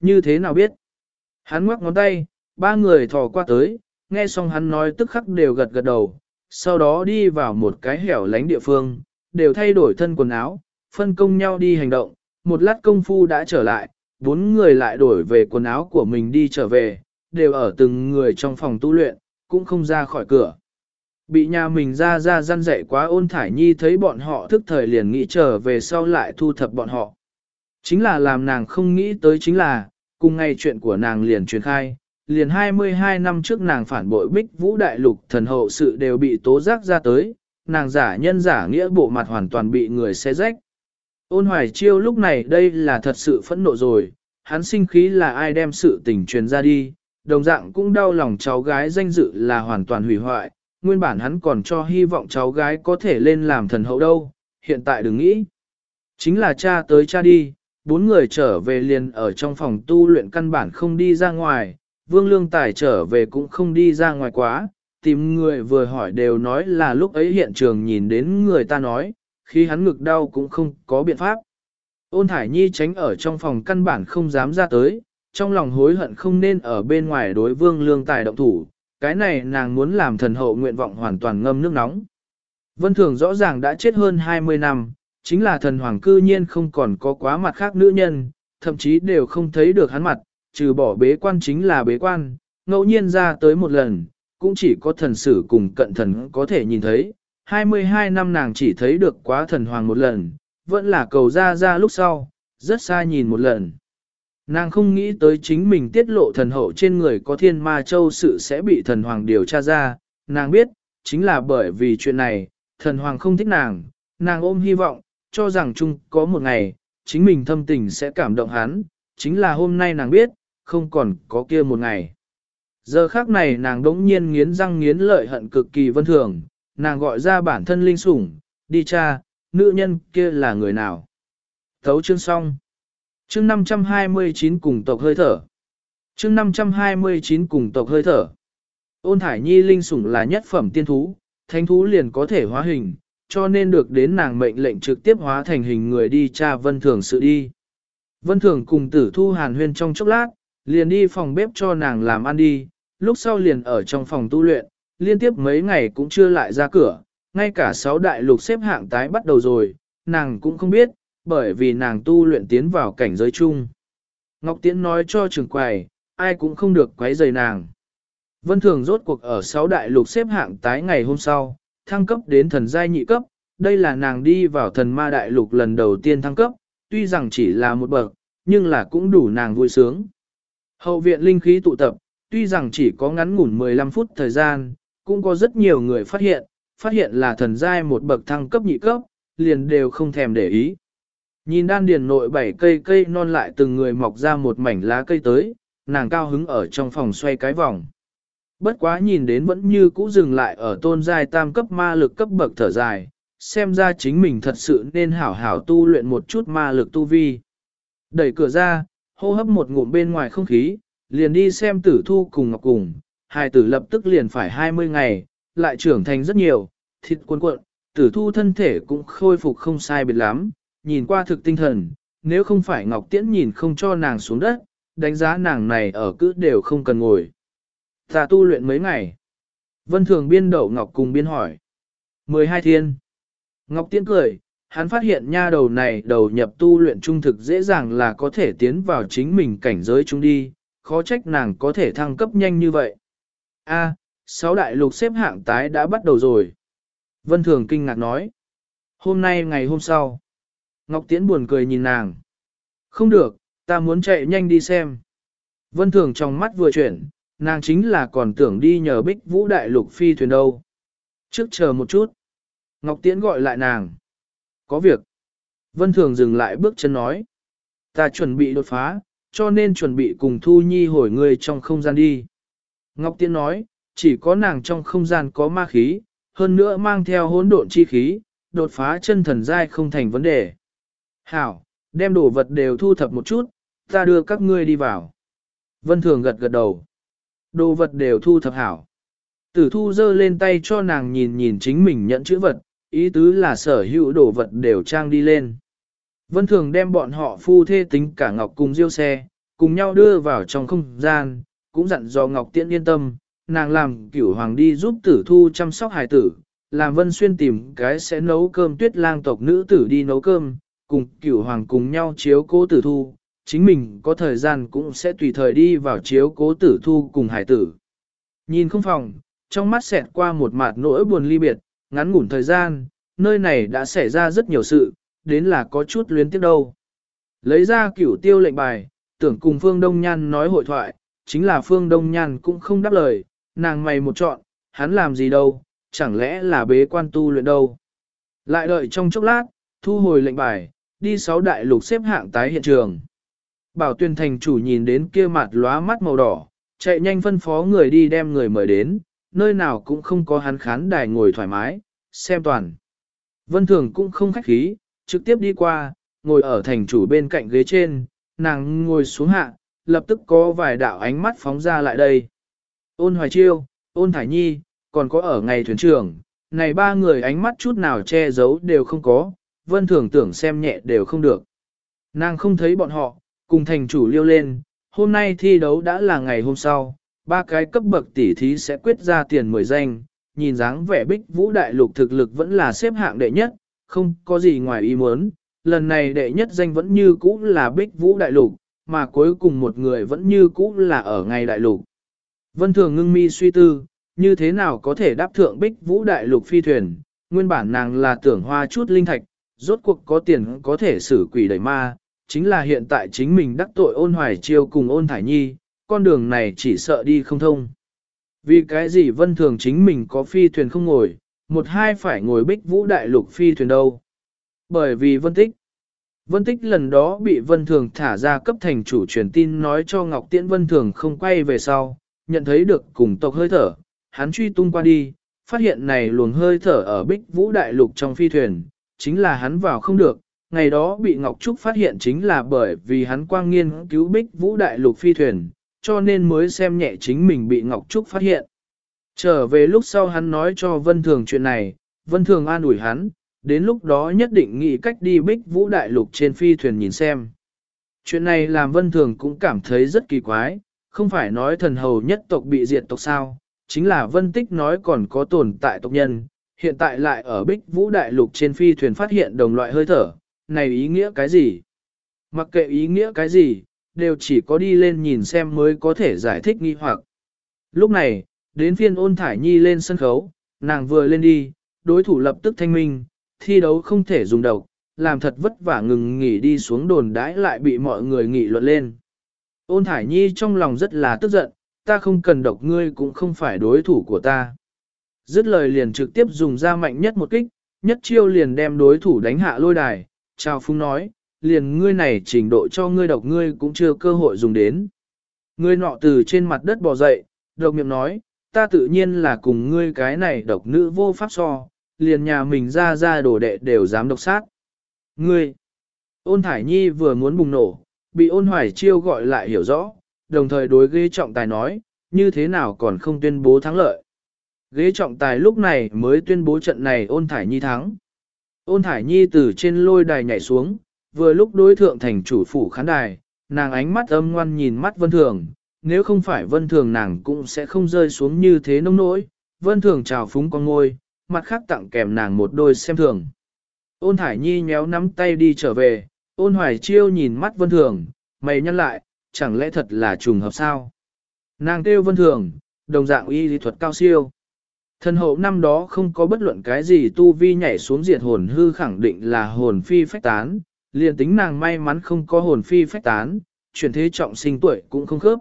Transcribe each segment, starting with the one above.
Như thế nào biết? Hắn ngoắc ngón tay, ba người thò qua tới, nghe xong hắn nói tức khắc đều gật gật đầu, sau đó đi vào một cái hẻo lánh địa phương, đều thay đổi thân quần áo, phân công nhau đi hành động, một lát công phu đã trở lại, bốn người lại đổi về quần áo của mình đi trở về, đều ở từng người trong phòng tu luyện, cũng không ra khỏi cửa. Bị nhà mình ra ra răn dạy quá ôn thải nhi thấy bọn họ thức thời liền nghĩ trở về sau lại thu thập bọn họ. Chính là làm nàng không nghĩ tới chính là, cùng ngày chuyện của nàng liền truyền khai, liền 22 năm trước nàng phản bội bích vũ đại lục thần hậu sự đều bị tố giác ra tới, nàng giả nhân giả nghĩa bộ mặt hoàn toàn bị người xé rách. Ôn hoài chiêu lúc này đây là thật sự phẫn nộ rồi, hắn sinh khí là ai đem sự tình truyền ra đi, đồng dạng cũng đau lòng cháu gái danh dự là hoàn toàn hủy hoại, nguyên bản hắn còn cho hy vọng cháu gái có thể lên làm thần hậu đâu, hiện tại đừng nghĩ. Chính là cha tới cha đi, bốn người trở về liền ở trong phòng tu luyện căn bản không đi ra ngoài, vương lương tài trở về cũng không đi ra ngoài quá, tìm người vừa hỏi đều nói là lúc ấy hiện trường nhìn đến người ta nói, khi hắn ngực đau cũng không có biện pháp. Ôn Thải Nhi tránh ở trong phòng căn bản không dám ra tới, trong lòng hối hận không nên ở bên ngoài đối vương lương tài động thủ, cái này nàng muốn làm thần hậu nguyện vọng hoàn toàn ngâm nước nóng. Vân Thường rõ ràng đã chết hơn 20 năm, chính là thần hoàng cư nhiên không còn có quá mặt khác nữ nhân, thậm chí đều không thấy được hắn mặt, trừ bỏ bế quan chính là bế quan, ngẫu nhiên ra tới một lần, cũng chỉ có thần sử cùng cận thần có thể nhìn thấy. 22 năm nàng chỉ thấy được quá thần hoàng một lần, vẫn là cầu ra ra lúc sau, rất xa nhìn một lần. Nàng không nghĩ tới chính mình tiết lộ thần hậu trên người có thiên ma châu sự sẽ bị thần hoàng điều tra ra, nàng biết, chính là bởi vì chuyện này, thần hoàng không thích nàng, nàng ôm hy vọng, cho rằng chung có một ngày, chính mình thâm tình sẽ cảm động hắn, chính là hôm nay nàng biết, không còn có kia một ngày. Giờ khác này nàng đống nhiên nghiến răng nghiến lợi hận cực kỳ vân thường, nàng gọi ra bản thân linh sủng, đi cha, nữ nhân kia là người nào. Thấu chương xong. Chương 529 cùng tộc hơi thở. Chương 529 cùng tộc hơi thở. Ôn thải nhi linh sủng là nhất phẩm tiên thú, thánh thú liền có thể hóa hình, cho nên được đến nàng mệnh lệnh trực tiếp hóa thành hình người đi tra vân thường sự đi. Vân thường cùng tử thu hàn huyên trong chốc lát, liền đi phòng bếp cho nàng làm ăn đi, lúc sau liền ở trong phòng tu luyện, liên tiếp mấy ngày cũng chưa lại ra cửa, ngay cả sáu đại lục xếp hạng tái bắt đầu rồi, nàng cũng không biết, bởi vì nàng tu luyện tiến vào cảnh giới chung. Ngọc Tiễn nói cho trường quầy, ai cũng không được quấy rầy nàng. Vân Thường rốt cuộc ở sáu đại lục xếp hạng tái ngày hôm sau, thăng cấp đến thần giai nhị cấp, đây là nàng đi vào thần ma đại lục lần đầu tiên thăng cấp, tuy rằng chỉ là một bậc, nhưng là cũng đủ nàng vui sướng. Hậu viện linh khí tụ tập, tuy rằng chỉ có ngắn ngủn 15 phút thời gian, cũng có rất nhiều người phát hiện, phát hiện là thần giai một bậc thăng cấp nhị cấp, liền đều không thèm để ý. Nhìn đan điền nội bảy cây cây non lại từng người mọc ra một mảnh lá cây tới, nàng cao hứng ở trong phòng xoay cái vòng. Bất quá nhìn đến vẫn như cũ dừng lại ở tôn giai tam cấp ma lực cấp bậc thở dài, xem ra chính mình thật sự nên hảo hảo tu luyện một chút ma lực tu vi. Đẩy cửa ra, hô hấp một ngụm bên ngoài không khí, liền đi xem tử thu cùng ngọc cùng, hai tử lập tức liền phải 20 ngày, lại trưởng thành rất nhiều, thịt cuộn cuộn, tử thu thân thể cũng khôi phục không sai biệt lắm, nhìn qua thực tinh thần, nếu không phải ngọc tiễn nhìn không cho nàng xuống đất, đánh giá nàng này ở cứ đều không cần ngồi. Ta tu luyện mấy ngày. Vân thường biên đậu ngọc cùng biên hỏi. 12 thiên. Ngọc tiễn cười, hắn phát hiện nha đầu này đầu nhập tu luyện trung thực dễ dàng là có thể tiến vào chính mình cảnh giới chúng đi, khó trách nàng có thể thăng cấp nhanh như vậy. A, sáu đại lục xếp hạng tái đã bắt đầu rồi. Vân Thường kinh ngạc nói. Hôm nay ngày hôm sau. Ngọc Tiễn buồn cười nhìn nàng. Không được, ta muốn chạy nhanh đi xem. Vân Thường trong mắt vừa chuyển, nàng chính là còn tưởng đi nhờ bích vũ đại lục phi thuyền đâu. Trước chờ một chút. Ngọc Tiễn gọi lại nàng. Có việc. Vân Thường dừng lại bước chân nói. Ta chuẩn bị đột phá, cho nên chuẩn bị cùng Thu Nhi hồi người trong không gian đi. Ngọc Tiễn nói, chỉ có nàng trong không gian có ma khí, hơn nữa mang theo hỗn độn chi khí, đột phá chân thần giai không thành vấn đề. Hảo, đem đồ vật đều thu thập một chút, ta đưa các ngươi đi vào. Vân Thường gật gật đầu. Đồ vật đều thu thập hảo. Tử thu giơ lên tay cho nàng nhìn nhìn chính mình nhận chữ vật, ý tứ là sở hữu đồ vật đều trang đi lên. Vân Thường đem bọn họ phu thê tính cả Ngọc cùng diêu xe, cùng nhau đưa vào trong không gian, cũng dặn dò Ngọc Tiễn yên tâm, nàng làm cửu hoàng đi giúp tử thu chăm sóc hài tử, làm Vân Xuyên tìm cái sẽ nấu cơm tuyết lang tộc nữ tử đi nấu cơm, cùng cửu hoàng cùng nhau chiếu cố tử thu, chính mình có thời gian cũng sẽ tùy thời đi vào chiếu cố tử thu cùng hải tử. Nhìn không phòng, trong mắt xẹt qua một mạt nỗi buồn ly biệt, ngắn ngủn thời gian, nơi này đã xảy ra rất nhiều sự, đến là có chút luyến tiếc đâu. Lấy ra cửu tiêu lệnh bài, tưởng cùng Phương Đông Nhan nói hội thoại, chính là Phương Đông Nhan cũng không đáp lời, nàng mày một chọn, hắn làm gì đâu, chẳng lẽ là bế quan tu luyện đâu. Lại đợi trong chốc lát, thu hồi lệnh bài, đi sáu đại lục xếp hạng tái hiện trường. Bảo tuyên thành chủ nhìn đến kia mặt lóa mắt màu đỏ, chạy nhanh phân phó người đi đem người mời đến, nơi nào cũng không có hắn khán đài ngồi thoải mái, xem toàn. Vân Thường cũng không khách khí, trực tiếp đi qua, ngồi ở thành chủ bên cạnh ghế trên, nàng ngồi xuống hạ, lập tức có vài đạo ánh mắt phóng ra lại đây. Ôn Hoài Chiêu, Ôn Thải Nhi, còn có ở ngày thuyền trưởng, này ba người ánh mắt chút nào che giấu đều không có, Vân Thường tưởng xem nhẹ đều không được. Nàng không thấy bọn họ, cùng thành chủ liêu lên, hôm nay thi đấu đã là ngày hôm sau, ba cái cấp bậc tỷ thí sẽ quyết ra tiền 10 danh, nhìn dáng vẻ bích vũ đại lục thực lực vẫn là xếp hạng đệ nhất, không có gì ngoài ý muốn, lần này đệ nhất danh vẫn như cũ là bích vũ đại lục, mà cuối cùng một người vẫn như cũ là ở ngày đại lục. Vân Thường ngưng mi suy tư, như thế nào có thể đáp thượng bích vũ đại lục phi thuyền, nguyên bản nàng là tưởng hoa chút linh thạch, rốt cuộc có tiền có thể xử quỷ đẩy ma, chính là hiện tại chính mình đắc tội ôn hoài chiêu cùng ôn thải nhi, con đường này chỉ sợ đi không thông. Vì cái gì vân thường chính mình có phi thuyền không ngồi, một hai phải ngồi bích vũ đại lục phi thuyền đâu. Bởi vì vân tích. Vân tích lần đó bị vân thường thả ra cấp thành chủ truyền tin nói cho Ngọc Tiễn vân thường không quay về sau, nhận thấy được cùng tộc hơi thở, hắn truy tung qua đi, phát hiện này luồng hơi thở ở bích vũ đại lục trong phi thuyền, chính là hắn vào không được, ngày đó bị Ngọc Trúc phát hiện chính là bởi vì hắn quang nghiên cứu bích vũ đại lục phi thuyền, cho nên mới xem nhẹ chính mình bị Ngọc Trúc phát hiện. Trở về lúc sau hắn nói cho Vân Thường chuyện này, Vân Thường an ủi hắn, đến lúc đó nhất định nghĩ cách đi bích vũ đại lục trên phi thuyền nhìn xem. Chuyện này làm Vân Thường cũng cảm thấy rất kỳ quái, không phải nói thần hầu nhất tộc bị diệt tộc sao, chính là Vân Tích nói còn có tồn tại tộc nhân, hiện tại lại ở bích vũ đại lục trên phi thuyền phát hiện đồng loại hơi thở, này ý nghĩa cái gì? Mặc kệ ý nghĩa cái gì, đều chỉ có đi lên nhìn xem mới có thể giải thích nghi hoặc. Lúc này, đến phiên ôn thải nhi lên sân khấu, nàng vừa lên đi, đối thủ lập tức thanh minh, thi đấu không thể dùng độc, làm thật vất vả ngừng nghỉ đi xuống đồn đãi lại bị mọi người nghị luận lên. Ôn thải nhi trong lòng rất là tức giận, ta không cần độc ngươi cũng không phải đối thủ của ta. Dứt lời liền trực tiếp dùng ra mạnh nhất một kích, nhất chiêu liền đem đối thủ đánh hạ lôi đài, Chào Phung nói, liền ngươi này trình độ cho ngươi độc ngươi cũng chưa cơ hội dùng đến. Ngươi nọ từ trên mặt đất bò dậy, độc miệng nói, ta tự nhiên là cùng ngươi cái này độc nữ vô pháp so, liền nhà mình ra ra đổ đệ đều dám độc sát. Ngươi, ôn thải nhi vừa muốn bùng nổ, bị ôn hoài chiêu gọi lại hiểu rõ, đồng thời đối ghế trọng tài nói, như thế nào còn không tuyên bố thắng lợi. Ghế trọng tài lúc này mới tuyên bố trận này ôn thải nhi thắng. Ôn thải nhi từ trên lôi đài nhảy xuống, vừa lúc đối thượng thành chủ phủ khán đài, nàng ánh mắt âm ngoan nhìn mắt vân thường, nếu không phải vân thường nàng cũng sẽ không rơi xuống như thế nông nỗi, vân thường chào phúng con ngôi, mặt khác tặng kèm nàng một đôi xem thường. Ôn thải nhi nhéo nắm tay đi trở về, ôn hoài chiêu nhìn mắt vân thường, mày nhăn lại, chẳng lẽ thật là trùng hợp sao? Nàng kêu vân thường, đồng dạng y lý thuật cao siêu. Thần hậu năm đó không có bất luận cái gì tu vi nhảy xuống diệt hồn hư khẳng định là hồn phi phách tán, liền tính nàng may mắn không có hồn phi phách tán, chuyển thế trọng sinh tuổi cũng không khớp.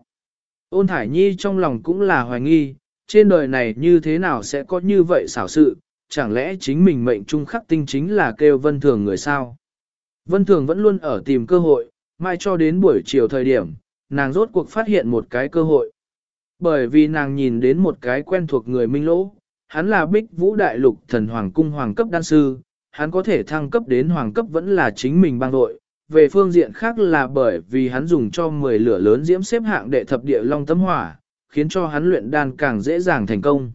Ôn Thải Nhi trong lòng cũng là hoài nghi, trên đời này như thế nào sẽ có như vậy xảo sự, chẳng lẽ chính mình mệnh trung khắc tinh chính là kêu vân thường người sao? Vân thường vẫn luôn ở tìm cơ hội, mai cho đến buổi chiều thời điểm, nàng rốt cuộc phát hiện một cái cơ hội. Bởi vì nàng nhìn đến một cái quen thuộc người minh lỗ, hắn là bích vũ đại lục thần hoàng cung hoàng cấp đan sư, hắn có thể thăng cấp đến hoàng cấp vẫn là chính mình bang đội. Về phương diện khác là bởi vì hắn dùng cho 10 lửa lớn diễm xếp hạng đệ thập địa long tấm hỏa, khiến cho hắn luyện đan càng dễ dàng thành công.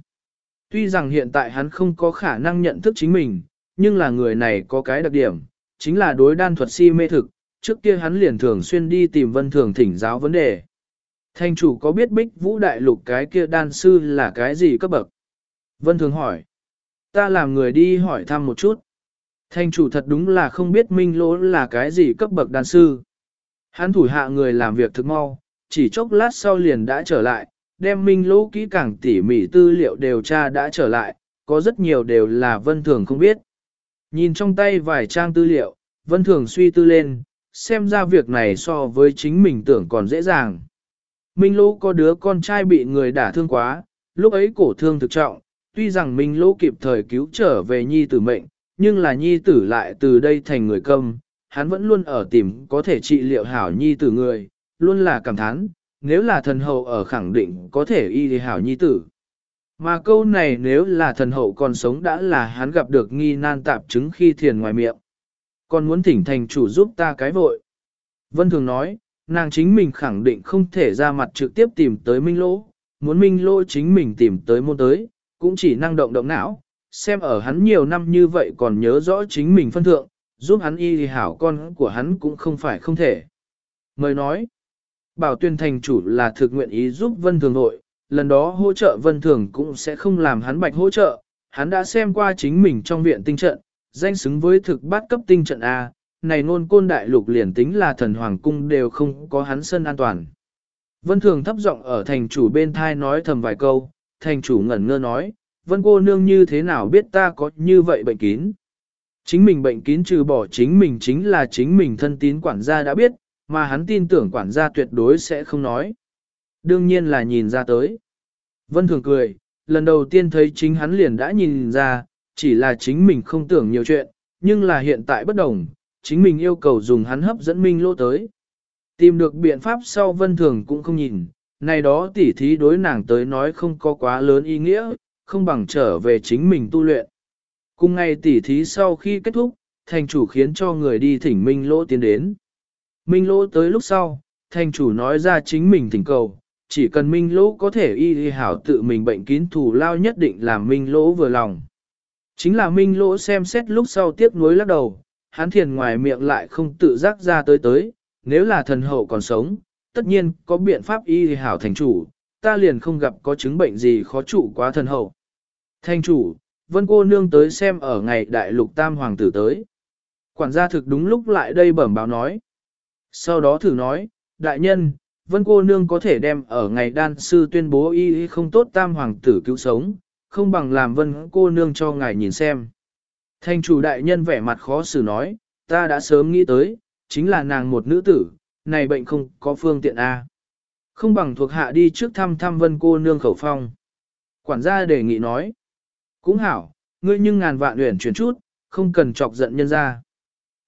Tuy rằng hiện tại hắn không có khả năng nhận thức chính mình, nhưng là người này có cái đặc điểm, chính là đối đan thuật si mê thực, trước kia hắn liền thường xuyên đi tìm vân thường thỉnh giáo vấn đề. Thanh chủ có biết bích vũ đại lục cái kia đan sư là cái gì cấp bậc? Vân thường hỏi. Ta làm người đi hỏi thăm một chút. Thành chủ thật đúng là không biết minh lỗ là cái gì cấp bậc đàn sư. Hắn thủ hạ người làm việc thực mau, chỉ chốc lát sau liền đã trở lại, đem minh lỗ kỹ càng tỉ mỉ tư liệu điều tra đã trở lại, có rất nhiều đều là vân thường không biết. Nhìn trong tay vài trang tư liệu, vân thường suy tư lên, xem ra việc này so với chính mình tưởng còn dễ dàng. Minh lỗ có đứa con trai bị người đả thương quá, lúc ấy cổ thương thực trọng, tuy rằng Minh lỗ kịp thời cứu trở về nhi tử mệnh, nhưng là nhi tử lại từ đây thành người câm, hắn vẫn luôn ở tìm có thể trị liệu hảo nhi tử người, luôn là cảm thán, nếu là thần hậu ở khẳng định có thể y thì hảo nhi tử. Mà câu này nếu là thần hậu còn sống đã là hắn gặp được nghi nan tạp chứng khi thiền ngoài miệng. Còn muốn thỉnh thành chủ giúp ta cái vội. Vân Thường nói, nàng chính mình khẳng định không thể ra mặt trực tiếp tìm tới Minh Lỗ, muốn Minh Lỗ chính mình tìm tới môn tới, cũng chỉ năng động động não, xem ở hắn nhiều năm như vậy còn nhớ rõ chính mình phân thượng, giúp hắn y thì hảo con của hắn cũng không phải không thể. Mời nói, bảo tuyên thành chủ là thực nguyện ý giúp Vân Thường nội, lần đó hỗ trợ Vân Thường cũng sẽ không làm hắn bạch hỗ trợ, hắn đã xem qua chính mình trong viện tinh trận, danh xứng với thực bát cấp tinh trận A, này nôn côn đại lục liền tính là thần hoàng cung đều không có hắn sân an toàn. Vân Thường thấp giọng ở thành chủ bên thai nói thầm vài câu, thành chủ ngẩn ngơ nói, Vân cô nương như thế nào biết ta có như vậy bệnh kín. Chính mình bệnh kín trừ bỏ chính mình chính là chính mình thân tín quản gia đã biết, mà hắn tin tưởng quản gia tuyệt đối sẽ không nói. Đương nhiên là nhìn ra tới. Vân Thường cười, lần đầu tiên thấy chính hắn liền đã nhìn ra, chỉ là chính mình không tưởng nhiều chuyện, nhưng là hiện tại bất đồng, chính mình yêu cầu dùng hắn hấp dẫn Minh Lỗ tới. Tìm được biện pháp sau Vân Thường cũng không nhìn, này đó tỉ thí đối nàng tới nói không có quá lớn ý nghĩa, không bằng trở về chính mình tu luyện. Cùng ngày tỉ thí sau khi kết thúc, thành chủ khiến cho người đi thỉnh Minh Lỗ tiến đến. Minh Lỗ tới lúc sau, thành chủ nói ra chính mình thỉnh cầu, chỉ cần Minh Lỗ có thể y y hảo tự mình bệnh kín thủ lao nhất định làm Minh Lỗ vừa lòng. Chính là Minh Lỗ xem xét lúc sau tiếc nuối lắc đầu, hắn thiền ngoài miệng lại không tự giác ra tới tới, nếu là thần hậu còn sống, tất nhiên có biện pháp y hảo thành chủ, ta liền không gặp có chứng bệnh gì khó trụ quá thần hậu. Thành chủ, vân cô nương tới xem ở ngày đại lục tam hoàng tử tới. Quản gia thực đúng lúc lại đây bẩm báo nói. Sau đó thử nói, đại nhân, vân cô nương có thể đem ở ngày đan sư tuyên bố y không tốt tam hoàng tử cứu sống, không bằng làm vân cô nương cho ngài nhìn xem. Thành chủ đại nhân vẻ mặt khó xử nói, ta đã sớm nghĩ tới, chính là nàng một nữ tử, này bệnh không có phương tiện A. Không bằng thuộc hạ đi trước thăm thăm vân cô nương khẩu phong. Quản gia đề nghị nói, cũng hảo, ngươi nhưng ngàn vạn uyển chuyển chút, không cần chọc giận nhân ra.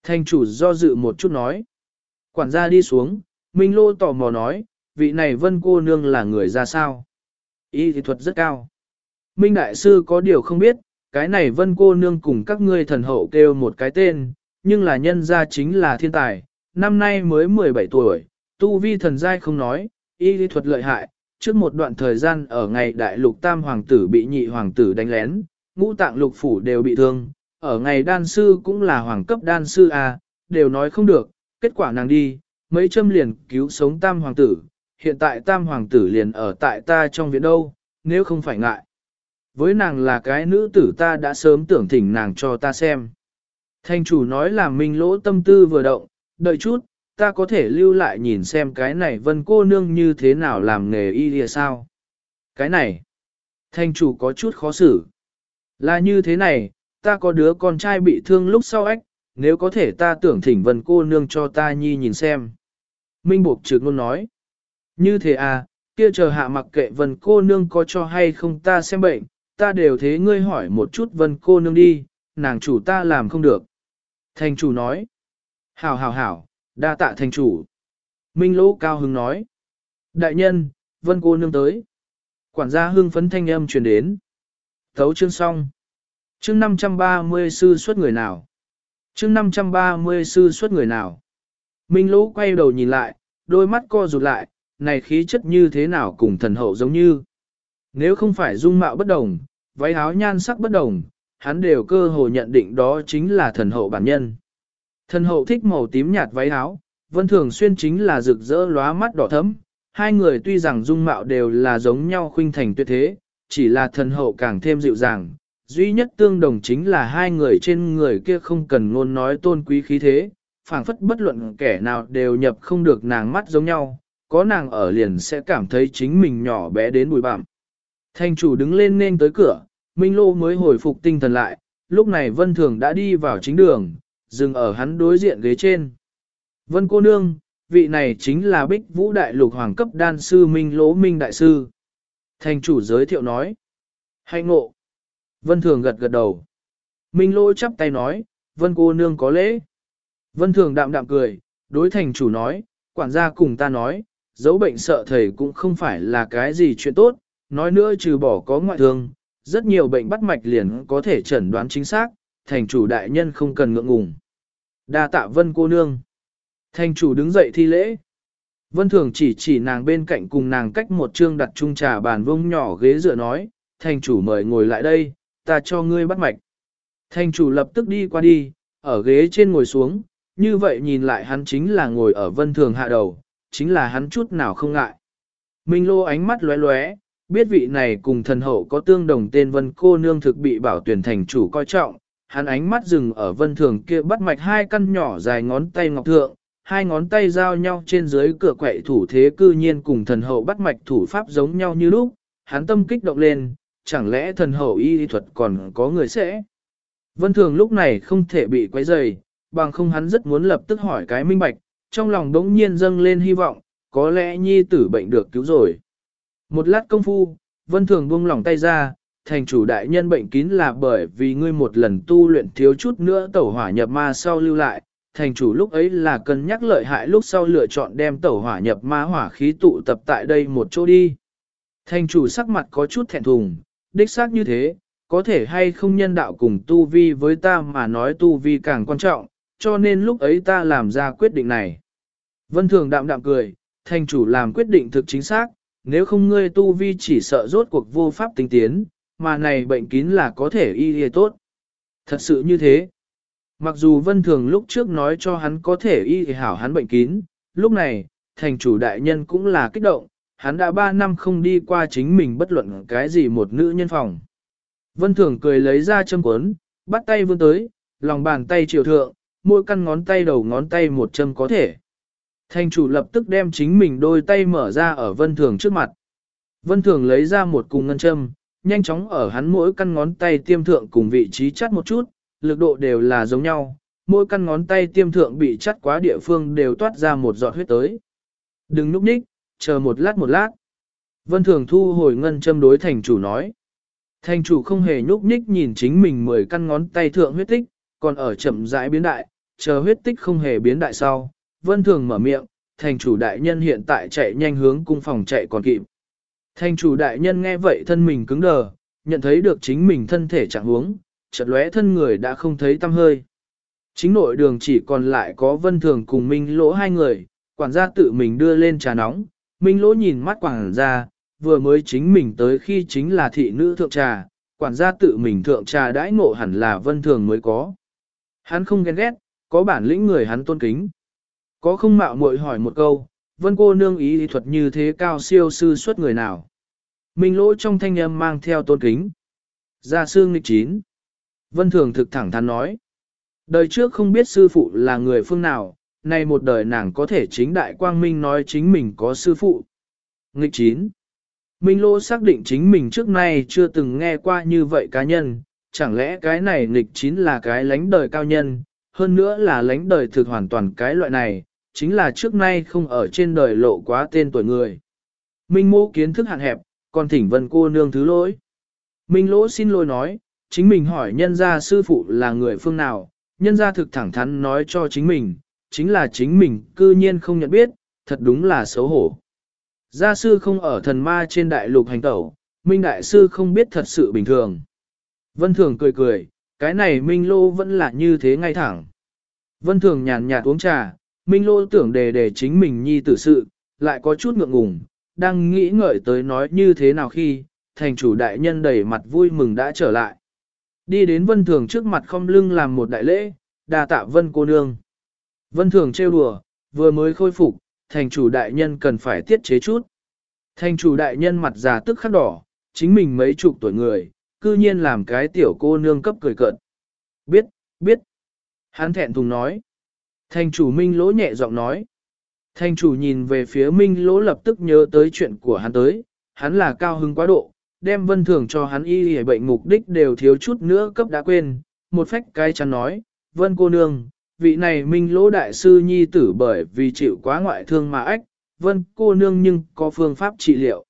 Thành chủ do dự một chút nói. Quản gia đi xuống, Minh Lô tò mò nói, vị này vân cô nương là người ra sao? Y thì thuật rất cao. Minh Đại Sư có điều không biết, cái này vân cô nương cùng các ngươi thần hậu kêu một cái tên, nhưng là nhân gia chính là thiên tài, năm nay mới 17 tuổi, tu vi thần giai không nói, y lý thuật lợi hại, trước một đoạn thời gian ở ngày đại lục tam hoàng tử bị nhị hoàng tử đánh lén, ngũ tạng lục phủ đều bị thương, ở ngày đan sư cũng là hoàng cấp đan sư A, đều nói không được, kết quả nàng đi, mấy châm liền cứu sống tam hoàng tử, hiện tại tam hoàng tử liền ở tại ta trong viện đâu, nếu không phải ngại. Với nàng là cái nữ tử ta đã sớm tưởng thỉnh nàng cho ta xem. Thanh chủ nói là mình lỗ tâm tư vừa động, đợi chút, ta có thể lưu lại nhìn xem cái này vân cô nương như thế nào làm nghề y lìa sao. Cái này, thanh chủ có chút khó xử. Là như thế này, ta có đứa con trai bị thương lúc sau ách, nếu có thể ta tưởng thỉnh vân cô nương cho ta nhi nhìn xem. Minh Buộc trực luôn nói. Như thế à, kia chờ hạ mặc kệ vân cô nương có cho hay không ta xem bệnh, ta đều thế ngươi hỏi một chút vân cô nương đi, nàng chủ ta làm không được. Thành chủ nói. Hảo hảo hảo, đa tạ thành chủ. Minh lỗ cao hứng nói. Đại nhân, vân cô nương tới. Quản gia hưng phấn thanh âm truyền đến. Thấu chương xong. Chương 530 sư xuất người nào? Chương 530 sư xuất người nào? Minh lỗ quay đầu nhìn lại, đôi mắt co rụt lại, này khí chất như thế nào cùng thần hậu giống như. Nếu không phải dung mạo bất đồng, váy áo nhan sắc bất đồng, hắn đều cơ hồ nhận định đó chính là thần hậu bản nhân. Thần hậu thích màu tím nhạt váy áo, Vân Thường Xuyên chính là rực rỡ lóa mắt đỏ thấm, hai người tuy rằng dung mạo đều là giống nhau khuynh thành tuyệt thế, chỉ là thần hậu càng thêm dịu dàng. Duy nhất tương đồng chính là hai người trên người kia không cần ngôn nói tôn quý khí thế, phảng phất bất luận kẻ nào đều nhập không được nàng mắt giống nhau, có nàng ở liền sẽ cảm thấy chính mình nhỏ bé đến bụi bặm. Thanh chủ đứng lên nên tới cửa, Minh Lô mới hồi phục tinh thần lại, lúc này Vân Thường đã đi vào chính đường, dừng ở hắn đối diện ghế trên. Vân cô nương, vị này chính là bích vũ đại lục hoàng cấp đan sư Minh Lỗ Minh Đại Sư. Thành chủ giới thiệu nói. Hạnh ngộ. Vân Thường gật gật đầu. Minh Lỗ chắp tay nói, Vân cô nương có lễ. Vân Thường đạm đạm cười, đối thành chủ nói, quản gia cùng ta nói, dấu bệnh sợ thầy cũng không phải là cái gì chuyện tốt, nói nữa trừ bỏ có ngoại thương, rất nhiều bệnh bắt mạch liền có thể chẩn đoán chính xác, thành chủ đại nhân không cần ngượng ngùng. Đa tạ vân cô nương. Thành chủ đứng dậy thi lễ. Vân thường chỉ chỉ nàng bên cạnh cùng nàng cách một chương đặt chung trà bàn vông nhỏ ghế dựa nói, thành chủ mời ngồi lại đây, ta cho ngươi bắt mạch. Thành chủ lập tức đi qua đi, ở ghế trên ngồi xuống, như vậy nhìn lại hắn chính là ngồi ở vân thường hạ đầu, chính là hắn chút nào không ngại. Minh lô ánh mắt lóe lóe, biết vị này cùng thần hậu có tương đồng tên vân cô nương thực bị bảo tuyển thành chủ coi trọng, hắn ánh mắt dừng ở vân thường kia bắt mạch hai căn nhỏ dài ngón tay ngọc thượng, hai ngón tay giao nhau trên dưới cửa quậy thủ thế cư nhiên cùng thần hậu bắt mạch thủ pháp giống nhau như lúc, hắn tâm kích động lên, chẳng lẽ thần hậu y thuật còn có người sẽ. Vân thường lúc này không thể bị quấy rầy, bằng không hắn rất muốn lập tức hỏi cái minh bạch, trong lòng đống nhiên dâng lên hy vọng, có lẽ nhi tử bệnh được cứu rồi. Một lát công phu, vân thường buông lỏng tay ra, thành chủ đại nhân bệnh kín là bởi vì ngươi một lần tu luyện thiếu chút nữa tẩu hỏa nhập ma sau lưu lại, thành chủ lúc ấy là cân nhắc lợi hại lúc sau lựa chọn đem tẩu hỏa nhập ma hỏa khí tụ tập tại đây một chỗ đi. Thành chủ sắc mặt có chút thẹn thùng, đích xác như thế, có thể hay không nhân đạo cùng tu vi với ta mà nói tu vi càng quan trọng, cho nên lúc ấy ta làm ra quyết định này. Vân Thường đạm đạm cười, thành chủ làm quyết định thực chính xác, nếu không ngươi tu vi chỉ sợ rốt cuộc vô pháp tinh tiến, mà này bệnh kín là có thể y y tốt. Thật sự như thế. Mặc dù Vân Thường lúc trước nói cho hắn có thể y hảo hắn bệnh kín, lúc này, thành chủ đại nhân cũng là kích động, hắn đã 3 năm không đi qua chính mình bất luận cái gì một nữ nhân phòng. Vân Thường cười lấy ra châm cuốn, bắt tay vươn tới, lòng bàn tay chiều thượng, mỗi căn ngón tay đầu ngón tay một châm có thể. Thành chủ lập tức đem chính mình đôi tay mở ra ở Vân Thường trước mặt. Vân Thường lấy ra một cùng ngân châm, nhanh chóng ở hắn mỗi căn ngón tay tiêm thượng cùng vị trí chắt một chút, lực độ đều là giống nhau, mỗi căn ngón tay tiêm thượng bị chắt quá địa phương đều toát ra một giọt huyết tới. Đừng núp ních, chờ một lát một lát. Vân Thường thu hồi ngân châm đối thành chủ nói. Thành chủ không hề nhúc nhích nhìn chính mình mười căn ngón tay thượng huyết tích, còn ở chậm rãi biến đại, chờ huyết tích không hề biến đại sau. Vân Thường mở miệng, thành chủ đại nhân hiện tại chạy nhanh hướng cung phòng chạy còn kịp. Thành chủ đại nhân nghe vậy thân mình cứng đờ, nhận thấy được chính mình thân thể trạng huống, chợt lóe thân người đã không thấy tâm hơi. Chính nội đường chỉ còn lại có vân thường cùng Minh Lỗ hai người, quản gia tự mình đưa lên trà nóng, Minh Lỗ nhìn mắt quản gia, vừa mới chính mình tới khi chính là thị nữ thượng trà, quản gia tự mình thượng trà đãi ngộ hẳn là vân thường mới có. Hắn không ghen ghét, có bản lĩnh người hắn tôn kính. Có không mạo muội hỏi một câu, vân cô nương ý thuật như thế cao siêu sư xuất người nào. Minh lỗ trong thanh âm mang theo tôn kính. Gia sư nghịch chín. Vân thường thực thẳng thắn nói. Đời trước không biết sư phụ là người phương nào, nay một đời nàng có thể chính đại quang minh nói chính mình có sư phụ. Nghịch chín. Minh lỗ xác định chính mình trước nay chưa từng nghe qua như vậy cá nhân, chẳng lẽ cái này nghịch chín là cái lánh đời cao nhân, hơn nữa là lánh đời thực hoàn toàn cái loại này, chính là trước nay không ở trên đời lộ quá tên tuổi người. Minh mô kiến thức hạn hẹp, còn thỉnh vân cô nương thứ lỗi. Minh lỗ xin lỗi nói, chính mình hỏi nhân gia sư phụ là người phương nào, nhân gia thực thẳng thắn nói cho chính mình, chính là chính mình cư nhiên không nhận biết, thật đúng là xấu hổ. Gia sư không ở thần ma trên đại lục hành tẩu, Minh đại sư không biết thật sự bình thường. Vân Thường cười cười, cái này Minh Lô vẫn là như thế ngay thẳng. Vân Thường nhàn nhạt uống trà, Minh Lô tưởng đề đề chính mình nhi tử sự, lại có chút ngượng ngùng, đang nghĩ ngợi tới nói như thế nào khi, thành chủ đại nhân đầy mặt vui mừng đã trở lại. Đi đến Vân Thường trước mặt không lưng làm một đại lễ, đà tạ Vân cô nương. Vân Thường trêu đùa, vừa mới khôi phục, thành chủ đại nhân cần phải tiết chế chút. Thành chủ đại nhân mặt già tức khắc đỏ, chính mình mấy chục tuổi người, cư nhiên làm cái tiểu cô nương cấp cười cợt. Biết, biết. Hắn thẹn thùng nói. Thành chủ Minh Lỗ nhẹ giọng nói. Thành chủ nhìn về phía Minh Lỗ lập tức nhớ tới chuyện của hắn tới, hắn là cao hứng quá độ, đem vân thường cho hắn y hề bệnh mục đích đều thiếu chút nữa cấp đã quên, một phách cái chắn nói, vân cô nương, vị này Minh Lỗ đại sư nhi tử bởi vì chịu quá ngoại thương mà ách, vân cô nương nhưng có phương pháp trị liệu.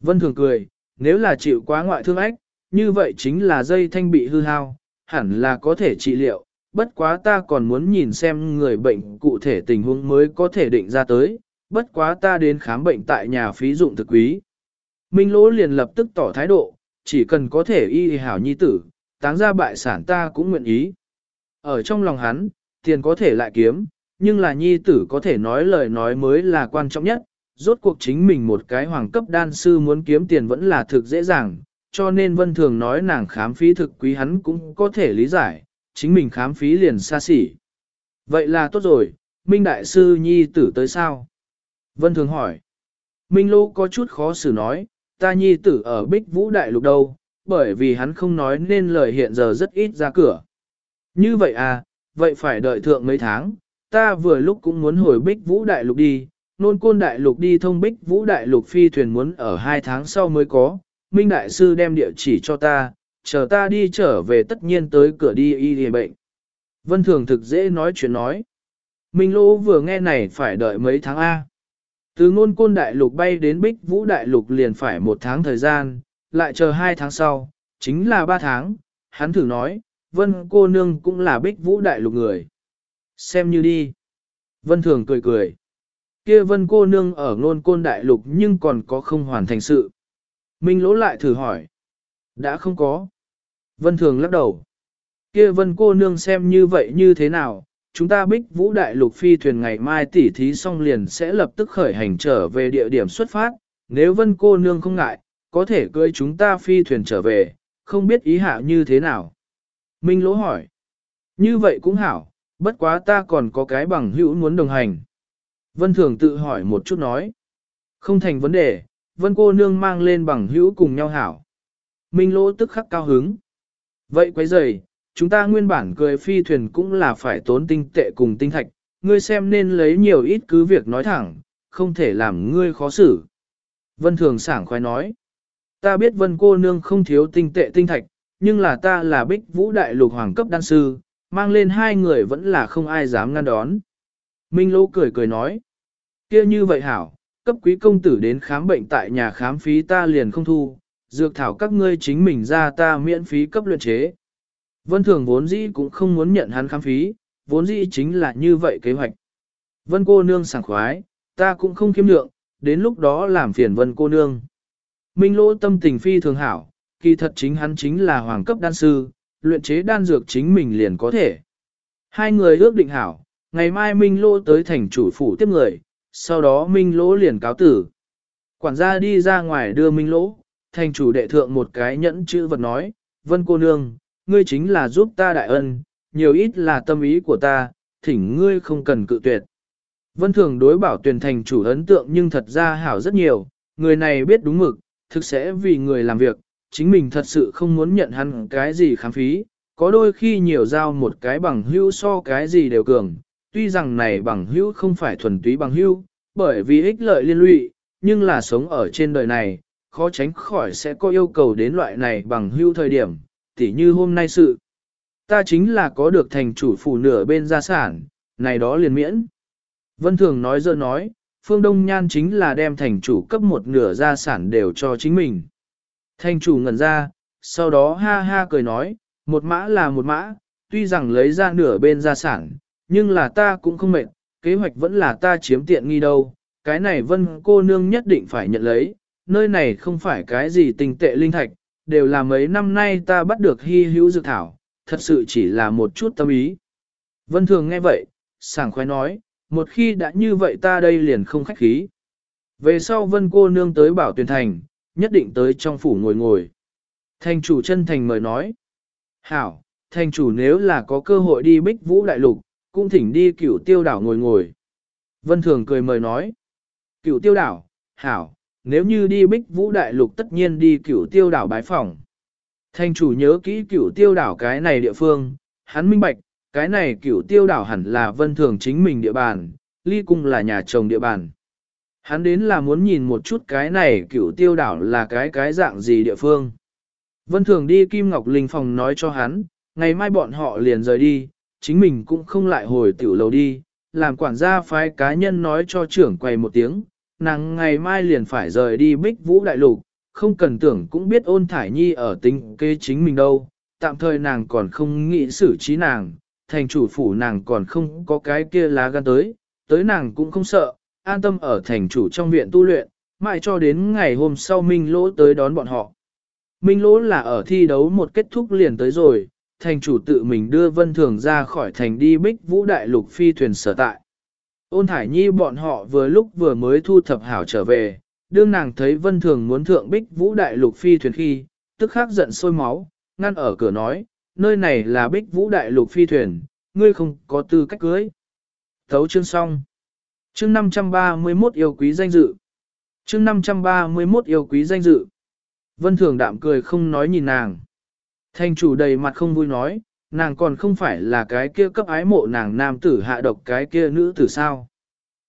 Vân thường cười, nếu là chịu quá ngoại thương ách, như vậy chính là dây thanh bị hư hao, hẳn là có thể trị liệu, bất quá ta còn muốn nhìn xem người bệnh cụ thể tình huống mới có thể định ra tới, bất quá ta đến khám bệnh tại nhà phí dụng thực quý. Minh Lỗ liền lập tức tỏ thái độ, chỉ cần có thể y hảo nhi tử, táng ra bại sản ta cũng nguyện ý. Ở trong lòng hắn, tiền có thể lại kiếm, nhưng là nhi tử có thể nói lời nói mới là quan trọng nhất. Rốt cuộc chính mình một cái hoàng cấp đan sư muốn kiếm tiền vẫn là thực dễ dàng, cho nên vân thường nói nàng khám phí thực quý hắn cũng có thể lý giải, chính mình khám phí liền xa xỉ. Vậy là tốt rồi, Minh Đại Sư Nhi tử tới sao? Vân thường hỏi. Minh Lô có chút khó xử nói, ta Nhi tử ở Bích Vũ Đại Lục đâu, bởi vì hắn không nói nên lời hiện giờ rất ít ra cửa. Như vậy à, vậy phải đợi thượng mấy tháng, ta vừa lúc cũng muốn hồi Bích Vũ Đại Lục đi, nôn côn Đại Lục đi thông Bích Vũ Đại Lục phi thuyền muốn ở hai tháng sau mới có, Minh Đại Sư đem địa chỉ cho ta, chờ ta đi trở về tất nhiên tới cửa đi y đi bệnh. Vân Thường thực dễ nói chuyện nói. Minh Lỗ vừa nghe này phải đợi mấy tháng A. Từ ngôn côn đại lục bay đến bích vũ đại lục liền phải một tháng thời gian, lại chờ hai tháng sau, chính là ba tháng, hắn thử nói, vân cô nương cũng là bích vũ đại lục người. Xem như đi. Vân thường cười cười. kia vân cô nương ở ngôn côn đại lục nhưng còn có không hoàn thành sự. Minh lỗ lại thử hỏi. Đã không có. Vân thường lắc đầu. kia vân cô nương xem như vậy như thế nào, chúng ta bích vũ đại lục phi thuyền ngày mai tỉ thí xong liền sẽ lập tức khởi hành trở về địa điểm xuất phát, nếu vân cô nương không ngại, có thể cưới chúng ta phi thuyền trở về, không biết ý hạ như thế nào. Minh lỗ hỏi. Như vậy cũng hảo, bất quá ta còn có cái bằng hữu muốn đồng hành. Vân thường tự hỏi một chút nói. Không thành vấn đề, vân cô nương mang lên bằng hữu cùng nhau hảo. Minh lỗ tức khắc cao hứng. Vậy quấy rầy, chúng ta nguyên bản cười phi thuyền cũng là phải tốn tinh tệ cùng tinh thạch, ngươi xem nên lấy nhiều ít cứ việc nói thẳng, không thể làm ngươi khó xử. Vân Thường sảng khoái nói, ta biết Vân cô nương không thiếu tinh tệ tinh thạch, nhưng là ta là bích vũ đại lục hoàng cấp đan sư, mang lên hai người vẫn là không ai dám ngăn đón. Minh Lô cười cười nói, kia như vậy hảo, cấp quý công tử đến khám bệnh tại nhà khám phí ta liền không thu, dược thảo các ngươi chính mình ra ta miễn phí cấp luyện chế. Vân Thường vốn dĩ cũng không muốn nhận hắn khám phí, vốn dĩ chính là như vậy kế hoạch. Vân cô nương sảng khoái, ta cũng không kiếm lượng, đến lúc đó làm phiền vân cô nương. Minh lỗ tâm tình phi thường hảo, kỳ thật chính hắn chính là hoàng cấp đan sư, luyện chế đan dược chính mình liền có thể. Hai người ước định hảo, ngày mai Minh lỗ tới thành chủ phủ tiếp người, sau đó Minh lỗ liền cáo tử. Quản gia đi ra ngoài đưa Minh lỗ, thành chủ đệ thượng một cái nhẫn chữ vật nói, vân cô nương, ngươi chính là giúp ta đại ân, nhiều ít là tâm ý của ta, thỉnh ngươi không cần cự tuyệt. Vân thường đối bảo tuyển thành chủ ấn tượng nhưng thật ra hảo rất nhiều, người này biết đúng mực, thực sẽ vì người làm việc, chính mình thật sự không muốn nhận hắn cái gì khám phí, có đôi khi nhiều giao một cái bằng hữu so cái gì đều cường, tuy rằng này bằng hữu không phải thuần túy bằng hữu, bởi vì ích lợi liên lụy, nhưng là sống ở trên đời này, khó tránh khỏi sẽ có yêu cầu đến loại này bằng hưu thời điểm, tỉ như hôm nay sự. Ta chính là có được thành chủ phủ nửa bên gia sản, này đó liền miễn. Vân Thường nói dơ nói, Phương Đông Nhan chính là đem thành chủ cấp một nửa gia sản đều cho chính mình. Thành chủ ngẩn ra, sau đó ha ha cười nói, một mã là một mã, tuy rằng lấy ra nửa bên gia sản, nhưng là ta cũng không mệt, kế hoạch vẫn là ta chiếm tiện nghi đâu, cái này vân cô nương nhất định phải nhận lấy, nơi này không phải cái gì tình tệ linh thạch, đều là mấy năm nay ta bắt được hy hữu dược thảo, thật sự chỉ là một chút tâm ý. Vân Thường nghe vậy, sảng khoái nói, một khi đã như vậy ta đây liền không khách khí. Về sau Vân cô nương tới bảo tuyển thành, nhất định tới trong phủ ngồi ngồi. Thành chủ chân thành mời nói, hảo, thành chủ nếu là có cơ hội đi bích vũ đại lục, cũng thỉnh đi cửu tiêu đảo ngồi ngồi. Vân Thường cười mời nói. Cửu tiêu đảo, hảo, nếu như đi bích vũ đại lục tất nhiên đi cửu tiêu đảo bái phỏng. Thanh chủ nhớ kỹ cửu tiêu đảo cái này địa phương, hắn minh bạch, cái này cửu tiêu đảo hẳn là vân thường chính mình địa bàn, ly cung là nhà chồng địa bàn. Hắn đến là muốn nhìn một chút cái này cửu tiêu đảo là cái cái dạng gì địa phương. Vân thường đi Kim Ngọc Linh phòng nói cho hắn, ngày mai bọn họ liền rời đi, chính mình cũng không lại hồi tiểu lầu đi, làm quản gia phái cá nhân nói cho trưởng quầy một tiếng, nàng ngày mai liền phải rời đi bích vũ đại lục, không cần tưởng cũng biết ôn thải nhi ở tính kế chính mình đâu, tạm thời nàng còn không nghĩ xử trí nàng, thành chủ phủ nàng còn không có cái kia lá gan tới, tới nàng cũng không sợ, an tâm ở thành chủ trong viện tu luyện, mãi cho đến ngày hôm sau Minh Lỗ tới đón bọn họ. Minh Lỗ là ở thi đấu một kết thúc liền tới rồi, thành chủ tự mình đưa Vân Thường ra khỏi thành đi bích vũ đại lục phi thuyền sở tại. Ôn Thải Nhi bọn họ vừa lúc vừa mới thu thập hảo trở về, đương nàng thấy Vân Thường muốn thượng bích vũ đại lục phi thuyền khi, tức khắc giận sôi máu, ngăn ở cửa nói, nơi này là bích vũ đại lục phi thuyền, ngươi không có tư cách cưới. Thấu chương xong. Chương 531 yêu quý danh dự. Chương 531 yêu quý danh dự. Vân Thường đạm cười không nói nhìn nàng. Thanh chủ đầy mặt không vui nói, nàng còn không phải là cái kia cấp ái mộ nàng nam tử hạ độc cái kia nữ tử sao.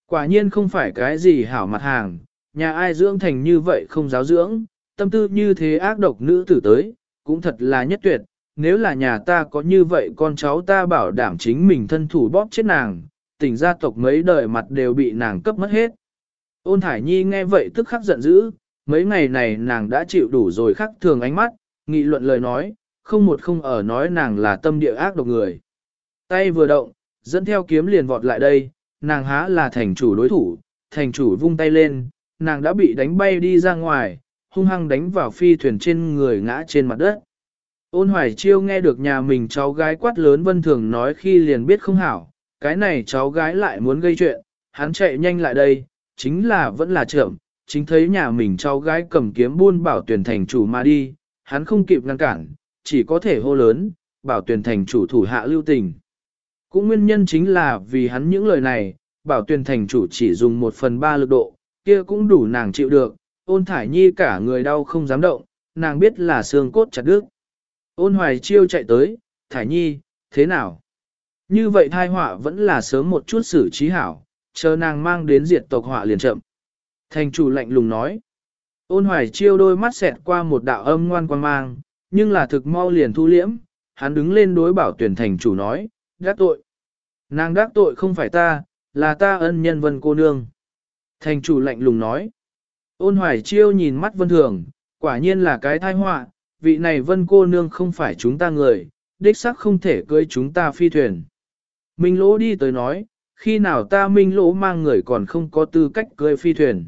Quả nhiên không phải cái gì hảo mặt hàng, nhà ai dưỡng thành như vậy không giáo dưỡng, tâm tư như thế ác độc nữ tử tới, cũng thật là nhất tuyệt, nếu là nhà ta có như vậy con cháu ta bảo đảm chính mình thân thủ bóp chết nàng, tỉnh gia tộc mấy đời mặt đều bị nàng cấp mất hết. Ôn Thải Nhi nghe vậy tức khắc giận dữ, mấy ngày này nàng đã chịu đủ rồi khắc thường ánh mắt, nghị luận lời nói, không một không ở nói nàng là tâm địa ác độc người. Tay vừa động, dẫn theo kiếm liền vọt lại đây, nàng há là thành chủ đối thủ, thành chủ vung tay lên, nàng đã bị đánh bay đi ra ngoài, hung hăng đánh vào phi thuyền trên người ngã trên mặt đất. Ôn hoài chiêu nghe được nhà mình cháu gái quát lớn vân thường nói khi liền biết không hảo, cái này cháu gái lại muốn gây chuyện, hắn chạy nhanh lại đây, chính là vẫn là trưởng, chính thấy nhà mình cháu gái cầm kiếm buôn bảo tuyển thành chủ mà đi, hắn không kịp ngăn cản, chỉ có thể hô lớn, bảo tuyển thành chủ thủ hạ lưu tình. Cũng nguyên nhân chính là vì hắn những lời này, bảo tuyển thành chủ chỉ dùng một phần ba lực độ, kia cũng đủ nàng chịu được, ôn thải nhi cả người đau không dám động, nàng biết là xương cốt chặt đứt. Ôn hoài chiêu chạy tới, thải nhi, thế nào? Như vậy thai họa vẫn là sớm một chút xử trí hảo, chờ nàng mang đến diệt tộc họa liền chậm. Thành chủ lạnh lùng nói. Ôn hoài chiêu đôi mắt xẹt qua một đạo âm ngoan quan mang, nhưng là thực mau liền thu liễm, hắn đứng lên đối bảo tuyển thành chủ nói, đắc tội. Nàng đắc tội không phải ta, là ta ân nhân vân cô nương. Thành chủ lạnh lùng nói. Ôn hoài chiêu nhìn mắt vân thường, quả nhiên là cái thai họa, vị này vân cô nương không phải chúng ta người, đích xác không thể cưới chúng ta phi thuyền. Minh lỗ đi tới nói, khi nào ta minh lỗ mang người còn không có tư cách cưới phi thuyền.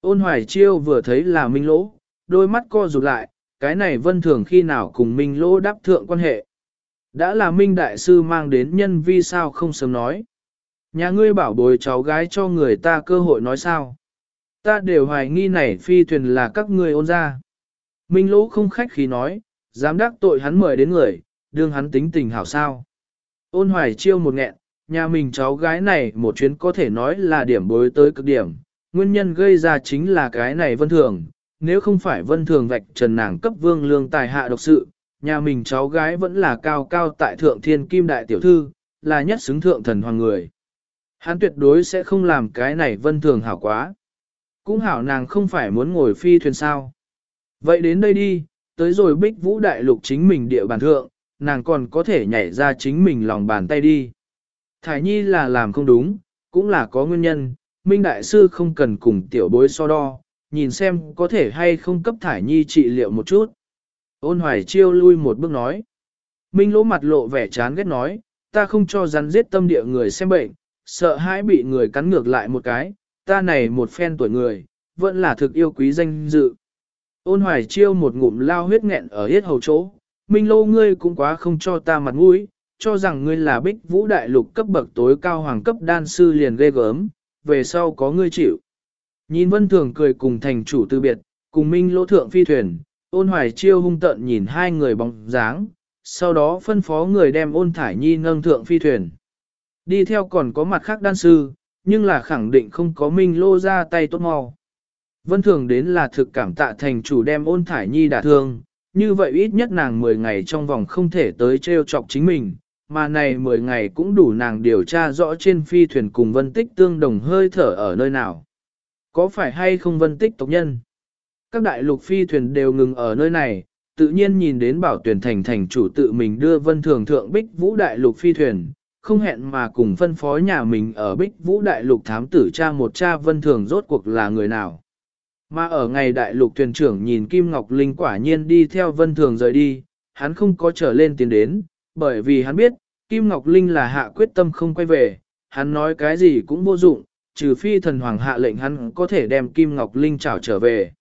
Ôn hoài chiêu vừa thấy là minh lỗ, đôi mắt co rụt lại, cái này vân thường khi nào cùng minh lỗ đáp thượng quan hệ. Đã là minh đại sư mang đến nhân vi sao không sớm nói. Nhà ngươi bảo bồi cháu gái cho người ta cơ hội nói sao. Ta đều hoài nghi này phi thuyền là các ngươi ôn ra. Minh lỗ không khách khí nói, dám đắc tội hắn mời đến người, đương hắn tính tình hảo sao. Ôn hoài chiêu một nghẹn, nhà mình cháu gái này một chuyến có thể nói là điểm bối tới cực điểm, nguyên nhân gây ra chính là cái này vân thường, nếu không phải vân thường vạch trần nàng cấp vương lương tài hạ độc sự, nhà mình cháu gái vẫn là cao cao tại thượng thiên kim đại tiểu thư, là nhất xứng thượng thần hoàng người. Hắn tuyệt đối sẽ không làm cái này vân thường hảo quá. Cũng hảo nàng không phải muốn ngồi phi thuyền sao. Vậy đến đây đi, tới rồi bích vũ đại lục chính mình địa bàn thượng, nàng còn có thể nhảy ra chính mình lòng bàn tay đi. Thải nhi là làm không đúng, cũng là có nguyên nhân, Minh Đại Sư không cần cùng tiểu bối so đo, nhìn xem có thể hay không cấp Thải nhi trị liệu một chút. Ôn hoài chiêu lui một bước nói. Minh lỗ mặt lộ vẻ chán ghét nói, ta không cho rắn giết tâm địa người xem bệnh, sợ hãi bị người cắn ngược lại một cái, ta này một phen tuổi người, vẫn là thực yêu quý danh dự. Ôn hoài chiêu một ngụm lao huyết nghẹn ở hết hầu chỗ, Minh Lô ngươi cũng quá không cho ta mặt mũi, cho rằng ngươi là bích vũ đại lục cấp bậc tối cao hoàng cấp đan sư liền ghê gớm, về sau có ngươi chịu. Nhìn vân thường cười cùng thành chủ tư biệt, cùng Minh Lỗ thượng phi thuyền, ôn hoài chiêu hung tận nhìn hai người bóng dáng, sau đó phân phó người đem ôn thải nhi nâng thượng phi thuyền. Đi theo còn có mặt khác đan sư, nhưng là khẳng định không có Minh Lô ra tay tốt mau. Vân thường đến là thực cảm tạ thành chủ đem ôn thải nhi đả thương, như vậy ít nhất nàng 10 ngày trong vòng không thể tới treo chọc chính mình, mà này 10 ngày cũng đủ nàng điều tra rõ trên phi thuyền cùng vân tích tương đồng hơi thở ở nơi nào. Có phải hay không vân tích tộc nhân? Các đại lục phi thuyền đều ngừng ở nơi này, tự nhiên nhìn đến bảo tuyển thành thành chủ tự mình đưa vân thường thượng bích vũ đại lục phi thuyền, không hẹn mà cùng phân phó nhà mình ở bích vũ đại lục thám tử cha một cha vân thường rốt cuộc là người nào. Mà ở ngày đại lục thuyền trưởng nhìn Kim Ngọc Linh quả nhiên đi theo vân thường rời đi, hắn không có trở lên tiến đến, bởi vì hắn biết, Kim Ngọc Linh là hạ quyết tâm không quay về, hắn nói cái gì cũng vô dụng, trừ phi thần hoàng hạ lệnh hắn có thể đem Kim Ngọc Linh trảo trở về.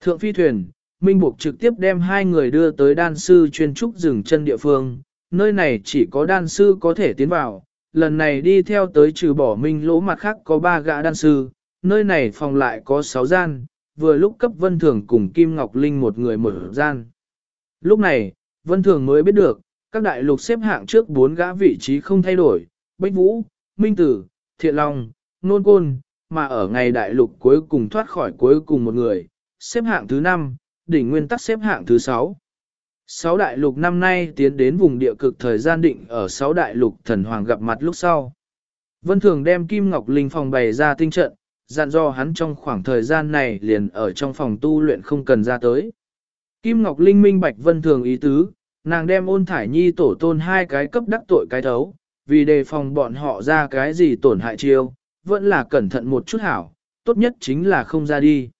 Thượng phi thuyền, Minh Buộc trực tiếp đem hai người đưa tới đan sư chuyên trúc rừng chân địa phương, nơi này chỉ có đan sư có thể tiến vào, lần này đi theo tới trừ bỏ Minh lỗ mặt khác có ba gã đan sư, nơi này phòng lại có sáu gian, vừa lúc cấp Vân Thường cùng Kim Ngọc Linh một người một gian. Lúc này, Vân Thường mới biết được, các đại lục xếp hạng trước bốn gã vị trí không thay đổi, Bách Vũ, Minh Tử, Thiện Long, Nôn Côn, mà ở ngày đại lục cuối cùng thoát khỏi cuối cùng một người, xếp hạng thứ 5, đỉnh nguyên tắc xếp hạng thứ 6. Sáu đại lục năm nay tiến đến vùng địa cực thời gian định ở sáu đại lục thần hoàng gặp mặt lúc sau. Vân Thường đem Kim Ngọc Linh phòng bày ra tinh trận, dặn do hắn trong khoảng thời gian này liền ở trong phòng tu luyện không cần ra tới. Kim Ngọc Linh minh bạch Vân Thường ý tứ, nàng đem ôn thải nhi tổ tôn hai cái cấp đắc tội cái thấu, vì đề phòng bọn họ ra cái gì tổn hại chiêu, vẫn là cẩn thận một chút hảo, tốt nhất chính là không ra đi.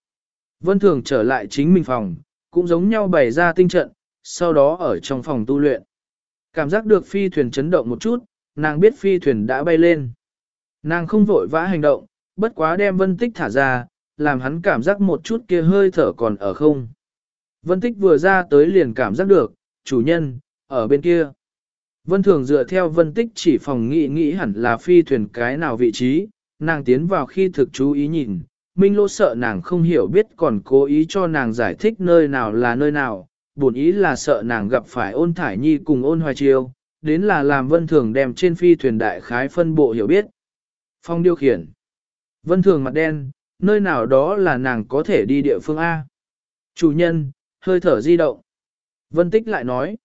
Vân Thường trở lại chính mình phòng, cũng giống nhau bày ra tinh trận, sau đó ở trong phòng tu luyện. Cảm giác được phi thuyền chấn động một chút, nàng biết phi thuyền đã bay lên. Nàng không vội vã hành động, bất quá đem vân tích thả ra, làm hắn cảm giác một chút kia hơi thở còn ở không. Vân tích vừa ra tới liền cảm giác được, chủ nhân, ở bên kia. Vân thường dựa theo vân tích chỉ phòng nghĩ nghĩ hẳn là phi thuyền cái nào vị trí, nàng tiến vào khi thực chú ý nhìn, Minh Lô sợ nàng không hiểu biết còn cố ý cho nàng giải thích nơi nào là nơi nào, buồn ý là sợ nàng gặp phải ôn thải nhi cùng ôn hoài chiêu, đến là làm vân thường đem trên phi thuyền đại khái phân bộ hiểu biết. Phong điều khiển. Vân thường mặt đen, nơi nào đó là nàng có thể đi địa phương A. Chủ nhân, hơi thở di động. Vân tích lại nói.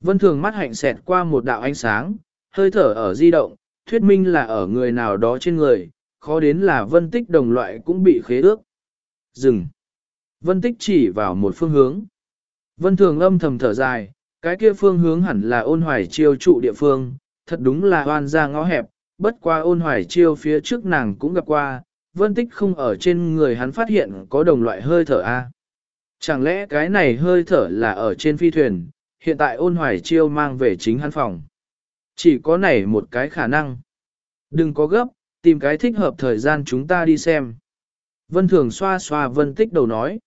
Vân thường mắt hạnh xẹt qua một đạo ánh sáng, hơi thở ở di động, thuyết minh là ở người nào đó trên người, khó đến là vân tích đồng loại cũng bị khế ước. Dừng. Vân tích chỉ vào một phương hướng. Vân thường âm thầm thở dài, cái kia phương hướng hẳn là ôn hoài chiêu trụ địa phương, thật đúng là oan ra ngõ hẹp, bất qua ôn hoài chiêu phía trước nàng cũng gặp qua, vân tích không ở trên người hắn phát hiện có đồng loại hơi thở A. Chẳng lẽ cái này hơi thở là ở trên phi thuyền, hiện tại ôn hoài chiêu mang về chính hắn phòng. Chỉ có này một cái khả năng. Đừng có gấp, tìm cái thích hợp thời gian chúng ta đi xem. Vân Thường xoa xoa Vân Tích đầu nói.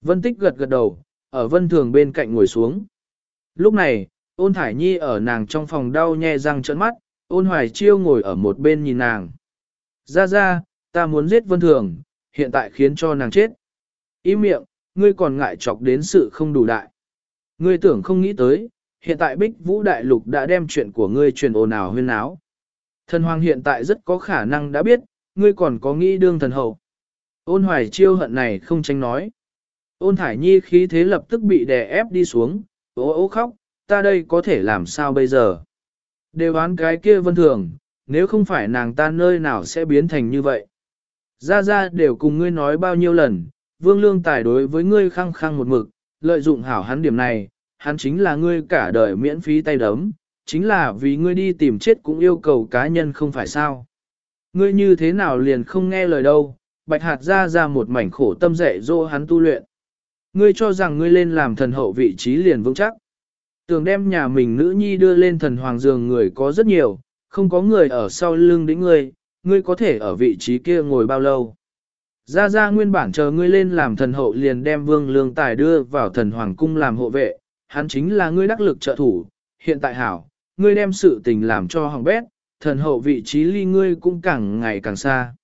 Vân Tích gật gật đầu, ở Vân Thường bên cạnh ngồi xuống. Lúc này, ôn Thải Nhi ở nàng trong phòng đau nhe răng trợn mắt, ôn Hoài Chiêu ngồi ở một bên nhìn nàng. Ra ra, ta muốn giết Vân Thường, hiện tại khiến cho nàng chết. Ý miệng, ngươi còn ngại chọc đến sự không đủ đại. Ngươi tưởng không nghĩ tới, hiện tại Bích Vũ Đại Lục đã đem chuyện của ngươi truyền ồn ào huyên áo. Thần hoàng hiện tại rất có khả năng đã biết, ngươi còn có nghĩ đương thần hậu. Ôn hoài chiêu hận này không tranh nói. Ôn thải nhi khí thế lập tức bị đè ép đi xuống, ố ố khóc, ta đây có thể làm sao bây giờ. Đều án cái kia vân thường, nếu không phải nàng ta nơi nào sẽ biến thành như vậy. Ra ra đều cùng ngươi nói bao nhiêu lần, vương lương tài đối với ngươi khăng khăng một mực, lợi dụng hảo hắn điểm này, hắn chính là ngươi cả đời miễn phí tay đấm, chính là vì ngươi đi tìm chết cũng yêu cầu cá nhân không phải sao. Ngươi như thế nào liền không nghe lời đâu, bạch hạt ra ra một mảnh khổ tâm dạy dỗ hắn tu luyện. Ngươi cho rằng ngươi lên làm thần hậu vị trí liền vững chắc. Tường đem nhà mình nữ nhi đưa lên thần hoàng giường người có rất nhiều, không có người ở sau lưng đến ngươi, ngươi có thể ở vị trí kia ngồi bao lâu. Ra ra nguyên bản chờ ngươi lên làm thần hậu liền đem vương lương tài đưa vào thần hoàng cung làm hộ vệ, hắn chính là ngươi đắc lực trợ thủ, hiện tại hảo, ngươi đem sự tình làm cho hỏng bét, thần hậu vị trí ly ngươi cũng càng ngày càng xa.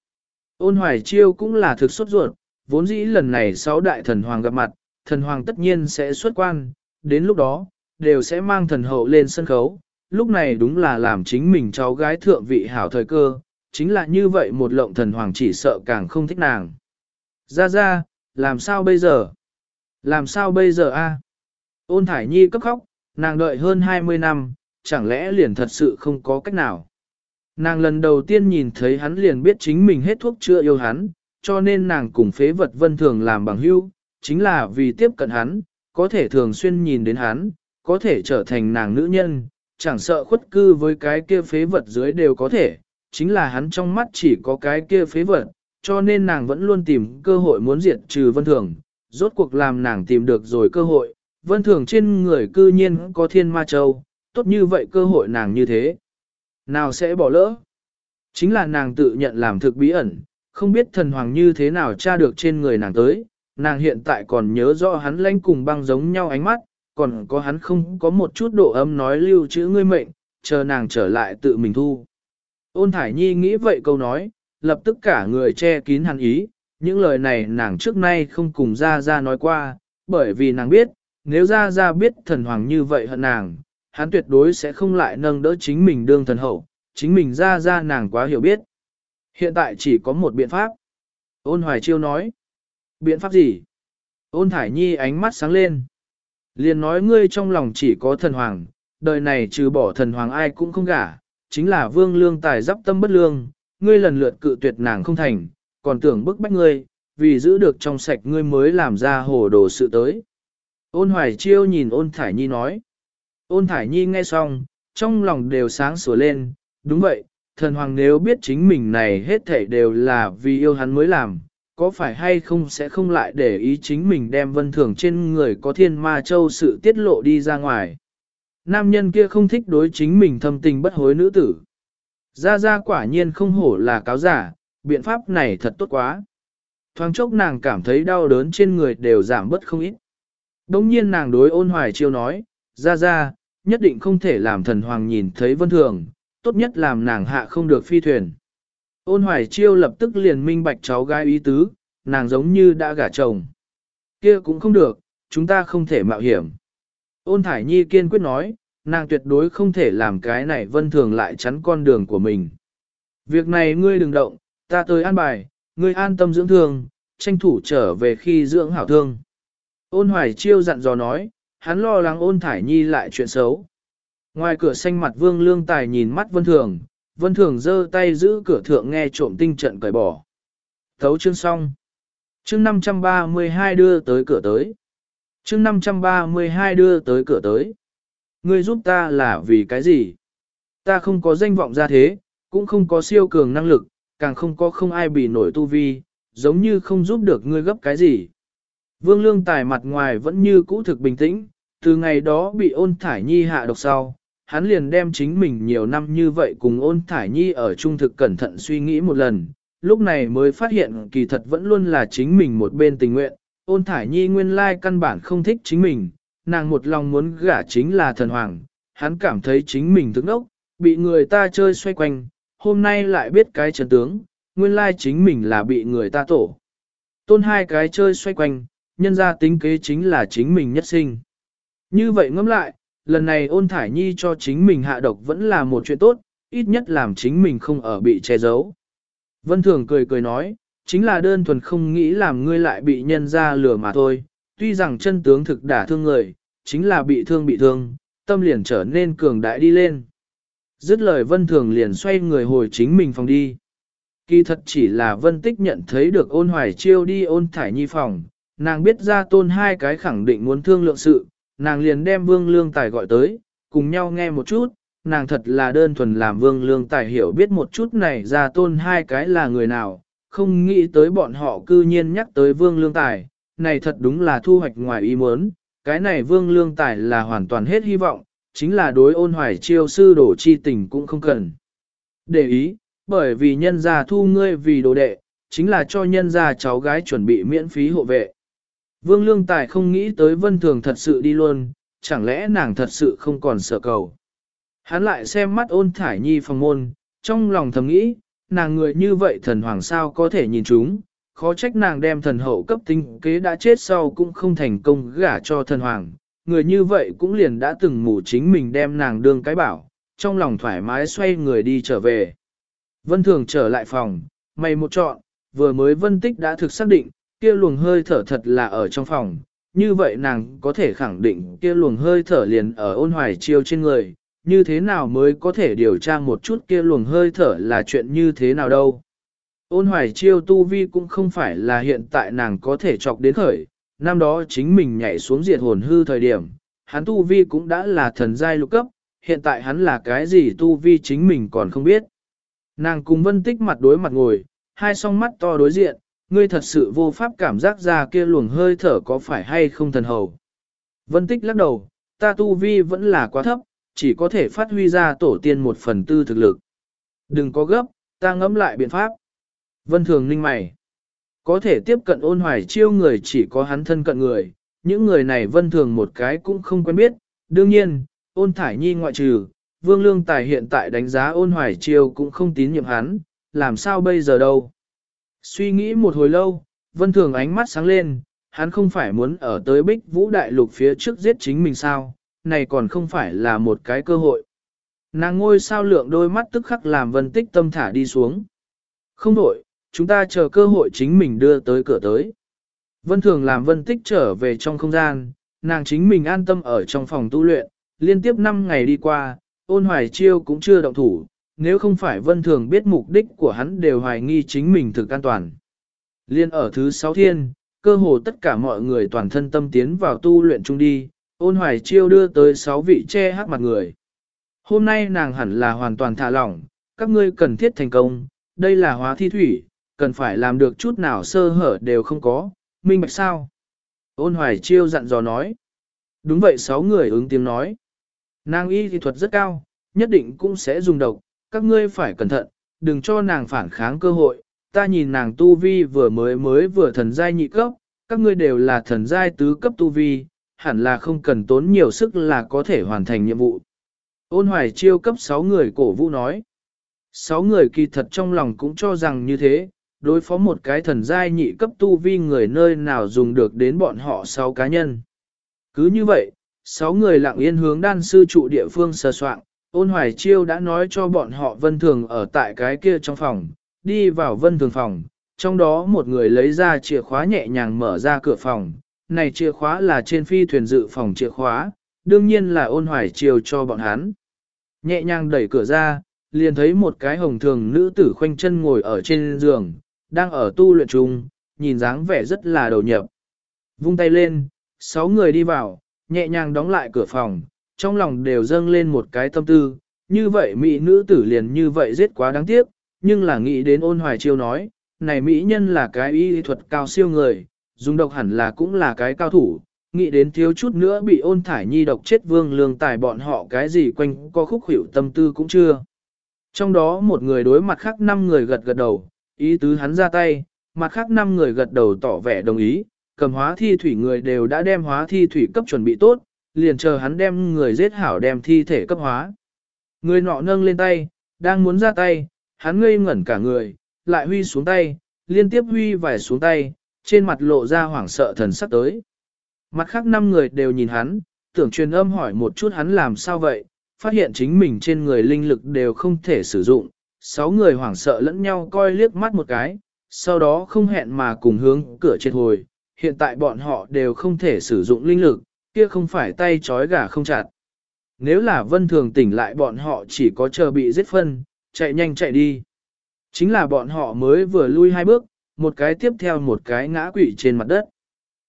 Ôn hoài chiêu cũng là thực xuất ruột, vốn dĩ lần này sáu đại thần hoàng gặp mặt, thần hoàng tất nhiên sẽ xuất quan, đến lúc đó, đều sẽ mang thần hậu lên sân khấu, lúc này đúng là làm chính mình cháu gái thượng vị hảo thời cơ, chính là như vậy một lộng thần hoàng chỉ sợ càng không thích nàng. Ra ra, làm sao bây giờ? Làm sao bây giờ a? Ôn Thải Nhi cấp khóc, nàng đợi hơn 20 năm, chẳng lẽ liền thật sự không có cách nào. Nàng lần đầu tiên nhìn thấy hắn liền biết chính mình hết thuốc chữa yêu hắn, cho nên nàng cùng phế vật vân thường làm bằng hữu, chính là vì tiếp cận hắn, có thể thường xuyên nhìn đến hắn, có thể trở thành nàng nữ nhân, chẳng sợ khuất cư với cái kia phế vật dưới đều có thể, chính là hắn trong mắt chỉ có cái kia phế vật, cho nên nàng vẫn luôn tìm cơ hội muốn diệt trừ vân thường, rốt cuộc làm nàng tìm được rồi cơ hội, vân thường trên người cư nhiên có thiên ma châu, tốt như vậy cơ hội nàng như thế. Nào sẽ bỏ lỡ? Chính là nàng tự nhận làm thực bí ẩn, không biết thần hoàng như thế nào tra được trên người nàng tới, nàng hiện tại còn nhớ rõ hắn lanh cùng băng giống nhau ánh mắt, còn có hắn không có một chút độ âm nói lưu chữ ngươi mệnh, chờ nàng trở lại tự mình thu. Ôn Thải Nhi nghĩ vậy câu nói, lập tức cả người che kín hắn ý, những lời này nàng trước nay không cùng Gia Gia nói qua, bởi vì nàng biết, nếu Ra Ra biết thần hoàng như vậy hận nàng, hắn tuyệt đối sẽ không lại nâng đỡ chính mình đương thần hậu, chính mình Ra Ra nàng quá hiểu biết. Hiện tại chỉ có một biện pháp. Ôn Hoài Chiêu nói. Biện pháp gì? Ôn Thải Nhi ánh mắt sáng lên. Liền nói ngươi trong lòng chỉ có thần hoàng, đời này trừ bỏ thần hoàng ai cũng không gả, chính là vương lương tài dắp tâm bất lương, ngươi lần lượt cự tuyệt nàng không thành, còn tưởng bức bách ngươi, vì giữ được trong sạch ngươi mới làm ra hồ đồ sự tới. Ôn hoài chiêu nhìn ôn thải nhi nói. Ôn thải nhi nghe xong, trong lòng đều sáng sủa lên, đúng vậy, thần hoàng nếu biết chính mình này hết thảy đều là vì yêu hắn mới làm, có phải hay không sẽ không lại để ý chính mình đem vân thường trên người có thiên ma châu sự tiết lộ đi ra ngoài. Nam nhân kia không thích đối chính mình thâm tình bất hối nữ tử. Ra ra quả nhiên không hổ là cáo giả, biện pháp này thật tốt quá. Thoáng chốc nàng cảm thấy đau đớn trên người đều giảm bớt không ít. Đông nhiên nàng đối ôn hoài chiêu nói, ra ra, nhất định không thể làm thần hoàng nhìn thấy vân thường, tốt nhất làm nàng hạ không được phi thuyền. Ôn hoài chiêu lập tức liền minh bạch cháu gái ý tứ, nàng giống như đã gả chồng. kia cũng không được, chúng ta không thể mạo hiểm. Ôn thải nhi kiên quyết nói, nàng tuyệt đối không thể làm cái này vân thường lại chắn con đường của mình. Việc này ngươi đừng động, ta tới an bài, ngươi an tâm dưỡng thương, tranh thủ trở về khi dưỡng hảo thương. Ôn hoài chiêu dặn dò nói, hắn lo lắng ôn thải nhi lại chuyện xấu. Ngoài cửa xanh mặt vương lương tài nhìn mắt vân thường, vân thường giơ tay giữ cửa thượng nghe trộm tinh trận cởi bỏ. Thấu chương xong. Chương 532 đưa tới cửa tới. Chương 532 đưa tới cửa tới. Ngươi giúp ta là vì cái gì? Ta không có danh vọng ra thế, cũng không có siêu cường năng lực, càng không có không ai bị nổi tu vi, giống như không giúp được ngươi gấp cái gì. Vương Lương Tài mặt ngoài vẫn như cũ thực bình tĩnh, từ ngày đó bị ôn thải nhi hạ độc sau, hắn liền đem chính mình nhiều năm như vậy cùng ôn thải nhi ở trung thực cẩn thận suy nghĩ một lần, lúc này mới phát hiện kỳ thật vẫn luôn là chính mình một bên tình nguyện, ôn thải nhi nguyên lai căn bản không thích chính mình, nàng một lòng muốn gả chính là thần hoàng, hắn cảm thấy chính mình thức ốc, bị người ta chơi xoay quanh, hôm nay lại biết cái trận tướng, nguyên lai chính mình là bị người ta tổ. Tôn hai cái chơi xoay quanh, nhân ra tính kế chính là chính mình nhất sinh. Như vậy ngẫm lại, lần này ôn thải nhi cho chính mình hạ độc vẫn là một chuyện tốt, ít nhất làm chính mình không ở bị che giấu. Vân Thường cười cười nói, chính là đơn thuần không nghĩ làm ngươi lại bị nhân ra lừa mà thôi, tuy rằng chân tướng thực đả thương người, chính là bị thương bị thương, tâm liền trở nên cường đại đi lên. Dứt lời Vân Thường liền xoay người hồi chính mình phòng đi. Kỳ thật chỉ là Vân Tích nhận thấy được ôn hoài chiêu đi ôn thải nhi phòng, nàng biết ra tôn hai cái khẳng định muốn thương lượng sự, nàng liền đem Vương Lương Tài gọi tới, cùng nhau nghe một chút, nàng thật là đơn thuần làm Vương Lương Tài hiểu biết một chút này ra tôn hai cái là người nào, không nghĩ tới bọn họ cư nhiên nhắc tới Vương Lương Tài, này thật đúng là thu hoạch ngoài ý muốn, cái này Vương Lương Tài là hoàn toàn hết hy vọng, chính là đối ôn hoài chiêu sư đổ chi tình cũng không cần. Để ý, bởi vì nhân gia thu ngươi vì đồ đệ, chính là cho nhân gia cháu gái chuẩn bị miễn phí hộ vệ. Vương Lương Tài không nghĩ tới Vân Thường thật sự đi luôn, chẳng lẽ nàng thật sự không còn sợ cầu. Hắn lại xem mắt ôn thải nhi phòng môn, trong lòng thầm nghĩ, nàng người như vậy thần hoàng sao có thể nhìn chúng, khó trách nàng đem thần hậu cấp tinh kế đã chết sau cũng không thành công gả cho thần hoàng, người như vậy cũng liền đã từng mù chính mình đem nàng đương cái bảo, trong lòng thoải mái xoay người đi trở về. Vân Thường trở lại phòng, mày một chọn, vừa mới vân tích đã thực xác định, kia luồng hơi thở thật là ở trong phòng, như vậy nàng có thể khẳng định kia luồng hơi thở liền ở ôn hoài chiêu trên người, như thế nào mới có thể điều tra một chút kia luồng hơi thở là chuyện như thế nào đâu. Ôn hoài chiêu tu vi cũng không phải là hiện tại nàng có thể chọc đến khởi, năm đó chính mình nhảy xuống diệt hồn hư thời điểm, hắn tu vi cũng đã là thần giai lục cấp, hiện tại hắn là cái gì tu vi chính mình còn không biết. Nàng cùng vân tích mặt đối mặt ngồi, hai song mắt to đối diện, ngươi thật sự vô pháp cảm giác ra kia luồng hơi thở có phải hay không thần hầu. Vân tích lắc đầu, ta tu vi vẫn là quá thấp, chỉ có thể phát huy ra tổ tiên một phần tư thực lực. Đừng có gấp, ta ngẫm lại biện pháp. Vân thường ninh mày. Có thể tiếp cận ôn hoài chiêu người chỉ có hắn thân cận người, những người này vân thường một cái cũng không quen biết. Đương nhiên, ôn thải nhi ngoại trừ, vương lương tài hiện tại đánh giá ôn hoài chiêu cũng không tín nhiệm hắn, làm sao bây giờ đâu. Suy nghĩ một hồi lâu, vân thường ánh mắt sáng lên, hắn không phải muốn ở tới bích vũ đại lục phía trước giết chính mình sao, này còn không phải là một cái cơ hội. Nàng ngôi sao lượng đôi mắt tức khắc làm vân tích tâm thả đi xuống. Không đổi, chúng ta chờ cơ hội chính mình đưa tới cửa tới. Vân thường làm vân tích trở về trong không gian, nàng chính mình an tâm ở trong phòng tu luyện, liên tiếp 5 ngày đi qua, ôn hoài chiêu cũng chưa động thủ, nếu không phải vân thường biết mục đích của hắn đều hoài nghi chính mình thực an toàn. Liên ở thứ sáu thiên, cơ hồ tất cả mọi người toàn thân tâm tiến vào tu luyện chung đi, ôn hoài chiêu đưa tới sáu vị che hát mặt người. Hôm nay nàng hẳn là hoàn toàn thả lỏng, các ngươi cần thiết thành công, đây là hóa thi thủy, cần phải làm được chút nào sơ hở đều không có, minh bạch sao? Ôn hoài chiêu dặn dò nói. Đúng vậy sáu người ứng tiếng nói. Nàng y thì thuật rất cao, nhất định cũng sẽ dùng độc, các ngươi phải cẩn thận, đừng cho nàng phản kháng cơ hội. Ta nhìn nàng tu vi vừa mới mới vừa thần giai nhị cấp, các ngươi đều là thần giai tứ cấp tu vi, hẳn là không cần tốn nhiều sức là có thể hoàn thành nhiệm vụ. Ôn hoài chiêu cấp 6 người cổ vũ nói. 6 người kỳ thật trong lòng cũng cho rằng như thế, đối phó một cái thần giai nhị cấp tu vi người nơi nào dùng được đến bọn họ 6 cá nhân. Cứ như vậy, 6 người lặng yên hướng đan sư trụ địa phương sờ soạn, ôn hoài chiêu đã nói cho bọn họ vân thường ở tại cái kia trong phòng, đi vào vân thường phòng, trong đó một người lấy ra chìa khóa nhẹ nhàng mở ra cửa phòng, này chìa khóa là trên phi thuyền dự phòng chìa khóa, đương nhiên là ôn hoài Chiêu cho bọn hắn. Nhẹ nhàng đẩy cửa ra, liền thấy một cái hồng thường nữ tử khoanh chân ngồi ở trên giường, đang ở tu luyện chung, nhìn dáng vẻ rất là đầu nhập. Vung tay lên, sáu người đi vào, nhẹ nhàng đóng lại cửa phòng, trong lòng đều dâng lên một cái tâm tư, như vậy mỹ nữ tử liền như vậy giết quá đáng tiếc, nhưng là nghĩ đến ôn hoài chiêu nói, này mỹ nhân là cái y thuật cao siêu người, dùng độc hẳn là cũng là cái cao thủ, nghĩ đến thiếu chút nữa bị ôn thải nhi độc chết vương lương tài bọn họ cái gì quanh có khúc hiểu tâm tư cũng chưa. Trong đó một người đối mặt khác năm người gật gật đầu, ý tứ hắn ra tay, mặt khác năm người gật đầu tỏ vẻ đồng ý, cầm hóa thi thủy người đều đã đem hóa thi thủy cấp chuẩn bị tốt, liền chờ hắn đem người giết hảo đem thi thể cấp hóa. Người nọ nâng lên tay, đang muốn ra tay, hắn ngây ngẩn cả người, lại huy xuống tay, liên tiếp huy vài xuống tay, trên mặt lộ ra hoảng sợ thần sắc tới. Mặt khác năm người đều nhìn hắn, tưởng truyền âm hỏi một chút hắn làm sao vậy, phát hiện chính mình trên người linh lực đều không thể sử dụng. Sáu người hoảng sợ lẫn nhau coi liếc mắt một cái, sau đó không hẹn mà cùng hướng cửa trên hồi. Hiện tại bọn họ đều không thể sử dụng linh lực, kia không phải tay trói gà không chặt. Nếu là vân thường tỉnh lại bọn họ chỉ có chờ bị giết phân, chạy nhanh chạy đi. Chính là bọn họ mới vừa lui hai bước, một cái tiếp theo một cái ngã quỵ trên mặt đất.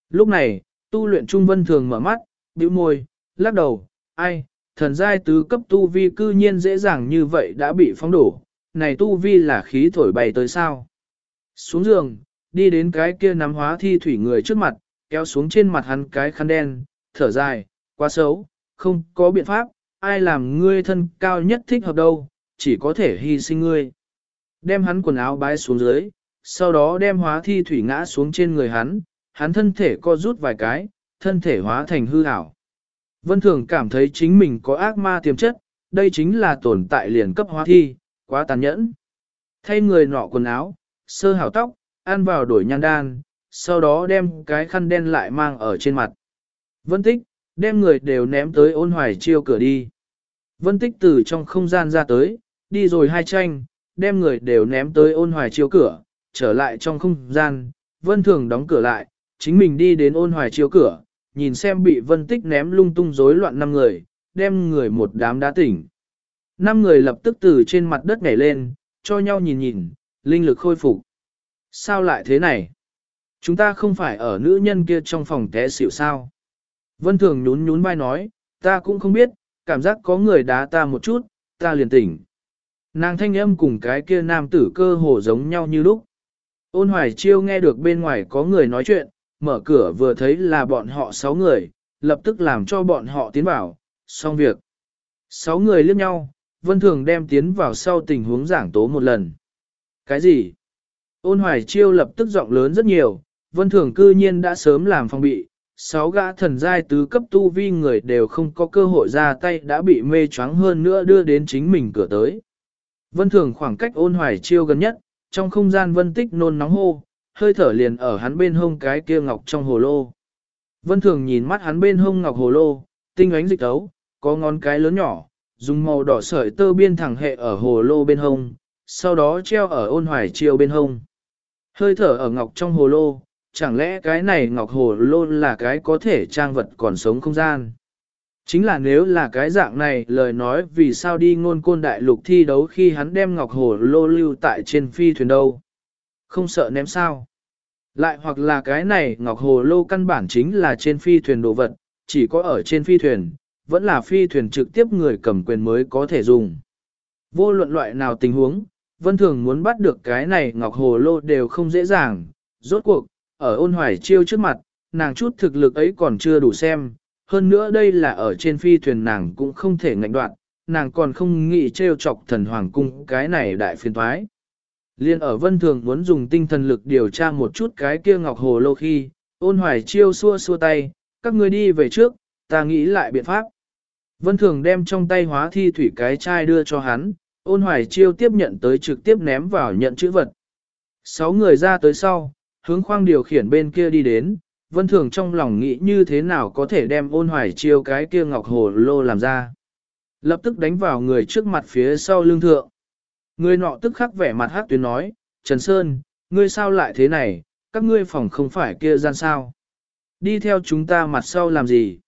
Lúc này, tu luyện trung vân thường mở mắt, bĩu môi, lắc đầu, ai, thần giai tứ cấp tu vi cư nhiên dễ dàng như vậy đã bị phóng đổ, này tu vi là khí thổi bay tới sao. Xuống giường, đi đến cái kia nắm hóa thi thủy người trước mặt, kéo xuống trên mặt hắn cái khăn đen, thở dài, quá xấu, không có biện pháp, ai làm ngươi thân cao nhất thích hợp đâu, chỉ có thể hy sinh ngươi. Đem hắn quần áo bái xuống dưới, sau đó đem hóa thi thủy ngã xuống trên người hắn, hắn thân thể co rút vài cái, thân thể hóa thành hư ảo. Vân Thường cảm thấy chính mình có ác ma tiềm chất, đây chính là tồn tại liền cấp hóa thi, quá tàn nhẫn. Thay người nọ quần áo, sơ hảo tóc, ăn vào đổi nhan đan, sau đó đem cái khăn đen lại mang ở trên mặt. Vân Tích, đem người đều ném tới ôn hoài chiêu cửa đi. Vân Tích từ trong không gian ra tới, đi rồi hai tranh, đem người đều ném tới ôn hoài chiêu cửa, trở lại trong không gian, vân thường đóng cửa lại, chính mình đi đến ôn hoài chiêu cửa, nhìn xem bị vân tích ném lung tung rối loạn năm người, đem người một đám đá tỉnh. Năm người lập tức từ trên mặt đất nhảy lên, cho nhau nhìn nhìn, linh lực khôi phục. Sao lại thế này? Chúng ta không phải ở nữ nhân kia trong phòng té xỉu sao? Vân Thường nhún nhún vai nói, ta cũng không biết, cảm giác có người đá ta một chút, ta liền tỉnh. Nàng thanh âm cùng cái kia nam tử cơ hồ giống nhau như lúc. Ôn hoài chiêu nghe được bên ngoài có người nói chuyện, mở cửa vừa thấy là bọn họ sáu người, lập tức làm cho bọn họ tiến vào, xong việc. Sáu người liếc nhau, Vân Thường đem tiến vào sau tình huống giảng tố một lần. Cái gì? Ôn hoài chiêu lập tức giọng lớn rất nhiều, Vân Thường cư nhiên đã sớm làm phòng bị, sáu gã thần giai tứ cấp tu vi người đều không có cơ hội ra tay đã bị mê choáng hơn nữa đưa đến chính mình cửa tới. Vân Thường khoảng cách ôn hoài chiêu gần nhất, trong không gian vân tích nôn nóng hô, hơi thở liền ở hắn bên hông cái kia ngọc trong hồ lô. Vân Thường nhìn mắt hắn bên hông ngọc hồ lô, tinh ánh dịch tấu, có ngón cái lớn nhỏ, dùng màu đỏ sợi tơ biên thẳng hệ ở hồ lô bên hông, sau đó treo ở ôn hoài chiêu bên hông. Hơi thở ở ngọc trong hồ lô, chẳng lẽ cái này ngọc hồ lô là cái có thể trang vật còn sống không gian? Chính là nếu là cái dạng này lời nói vì sao đi ngôn côn đại lục thi đấu khi hắn đem ngọc hồ lô lưu tại trên phi thuyền đâu? Không sợ ném sao? Lại hoặc là cái này ngọc hồ lô căn bản chính là trên phi thuyền đồ vật, chỉ có ở trên phi thuyền, vẫn là phi thuyền trực tiếp người cầm quyền mới có thể dùng. Vô luận loại nào tình huống, Vân Thường muốn bắt được cái này ngọc hồ lô đều không dễ dàng, rốt cuộc, ở ôn hoài chiêu trước mặt, nàng chút thực lực ấy còn chưa đủ xem, hơn nữa đây là ở trên phi thuyền nàng cũng không thể ngạnh đoạn, nàng còn không nghĩ trêu chọc thần hoàng cung cái này đại phiền thoái. Liên ở vân thường muốn dùng tinh thần lực điều tra một chút cái kia ngọc hồ lô khi, ôn hoài chiêu xua xua tay, các người đi về trước, ta nghĩ lại biện pháp. Vân thường đem trong tay hóa thi thủy cái chai đưa cho hắn, ôn hoài chiêu tiếp nhận tới trực tiếp ném vào nhận chữ vật. Sáu người ra tới sau, hướng khoang điều khiển bên kia đi đến, vân thường trong lòng nghĩ như thế nào có thể đem ôn hoài chiêu cái kia ngọc hồ lô làm ra. Lập tức đánh vào người trước mặt phía sau lưng thượng. Người nọ tức khắc vẻ mặt hát tuyến nói, Trần Sơn, ngươi sao lại thế này, các ngươi phòng không phải kia gian sao. Đi theo chúng ta mặt sau làm gì?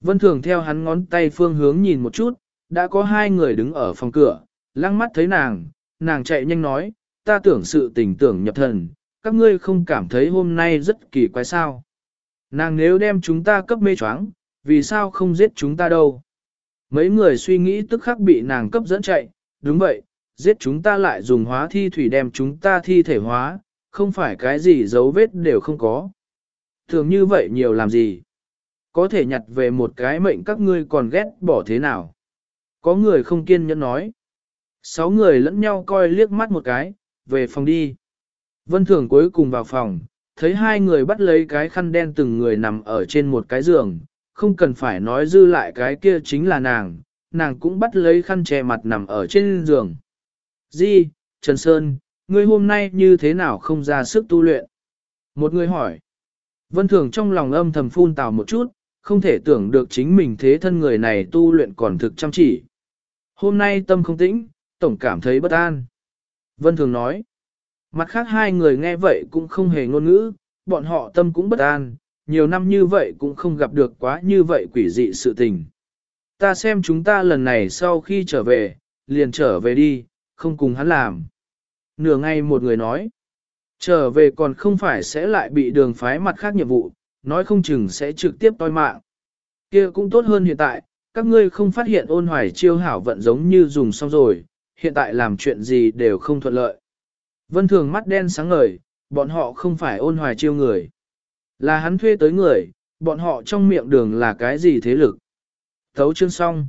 Vân thường theo hắn ngón tay phương hướng nhìn một chút, đã có hai người đứng ở phòng cửa, lăng mắt thấy nàng, nàng chạy nhanh nói, ta tưởng sự tình tưởng nhập thần, các ngươi không cảm thấy hôm nay rất kỳ quái sao. Nàng nếu đem chúng ta cấp mê choáng, vì sao không giết chúng ta đâu? Mấy người suy nghĩ tức khắc bị nàng cấp dẫn chạy, đúng vậy, giết chúng ta lại dùng hóa thi thủy đem chúng ta thi thể hóa, không phải cái gì dấu vết đều không có. Thường như vậy nhiều làm gì? Có thể nhặt về một cái mệnh các ngươi còn ghét bỏ thế nào? Có người không kiên nhẫn nói. Sáu người lẫn nhau coi liếc mắt một cái, về phòng đi. Vân Thường cuối cùng vào phòng, thấy hai người bắt lấy cái khăn đen từng người nằm ở trên một cái giường, không cần phải nói dư lại cái kia chính là nàng, nàng cũng bắt lấy khăn che mặt nằm ở trên giường. Di, Trần Sơn, ngươi hôm nay như thế nào không ra sức tu luyện? Một người hỏi. Vân Thường trong lòng âm thầm phun tào một chút, không thể tưởng được chính mình thế thân người này tu luyện còn thực chăm chỉ. Hôm nay tâm không tĩnh, tổng cảm thấy bất an. Vân Thường nói. Mặt khác hai người nghe vậy cũng không hề ngôn ngữ, bọn họ tâm cũng bất an, nhiều năm như vậy cũng không gặp được quá như vậy quỷ dị sự tình. Ta xem chúng ta lần này sau khi trở về, liền trở về đi, không cùng hắn làm. Nửa ngày một người nói, trở về còn không phải sẽ lại bị đường phái mặt khác nhiệm vụ, nói không chừng sẽ trực tiếp toi mạng. kia cũng tốt hơn hiện tại, các ngươi không phát hiện ôn hoài chiêu hảo vận giống như dùng xong rồi, hiện tại làm chuyện gì đều không thuận lợi. Vân thường mắt đen sáng ngời, bọn họ không phải ôn hoài chiêu người. Là hắn thuê tới người, bọn họ trong miệng đường là cái gì thế lực. Thấu chương xong.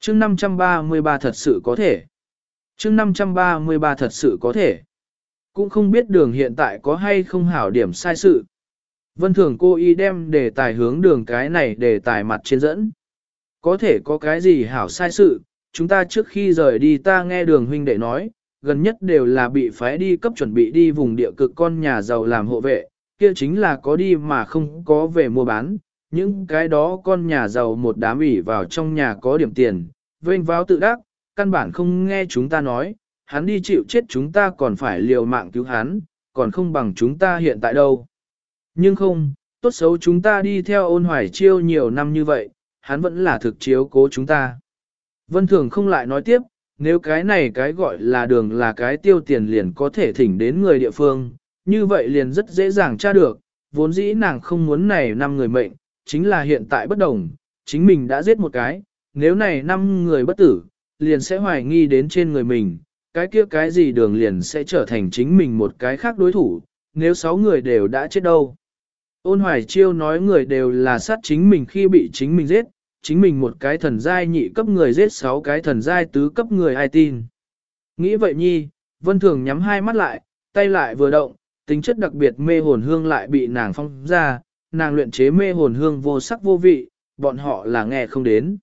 Chương 533 thật sự có thể. Chương 533 thật sự có thể. Cũng không biết đường hiện tại có hay không hảo điểm sai sự. Vân thường cô y đem đề tài hướng đường cái này đề tài mặt trên dẫn. Có thể có cái gì hảo sai sự, chúng ta trước khi rời đi ta nghe đường huynh đệ nói, gần nhất đều là bị phái đi cấp chuẩn bị đi vùng địa cực con nhà giàu làm hộ vệ, kia chính là có đi mà không có về mua bán, những cái đó con nhà giàu một đám ủy vào trong nhà có điểm tiền, vênh váo tự đắc, căn bản không nghe chúng ta nói, hắn đi chịu chết chúng ta còn phải liều mạng cứu hắn, còn không bằng chúng ta hiện tại đâu. Nhưng không, tốt xấu chúng ta đi theo ôn hoài chiêu nhiều năm như vậy, hắn vẫn là thực chiếu cố chúng ta. Vân Thường không lại nói tiếp, nếu cái này cái gọi là đường là cái tiêu tiền liền có thể thỉnh đến người địa phương, như vậy liền rất dễ dàng tra được, vốn dĩ nàng không muốn này năm người mệnh, chính là hiện tại bất đồng, chính mình đã giết một cái, nếu này năm người bất tử, liền sẽ hoài nghi đến trên người mình, cái kia cái gì đường liền sẽ trở thành chính mình một cái khác đối thủ, nếu sáu người đều đã chết đâu. Ôn hoài chiêu nói người đều là sát chính mình khi bị chính mình giết, chính mình một cái thần giai nhị cấp người giết sáu cái thần giai tứ cấp người ai tin. Nghĩ vậy nhi, vân thường nhắm hai mắt lại, tay lại vừa động, tính chất đặc biệt mê hồn hương lại bị nàng phong ra, nàng luyện chế mê hồn hương vô sắc vô vị, bọn họ là nghe không đến.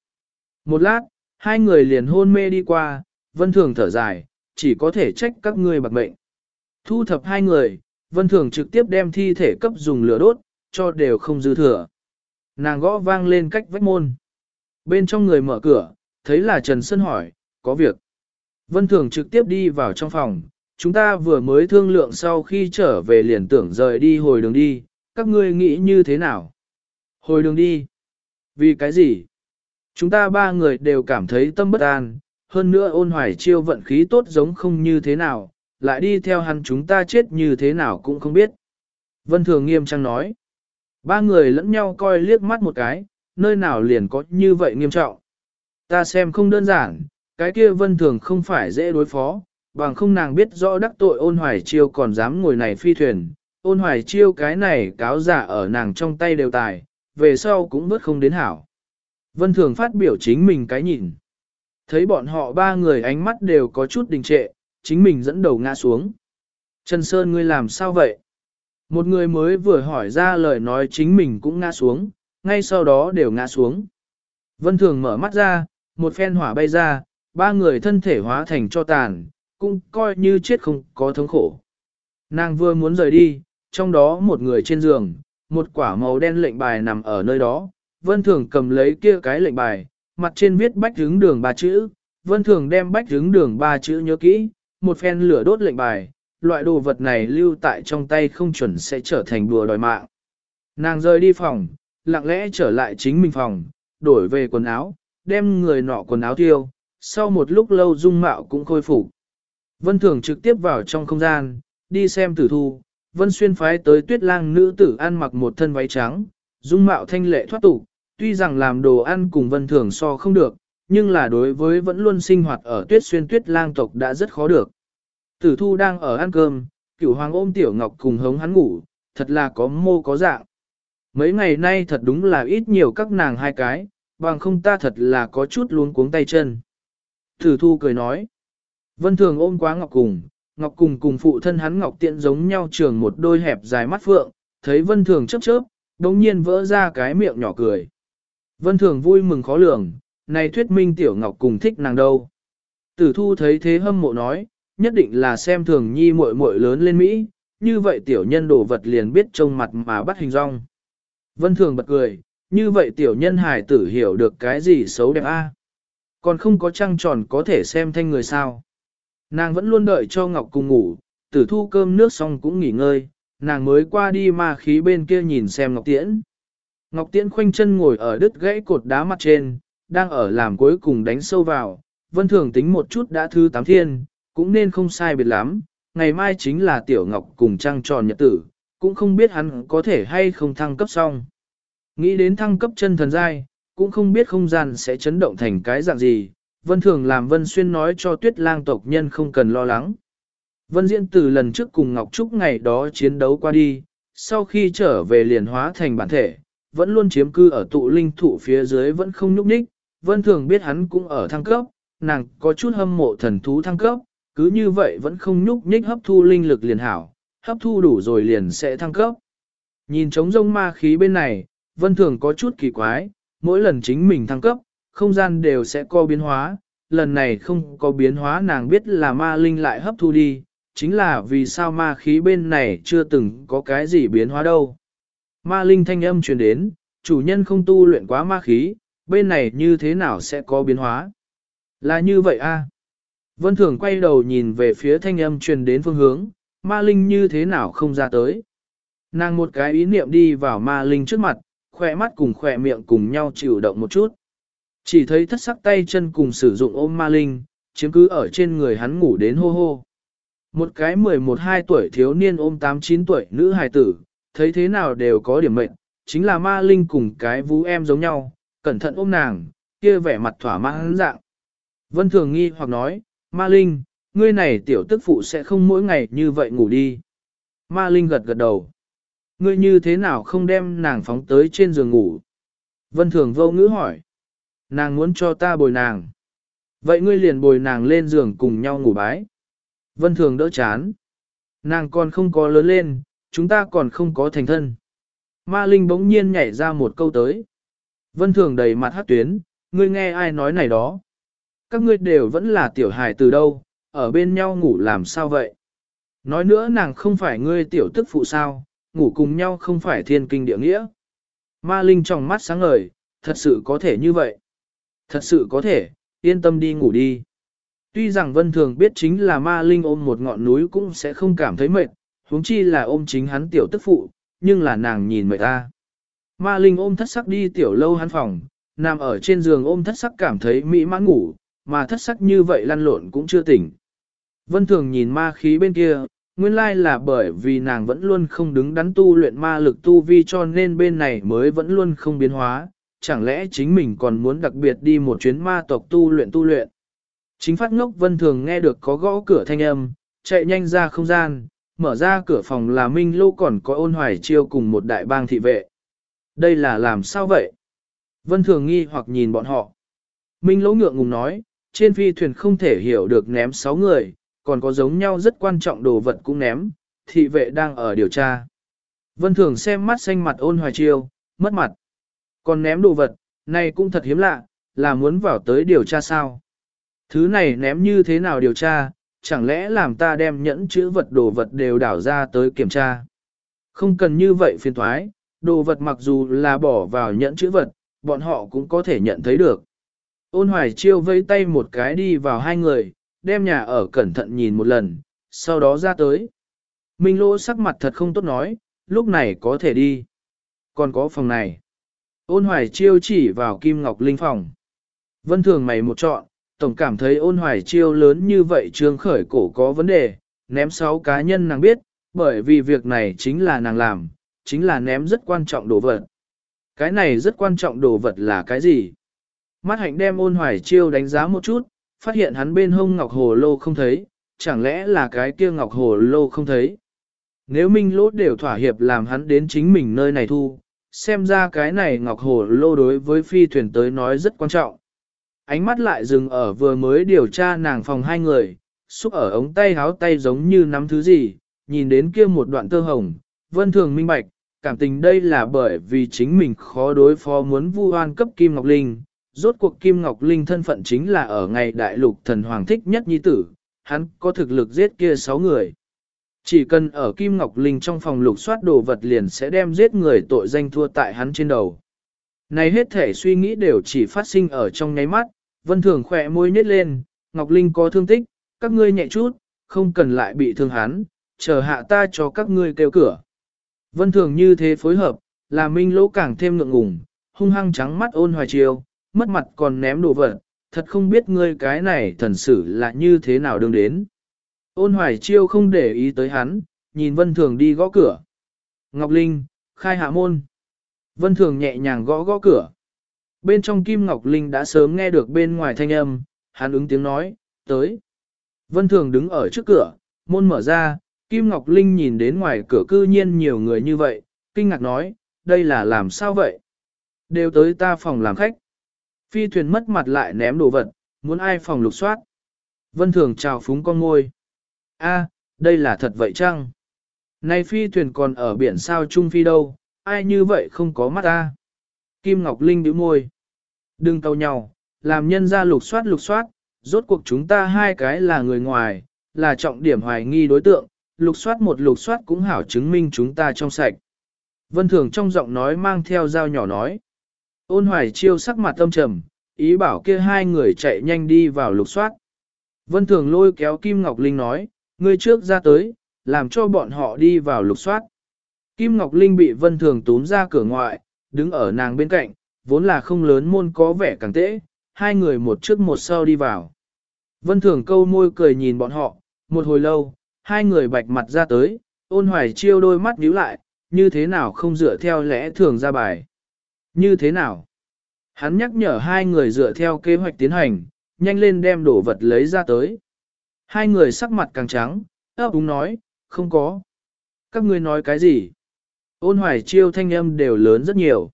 Một lát, hai người liền hôn mê đi qua, vân thường thở dài, chỉ có thể trách các ngươi bạc mệnh. Thu thập hai người, vân thường trực tiếp đem thi thể cấp dùng lửa đốt, cho đều không dư thừa. Nàng gõ vang lên cách vách môn. Bên trong người mở cửa, thấy là Trần Sơn hỏi, có việc. Vân Thường trực tiếp đi vào trong phòng, chúng ta vừa mới thương lượng sau khi trở về liền tưởng rời đi hồi đường đi, các ngươi nghĩ như thế nào? Hồi đường đi. Vì cái gì? Chúng ta ba người đều cảm thấy tâm bất an, hơn nữa ôn hoài chiêu vận khí tốt giống không như thế nào, lại đi theo hắn chúng ta chết như thế nào cũng không biết. Vân Thường nghiêm trang nói. Ba người lẫn nhau coi liếc mắt một cái, nơi nào liền có như vậy nghiêm trọng. Ta xem không đơn giản, cái kia vân thường không phải dễ đối phó, bằng không nàng biết rõ đắc tội ôn hoài chiêu còn dám ngồi này phi thuyền, ôn hoài chiêu cái này cáo giả ở nàng trong tay đều tài, về sau cũng bớt không đến hảo. Vân thường phát biểu chính mình cái nhìn. Thấy bọn họ ba người ánh mắt đều có chút đình trệ, chính mình dẫn đầu ngã xuống. Trần Sơn ngươi làm sao vậy? Một người mới vừa hỏi ra lời nói chính mình cũng ngã xuống, ngay sau đó đều ngã xuống. Vân Thường mở mắt ra, một phen hỏa bay ra, ba người thân thể hóa thành cho tàn, cũng coi như chết không có thống khổ. Nàng vừa muốn rời đi, trong đó một người trên giường, một quả màu đen lệnh bài nằm ở nơi đó, Vân Thường cầm lấy kia cái lệnh bài, mặt trên viết bách hướng đường ba chữ, Vân Thường đem bách hướng đường ba chữ nhớ kỹ, một phen lửa đốt lệnh bài, loại đồ vật này lưu tại trong tay không chuẩn sẽ trở thành đùa đòi mạng. Nàng rời đi phòng, lặng lẽ trở lại chính mình phòng, đổi về quần áo, đem người nọ quần áo tiêu, sau một lúc lâu dung mạo cũng khôi phục. Vân Thường trực tiếp vào trong không gian, đi xem tử thu, Vân Xuyên phái tới tuyết lang nữ tử ăn mặc một thân váy trắng, dung mạo thanh lệ thoát tục, tuy rằng làm đồ ăn cùng Vân Thường so không được, nhưng là đối với vẫn luôn sinh hoạt ở tuyết xuyên tuyết lang tộc đã rất khó được. Tử thu đang ở ăn cơm, cửu hoàng ôm tiểu ngọc cùng hống hắn ngủ, thật là có mô có dạng. Mấy ngày nay thật đúng là ít nhiều các nàng hai cái, bằng không ta thật là có chút luống cuống tay chân. Tử thu cười nói. Vân thường ôm quá Ngọc Cùng, Ngọc Cùng cùng phụ thân hắn Ngọc Tiện giống nhau trường một đôi hẹp dài mắt phượng, thấy Vân thường chớp chớp, đồng nhiên vỡ ra cái miệng nhỏ cười. Vân thường vui mừng khó lường, này thuyết minh tiểu Ngọc Cùng thích nàng đâu. Tử thu thấy thế hâm mộ nói, nhất định là xem thường nhi muội muội lớn lên Mỹ, như vậy tiểu nhân đồ vật liền biết trông mặt mà bắt hình rong. Vân thường bật cười, như vậy tiểu nhân hải tử hiểu được cái gì xấu đẹp a Còn không có trăng tròn có thể xem thanh người sao. Nàng vẫn luôn đợi cho Ngọc cùng ngủ, tử thu cơm nước xong cũng nghỉ ngơi, nàng mới qua đi ma khí bên kia nhìn xem Ngọc Tiễn. Ngọc Tiễn khoanh chân ngồi ở đứt gãy cột đá mặt trên, đang ở làm cuối cùng đánh sâu vào, vân thường tính một chút đã thứ tám thiên, cũng nên không sai biệt lắm, ngày mai chính là Tiểu Ngọc cùng trăng tròn nhật tử, cũng không biết hắn có thể hay không thăng cấp xong. Nghĩ đến thăng cấp chân thần giai, cũng không biết không gian sẽ chấn động thành cái dạng gì, Vân Thường làm Vân Xuyên nói cho tuyết lang tộc nhân không cần lo lắng. Vân Diễn từ lần trước cùng Ngọc Trúc ngày đó chiến đấu qua đi, sau khi trở về liền hóa thành bản thể, vẫn luôn chiếm cư ở tụ linh thụ phía dưới vẫn không nhúc nhích, Vân Thường biết hắn cũng ở thăng cấp, nàng có chút hâm mộ thần thú thăng cấp, cứ như vậy vẫn không nhúc nhích hấp thu linh lực liền hảo, hấp thu đủ rồi liền sẽ thăng cấp. Nhìn trống rông ma khí bên này, vân thường có chút kỳ quái, mỗi lần chính mình thăng cấp, không gian đều sẽ có biến hóa, lần này không có biến hóa nàng biết là ma linh lại hấp thu đi, chính là vì sao ma khí bên này chưa từng có cái gì biến hóa đâu. Ma linh thanh âm truyền đến, chủ nhân không tu luyện quá ma khí, bên này như thế nào sẽ có biến hóa? Là như vậy a Vân Thường quay đầu nhìn về phía thanh âm truyền đến phương hướng, ma linh như thế nào không ra tới. Nàng một cái ý niệm đi vào ma linh trước mặt, khỏe mắt cùng khỏe miệng cùng nhau chịu động một chút. Chỉ thấy thất sắc tay chân cùng sử dụng ôm ma linh, chiếm cứ ở trên người hắn ngủ đến hô hô. Một cái 11-12 tuổi thiếu niên ôm 8-9 tuổi nữ hài tử, thấy thế nào đều có điểm mệnh, chính là ma linh cùng cái vú em giống nhau, cẩn thận ôm nàng, kia vẻ mặt thỏa mãn dạng. Vân Thường nghi hoặc nói, ma linh, ngươi này tiểu tức phụ sẽ không mỗi ngày như vậy ngủ đi. Ma linh gật gật đầu. Ngươi như thế nào không đem nàng phóng tới trên giường ngủ? Vân Thường vô ngữ hỏi. Nàng muốn cho ta bồi nàng. Vậy ngươi liền bồi nàng lên giường cùng nhau ngủ bái. Vân Thường đỡ chán. Nàng còn không có lớn lên, chúng ta còn không có thành thân. Ma Linh bỗng nhiên nhảy ra một câu tới. Vân Thường đầy mặt hát tuyến, ngươi nghe ai nói này đó. Các ngươi đều vẫn là tiểu hài từ đâu, ở bên nhau ngủ làm sao vậy? Nói nữa nàng không phải ngươi tiểu tức phụ sao, ngủ cùng nhau không phải thiên kinh địa nghĩa. Ma Linh trong mắt sáng ngời, thật sự có thể như vậy. Thật sự có thể, yên tâm đi ngủ đi. Tuy rằng Vân Thường biết chính là ma linh ôm một ngọn núi cũng sẽ không cảm thấy mệt, huống chi là ôm chính hắn tiểu tức phụ, nhưng là nàng nhìn mệt ta. Ma linh ôm thất sắc đi tiểu lâu hắn phòng, nằm ở trên giường ôm thất sắc cảm thấy mỹ mãn ngủ, mà thất sắc như vậy lăn lộn cũng chưa tỉnh. Vân Thường nhìn ma khí bên kia, nguyên lai là bởi vì nàng vẫn luôn không đứng đắn tu luyện ma lực tu vi cho nên bên này mới vẫn luôn không biến hóa, chẳng lẽ chính mình còn muốn đặc biệt đi một chuyến ma tộc tu luyện tu luyện. Chính phát ngốc vân thường nghe được có gõ cửa thanh âm, chạy nhanh ra không gian, mở ra cửa phòng là Minh Lô còn có ôn hoài chiêu cùng một đại bang thị vệ. Đây là làm sao vậy? Vân thường nghi hoặc nhìn bọn họ. Minh Lỗ ngượng ngùng nói, trên phi thuyền không thể hiểu được ném sáu người, còn có giống nhau rất quan trọng đồ vật cũng ném, thị vệ đang ở điều tra. Vân thường xem mắt xanh mặt ôn hoài chiêu, mất mặt. Còn ném đồ vật, này cũng thật hiếm lạ, là muốn vào tới điều tra sao? Thứ này ném như thế nào điều tra, chẳng lẽ làm ta đem nhẫn chữ vật đồ vật đều đảo ra tới kiểm tra? Không cần như vậy phiền thoái, đồ vật mặc dù là bỏ vào nhẫn chữ vật, bọn họ cũng có thể nhận thấy được. Ôn hoài chiêu vây tay một cái đi vào hai người, đem nhà ở cẩn thận nhìn một lần, sau đó ra tới. Minh lỗ sắc mặt thật không tốt nói, lúc này có thể đi. Còn có phòng này. Ôn hoài chiêu chỉ vào Kim Ngọc Linh phòng. Vân thường mày một chọn, tổng cảm thấy ôn hoài chiêu lớn như vậy trương khởi cổ có vấn đề, ném sáu cá nhân nàng biết, bởi vì việc này chính là nàng làm, chính là ném rất quan trọng đồ vật. Cái này rất quan trọng đồ vật là cái gì? Mắt hạnh đem ôn hoài chiêu đánh giá một chút, phát hiện hắn bên hông ngọc hồ lô không thấy, chẳng lẽ là cái kia ngọc hồ lô không thấy? Nếu minh lỗ đều thỏa hiệp làm hắn đến chính mình nơi này thu, xem ra cái này ngọc hồ lô đối với phi thuyền tới nói rất quan trọng. Ánh mắt lại dừng ở vừa mới điều tra nàng phòng hai người, xúc ở ống tay háo tay giống như nắm thứ gì, nhìn đến kia một đoạn tơ hồng, vân thường minh bạch, cảm tình đây là bởi vì chính mình khó đối phó muốn vu oan cấp Kim Ngọc Linh. Rốt cuộc Kim Ngọc Linh thân phận chính là ở ngày đại lục thần hoàng thích nhất nhi tử, hắn có thực lực giết kia sáu người. Chỉ cần ở Kim Ngọc Linh trong phòng lục soát đồ vật liền sẽ đem giết người tội danh thua tại hắn trên đầu. Này hết thể suy nghĩ đều chỉ phát sinh ở trong nháy mắt, vân thường khỏe môi nhếch lên, Ngọc Linh có thương tích, các ngươi nhẹ chút, không cần lại bị thương hắn, chờ hạ ta cho các ngươi kêu cửa. Vân thường như thế phối hợp, là minh lỗ càng thêm ngượng ngùng, hung hăng trắng mắt ôn hoài chiều, mất mặt còn ném đồ vật, thật không biết ngươi cái này thần sử là như thế nào đương đến. Ôn hoài chiêu không để ý tới hắn, nhìn vân thường đi gõ cửa. Ngọc Linh, khai hạ môn. Vân thường nhẹ nhàng gõ gõ cửa. Bên trong Kim Ngọc Linh đã sớm nghe được bên ngoài thanh âm, hắn ứng tiếng nói, tới. Vân thường đứng ở trước cửa, môn mở ra, Kim Ngọc Linh nhìn đến ngoài cửa cư nhiên nhiều người như vậy, kinh ngạc nói, đây là làm sao vậy? Đều tới ta phòng làm khách. Phi thuyền mất mặt lại ném đồ vật, muốn ai phòng lục soát. Vân thường chào phúng con ngôi. A, đây là thật vậy chăng? Này phi thuyền còn ở biển sao Trung Phi đâu, ai như vậy không có mắt ta? Kim Ngọc Linh bĩu môi. Đừng tàu nhau, làm nhân ra lục soát lục soát, rốt cuộc chúng ta hai cái là người ngoài, là trọng điểm hoài nghi đối tượng, lục soát một lục soát cũng hảo chứng minh chúng ta trong sạch. Vân Thường trong giọng nói mang theo dao nhỏ nói. Ôn hoài chiêu sắc mặt tâm trầm, ý bảo kia hai người chạy nhanh đi vào lục soát. Vân Thường lôi kéo Kim Ngọc Linh nói, ngươi trước ra tới, làm cho bọn họ đi vào lục soát. Kim Ngọc Linh bị Vân Thường túm ra cửa ngoại, đứng ở nàng bên cạnh, vốn là không lớn môn có vẻ càng tễ, hai người một trước một sau đi vào. Vân Thường câu môi cười nhìn bọn họ, một hồi lâu, hai người bạch mặt ra tới, ôn hoài chiêu đôi mắt nhíu lại, như thế nào không dựa theo lẽ thường ra bài. Như thế nào? Hắn nhắc nhở hai người dựa theo kế hoạch tiến hành, nhanh lên đem đồ vật lấy ra tới. Hai người sắc mặt càng trắng, ấp úng nói, không có. Các ngươi nói cái gì? Ôn hoài chiêu thanh âm đều lớn rất nhiều.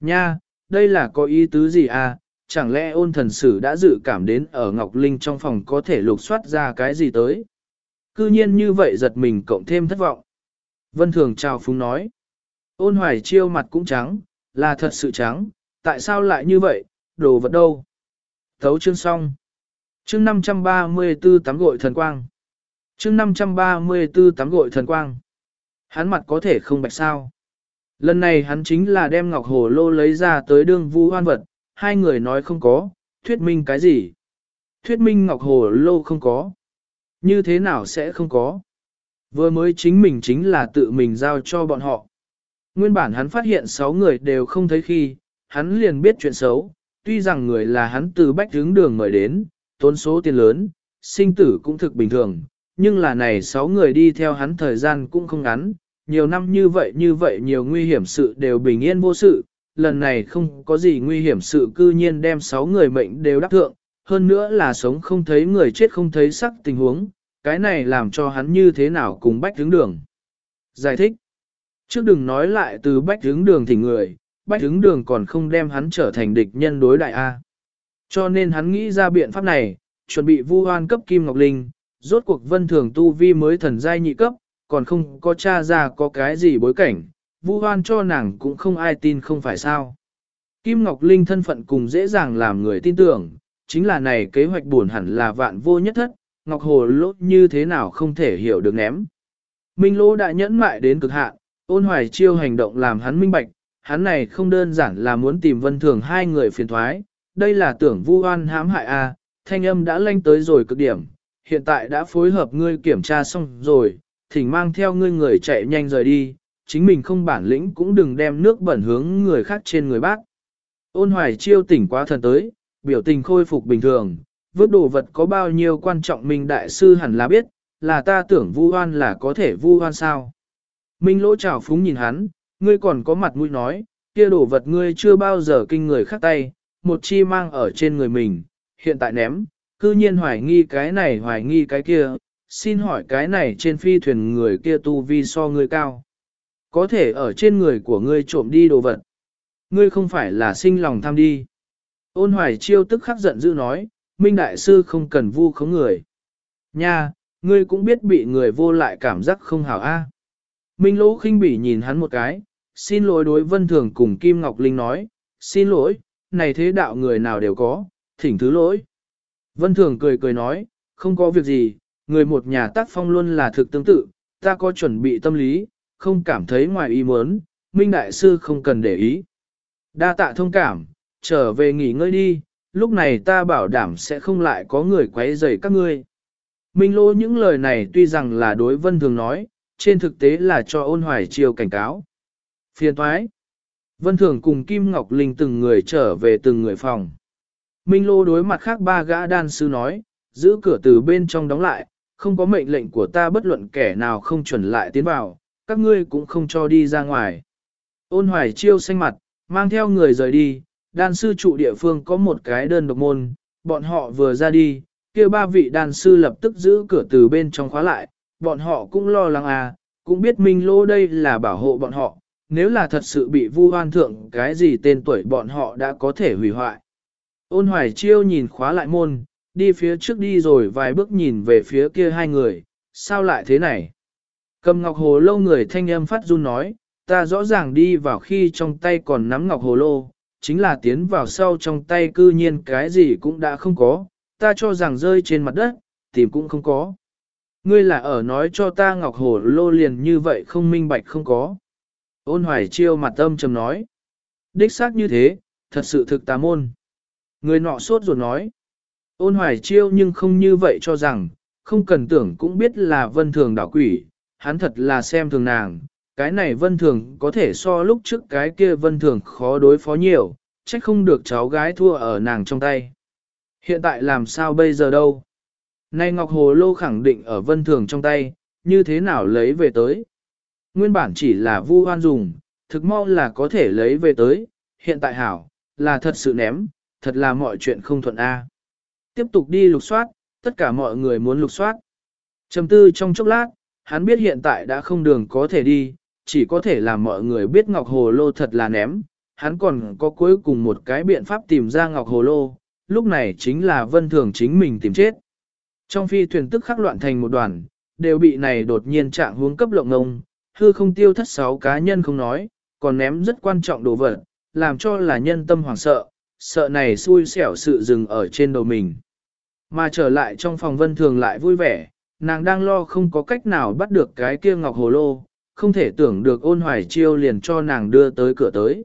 Nha, đây là có ý tứ gì à? Chẳng lẽ ôn thần sử đã dự cảm đến ở Ngọc Linh trong phòng có thể lục soát ra cái gì tới? Cư nhiên như vậy giật mình cộng thêm thất vọng. Vân Thường chào phúng nói. Ôn hoài chiêu mặt cũng trắng, là thật sự trắng, tại sao lại như vậy, đồ vật đâu? Thấu chương xong. Chương 534 tắm gội thần quang. Chương 534 tắm gội thần quang. Hắn mặt có thể không bạch sao. Lần này hắn chính là đem ngọc hồ lô lấy ra tới đương vu hoan vật, hai người nói không có, thuyết minh cái gì? Thuyết minh ngọc hồ lô không có. Như thế nào sẽ không có? Vừa mới chính mình chính là tự mình giao cho bọn họ. Nguyên bản hắn phát hiện sáu người đều không thấy khi, hắn liền biết chuyện xấu, tuy rằng người là hắn từ bách hướng đường mời đến, tốn số tiền lớn, sinh tử cũng thực bình thường, nhưng là này sáu người đi theo hắn thời gian cũng không ngắn, nhiều năm như vậy như vậy nhiều nguy hiểm sự đều bình yên vô sự, lần này không có gì nguy hiểm sự cư nhiên đem sáu người mệnh đều đắc thượng, hơn nữa là sống không thấy người chết không thấy sắc tình huống, cái này làm cho hắn như thế nào cùng bách hướng đường. Giải thích, trước đừng nói lại từ bách hướng đường thì người, bách hướng đường còn không đem hắn trở thành địch nhân đối đại A. Cho nên hắn nghĩ ra biện pháp này, chuẩn bị vu hoan cấp Kim Ngọc Linh, rốt cuộc vân thường tu vi mới thần giai nhị cấp, còn không có cha ra có cái gì bối cảnh, vu hoan cho nàng cũng không ai tin không phải sao. Kim Ngọc Linh thân phận cùng dễ dàng làm người tin tưởng, chính là này kế hoạch buồn hẳn là vạn vô nhất thất, Ngọc Hồ lỗ như thế nào không thể hiểu được ném. Minh lỗ đã nhẫn mại đến cực hạn, ôn hoài chiêu hành động làm hắn minh bạch, hắn này không đơn giản là muốn tìm vân thường hai người phiền thoái, đây là tưởng vu oan hãm hại a thanh âm đã lanh tới rồi cực điểm, hiện tại đã phối hợp ngươi kiểm tra xong rồi, thỉnh mang theo ngươi người chạy nhanh rời đi, chính mình không bản lĩnh cũng đừng đem nước bẩn hướng người khác trên người bác. Ôn hoài chiêu tỉnh quá thần tới, biểu tình khôi phục bình thường, vứt đồ vật có bao nhiêu quan trọng mình đại sư hẳn là biết, là ta tưởng vu oan là có thể vu oan sao. Minh lỗ trào phúng nhìn hắn, ngươi còn có mặt mũi nói, kia đồ vật ngươi chưa bao giờ kinh người khác tay, một chi mang ở trên người mình, hiện tại ném, cư nhiên hoài nghi cái này hoài nghi cái kia, xin hỏi cái này trên phi thuyền người kia tu vi so ngươi cao. Có thể ở trên người của ngươi trộm đi đồ vật. Ngươi không phải là sinh lòng tham đi. Ôn hoài chiêu tức khắc giận dữ nói, Minh Đại Sư không cần vu khống người. Nha, ngươi cũng biết bị người vô lại cảm giác không hảo a. Minh Lỗ khinh bỉ nhìn hắn một cái, xin lỗi đối vân thường cùng Kim Ngọc Linh nói, xin lỗi, này thế đạo người nào đều có, thỉnh thứ lỗi. Vân thường cười cười nói, không có việc gì, người một nhà tác phong luôn là thực tương tự, ta có chuẩn bị tâm lý, không cảm thấy ngoài ý muốn, Minh Đại Sư không cần để ý. Đa tạ thông cảm, trở về nghỉ ngơi đi, lúc này ta bảo đảm sẽ không lại có người quấy rầy các ngươi. Minh Lô những lời này tuy rằng là đối vân thường nói, trên thực tế là cho ôn hoài chiều cảnh cáo. phiền thoái. Vân Thường cùng Kim Ngọc Linh từng người trở về từng người phòng. Minh Lô đối mặt khác ba gã đan sư nói, giữ cửa từ bên trong đóng lại, không có mệnh lệnh của ta bất luận kẻ nào không chuẩn lại tiến vào, các ngươi cũng không cho đi ra ngoài. Ôn hoài chiêu xanh mặt, mang theo người rời đi, đan sư trụ địa phương có một cái đơn độc môn, bọn họ vừa ra đi, kia ba vị đan sư lập tức giữ cửa từ bên trong khóa lại, bọn họ cũng lo lắng à, cũng biết Minh Lô đây là bảo hộ bọn họ, nếu là thật sự bị vu hoan thượng cái gì tên tuổi bọn họ đã có thể hủy hoại. Ôn hoài chiêu nhìn khóa lại môn, đi phía trước đi rồi vài bước nhìn về phía kia hai người, sao lại thế này? Cầm ngọc hồ lô người thanh âm phát run nói, ta rõ ràng đi vào khi trong tay còn nắm ngọc hồ lô, chính là tiến vào sau trong tay cư nhiên cái gì cũng đã không có, ta cho rằng rơi trên mặt đất, tìm cũng không có. Ngươi là ở nói cho ta ngọc hồ lô liền như vậy không minh bạch không có. Ôn hoài chiêu mặt âm trầm nói. Đích xác như thế, thật sự thực tà môn. Người nọ sốt ruột nói. Ôn hoài chiêu nhưng không như vậy cho rằng, không cần tưởng cũng biết là vân thường đảo quỷ, hắn thật là xem thường nàng, cái này vân thường có thể so lúc trước cái kia vân thường khó đối phó nhiều, trách không được cháu gái thua ở nàng trong tay. Hiện tại làm sao bây giờ đâu? Nay Ngọc Hồ Lô khẳng định ở vân thường trong tay, như thế nào lấy về tới? Nguyên bản chỉ là vu hoan dùng, thực mau là có thể lấy về tới, hiện tại hảo, là thật sự ném, thật là mọi chuyện không thuận A. Tiếp tục đi lục soát, tất cả mọi người muốn lục soát. Trầm tư trong chốc lát, hắn biết hiện tại đã không đường có thể đi, chỉ có thể làm mọi người biết Ngọc Hồ Lô thật là ném. Hắn còn có cuối cùng một cái biện pháp tìm ra Ngọc Hồ Lô, lúc này chính là vân thường chính mình tìm chết. Trong phi thuyền tức khắc loạn thành một đoàn, đều bị này đột nhiên trạng hướng cấp lộng ngông, hư không tiêu thất sáu cá nhân không nói, còn ném rất quan trọng đồ vật, làm cho là nhân tâm hoảng sợ, sợ này xui xẻo sự dừng ở trên đầu mình. Mà trở lại trong phòng vân thường lại vui vẻ, nàng đang lo không có cách nào bắt được cái kia ngọc hồ lô, không thể tưởng được ôn hoài chiêu liền cho nàng đưa tới cửa tới.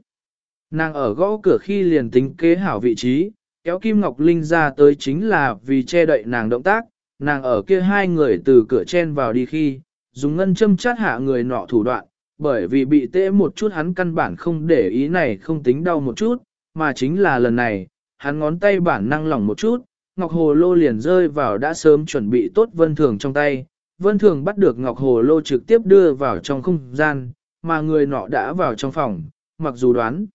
Nàng ở gõ cửa khi liền tính kế hảo vị trí, kéo Kim Ngọc Linh ra tới chính là vì che đậy nàng động tác, nàng ở kia hai người từ cửa chen vào đi khi, dùng ngân châm chát hạ người nọ thủ đoạn, bởi vì bị tê một chút hắn căn bản không để ý này không tính đau một chút, mà chính là lần này, hắn ngón tay bản năng lỏng một chút, Ngọc Hồ Lô liền rơi vào đã sớm chuẩn bị tốt Vân Thường trong tay. Vân Thường bắt được Ngọc Hồ Lô trực tiếp đưa vào trong không gian, mà người nọ đã vào trong phòng, mặc dù đoán.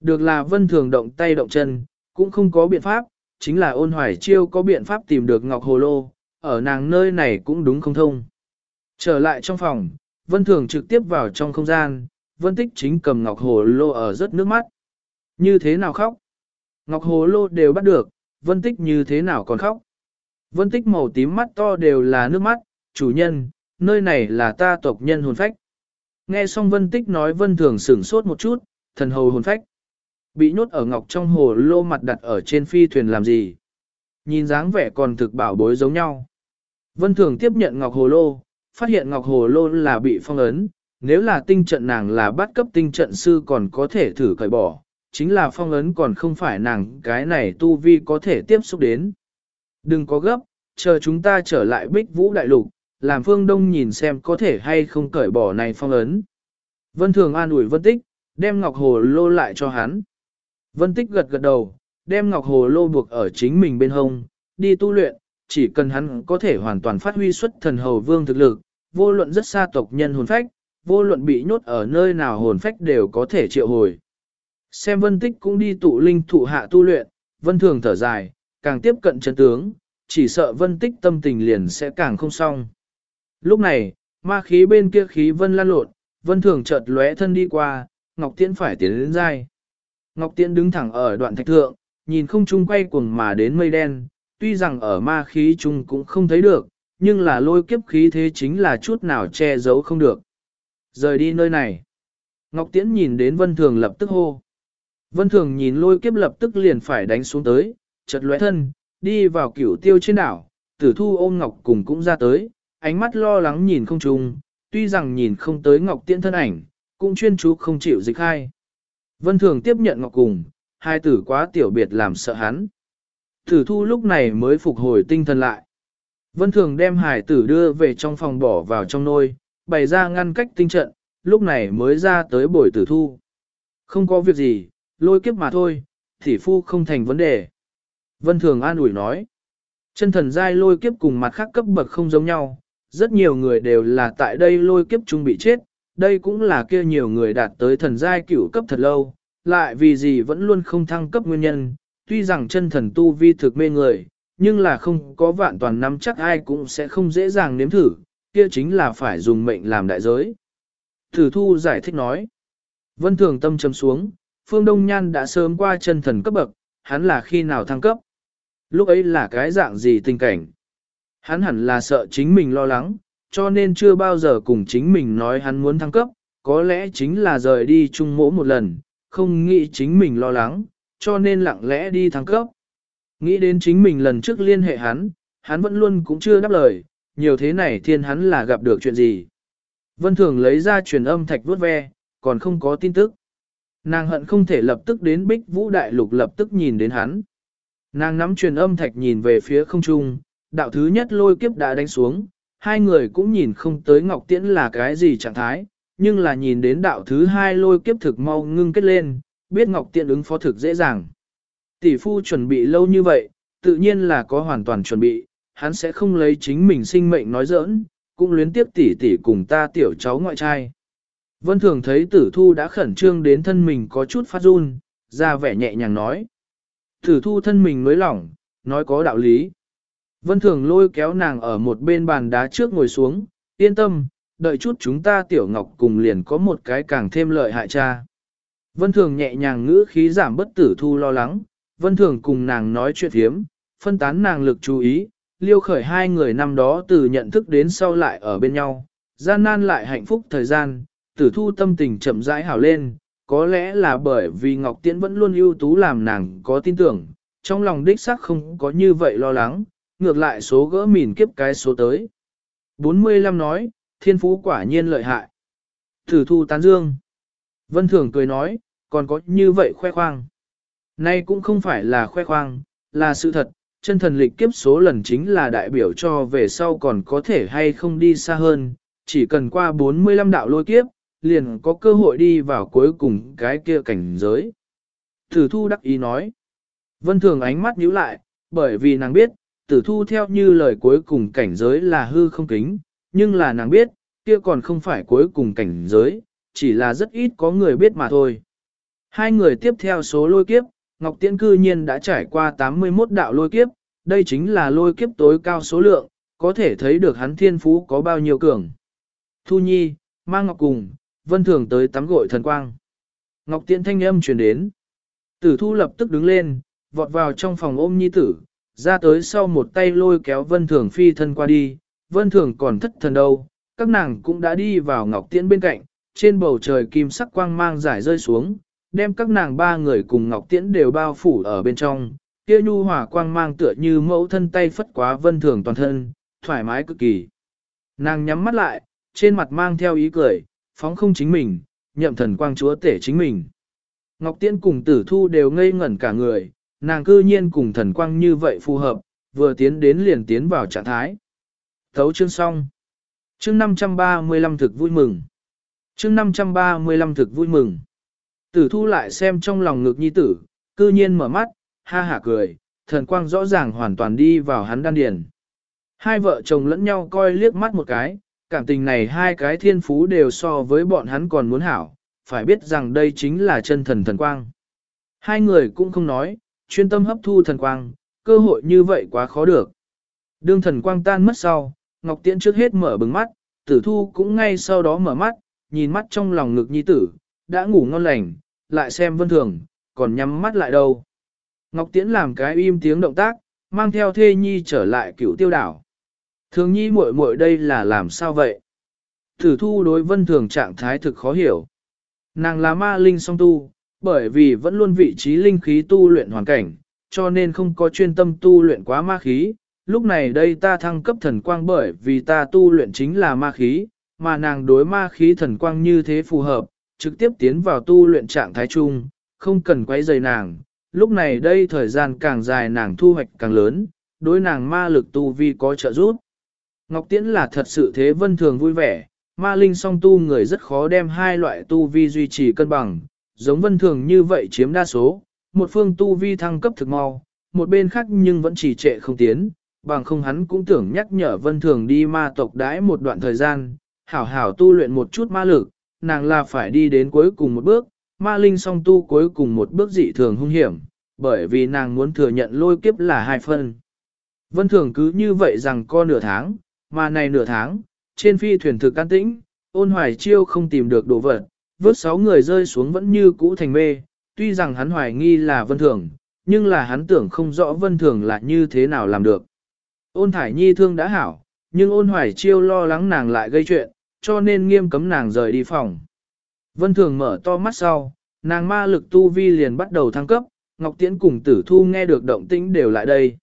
Được là Vân Thường động tay động chân, cũng không có biện pháp, chính là ôn hoài chiêu có biện pháp tìm được Ngọc Hồ Lô, ở nàng nơi này cũng đúng không thông. Trở lại trong phòng, Vân Thường trực tiếp vào trong không gian, Vân Tích chính cầm Ngọc Hồ Lô ở rất nước mắt. Như thế nào khóc? Ngọc Hồ Lô đều bắt được, Vân Tích như thế nào còn khóc? Vân Tích màu tím mắt to đều là nước mắt, chủ nhân, nơi này là ta tộc nhân hồn phách. Nghe xong Vân Tích nói Vân Thường sửng sốt một chút, thần hầu hồn phách. Bị nhốt ở ngọc trong hồ lô mặt đặt ở trên phi thuyền làm gì? Nhìn dáng vẻ còn thực bảo bối giống nhau. Vân Thường tiếp nhận ngọc hồ lô, phát hiện ngọc hồ lô là bị phong ấn, nếu là tinh trận nàng là bắt cấp tinh trận sư còn có thể thử cởi bỏ, chính là phong ấn còn không phải nàng cái này tu vi có thể tiếp xúc đến. Đừng có gấp, chờ chúng ta trở lại bích vũ đại lục, làm phương đông nhìn xem có thể hay không cởi bỏ này phong ấn. Vân Thường an ủi Vân Tích, đem ngọc hồ lô lại cho hắn. Vân Tích gật gật đầu, đem ngọc hồ lô buộc ở chính mình bên hông, đi tu luyện, chỉ cần hắn có thể hoàn toàn phát huy xuất thần hầu vương thực lực, vô luận rất xa tộc nhân hồn phách, vô luận bị nhốt ở nơi nào hồn phách đều có thể triệu hồi. Xem vân tích cũng đi tụ linh thụ hạ tu luyện, vân thường thở dài, càng tiếp cận chân tướng, chỉ sợ vân tích tâm tình liền sẽ càng không xong. Lúc này, ma khí bên kia khí vân lan lộn, vân thường chợt lóe thân đi qua, Ngọc Tiễn phải tiến đến dai. Ngọc Tiễn đứng thẳng ở đoạn thạch thượng, nhìn không trung quay cuồng mà đến mây đen, tuy rằng ở ma khí chung cũng không thấy được, nhưng là lôi kiếp khí thế chính là chút nào che giấu không được. Rời đi nơi này. Ngọc Tiễn nhìn đến Vân Thường lập tức hô. Vân Thường nhìn lôi kiếp lập tức liền phải đánh xuống tới, chợt lóe thân, đi vào cửu tiêu trên đảo, tử thu ôm Ngọc cùng cũng ra tới, ánh mắt lo lắng nhìn không trung. tuy rằng nhìn không tới Ngọc Tiễn thân ảnh, cũng chuyên chú không chịu dịch khai. Vân Thường tiếp nhận Ngọc cùng, hai tử quá tiểu biệt làm sợ hắn. Tử thu lúc này mới phục hồi tinh thần lại. Vân Thường đem hải tử đưa về trong phòng bỏ vào trong nôi, bày ra ngăn cách tinh trận, lúc này mới ra tới buổi tử thu. Không có việc gì, lôi kiếp mà thôi, thị phu không thành vấn đề. Vân Thường an ủi nói, chân thần giai lôi kiếp cùng mặt khác cấp bậc không giống nhau, rất nhiều người đều là tại đây lôi kiếp chung bị chết, đây cũng là kia nhiều người đạt tới thần giai cửu cấp thật lâu, lại vì gì vẫn luôn không thăng cấp nguyên nhân, tuy rằng chân thần tu vi thực mê người, nhưng là không có vạn toàn nắm chắc ai cũng sẽ không dễ dàng nếm thử, kia chính là phải dùng mệnh làm đại giới. Thử thu giải thích nói, vân thường tâm chấm xuống, Phương Đông Nhan đã sớm qua chân thần cấp bậc, hắn là khi nào thăng cấp? Lúc ấy là cái dạng gì tình cảnh? Hắn hẳn là sợ chính mình lo lắng, cho nên chưa bao giờ cùng chính mình nói hắn muốn thăng cấp, có lẽ chính là rời đi chung mỗ một lần, không nghĩ chính mình lo lắng, cho nên lặng lẽ đi thăng cấp. Nghĩ đến chính mình lần trước liên hệ hắn, hắn vẫn luôn cũng chưa đáp lời, nhiều thế này thiên hắn là gặp được chuyện gì. Vân Thường lấy ra truyền âm thạch vuốt ve, còn không có tin tức. Nàng hận không thể lập tức đến bích vũ đại lục lập tức nhìn đến hắn. Nàng nắm truyền âm thạch nhìn về phía không trung, đạo thứ nhất lôi kiếp đã đánh xuống, hai người cũng nhìn không tới Ngọc Tiễn là cái gì trạng thái, nhưng là nhìn đến đạo thứ hai lôi kiếp thực mau ngưng kết lên, biết Ngọc Tiễn ứng phó thực dễ dàng. Tỷ phu chuẩn bị lâu như vậy, tự nhiên là có hoàn toàn chuẩn bị, hắn sẽ không lấy chính mình sinh mệnh nói giỡn, cũng luyến tiếp tỷ tỷ cùng ta tiểu cháu ngoại trai. Vân Thường thấy tử thu đã khẩn trương đến thân mình có chút phát run, ra vẻ nhẹ nhàng nói. Tử thu thân mình mới lỏng, nói có đạo lý. Vân Thường lôi kéo nàng ở một bên bàn đá trước ngồi xuống, yên tâm, đợi chút chúng ta tiểu ngọc cùng liền có một cái càng thêm lợi hại cha. Vân Thường nhẹ nhàng ngữ khí giảm bất tử thu lo lắng, Vân Thường cùng nàng nói chuyện hiếm, phân tán nàng lực chú ý, liêu khởi hai người năm đó từ nhận thức đến sau lại ở bên nhau, gian nan lại hạnh phúc thời gian, tử thu tâm tình chậm rãi hảo lên, có lẽ là bởi vì Ngọc Tiễn vẫn luôn ưu tú làm nàng có tin tưởng, trong lòng đích xác không có như vậy lo lắng, ngược lại số gỡ mìn kiếp cái số tới. 45 nói, thiên phú quả nhiên lợi hại. thử thu tán dương. Vân Thường cười nói, còn có như vậy khoe khoang. Nay cũng không phải là khoe khoang, là sự thật, chân thần lịch kiếp số lần chính là đại biểu cho về sau còn có thể hay không đi xa hơn, chỉ cần qua 45 đạo lôi kiếp, liền có cơ hội đi vào cuối cùng cái kia cảnh giới. thử thu đắc ý nói. Vân thường ánh mắt nhíu lại, bởi vì nàng biết, tử thu theo như lời cuối cùng cảnh giới là hư không kính, nhưng là nàng biết, kia còn không phải cuối cùng cảnh giới, chỉ là rất ít có người biết mà thôi. Hai người tiếp theo số lôi kiếp, Ngọc Tiễn cư nhiên đã trải qua 81 đạo lôi kiếp, đây chính là lôi kiếp tối cao số lượng, có thể thấy được hắn thiên phú có bao nhiêu cường. Thu Nhi, mang Ngọc cùng, Vân Thường tới tắm gội thần quang. Ngọc Tiễn thanh âm truyền đến. Tử Thu lập tức đứng lên, vọt vào trong phòng ôm Nhi tử, ra tới sau một tay lôi kéo Vân Thường phi thân qua đi, Vân Thường còn thất thần đâu, các nàng cũng đã đi vào Ngọc Tiễn bên cạnh, trên bầu trời kim sắc quang mang giải rơi xuống, đem các nàng ba người cùng Ngọc Tiễn đều bao phủ ở bên trong, kia nhu hỏa quang mang tựa như mẫu thân tay phất quá vân thường toàn thân, thoải mái cực kỳ. Nàng nhắm mắt lại, trên mặt mang theo ý cười, phóng không chính mình, nhậm thần quang chúa tể chính mình. Ngọc Tiễn cùng tử thu đều ngây ngẩn cả người, nàng cư nhiên cùng thần quang như vậy phù hợp, vừa tiến đến liền tiến vào trạng thái. Thấu chương xong. Chương 535 thực vui mừng. Chương 535 thực vui mừng. Tử thu lại xem trong lòng ngực nhi tử, cư nhiên mở mắt, ha hả cười, thần quang rõ ràng hoàn toàn đi vào hắn đan điền. Hai vợ chồng lẫn nhau coi liếc mắt một cái, cảm tình này hai cái thiên phú đều so với bọn hắn còn muốn hảo, phải biết rằng đây chính là chân thần thần quang. Hai người cũng không nói, chuyên tâm hấp thu thần quang, cơ hội như vậy quá khó được. Đương thần quang tan mất sau, Ngọc Tiễn trước hết mở bừng mắt, tử thu cũng ngay sau đó mở mắt, nhìn mắt trong lòng ngực nhi tử, đã ngủ ngon lành, lại xem vân thường, còn nhắm mắt lại đâu. Ngọc Tiễn làm cái im tiếng động tác, mang theo thê nhi trở lại cựu tiêu đảo. Thường nhi muội muội đây là làm sao vậy? tử thu đối vân thường trạng thái thực khó hiểu. Nàng là ma linh song tu, bởi vì vẫn luôn vị trí linh khí tu luyện hoàn cảnh, cho nên không có chuyên tâm tu luyện quá ma khí. Lúc này đây ta thăng cấp thần quang bởi vì ta tu luyện chính là ma khí, mà nàng đối ma khí thần quang như thế phù hợp, trực tiếp tiến vào tu luyện trạng thái chung, không cần quấy rầy nàng. Lúc này đây thời gian càng dài nàng thu hoạch càng lớn, đối nàng ma lực tu vi có trợ giúp. Ngọc Tiễn là thật sự thế vân thường vui vẻ, ma linh song tu người rất khó đem hai loại tu vi duy trì cân bằng, giống vân thường như vậy chiếm đa số, một phương tu vi thăng cấp thực mau, một bên khác nhưng vẫn chỉ trệ không tiến, bằng không hắn cũng tưởng nhắc nhở vân thường đi ma tộc đãi một đoạn thời gian, hảo hảo tu luyện một chút ma lực, nàng là phải đi đến cuối cùng một bước, ma linh song tu cuối cùng một bước dị thường hung hiểm, bởi vì nàng muốn thừa nhận lôi kiếp là hai phân. Vân thường cứ như vậy rằng co nửa tháng, mà này nửa tháng, trên phi thuyền thực can tĩnh, ôn hoài chiêu không tìm được đồ vật, vớt sáu người rơi xuống vẫn như cũ thành mê, tuy rằng hắn hoài nghi là vân thường, nhưng là hắn tưởng không rõ vân thường là như thế nào làm được. Ôn thải nhi thương đã hảo, nhưng ôn hoài chiêu lo lắng nàng lại gây chuyện, cho nên nghiêm cấm nàng rời đi phòng. Vân Thường mở to mắt sau, nàng ma lực tu vi liền bắt đầu thăng cấp, Ngọc Tiễn cùng tử thu nghe được động tĩnh đều lại đây.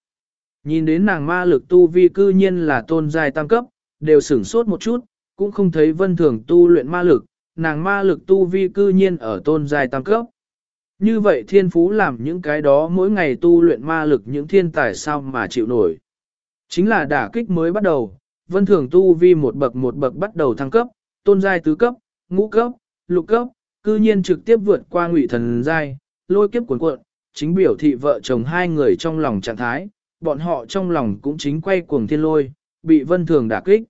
Nhìn đến nàng ma lực tu vi cư nhiên là tôn giai tăng cấp, đều sửng sốt một chút, cũng không thấy Vân Thường tu luyện ma lực, nàng ma lực tu vi cư nhiên ở tôn giai tam cấp. Như vậy thiên phú làm những cái đó mỗi ngày tu luyện ma lực những thiên tài sao mà chịu nổi. Chính là đả kích mới bắt đầu, vân thường tu vi một bậc một bậc bắt đầu thăng cấp, tôn giai tứ cấp, ngũ cấp, lục cấp, cư nhiên trực tiếp vượt qua ngụy thần giai, lôi kiếp cuốn cuộn, chính biểu thị vợ chồng hai người trong lòng trạng thái, bọn họ trong lòng cũng chính quay cuồng thiên lôi, bị vân thường đả kích.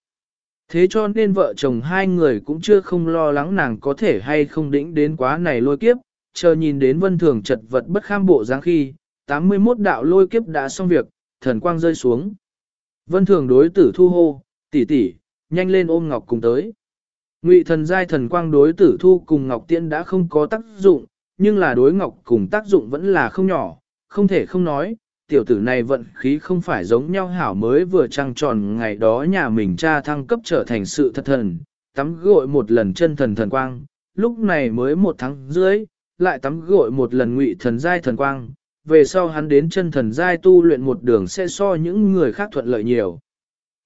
Thế cho nên vợ chồng hai người cũng chưa không lo lắng nàng có thể hay không đĩnh đến quá này lôi kiếp, chờ nhìn đến vân thường chật vật bất kham bộ dáng khi, 81 đạo lôi kiếp đã xong việc, thần quang rơi xuống. Vân thường đối tử thu hô, tỷ tỷ, nhanh lên ôm ngọc cùng tới. Ngụy thần giai thần quang đối tử thu cùng ngọc tiễn đã không có tác dụng, nhưng là đối ngọc cùng tác dụng vẫn là không nhỏ, không thể không nói, tiểu tử này vận khí không phải giống nhau hảo mới vừa trăng tròn ngày đó nhà mình cha thăng cấp trở thành sự thật thần, tắm gội một lần chân thần thần quang, lúc này mới một tháng dưới, lại tắm gội một lần ngụy thần giai thần quang, về sau hắn đến chân thần giai tu luyện một đường sẽ so những người khác thuận lợi nhiều.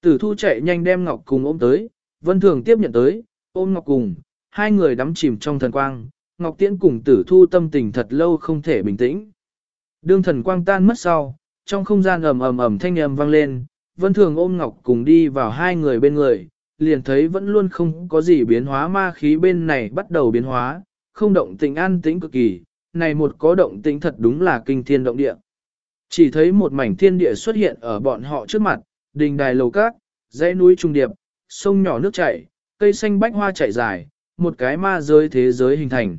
Tử thu chạy nhanh đem ngọc cùng ôm tới, vân thường tiếp nhận tới, ôm ngọc cùng, hai người đắm chìm trong thần quang, ngọc tiễn cùng tử thu tâm tình thật lâu không thể bình tĩnh. Đương thần quang tan mất sau, trong không gian ầm ầm ầm thanh ầm vang lên, vân thường ôm ngọc cùng đi vào hai người bên người, liền thấy vẫn luôn không có gì biến hóa ma khí bên này bắt đầu biến hóa, không động tĩnh an tĩnh cực kỳ, này một có động tĩnh thật đúng là kinh thiên động địa. Chỉ thấy một mảnh thiên địa xuất hiện ở bọn họ trước mặt, đình đài lầu cát, dãy núi trung điệp, sông nhỏ nước chảy, cây xanh bách hoa chảy dài, một cái ma giới thế giới hình thành.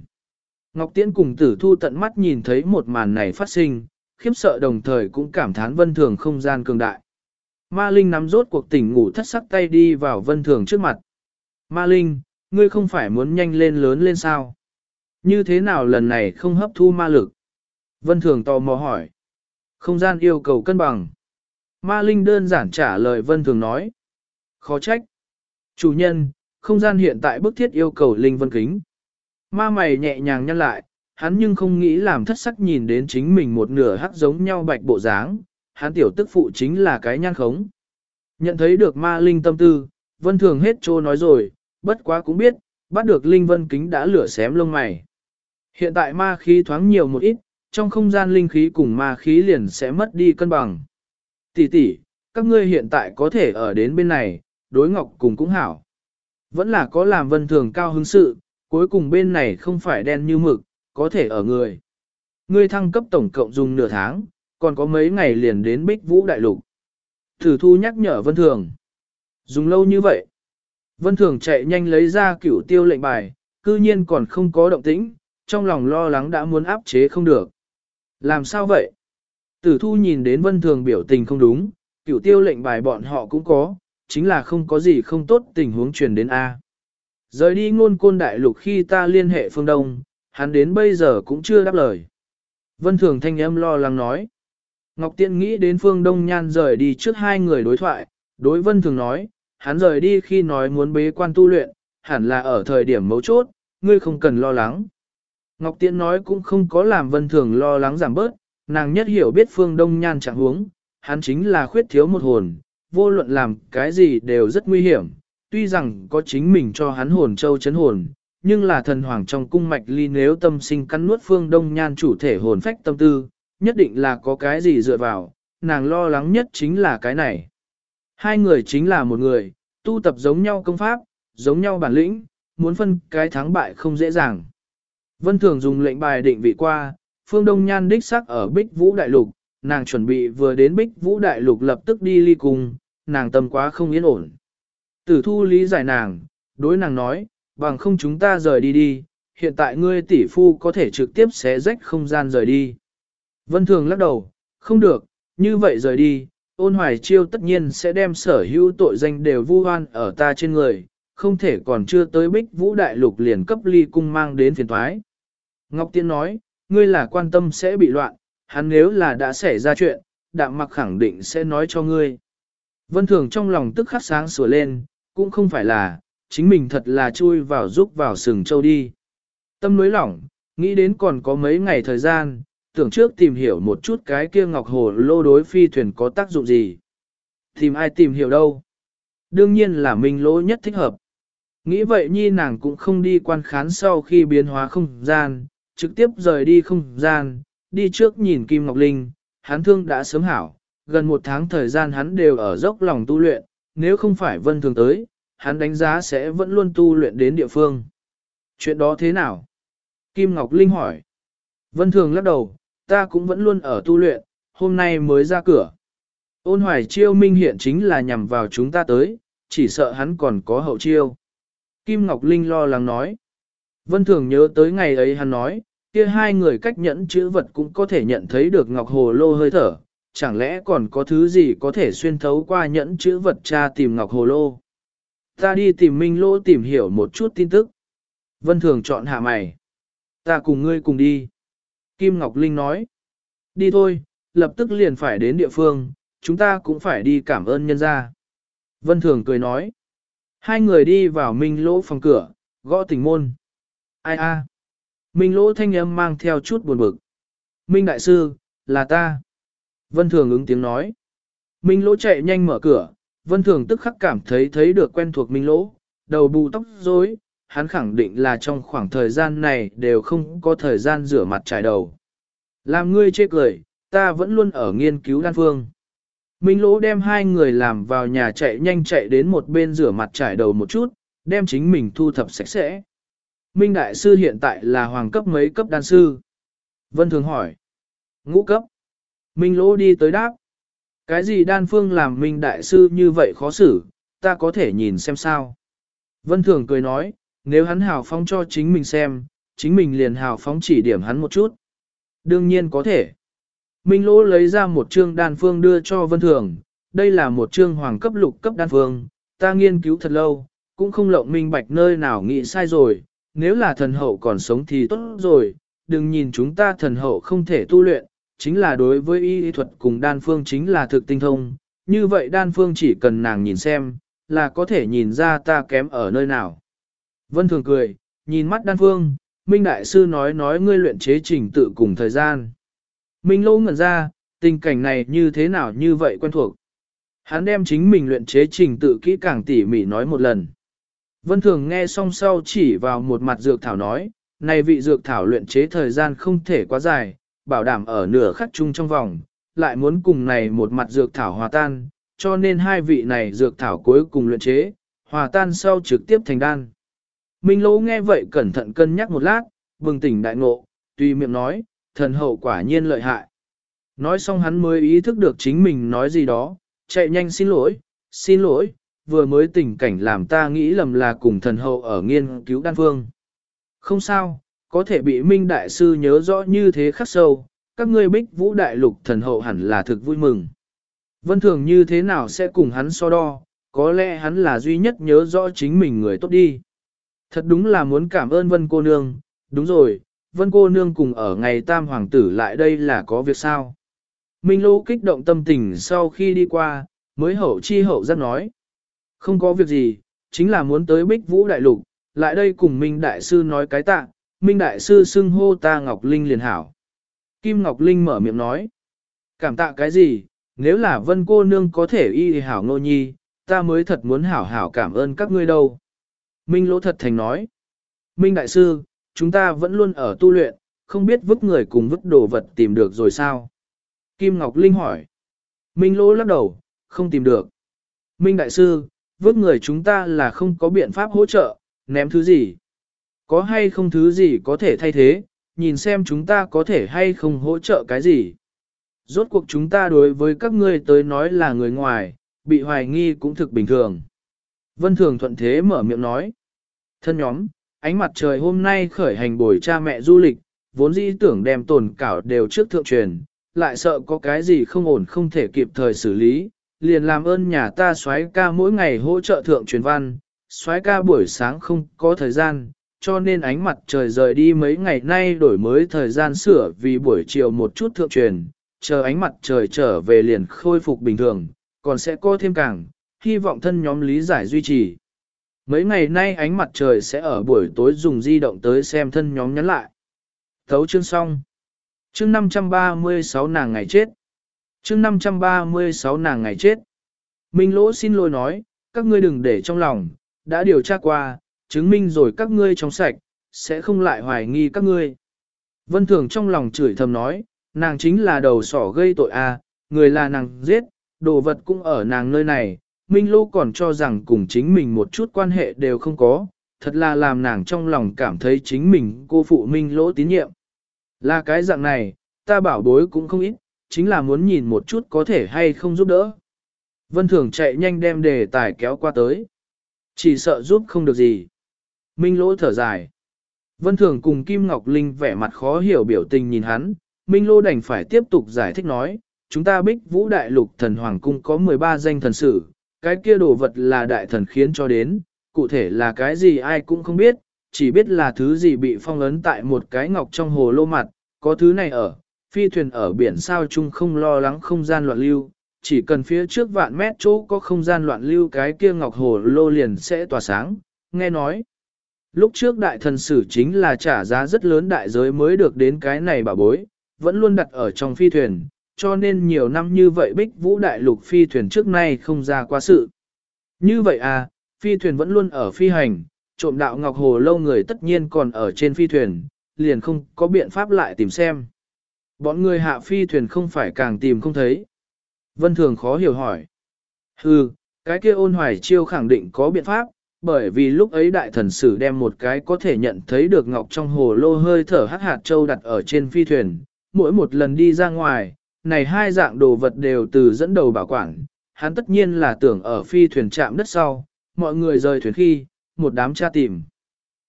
Ngọc Tiễn cùng tử thu tận mắt nhìn thấy một màn này phát sinh, khiếp sợ đồng thời cũng cảm thán vân thường không gian cường đại. Ma Linh nắm rốt cuộc tỉnh ngủ thất sắc tay đi vào vân thường trước mặt. Ma Linh, ngươi không phải muốn nhanh lên lớn lên sao? Như thế nào lần này không hấp thu ma lực? Vân thường tò mò hỏi. Không gian yêu cầu cân bằng. Ma Linh đơn giản trả lời vân thường nói. Khó trách. Chủ nhân, không gian hiện tại bức thiết yêu cầu Linh Vân Kính. Ma mày nhẹ nhàng nhăn lại, hắn nhưng không nghĩ làm thất sắc nhìn đến chính mình một nửa hắc giống nhau bạch bộ dáng, hắn tiểu tức phụ chính là cái nhan khống. Nhận thấy được ma linh tâm tư, vân thường hết trô nói rồi, bất quá cũng biết, bắt được linh vân kính đã lửa xém lông mày. Hiện tại ma khí thoáng nhiều một ít, trong không gian linh khí cùng ma khí liền sẽ mất đi cân bằng. Tỷ tỷ, các ngươi hiện tại có thể ở đến bên này, đối ngọc cùng cũng hảo. Vẫn là có làm vân thường cao hứng sự, cuối cùng bên này không phải đen như mực, có thể ở người. Ngươi thăng cấp tổng cộng dùng nửa tháng, còn có mấy ngày liền đến Bích Vũ Đại Lục. Thử thu nhắc nhở Vân Thường. Dùng lâu như vậy. Vân Thường chạy nhanh lấy ra cửu tiêu lệnh bài, cư nhiên còn không có động tĩnh, trong lòng lo lắng đã muốn áp chế không được. Làm sao vậy? Tử thu nhìn đến Vân Thường biểu tình không đúng, cửu tiêu lệnh bài bọn họ cũng có, chính là không có gì không tốt tình huống truyền đến A. Rời đi ngôn côn đại lục khi ta liên hệ phương Đông, hắn đến bây giờ cũng chưa đáp lời. Vân Thường thanh âm lo lắng nói. Ngọc Tiện nghĩ đến phương Đông Nhan rời đi trước hai người đối thoại, đối Vân Thường nói, hắn rời đi khi nói muốn bế quan tu luyện, hẳn là ở thời điểm mấu chốt, ngươi không cần lo lắng. Ngọc Tiện nói cũng không có làm Vân Thường lo lắng giảm bớt, nàng nhất hiểu biết phương Đông Nhan chẳng huống, hắn chính là khuyết thiếu một hồn, vô luận làm cái gì đều rất nguy hiểm, tuy rằng có chính mình cho hắn hồn châu chấn hồn, nhưng là thần hoàng trong cung mạch ly nếu tâm sinh cắn nuốt phương đông nhan chủ thể hồn phách tâm tư, nhất định là có cái gì dựa vào, nàng lo lắng nhất chính là cái này. Hai người chính là một người, tu tập giống nhau công pháp, giống nhau bản lĩnh, muốn phân cái thắng bại không dễ dàng. Vân Thường dùng lệnh bài định vị qua, phương đông nhan đích sắc ở Bích Vũ Đại Lục, nàng chuẩn bị vừa đến Bích Vũ Đại Lục lập tức đi ly cùng, nàng tâm quá không yên ổn. Tử thu lý giải nàng, đối nàng nói, bằng không chúng ta rời đi đi, hiện tại ngươi tỷ phu có thể trực tiếp xé rách không gian rời đi. Vân Thường lắc đầu, không được, như vậy rời đi, ôn hoài chiêu tất nhiên sẽ đem sở hữu tội danh đều vu hoan ở ta trên người, không thể còn chưa tới bích vũ đại lục liền cấp ly cung mang đến phiền thoái. Ngọc Tiên nói, ngươi là quan tâm sẽ bị loạn, hắn nếu là đã xảy ra chuyện, đạm mặc khẳng định sẽ nói cho ngươi. Vân Thường trong lòng tức khắc sáng sủa lên, cũng không phải là, chính mình thật là chui vào giúp vào sừng châu đi. Tâm nối lỏng, nghĩ đến còn có mấy ngày thời gian, tưởng trước tìm hiểu một chút cái kia ngọc hồ lô đối phi thuyền có tác dụng gì. Tìm ai tìm hiểu đâu? Đương nhiên là mình lỗ nhất thích hợp. Nghĩ vậy nhi nàng cũng không đi quan khán sau khi biến hóa không gian, trực tiếp rời đi không gian, đi trước nhìn Kim Ngọc Linh, hắn thương đã sớm hảo, gần một tháng thời gian hắn đều ở dốc lòng tu luyện, nếu không phải vân thường tới, hắn đánh giá sẽ vẫn luôn tu luyện đến địa phương. Chuyện đó thế nào? Kim Ngọc Linh hỏi. Vân thường lắc đầu, ta cũng vẫn luôn ở tu luyện, hôm nay mới ra cửa. Ôn hoài chiêu minh hiện chính là nhằm vào chúng ta tới, chỉ sợ hắn còn có hậu chiêu. Kim Ngọc Linh lo lắng nói. Vân Thường nhớ tới ngày ấy hắn nói, kia hai người cách nhẫn chữ vật cũng có thể nhận thấy được Ngọc Hồ Lô hơi thở, chẳng lẽ còn có thứ gì có thể xuyên thấu qua nhẫn chữ vật tra tìm Ngọc Hồ Lô. Ta đi tìm Minh Lô tìm hiểu một chút tin tức. Vân Thường chọn hạ mày. Ta cùng ngươi cùng đi. Kim Ngọc Linh nói. Đi thôi, lập tức liền phải đến địa phương, chúng ta cũng phải đi cảm ơn nhân gia. Vân Thường cười nói. Hai người đi vào Minh Lỗ phòng cửa, gõ tình môn. Ai a? Minh Lỗ thanh âm mang theo chút buồn bực. Minh Đại Sư, là ta. Vân Thường ứng tiếng nói. Minh Lỗ chạy nhanh mở cửa, Vân Thường tức khắc cảm thấy thấy được quen thuộc Minh Lỗ, đầu bù tóc rối, hắn khẳng định là trong khoảng thời gian này đều không có thời gian rửa mặt trải đầu. Làm ngươi chê cười, ta vẫn luôn ở nghiên cứu đan phương. Minh Lỗ đem hai người làm vào nhà chạy nhanh chạy đến một bên rửa mặt trải đầu một chút, đem chính mình thu thập sạch sẽ. Minh Đại Sư hiện tại là hoàng cấp mấy cấp đan sư? Vân Thường hỏi. Ngũ cấp. Minh Lỗ đi tới đáp. Cái gì đan phương làm Minh Đại Sư như vậy khó xử, ta có thể nhìn xem sao. Vân Thường cười nói, nếu hắn hào phóng cho chính mình xem, chính mình liền hào phóng chỉ điểm hắn một chút. Đương nhiên có thể. Minh Lỗ lấy ra một chương đan phương đưa cho Vân Thường, đây là một chương hoàng cấp lục cấp đan phương, ta nghiên cứu thật lâu, cũng không lộng minh bạch nơi nào nghĩ sai rồi, nếu là thần hậu còn sống thì tốt rồi, đừng nhìn chúng ta thần hậu không thể tu luyện, chính là đối với y thuật cùng đan phương chính là thực tinh thông, như vậy đan phương chỉ cần nàng nhìn xem, là có thể nhìn ra ta kém ở nơi nào. Vân Thường cười, nhìn mắt đan phương, Minh Đại Sư nói nói ngươi luyện chế trình tự cùng thời gian. Minh Lô ngẩn ra, tình cảnh này như thế nào như vậy quen thuộc. Hắn đem chính mình luyện chế trình tự kỹ càng tỉ mỉ nói một lần. Vân Thường nghe xong sau chỉ vào một mặt dược thảo nói, này vị dược thảo luyện chế thời gian không thể quá dài, bảo đảm ở nửa khắc chung trong vòng, lại muốn cùng này một mặt dược thảo hòa tan, cho nên hai vị này dược thảo cuối cùng luyện chế, hòa tan sau trực tiếp thành đan. Minh Lỗ nghe vậy cẩn thận cân nhắc một lát, bừng tỉnh đại ngộ, tuy miệng nói, thần hậu quả nhiên lợi hại. Nói xong hắn mới ý thức được chính mình nói gì đó, chạy nhanh xin lỗi, xin lỗi, vừa mới tình cảnh làm ta nghĩ lầm là cùng thần hậu ở nghiên cứu đan phương. Không sao, có thể bị Minh Đại Sư nhớ rõ như thế khắc sâu, các ngươi bích vũ đại lục thần hậu hẳn là thực vui mừng. Vân thường như thế nào sẽ cùng hắn so đo, có lẽ hắn là duy nhất nhớ rõ chính mình người tốt đi. Thật đúng là muốn cảm ơn Vân cô nương, đúng rồi, Vân cô nương cùng ở ngày tam hoàng tử lại đây là có việc sao. Minh Lô kích động tâm tình sau khi đi qua, mới hậu chi hậu giác nói. Không có việc gì, chính là muốn tới Bích Vũ Đại Lục, lại đây cùng Minh Đại Sư nói cái tạ, Minh Đại Sư xưng hô ta Ngọc Linh liền hảo. Kim Ngọc Linh mở miệng nói. Cảm tạ cái gì, nếu là vân cô nương có thể y hảo nô nhi, ta mới thật muốn hảo hảo cảm ơn các ngươi đâu. Minh Lỗ thật thành nói. Minh Đại Sư, chúng ta vẫn luôn ở tu luyện, không biết vứt người cùng vứt đồ vật tìm được rồi sao? Kim Ngọc Linh hỏi. Minh Lỗ lắc đầu, không tìm được. Minh Đại Sư, vứt người chúng ta là không có biện pháp hỗ trợ, ném thứ gì. Có hay không thứ gì có thể thay thế, nhìn xem chúng ta có thể hay không hỗ trợ cái gì. Rốt cuộc chúng ta đối với các ngươi tới nói là người ngoài, bị hoài nghi cũng thực bình thường. Vân Thường thuận thế mở miệng nói. Thân nhóm, ánh mặt trời hôm nay khởi hành bồi cha mẹ du lịch, vốn dĩ tưởng đem tồn cảo đều trước thượng truyền, lại sợ có cái gì không ổn không thể kịp thời xử lý, liền làm ơn nhà ta soái ca mỗi ngày hỗ trợ thượng truyền văn, soái ca buổi sáng không có thời gian, cho nên ánh mặt trời rời đi mấy ngày nay đổi mới thời gian sửa vì buổi chiều một chút thượng truyền, chờ ánh mặt trời trở về liền khôi phục bình thường, còn sẽ có thêm càng, hy vọng thân nhóm lý giải duy trì. Mấy ngày nay ánh mặt trời sẽ ở buổi tối dùng di động tới xem thân nhóm nhắn lại. Thấu chương xong. Chương 536 nàng ngày chết chương 536 nàng ngày chết. Minh lỗ xin lỗi nói, các ngươi đừng để trong lòng, đã điều tra qua, chứng minh rồi các ngươi trong sạch, sẽ không lại hoài nghi các ngươi. Vân Thường trong lòng chửi thầm nói, nàng chính là đầu sỏ gây tội a, người là nàng giết, đồ vật cũng ở nàng nơi này, Minh Lô còn cho rằng cùng chính mình một chút quan hệ đều không có, thật là làm nàng trong lòng cảm thấy chính mình cô phụ Minh Lỗ tín nhiệm. Là cái dạng này, ta bảo bối cũng không ít, chính là muốn nhìn một chút có thể hay không giúp đỡ. Vân Thường chạy nhanh đem đề tài kéo qua tới. Chỉ sợ giúp không được gì. Minh Lỗ thở dài. Vân Thường cùng Kim Ngọc Linh vẻ mặt khó hiểu biểu tình nhìn hắn, Minh Lô đành phải tiếp tục giải thích nói, chúng ta bích vũ đại lục thần hoàng cung có 13 danh thần sử, cái kia đồ vật là đại thần khiến cho đến, cụ thể là cái gì ai cũng không biết, chỉ biết là thứ gì bị phong ấn tại một cái ngọc trong hồ lô mặt, có thứ này ở, phi thuyền ở biển sao chung không lo lắng không gian loạn lưu, chỉ cần phía trước vạn mét chỗ có không gian loạn lưu cái kia ngọc hồ lô liền sẽ tỏa sáng, nghe nói. Lúc trước đại thần sử chính là trả giá rất lớn đại giới mới được đến cái này bà bối, vẫn luôn đặt ở trong phi thuyền, cho nên nhiều năm như vậy bích vũ đại lục phi thuyền trước nay không ra qua sự. Như vậy à, phi thuyền vẫn luôn ở phi hành, trộm đạo ngọc hồ lâu người tất nhiên còn ở trên phi thuyền, liền không có biện pháp lại tìm xem. Bọn người hạ phi thuyền không phải càng tìm không thấy. Vân Thường khó hiểu hỏi. Hừ, cái kia ôn hoài chiêu khẳng định có biện pháp, bởi vì lúc ấy đại thần sử đem một cái có thể nhận thấy được ngọc trong hồ lô hơi thở hắc hạt châu đặt ở trên phi thuyền, mỗi một lần đi ra ngoài, này hai dạng đồ vật đều từ dẫn đầu bảo quản, hắn tất nhiên là tưởng ở phi thuyền chạm đất sau, mọi người rời thuyền khi, một đám tra tìm.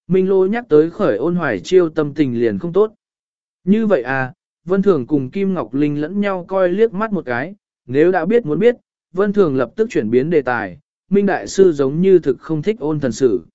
Minh Lô nhắc tới khởi ôn hoài chiêu tâm tình liền không tốt. Như vậy à, Vân Thường cùng Kim Ngọc Linh lẫn nhau coi liếc mắt một cái, nếu đã biết muốn biết, Vân Thường lập tức chuyển biến đề tài, Minh Đại Sư giống như thực không thích ôn thần sử.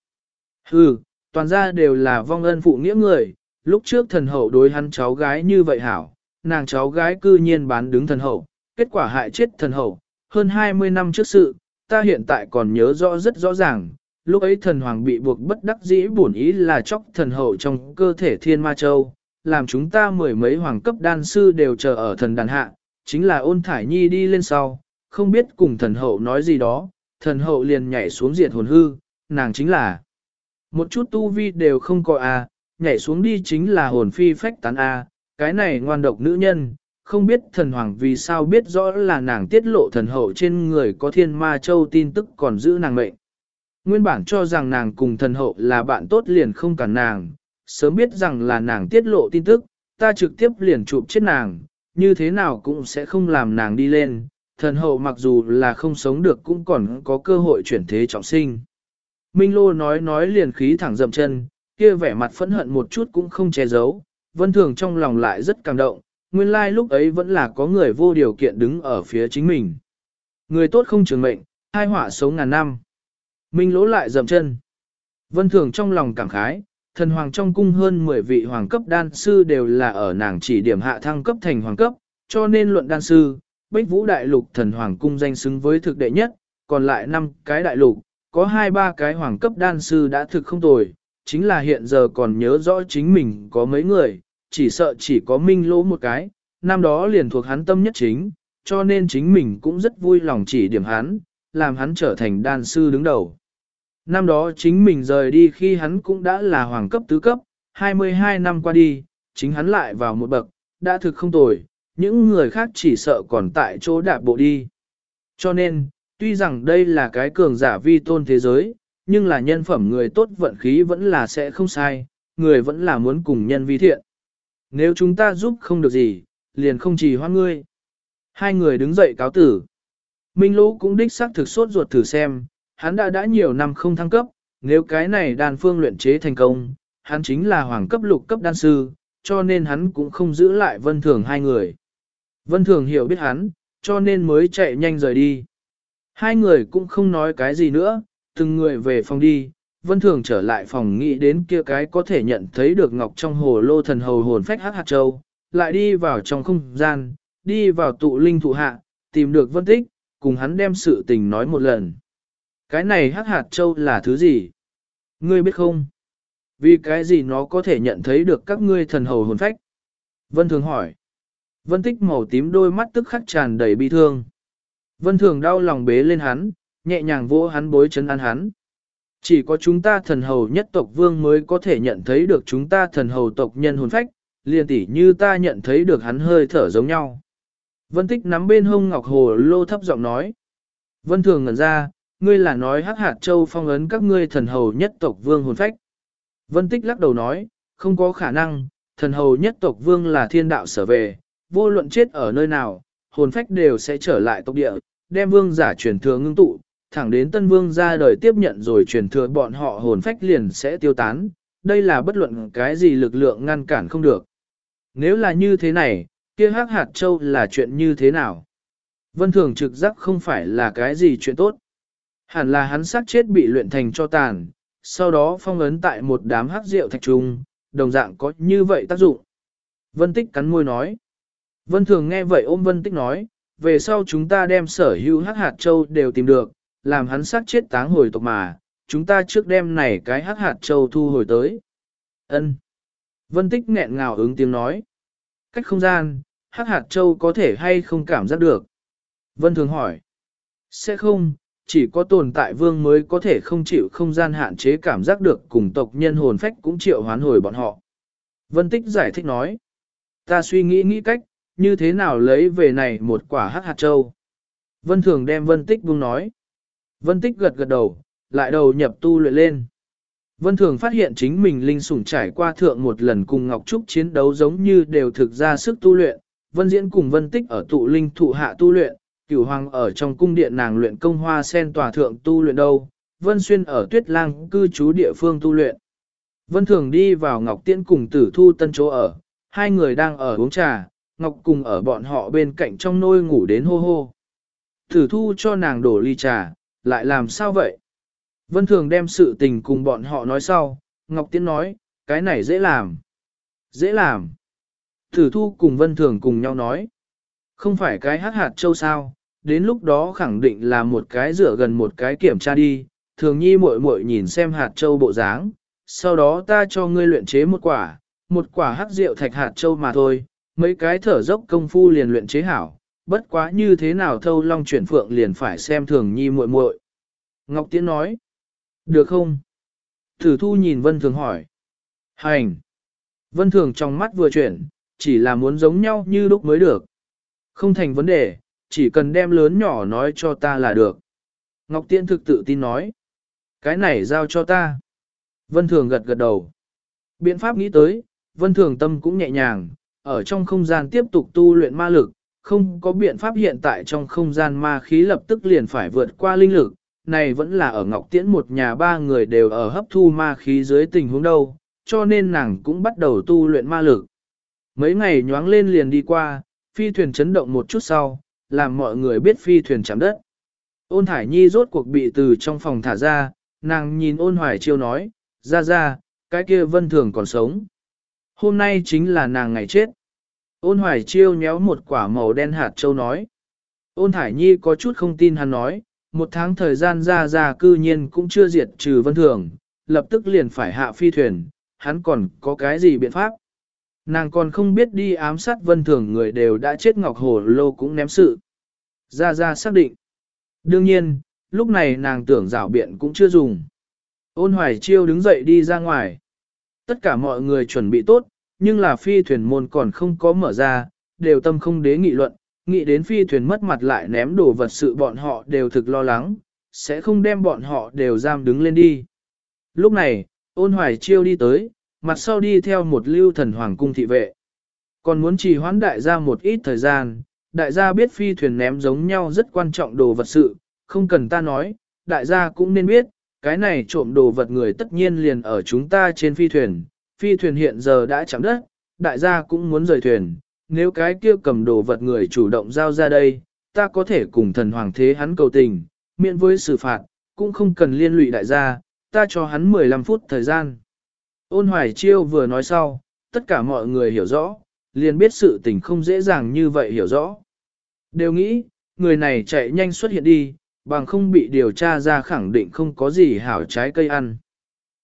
Hừ, toàn ra đều là vong ân phụ nghĩa người, lúc trước thần hậu đối hắn cháu gái như vậy hảo, nàng cháu gái cư nhiên bán đứng thần hậu, kết quả hại chết thần hậu, hơn 20 năm trước sự, ta hiện tại còn nhớ rõ rất rõ ràng, lúc ấy thần hoàng bị buộc bất đắc dĩ bổn ý là chóc thần hậu trong cơ thể thiên ma châu, làm chúng ta mười mấy hoàng cấp đan sư đều chờ ở thần đàn hạ, chính là ôn thải nhi đi lên sau, không biết cùng thần hậu nói gì đó, thần hậu liền nhảy xuống diệt hồn hư, nàng chính là một chút tu vi đều không có a, nhảy xuống đi chính là hồn phi phách tán a, cái này ngoan độc nữ nhân, không biết thần hoàng vì sao biết rõ là nàng tiết lộ thần hậu trên người có thiên ma châu tin tức còn giữ nàng mệnh. Nguyên bản cho rằng nàng cùng thần hậu là bạn tốt liền không cản nàng, sớm biết rằng là nàng tiết lộ tin tức, ta trực tiếp liền chụp chết nàng, như thế nào cũng sẽ không làm nàng đi lên, thần hậu mặc dù là không sống được cũng còn có cơ hội chuyển thế trọng sinh. Minh Lô nói nói liền khí thẳng dậm chân, kia vẻ mặt phẫn hận một chút cũng không che giấu, vân thường trong lòng lại rất cảm động, nguyên lai like lúc ấy vẫn là có người vô điều kiện đứng ở phía chính mình. Người tốt không trường mệnh, hai họa sống ngàn năm. Minh lỗ lại dậm chân. Vân thường trong lòng cảm khái, thần hoàng trong cung hơn 10 vị hoàng cấp đan sư đều là ở nàng chỉ điểm hạ thăng cấp thành hoàng cấp, cho nên luận đan sư, Bích Vũ Đại Lục thần hoàng cung danh xứng với thực đệ nhất, còn lại 5 cái đại lục, có 2-3 cái hoàng cấp đan sư đã thực không tồi, chính là hiện giờ còn nhớ rõ chính mình có mấy người, chỉ sợ chỉ có minh lỗ một cái, năm đó liền thuộc hắn tâm nhất chính, cho nên chính mình cũng rất vui lòng chỉ điểm hắn, làm hắn trở thành đan sư đứng đầu. Năm đó chính mình rời đi khi hắn cũng đã là hoàng cấp tứ cấp, 22 năm qua đi, chính hắn lại vào một bậc, đã thực không tồi, những người khác chỉ sợ còn tại chỗ đạp bộ đi. Cho nên, tuy rằng đây là cái cường giả vi tôn thế giới, nhưng là nhân phẩm người tốt vận khí vẫn là sẽ không sai, người vẫn là muốn cùng nhân vi thiện. Nếu chúng ta giúp không được gì, liền không chỉ hoan ngươi. Hai người đứng dậy cáo tử. Minh Lũ cũng đích xác thực sốt ruột thử xem, hắn đã đã nhiều năm không thăng cấp, nếu cái này đan phương luyện chế thành công, hắn chính là hoàng cấp lục cấp đan sư, cho nên hắn cũng không giữ lại vân thường hai người. Vân thường hiểu biết hắn, cho nên mới chạy nhanh rời đi. Hai người cũng không nói cái gì nữa, từng người về phòng đi, vân thường trở lại phòng nghĩ đến kia cái có thể nhận thấy được ngọc trong hồ lô thần hầu hồn phách hắc hạt châu, lại đi vào trong không gian, đi vào tụ linh thụ hạ, tìm được vân tích, cùng hắn đem sự tình nói một lần. Cái này hắc hạt châu là thứ gì? Ngươi biết không? Vì cái gì nó có thể nhận thấy được các ngươi thần hầu hồn phách? Vân thường hỏi. Vân tích màu tím đôi mắt tức khắc tràn đầy bi thương. Vân thường đau lòng bế lên hắn, nhẹ nhàng vỗ hắn bối chân ăn hắn. Chỉ có chúng ta thần hầu nhất tộc vương mới có thể nhận thấy được chúng ta thần hầu tộc nhân hồn phách, liền tỉ như ta nhận thấy được hắn hơi thở giống nhau. Vân Tích nắm bên hông ngọc hồ lô thấp giọng nói. Vân Thường ngẩn ra, ngươi là nói hắc hạt châu phong ấn các ngươi thần hầu nhất tộc vương hồn phách. Vân Tích lắc đầu nói, không có khả năng, thần hầu nhất tộc vương là thiên đạo sở về, vô luận chết ở nơi nào, hồn phách đều sẽ trở lại tộc địa, đem vương giả truyền thừa ngưng tụ, thẳng đến tân vương ra đời tiếp nhận rồi truyền thừa bọn họ hồn phách liền sẽ tiêu tán, đây là bất luận cái gì lực lượng ngăn cản không được. Nếu là như thế này, kia hắc hạt châu là chuyện như thế nào? Vân thường trực giác không phải là cái gì chuyện tốt. Hẳn là hắn sát chết bị luyện thành cho tàn, sau đó phong ấn tại một đám hắc rượu thạch trung, đồng dạng có như vậy tác dụng. Vân Tích cắn môi nói. Vân Thường nghe vậy ôm Vân Tích nói, về sau chúng ta đem sở hữu hắc hạt châu đều tìm được, làm hắn sát chết táng hồi tộc mà, chúng ta trước đem này cái hắc hạt châu thu hồi tới. Ân. Vân Tích nghẹn ngào ứng tiếng nói. Cách không gian, hắc hạt châu có thể hay không cảm giác được. Vân Thường hỏi. Sẽ không, chỉ có tồn tại vương mới có thể không chịu không gian hạn chế cảm giác được cùng tộc nhân hồn phách cũng chịu hoán hồi bọn họ. Vân Tích giải thích nói. Ta suy nghĩ nghĩ cách, như thế nào lấy về này một quả hắc hạt châu. Vân Thường đem Vân Tích buông nói. Vân Tích gật gật đầu, lại đầu nhập tu luyện lên. Vân Thường phát hiện chính mình linh sủng trải qua thượng một lần cùng Ngọc Trúc chiến đấu giống như đều thực ra sức tu luyện. Vân Diễn cùng Vân Tích ở tụ linh thụ hạ tu luyện, Cửu Hoàng ở trong cung điện nàng luyện công hoa sen tòa thượng tu luyện đâu, Vân Xuyên ở Tuyết Lang cư trú địa phương tu luyện. Vân Thường đi vào Ngọc Tiễn cùng Tử Thu tân chỗ ở, hai người đang ở uống trà, Ngọc cùng ở bọn họ bên cạnh trong nôi ngủ đến hô hô. Thử Thu cho nàng đổ ly trà, lại làm sao vậy? Vân Thường đem sự tình cùng bọn họ nói sau, Ngọc Tiến nói, cái này dễ làm. Dễ làm. Thử Thu cùng Vân Thường cùng nhau nói, không phải cái hát hạt châu sao, đến lúc đó khẳng định là một cái rửa gần một cái kiểm tra đi, thường nhi muội muội nhìn xem hạt châu bộ dáng, sau đó ta cho ngươi luyện chế một quả, một quả hắc rượu thạch hạt châu mà thôi, mấy cái thở dốc công phu liền luyện chế hảo, bất quá như thế nào thâu long chuyển phượng liền phải xem thường nhi muội muội. Ngọc Tiễn nói, được không? Thử thu nhìn Vân Thường hỏi. Hành. Vân Thường trong mắt vừa chuyển, chỉ là muốn giống nhau như lúc mới được. Không thành vấn đề, chỉ cần đem lớn nhỏ nói cho ta là được. Ngọc Tiễn thực tự tin nói. Cái này giao cho ta. Vân Thường gật gật đầu. Biện pháp nghĩ tới, Vân Thường tâm cũng nhẹ nhàng, ở trong không gian tiếp tục tu luyện ma lực, không có biện pháp hiện tại trong không gian ma khí lập tức liền phải vượt qua linh lực, này vẫn là ở Ngọc Tiễn một nhà ba người đều ở hấp thu ma khí dưới tình huống đâu, cho nên nàng cũng bắt đầu tu luyện ma lực. Mấy ngày nhoáng lên liền đi qua, phi thuyền chấn động một chút sau, làm mọi người biết phi thuyền chạm đất. Ôn Thải Nhi rốt cuộc bị từ trong phòng thả ra, nàng nhìn ôn hoài chiêu nói, ra ra, cái kia vân thường còn sống. Hôm nay chính là nàng ngày chết. Ôn hoài chiêu nhéo một quả màu đen hạt châu nói. Ôn Thải Nhi có chút không tin hắn nói, một tháng thời gian ra ra cư nhiên cũng chưa diệt trừ vân thường, lập tức liền phải hạ phi thuyền, hắn còn có cái gì biện pháp. Nàng còn không biết đi ám sát vân thường người đều đã chết ngọc hồ lô cũng ném sự. Ra ra xác định. Đương nhiên, lúc này nàng tưởng rảo biện cũng chưa dùng. Ôn hoài chiêu đứng dậy đi ra ngoài. Tất cả mọi người chuẩn bị tốt, nhưng là phi thuyền môn còn không có mở ra, đều tâm không đế nghị luận, nghĩ đến phi thuyền mất mặt lại ném đồ vật sự bọn họ đều thực lo lắng, sẽ không đem bọn họ đều giam đứng lên đi. Lúc này, ôn hoài chiêu đi tới, mặt sau đi theo một lưu thần hoàng cung thị vệ. Còn muốn trì hoãn đại gia một ít thời gian, đại gia biết phi thuyền ném giống nhau rất quan trọng đồ vật sự, không cần ta nói, đại gia cũng nên biết, cái này trộm đồ vật người tất nhiên liền ở chúng ta trên phi thuyền, phi thuyền hiện giờ đã chạm đất, đại gia cũng muốn rời thuyền, nếu cái kia cầm đồ vật người chủ động giao ra đây, ta có thể cùng thần hoàng thế hắn cầu tình, miễn với xử phạt, cũng không cần liên lụy đại gia, ta cho hắn 15 phút thời gian. Ôn hoài chiêu vừa nói sau, tất cả mọi người hiểu rõ, liền biết sự tình không dễ dàng như vậy hiểu rõ. Đều nghĩ, người này chạy nhanh xuất hiện đi, bằng không bị điều tra ra khẳng định không có gì hảo trái cây ăn.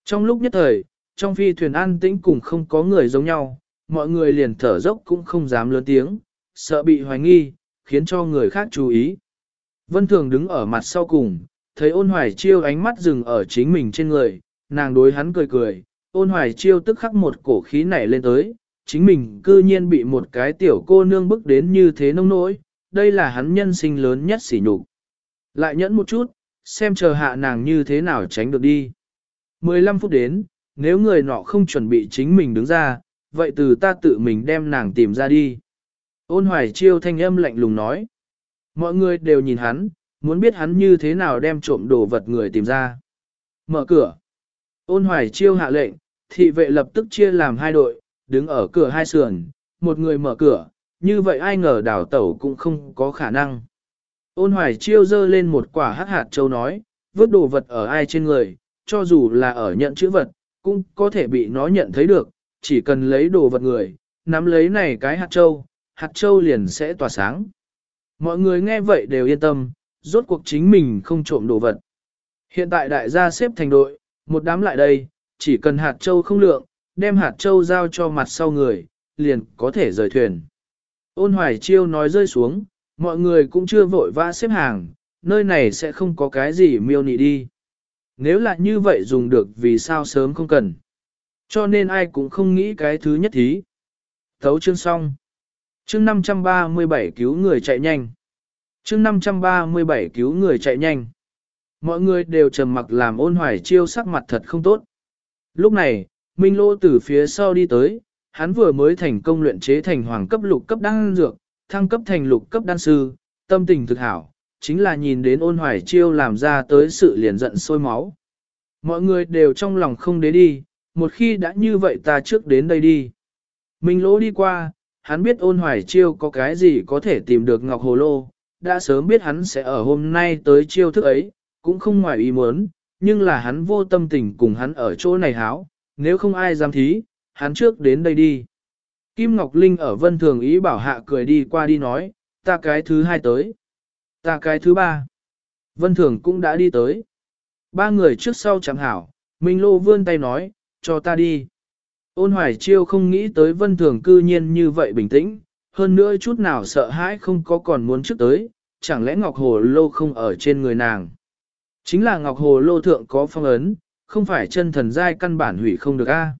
Trong lúc nhất thời, trong phi thuyền an tĩnh cùng không có người giống nhau, mọi người liền thở dốc cũng không dám lớn tiếng, sợ bị hoài nghi, khiến cho người khác chú ý. Vân Thường đứng ở mặt sau cùng, thấy ôn hoài chiêu ánh mắt dừng ở chính mình trên người, nàng đối hắn cười cười, ôn hoài chiêu tức khắc một cổ khí nảy lên tới, chính mình cư nhiên bị một cái tiểu cô nương bức đến như thế nông nỗi, đây là hắn nhân sinh lớn nhất sỉ nhục. Lại nhẫn một chút, xem chờ hạ nàng như thế nào tránh được đi. 15 phút đến, nếu người nọ không chuẩn bị chính mình đứng ra, vậy từ ta tự mình đem nàng tìm ra đi. Ôn hoài chiêu thanh âm lạnh lùng nói. Mọi người đều nhìn hắn, muốn biết hắn như thế nào đem trộm đồ vật người tìm ra. Mở cửa. Ôn hoài chiêu hạ lệnh, thị vệ lập tức chia làm hai đội, đứng ở cửa hai sườn, một người mở cửa, như vậy ai ngờ đảo tẩu cũng không có khả năng. Ôn hoài chiêu dơ lên một quả hắc hạt châu nói, vứt đồ vật ở ai trên người, cho dù là ở nhận chữ vật, cũng có thể bị nó nhận thấy được, chỉ cần lấy đồ vật người, nắm lấy này cái hạt châu, hạt châu liền sẽ tỏa sáng. Mọi người nghe vậy đều yên tâm, rốt cuộc chính mình không trộm đồ vật. Hiện tại đại gia xếp thành đội, một đám lại đây, chỉ cần hạt châu không lượng, đem hạt châu giao cho mặt sau người, liền có thể rời thuyền. Ôn hoài chiêu nói rơi xuống, mọi người cũng chưa vội vã xếp hàng, nơi này sẽ không có cái gì miêu nị đi. Nếu là như vậy dùng được vì sao sớm không cần. Cho nên ai cũng không nghĩ cái thứ nhất thí. Thấu chương xong. Chương 537 cứu người chạy nhanh. Chương 537 cứu người chạy nhanh. Mọi người đều trầm mặc làm ôn hoài chiêu sắc mặt thật không tốt. Lúc này, Minh Lô từ phía sau đi tới, hắn vừa mới thành công luyện chế thành hoàng cấp lục cấp đan dược, thăng cấp thành lục cấp đan sư, tâm tình thực hảo, chính là nhìn đến ôn hoài chiêu làm ra tới sự liền giận sôi máu. Mọi người đều trong lòng không đế đi, một khi đã như vậy ta trước đến đây đi. Minh lỗ đi qua, hắn biết ôn hoài chiêu có cái gì có thể tìm được Ngọc Hồ Lô, đã sớm biết hắn sẽ ở hôm nay tới chiêu thức ấy, cũng không ngoài ý muốn, nhưng là hắn vô tâm tình cùng hắn ở chỗ này háo, nếu không ai dám thí, hắn trước đến đây đi. Kim Ngọc Linh ở vân thường ý bảo hạ cười đi qua đi nói, ta cái thứ hai tới. Ta cái thứ ba. Vân thường cũng đã đi tới. Ba người trước sau chẳng hảo, Minh Lô vươn tay nói, cho ta đi. Ôn hoài chiêu không nghĩ tới vân thường cư nhiên như vậy bình tĩnh, hơn nữa chút nào sợ hãi không có còn muốn trước tới, chẳng lẽ Ngọc Hồ Lô không ở trên người nàng. Chính là Ngọc Hồ Lô thượng có phong ấn, không phải chân thần giai căn bản hủy không được a.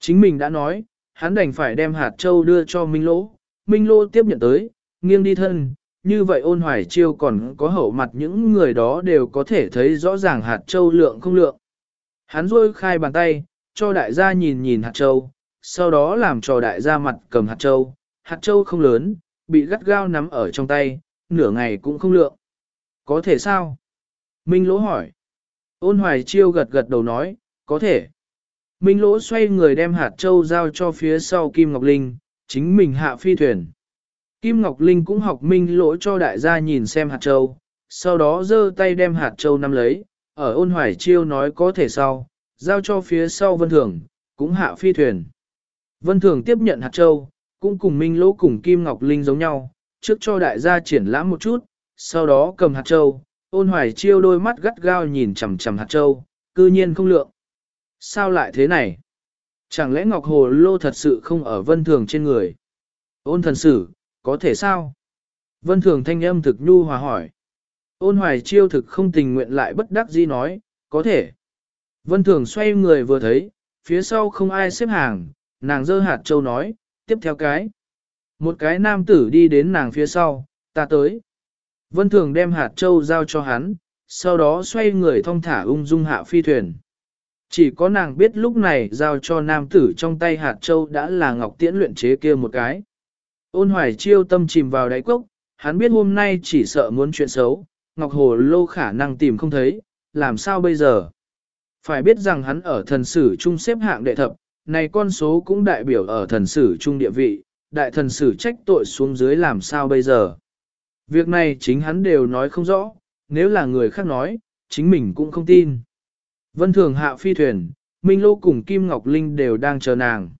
Chính mình đã nói, hắn đành phải đem hạt châu đưa cho Minh Lỗ, Minh Lỗ tiếp nhận tới, nghiêng đi thân, như vậy ôn hoài chiêu còn có hậu mặt những người đó đều có thể thấy rõ ràng hạt châu lượng không lượng. Hắn rôi khai bàn tay, cho đại gia nhìn nhìn hạt châu, sau đó làm cho đại gia mặt cầm hạt châu, hạt châu không lớn, bị gắt gao nắm ở trong tay, nửa ngày cũng không lượng. Có thể sao? Minh Lỗ hỏi. Ôn hoài chiêu gật gật đầu nói, có thể. Minh Lỗ xoay người đem hạt châu giao cho phía sau Kim Ngọc Linh, chính mình hạ phi thuyền. Kim Ngọc Linh cũng học Minh Lỗ cho đại gia nhìn xem hạt châu, sau đó giơ tay đem hạt châu nắm lấy, ở ôn hoài chiêu nói có thể sau, giao cho phía sau Vân Thường, cũng hạ phi thuyền. Vân Thường tiếp nhận hạt châu, cũng cùng Minh Lỗ cùng Kim Ngọc Linh giống nhau, trước cho đại gia triển lãm một chút, sau đó cầm hạt châu, ôn hoài chiêu đôi mắt gắt gao nhìn chằm chằm hạt châu, cư nhiên không lượng. Sao lại thế này? Chẳng lẽ Ngọc Hồ Lô thật sự không ở vân thường trên người? Ôn thần sử, có thể sao? Vân thường thanh âm thực nhu hòa hỏi. Ôn hoài chiêu thực không tình nguyện lại bất đắc dĩ nói, có thể. Vân thường xoay người vừa thấy, phía sau không ai xếp hàng, nàng dơ hạt châu nói, tiếp theo cái. Một cái nam tử đi đến nàng phía sau, ta tới. Vân thường đem hạt châu giao cho hắn, sau đó xoay người thong thả ung dung hạ phi thuyền. Chỉ có nàng biết lúc này giao cho nam tử trong tay hạt châu đã là ngọc tiễn luyện chế kia một cái. Ôn hoài chiêu tâm chìm vào đáy cốc, hắn biết hôm nay chỉ sợ muốn chuyện xấu, ngọc hồ lô khả năng tìm không thấy, làm sao bây giờ? Phải biết rằng hắn ở thần sử trung xếp hạng đệ thập, này con số cũng đại biểu ở thần sử trung địa vị, đại thần sử trách tội xuống dưới làm sao bây giờ? Việc này chính hắn đều nói không rõ, nếu là người khác nói, chính mình cũng không tin. Vân Thường hạ phi thuyền, Minh Lô cùng Kim Ngọc Linh đều đang chờ nàng.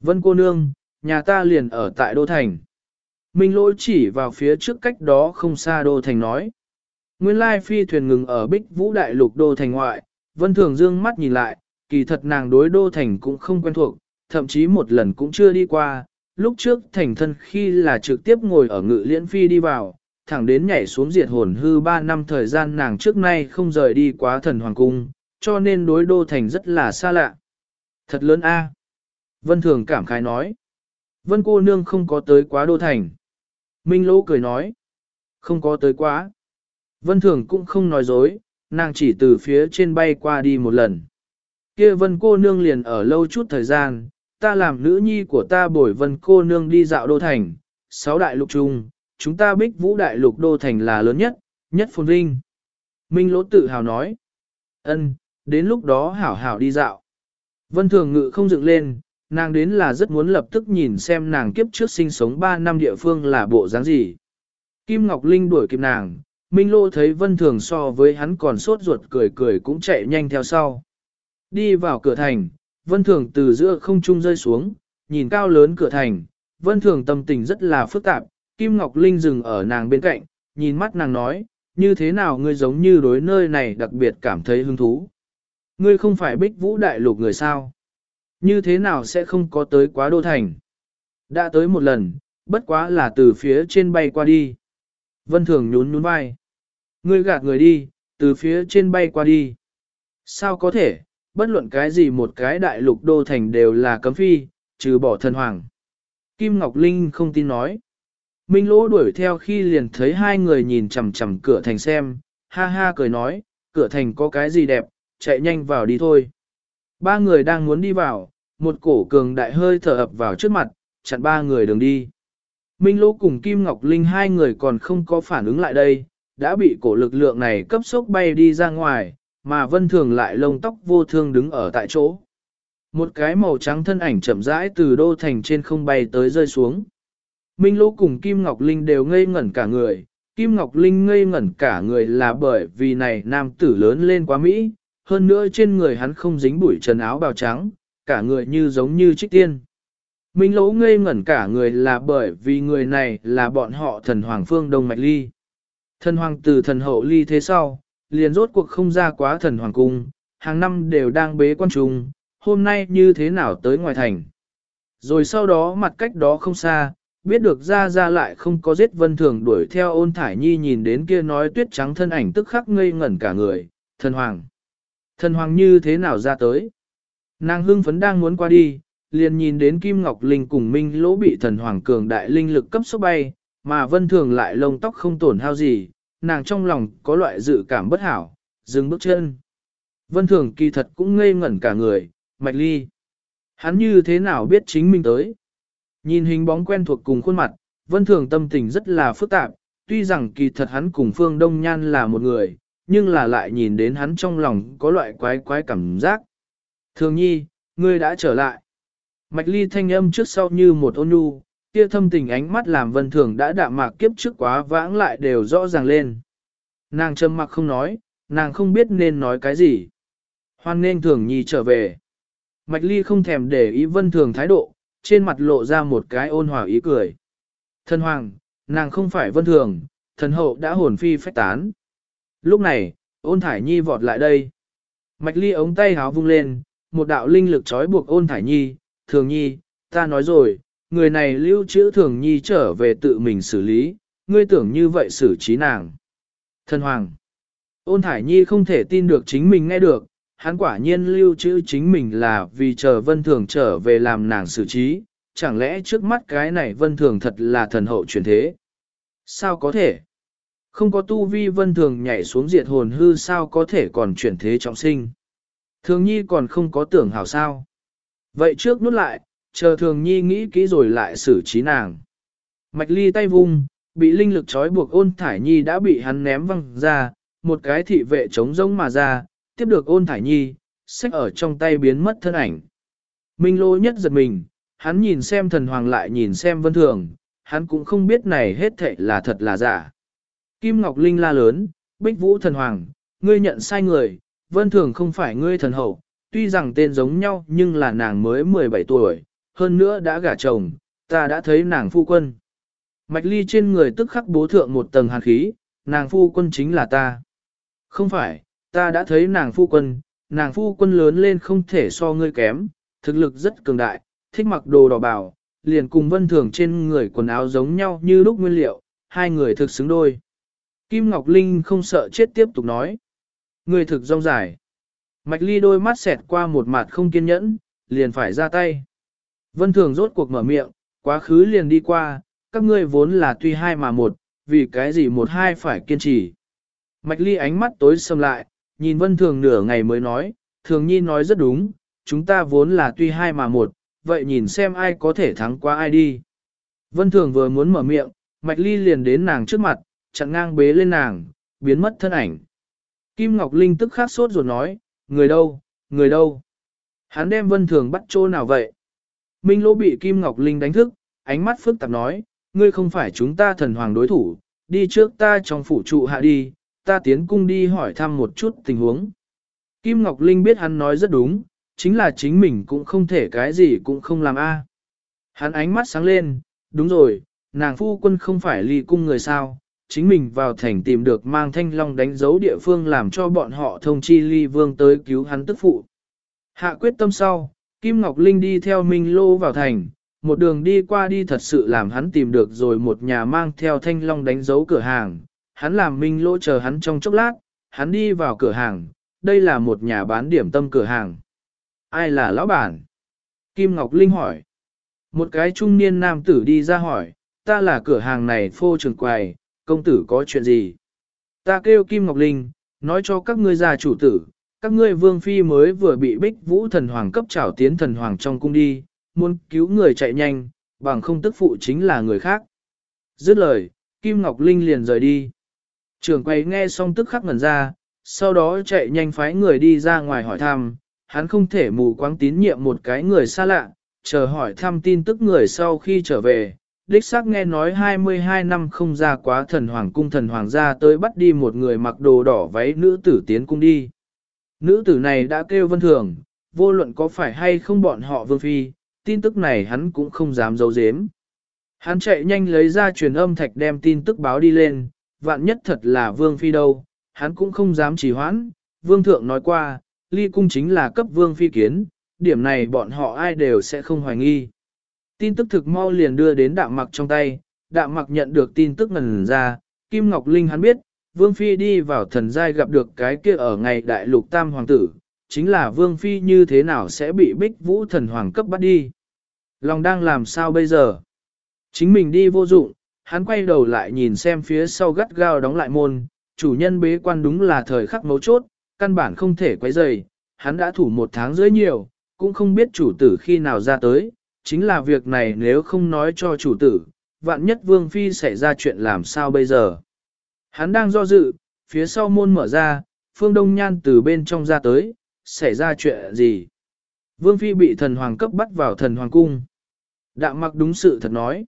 Vân cô nương, nhà ta liền ở tại Đô Thành. Minh Lô chỉ vào phía trước cách đó không xa Đô Thành nói. Nguyên lai phi thuyền ngừng ở Bích Vũ Đại Lục Đô Thành ngoại, Vân Thường dương mắt nhìn lại, kỳ thật nàng đối Đô Thành cũng không quen thuộc, thậm chí một lần cũng chưa đi qua. Lúc trước thành thân khi là trực tiếp ngồi ở ngự liễn phi đi vào, thẳng đến nhảy xuống diệt hồn hư 3 năm thời gian nàng trước nay không rời đi quá thần hoàng cung, cho nên đối đô thành rất là xa lạ. Thật lớn a. Vân Thường cảm khái nói. Vân cô nương không có tới quá đô thành. Minh Lỗ cười nói. Không có tới quá. Vân Thường cũng không nói dối, nàng chỉ từ phía trên bay qua đi một lần. kia Vân cô nương liền ở lâu chút thời gian, ta làm nữ nhi của ta bổi Vân cô nương đi dạo đô thành, sáu đại lục chung, chúng ta bích vũ đại lục đô thành là lớn nhất, nhất phồn vinh. Minh Lỗ tự hào nói. ân, đến lúc đó hảo hảo đi dạo. Vân Thường Ngự không dựng lên, nàng đến là rất muốn lập tức nhìn xem nàng kiếp trước sinh sống 3 năm địa phương là bộ dáng gì. Kim Ngọc Linh đuổi kịp nàng, Minh Lô thấy Vân Thường so với hắn còn sốt ruột cười cười cũng chạy nhanh theo sau. Đi vào cửa thành, Vân Thường từ giữa không trung rơi xuống, nhìn cao lớn cửa thành, Vân Thường tâm tình rất là phức tạp, Kim Ngọc Linh dừng ở nàng bên cạnh, nhìn mắt nàng nói, như thế nào ngươi giống như đối nơi này đặc biệt cảm thấy hứng thú. Ngươi không phải bích vũ đại lục người sao? Như thế nào sẽ không có tới quá đô thành? Đã tới một lần, bất quá là từ phía trên bay qua đi. Vân Thường nhún nhún vai. Ngươi gạt người đi, từ phía trên bay qua đi. Sao có thể, bất luận cái gì một cái đại lục đô thành đều là cấm phi, trừ bỏ thần hoàng. Kim Ngọc Linh không tin nói. Minh Lỗ đuổi theo khi liền thấy hai người nhìn chằm chằm cửa thành xem, ha ha cười nói, cửa thành có cái gì đẹp, chạy nhanh vào đi thôi. Ba người đang muốn đi vào, một cổ cường đại hơi thở ập vào trước mặt, chặn ba người đường đi. Minh Lỗ cùng Kim Ngọc Linh hai người còn không có phản ứng lại đây, đã bị cổ lực lượng này cấp sốc bay đi ra ngoài, mà Vân Thường lại lông tóc vô thương đứng ở tại chỗ. Một cái màu trắng thân ảnh chậm rãi từ đô thành trên không bay tới rơi xuống. Minh Lỗ cùng Kim Ngọc Linh đều ngây ngẩn cả người, Kim Ngọc Linh ngây ngẩn cả người là bởi vì này nam tử lớn lên quá Mỹ, hơn nữa trên người hắn không dính bụi trần áo bào trắng, cả người như giống như trích tiên. Minh Lỗ ngây ngẩn cả người là bởi vì người này là bọn họ thần Hoàng Phương Đông Mạch Ly. Thần Hoàng từ thần hậu ly thế sau, liền rốt cuộc không ra quá thần Hoàng Cung, hàng năm đều đang bế quan trùng, hôm nay như thế nào tới ngoài thành. Rồi sau đó mặt cách đó không xa, biết được ra ra lại không có giết vân thường đuổi theo ôn thải nhi nhìn đến kia nói tuyết trắng thân ảnh tức khắc ngây ngẩn cả người, thần hoàng. Thần hoàng như thế nào ra tới? Nàng hưng phấn đang muốn qua đi, liền nhìn đến Kim Ngọc Linh cùng Minh Lỗ bị thần hoàng cường đại linh lực cấp số bay, mà vân thường lại lông tóc không tổn hao gì, nàng trong lòng có loại dự cảm bất hảo, dừng bước chân. Vân thường kỳ thật cũng ngây ngẩn cả người, mạch ly. Hắn như thế nào biết chính mình tới? Nhìn hình bóng quen thuộc cùng khuôn mặt, vân thường tâm tình rất là phức tạp, tuy rằng kỳ thật hắn cùng Phương Đông Nhan là một người, nhưng là lại nhìn đến hắn trong lòng có loại quái quái cảm giác. Thường nhi, ngươi đã trở lại. Mạch ly thanh âm trước sau như một ôn nhu, kia thâm tình ánh mắt làm vân thường đã đạm mạc kiếp trước quá vãng lại đều rõ ràng lên. Nàng trầm mặc không nói, nàng không biết nên nói cái gì. Hoan nên thường nhi trở về. Mạch ly không thèm để ý vân thường thái độ, trên mặt lộ ra một cái ôn hòa ý cười. Thần hoàng, nàng không phải vân thường, thần hậu đã hồn phi phách tán. Lúc này, ôn thải nhi vọt lại đây. Mạch ly ống tay háo vung lên, một đạo linh lực trói buộc ôn thải nhi, thường nhi, ta nói rồi, người này lưu trữ thường nhi trở về tự mình xử lý, ngươi tưởng như vậy xử trí nàng. Thần hoàng, ôn thải nhi không thể tin được chính mình nghe được, hắn quả nhiên lưu trữ chính mình là vì chờ vân thường trở về làm nàng xử trí, chẳng lẽ trước mắt cái này vân thường thật là thần hậu truyền thế? Sao có thể? Không có tu vi vân thường nhảy xuống diệt hồn hư sao có thể còn chuyển thế trọng sinh? Thường nhi còn không có tưởng hảo sao? Vậy trước nút lại, chờ thường nhi nghĩ kỹ rồi lại xử trí nàng. Mạch ly tay vung, bị linh lực trói buộc ôn thải nhi đã bị hắn ném văng ra, một cái thị vệ trống rỗng mà ra, tiếp được ôn thải nhi, sách ở trong tay biến mất thân ảnh. Minh lô nhất giật mình, hắn nhìn xem thần hoàng lại nhìn xem vân thường, hắn cũng không biết này hết thệ là thật là giả. Kim Ngọc Linh la lớn, bích vũ thần hoàng, ngươi nhận sai người, vân thường không phải ngươi thần hậu, tuy rằng tên giống nhau nhưng là nàng mới 17 tuổi, hơn nữa đã gả chồng, ta đã thấy nàng phu quân. Mạch ly trên người tức khắc bố thượng một tầng hàn khí, nàng phu quân chính là ta. Không phải, ta đã thấy nàng phu quân, nàng phu quân lớn lên không thể so ngươi kém, thực lực rất cường đại, thích mặc đồ đỏ bào, liền cùng vân thường trên người quần áo giống nhau như lúc nguyên liệu, hai người thực xứng đôi. Kim Ngọc Linh không sợ chết tiếp tục nói. Người thực rong dài. Mạch ly đôi mắt xẹt qua một mặt không kiên nhẫn, liền phải ra tay. Vân thường rốt cuộc mở miệng, Quá khứ liền đi qua, các ngươi vốn là tuy hai mà một, vì cái gì một hai phải kiên trì. Mạch ly ánh mắt tối sầm lại, nhìn vân thường nửa ngày mới nói, thường nhi nói rất đúng, chúng ta vốn là tuy hai mà một, vậy nhìn xem ai có thể thắng qua ai đi. Vân thường vừa muốn mở miệng, mạch ly liền đến nàng trước mặt, chặn ngang bế lên nàng, biến mất thân ảnh. Kim Ngọc Linh tức khắc sốt rồi nói, người đâu, người đâu. Hắn đem vân thường bắt chỗ nào vậy? Minh lỗ bị Kim Ngọc Linh đánh thức, ánh mắt phức tạp nói, ngươi không phải chúng ta thần hoàng đối thủ, đi trước ta trong phủ trụ hạ đi, ta tiến cung đi hỏi thăm một chút tình huống. Kim Ngọc Linh biết hắn nói rất đúng, chính là chính mình cũng không thể cái gì cũng không làm a. Hắn ánh mắt sáng lên, đúng rồi, nàng phu quân không phải ly cung người sao, chính mình vào thành tìm được mang thanh long đánh dấu địa phương làm cho bọn họ thông chi ly vương tới cứu hắn tức phụ. Hạ quyết tâm sau, Kim Ngọc Linh đi theo Minh Lô vào thành, một đường đi qua đi thật sự làm hắn tìm được rồi một nhà mang theo thanh long đánh dấu cửa hàng. Hắn làm Minh Lô chờ hắn trong chốc lát, hắn đi vào cửa hàng, đây là một nhà bán điểm tâm cửa hàng. Ai là lão bản? Kim Ngọc Linh hỏi. Một cái trung niên nam tử đi ra hỏi, ta là cửa hàng này phô trường quầy, công tử có chuyện gì? Ta kêu Kim Ngọc Linh, nói cho các ngươi già chủ tử, các ngươi vương phi mới vừa bị bích vũ thần hoàng cấp trảo tiến thần hoàng trong cung đi, muốn cứu người chạy nhanh, bằng không tức phụ chính là người khác. Dứt lời, Kim Ngọc Linh liền rời đi. Trường quay nghe xong tức khắc ngẩn ra, sau đó chạy nhanh phái người đi ra ngoài hỏi thăm, hắn không thể mù quáng tín nhiệm một cái người xa lạ, chờ hỏi thăm tin tức người sau khi trở về. Đích xác nghe nói 22 năm không ra quá thần hoàng cung thần hoàng gia tới bắt đi một người mặc đồ đỏ váy nữ tử tiến cung đi. Nữ tử này đã kêu vân thường, vô luận có phải hay không bọn họ vương phi, tin tức này hắn cũng không dám giấu giếm. Hắn chạy nhanh lấy ra truyền âm thạch đem tin tức báo đi lên, vạn nhất thật là vương phi đâu, hắn cũng không dám trì hoãn. Vương thượng nói qua, ly cung chính là cấp vương phi kiến, điểm này bọn họ ai đều sẽ không hoài nghi. Tin tức thực mau liền đưa đến đạm mặc trong tay, đạm mặc nhận được tin tức ngần ra, Kim Ngọc Linh hắn biết, Vương Phi đi vào thần giai gặp được cái kia ở ngày đại lục tam hoàng tử, chính là Vương Phi như thế nào sẽ bị bích vũ thần hoàng cấp bắt đi. Lòng đang làm sao bây giờ? Chính mình đi vô dụng, hắn quay đầu lại nhìn xem phía sau gắt gao đóng lại môn, chủ nhân bế quan đúng là thời khắc mấu chốt, căn bản không thể quấy rầy, hắn đã thủ một tháng rưỡi nhiều, cũng không biết chủ tử khi nào ra tới, chính là việc này nếu không nói cho chủ tử, vạn nhất Vương Phi xảy ra chuyện làm sao bây giờ. Hắn đang do dự, phía sau môn mở ra, Phương Đông Nhan từ bên trong ra tới, xảy ra chuyện gì? Vương Phi bị thần hoàng cấp bắt vào thần hoàng cung. Đạm mặc đúng sự thật nói.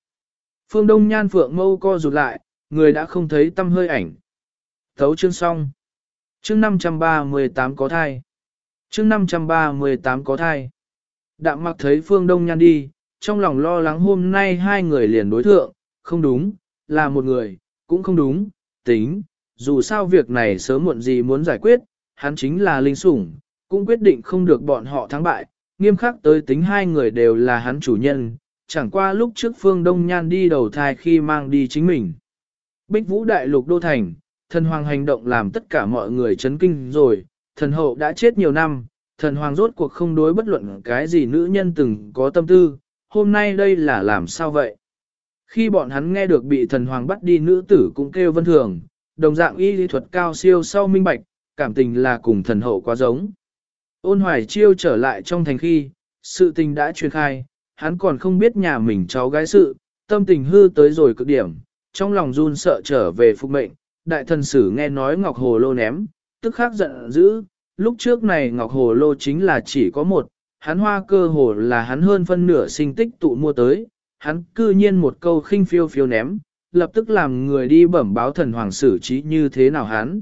Phương Đông Nhan Phượng mâu co rụt lại, người đã không thấy tâm hơi ảnh. Thấu chương xong. Chương 538 có thai. Chương 538 có thai. Đạm mặc thấy Phương Đông Nhan đi, trong lòng lo lắng hôm nay hai người liền đối thượng, không đúng, là một người, cũng không đúng, tính, dù sao việc này sớm muộn gì muốn giải quyết, hắn chính là linh sủng, cũng quyết định không được bọn họ thắng bại, nghiêm khắc tới tính hai người đều là hắn chủ nhân, chẳng qua lúc trước phương Đông Nhan đi đầu thai khi mang đi chính mình. Bích Vũ Đại Lục Đô Thành, thần hoàng hành động làm tất cả mọi người chấn kinh rồi, thần hậu đã chết nhiều năm, thần hoàng rốt cuộc không đối bất luận cái gì nữ nhân từng có tâm tư, hôm nay đây là làm sao vậy? Khi bọn hắn nghe được bị thần hoàng bắt đi nữ tử cũng kêu vân thường, đồng dạng y lý thuật cao siêu sau minh bạch, cảm tình là cùng thần hậu quá giống. Ôn hoài chiêu trở lại trong thành khi, sự tình đã truyền khai, hắn còn không biết nhà mình cháu gái sự, tâm tình hư tới rồi cực điểm, trong lòng run sợ trở về phục mệnh, đại thần sử nghe nói Ngọc Hồ Lô ném, tức khắc giận dữ, lúc trước này Ngọc Hồ Lô chính là chỉ có một, hắn hoa cơ hồ là hắn hơn phân nửa sinh tích tụ mua tới, hắn cư nhiên một câu khinh phiêu phiêu ném, lập tức làm người đi bẩm báo thần hoàng xử trí như thế nào hắn.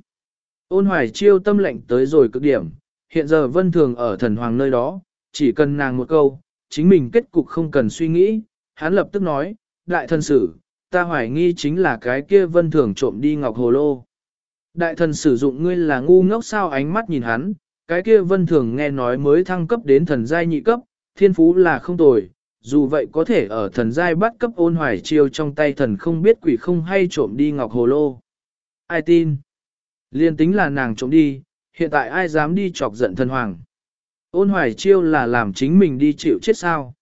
Ôn hoài chiêu tâm lệnh tới rồi cực điểm, hiện giờ vân thường ở thần hoàng nơi đó, chỉ cần nàng một câu, chính mình kết cục không cần suy nghĩ, hắn lập tức nói, đại thần sử, ta hoài nghi chính là cái kia vân thường trộm đi ngọc hồ lô. Đại thần sử dụng ngươi là ngu ngốc sao ánh mắt nhìn hắn, cái kia vân thường nghe nói mới thăng cấp đến thần giai nhị cấp, thiên phú là không tồi, dù vậy có thể ở thần giai bắt cấp ôn hoài chiêu trong tay thần không biết quỷ không hay trộm đi ngọc hồ lô. Ai tin? Liên tính là nàng trộm đi, hiện tại ai dám đi chọc giận thần hoàng? Ôn hoài chiêu là làm chính mình đi chịu chết sao?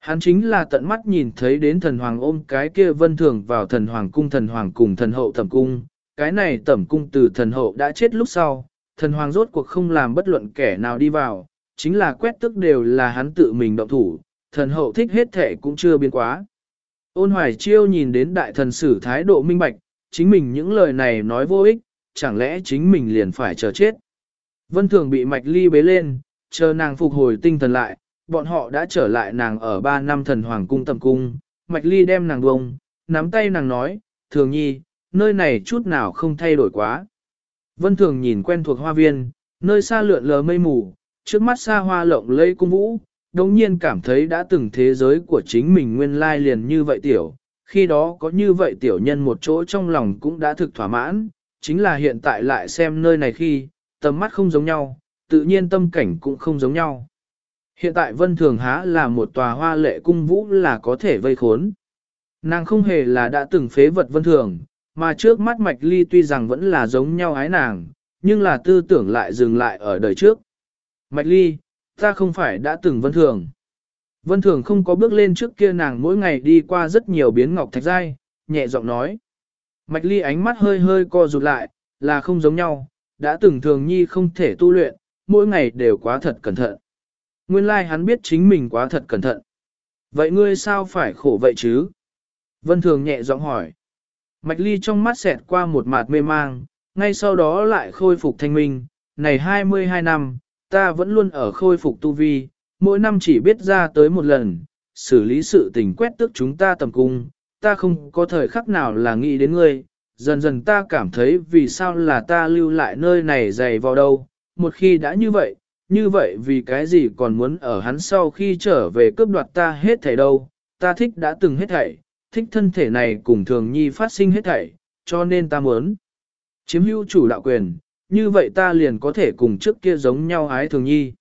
Hắn chính là tận mắt nhìn thấy đến thần hoàng ôm cái kia vân thường vào thần hoàng cung thần hoàng cùng thần hậu thẩm cung, cái này tẩm cung từ thần hậu đã chết lúc sau, thần hoàng rốt cuộc không làm bất luận kẻ nào đi vào, chính là quét tức đều là hắn tự mình động thủ, thần hậu thích hết thể cũng chưa biến quá. Ôn hoài chiêu nhìn đến đại thần sử thái độ minh bạch, chính mình những lời này nói vô ích, chẳng lẽ chính mình liền phải chờ chết. Vân thường bị mạch ly bế lên, chờ nàng phục hồi tinh thần lại, bọn họ đã trở lại nàng ở 3 năm thần hoàng cung tầm cung, mạch ly đem nàng bông, nắm tay nàng nói, thường nhi, nơi này chút nào không thay đổi quá. Vân thường nhìn quen thuộc hoa viên, nơi xa lượn lờ mây mù, trước mắt xa hoa lộng lẫy cung vũ, đồng nhiên cảm thấy đã từng thế giới của chính mình nguyên lai liền như vậy tiểu, khi đó có như vậy tiểu nhân một chỗ trong lòng cũng đã thực thỏa mãn, chính là hiện tại lại xem nơi này khi, tầm mắt không giống nhau, tự nhiên tâm cảnh cũng không giống nhau. Hiện tại vân thường há là một tòa hoa lệ cung vũ là có thể vây khốn. Nàng không hề là đã từng phế vật vân thường, mà trước mắt mạch ly tuy rằng vẫn là giống nhau ái nàng, nhưng là tư tưởng lại dừng lại ở đời trước. Mạch ly, ta không phải đã từng vân thường. Vân thường không có bước lên trước kia nàng mỗi ngày đi qua rất nhiều biến ngọc thạch giai, nhẹ giọng nói. Mạch ly ánh mắt hơi hơi co rụt lại, là không giống nhau, đã từng thường nhi không thể tu luyện, mỗi ngày đều quá thật cẩn thận. Nguyên lai like hắn biết chính mình quá thật cẩn thận. Vậy ngươi sao phải khổ vậy chứ? Vân thường nhẹ giọng hỏi. Mạch ly trong mắt xẹt qua một mạt mê mang, ngay sau đó lại khôi phục thanh minh. Này 22 năm, ta vẫn luôn ở khôi phục tu vi, mỗi năm chỉ biết ra tới một lần, xử lý sự tình quét tức chúng ta tầm cung, ta không có thời khắc nào là nghĩ đến ngươi, dần dần ta cảm thấy vì sao là ta lưu lại nơi này dày vào đâu, một khi đã như vậy, như vậy vì cái gì còn muốn ở hắn sau khi trở về cướp đoạt ta hết thảy đâu, ta thích đã từng hết thảy, thích thân thể này cùng thường nhi phát sinh hết thảy, cho nên ta muốn chiếm hữu chủ đạo quyền, như vậy ta liền có thể cùng trước kia giống nhau ái thường nhi.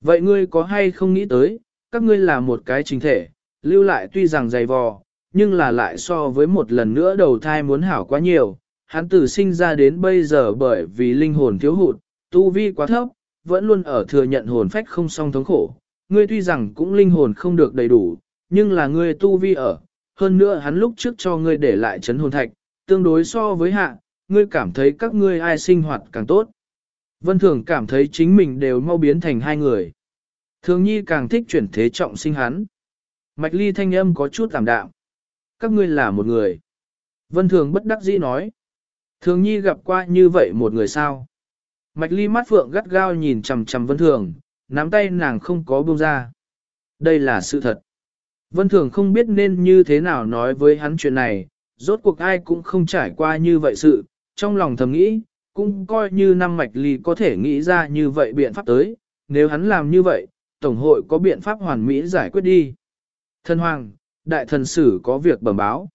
Vậy ngươi có hay không nghĩ tới, các ngươi là một cái chính thể, lưu lại tuy rằng dày vò, nhưng là lại so với một lần nữa đầu thai muốn hảo quá nhiều, hắn từ sinh ra đến bây giờ bởi vì linh hồn thiếu hụt, tu vi quá thấp, vẫn luôn ở thừa nhận hồn phách không song thống khổ. Ngươi tuy rằng cũng linh hồn không được đầy đủ, nhưng là ngươi tu vi ở, hơn nữa hắn lúc trước cho ngươi để lại chấn hồn thạch, tương đối so với hạ, ngươi cảm thấy các ngươi ai sinh hoạt càng tốt. Vân Thường cảm thấy chính mình đều mau biến thành hai người. Thường nhi càng thích chuyển thế trọng sinh hắn. Mạch ly thanh âm có chút tạm đạm. Các ngươi là một người. Vân Thường bất đắc dĩ nói. Thường nhi gặp qua như vậy một người sao. Mạch ly mắt phượng gắt gao nhìn chằm chằm Vân Thường, nắm tay nàng không có buông ra. Đây là sự thật. Vân Thường không biết nên như thế nào nói với hắn chuyện này, rốt cuộc ai cũng không trải qua như vậy sự, trong lòng thầm nghĩ, cũng coi như năm mạch ly có thể nghĩ ra như vậy biện pháp tới, nếu hắn làm như vậy, Tổng hội có biện pháp hoàn mỹ giải quyết đi. Thần Hoàng, đại thần sử có việc bẩm báo.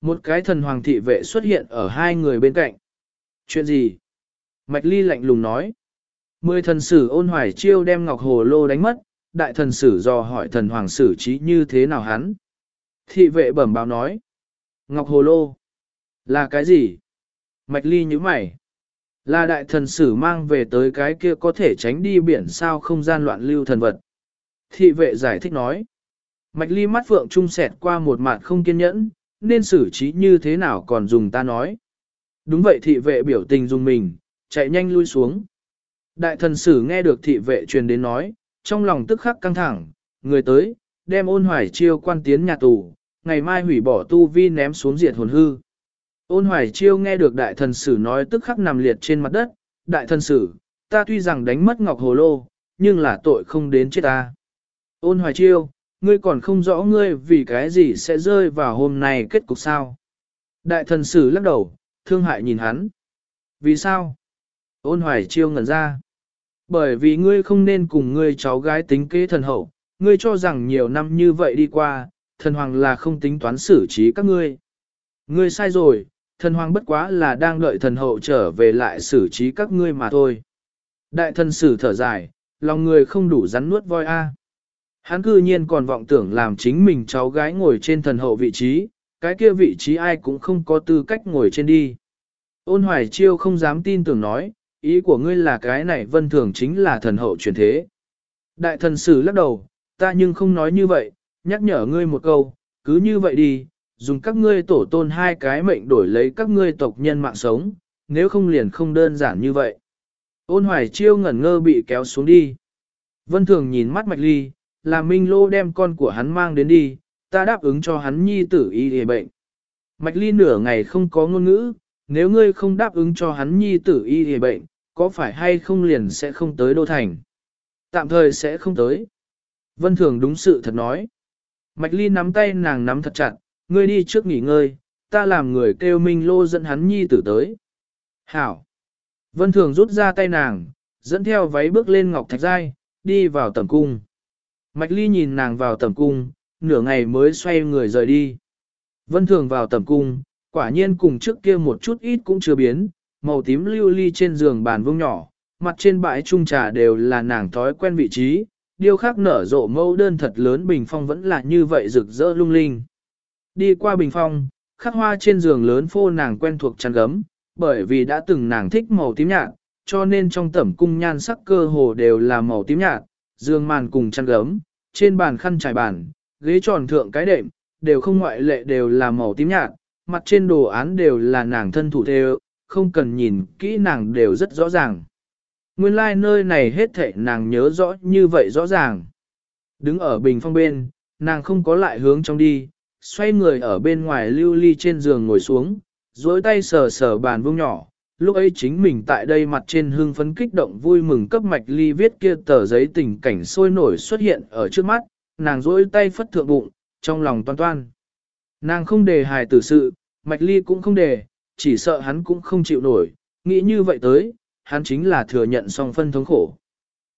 Một cái thần hoàng thị vệ xuất hiện ở hai người bên cạnh. Chuyện gì? Mạch Ly lạnh lùng nói. Mười thần sử ôn hoài chiêu đem ngọc hồ lô đánh mất, đại thần sử do hỏi thần hoàng sử trí như thế nào hắn. Thị vệ bẩm báo nói. Ngọc hồ lô. Là cái gì? Mạch Ly như mày. Là đại thần sử mang về tới cái kia có thể tránh đi biển sao không gian loạn lưu thần vật. Thị vệ giải thích nói. Mạch ly mắt phượng trung sẹt qua một mặt không kiên nhẫn, nên xử trí như thế nào còn dùng ta nói. Đúng vậy thị vệ biểu tình dùng mình, chạy nhanh lui xuống. Đại thần sử nghe được thị vệ truyền đến nói, trong lòng tức khắc căng thẳng, người tới, đem ôn hoài chiêu quan tiến nhà tù, ngày mai hủy bỏ tu vi ném xuống diệt hồn hư. Ôn hoài chiêu nghe được đại thần sử nói tức khắc nằm liệt trên mặt đất, đại thần sử, ta tuy rằng đánh mất ngọc hồ lô, nhưng là tội không đến chết ta. Ôn hoài chiêu, ngươi còn không rõ ngươi vì cái gì sẽ rơi vào hôm nay kết cục sao. Đại thần sử lắc đầu, thương hại nhìn hắn. Vì sao? Ôn hoài chiêu ngẩn ra. Bởi vì ngươi không nên cùng ngươi cháu gái tính kế thần hậu, ngươi cho rằng nhiều năm như vậy đi qua, thần hoàng là không tính toán xử trí các ngươi. Ngươi sai rồi, thần hoàng bất quá là đang đợi thần hậu trở về lại xử trí các ngươi mà thôi. Đại thần sử thở dài, lòng người không đủ rắn nuốt voi a. Hắn cư nhiên còn vọng tưởng làm chính mình cháu gái ngồi trên thần hậu vị trí, cái kia vị trí ai cũng không có tư cách ngồi trên đi. Ôn hoài chiêu không dám tin tưởng nói, ý của ngươi là cái này vân thường chính là thần hậu truyền thế. Đại thần sử lắc đầu, ta nhưng không nói như vậy, nhắc nhở ngươi một câu, cứ như vậy đi, dùng các ngươi tổ tôn hai cái mệnh đổi lấy các ngươi tộc nhân mạng sống, nếu không liền không đơn giản như vậy. Ôn hoài chiêu ngẩn ngơ bị kéo xuống đi. Vân Thường nhìn mắt Mạch Ly, là Minh Lô đem con của hắn mang đến đi, ta đáp ứng cho hắn nhi tử y hề bệnh. Mạch Ly nửa ngày không có ngôn ngữ, nếu ngươi không đáp ứng cho hắn nhi tử y hề bệnh, có phải hay không liền sẽ không tới Đô Thành? Tạm thời sẽ không tới. Vân Thường đúng sự thật nói. Mạch Ly nắm tay nàng nắm thật chặt, ngươi đi trước nghỉ ngơi, ta làm người kêu Minh Lô dẫn hắn nhi tử tới. Hảo. Vân Thường rút ra tay nàng, dẫn theo váy bước lên ngọc thạch giai, đi vào tầm cung. Mạch Ly nhìn nàng vào tầm cung, nửa ngày mới xoay người rời đi. Vân Thường vào tầm cung, quả nhiên cùng trước kia một chút ít cũng chưa biến, màu tím lưu ly trên giường bàn vuông nhỏ, mặt trên bãi trung trà đều là nàng thói quen vị trí, điêu khắc nở rộ mẫu đơn thật lớn bình phong vẫn là như vậy rực rỡ lung linh. Đi qua bình phong, khắc hoa trên giường lớn phô nàng quen thuộc chăn gấm, bởi vì đã từng nàng thích màu tím nhạt, cho nên trong tẩm cung nhan sắc cơ hồ đều là màu tím nhạt, giường màn cùng chăn gấm, trên bàn khăn trải bàn, ghế tròn thượng cái đệm, đều không ngoại lệ đều là màu tím nhạt, mặt trên đồ án đều là nàng thân thủ theo, không cần nhìn kỹ nàng đều rất rõ ràng. Nguyên lai like nơi này hết thảy nàng nhớ rõ như vậy rõ ràng. Đứng ở bình phong bên, nàng không có lại hướng trong đi, xoay người ở bên ngoài lưu ly trên giường ngồi xuống, duỗi tay sờ sờ bàn vuông nhỏ. Lúc ấy chính mình tại đây mặt trên hương phấn kích động vui mừng cấp mạch ly viết kia tờ giấy tình cảnh sôi nổi xuất hiện ở trước mắt, nàng duỗi tay phất thượng bụng, trong lòng toan toan. Nàng không đề hài tử sự, mạch ly cũng không đề, chỉ sợ hắn cũng không chịu nổi, nghĩ như vậy tới, hắn chính là thừa nhận song phân thống khổ.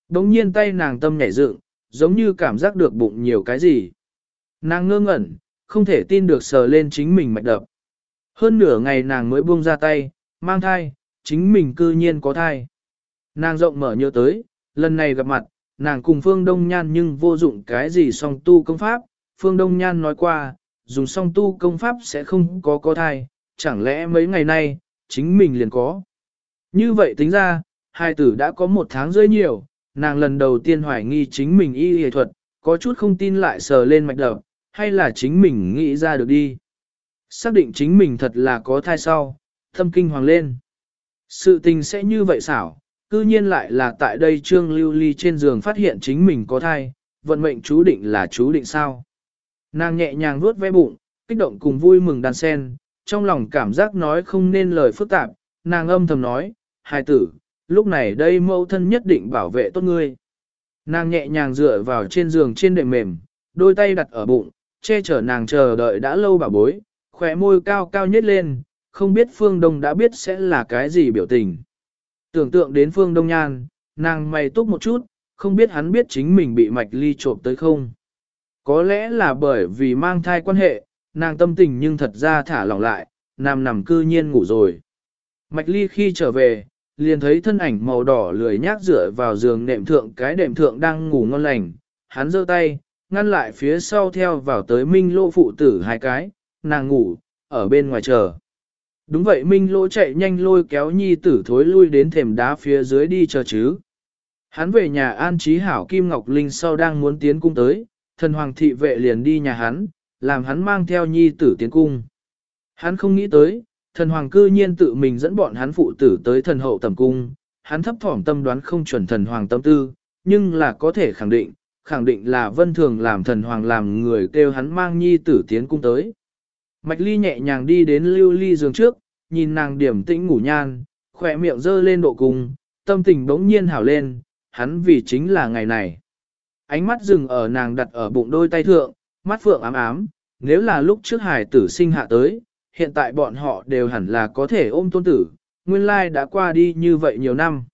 Đống nhiên tay nàng tâm nhảy dựng, giống như cảm giác được bụng nhiều cái gì. Nàng ngơ ngẩn, không thể tin được sờ lên chính mình mạch đập. Hơn nửa ngày nàng mới buông ra tay, mang thai, chính mình cư nhiên có thai. Nàng rộng mở nhớ tới, lần này gặp mặt, nàng cùng Phương Đông Nhan nhưng vô dụng cái gì song tu công pháp. Phương Đông Nhan nói qua, dùng song tu công pháp sẽ không có có thai, chẳng lẽ mấy ngày nay, chính mình liền có. Như vậy tính ra, hai tử đã có một tháng rơi nhiều, nàng lần đầu tiên hoài nghi chính mình y y thuật, có chút không tin lại sờ lên mạch đập, hay là chính mình nghĩ ra được đi. Xác định chính mình thật là có thai sau, thâm kinh hoàng lên. Sự tình sẽ như vậy xảo, cư nhiên lại là tại đây trương lưu ly trên giường phát hiện chính mình có thai, vận mệnh chú định là chú định sao. Nàng nhẹ nhàng vuốt ve bụng, kích động cùng vui mừng đàn sen, trong lòng cảm giác nói không nên lời phức tạp, nàng âm thầm nói, hài tử, lúc này đây mẫu thân nhất định bảo vệ tốt ngươi. Nàng nhẹ nhàng dựa vào trên giường trên đệm mềm, đôi tay đặt ở bụng, che chở nàng chờ đợi đã lâu bảo bối, khỏe môi cao cao nhất lên, không biết Phương Đông đã biết sẽ là cái gì biểu tình. Tưởng tượng đến Phương Đông Nhan, nàng mày túc một chút, không biết hắn biết chính mình bị mạch ly trộm tới không. Có lẽ là bởi vì mang thai quan hệ, nàng tâm tình nhưng thật ra thả lỏng lại, nằm nằm cư nhiên ngủ rồi. Mạch ly khi trở về, liền thấy thân ảnh màu đỏ lười nhác dựa vào giường nệm thượng cái đệm thượng đang ngủ ngon lành, hắn giơ tay, ngăn lại phía sau theo vào tới minh lô phụ tử hai cái, nàng ngủ, ở bên ngoài chờ. Đúng vậy minh lô chạy nhanh lôi kéo nhi tử thối lui đến thềm đá phía dưới đi chờ chứ. Hắn về nhà an trí hảo Kim Ngọc Linh sau đang muốn tiến cung tới, thần hoàng thị vệ liền đi nhà hắn, làm hắn mang theo nhi tử tiến cung. Hắn không nghĩ tới, thần hoàng cư nhiên tự mình dẫn bọn hắn phụ tử tới thần hậu tầm cung, hắn thấp thỏm tâm đoán không chuẩn thần hoàng tâm tư, nhưng là có thể khẳng định, khẳng định là vân thường làm thần hoàng làm người kêu hắn mang nhi tử tiến cung tới. Mạch ly nhẹ nhàng đi đến lưu ly giường trước, nhìn nàng điểm tĩnh ngủ nhan, khỏe miệng dơ lên độ cung, tâm tình bỗng nhiên hảo lên, hắn vì chính là ngày này. Ánh mắt dừng ở nàng đặt ở bụng đôi tay thượng, mắt phượng ám ám, nếu là lúc trước hải tử sinh hạ tới, hiện tại bọn họ đều hẳn là có thể ôm tôn tử, nguyên lai đã qua đi như vậy nhiều năm.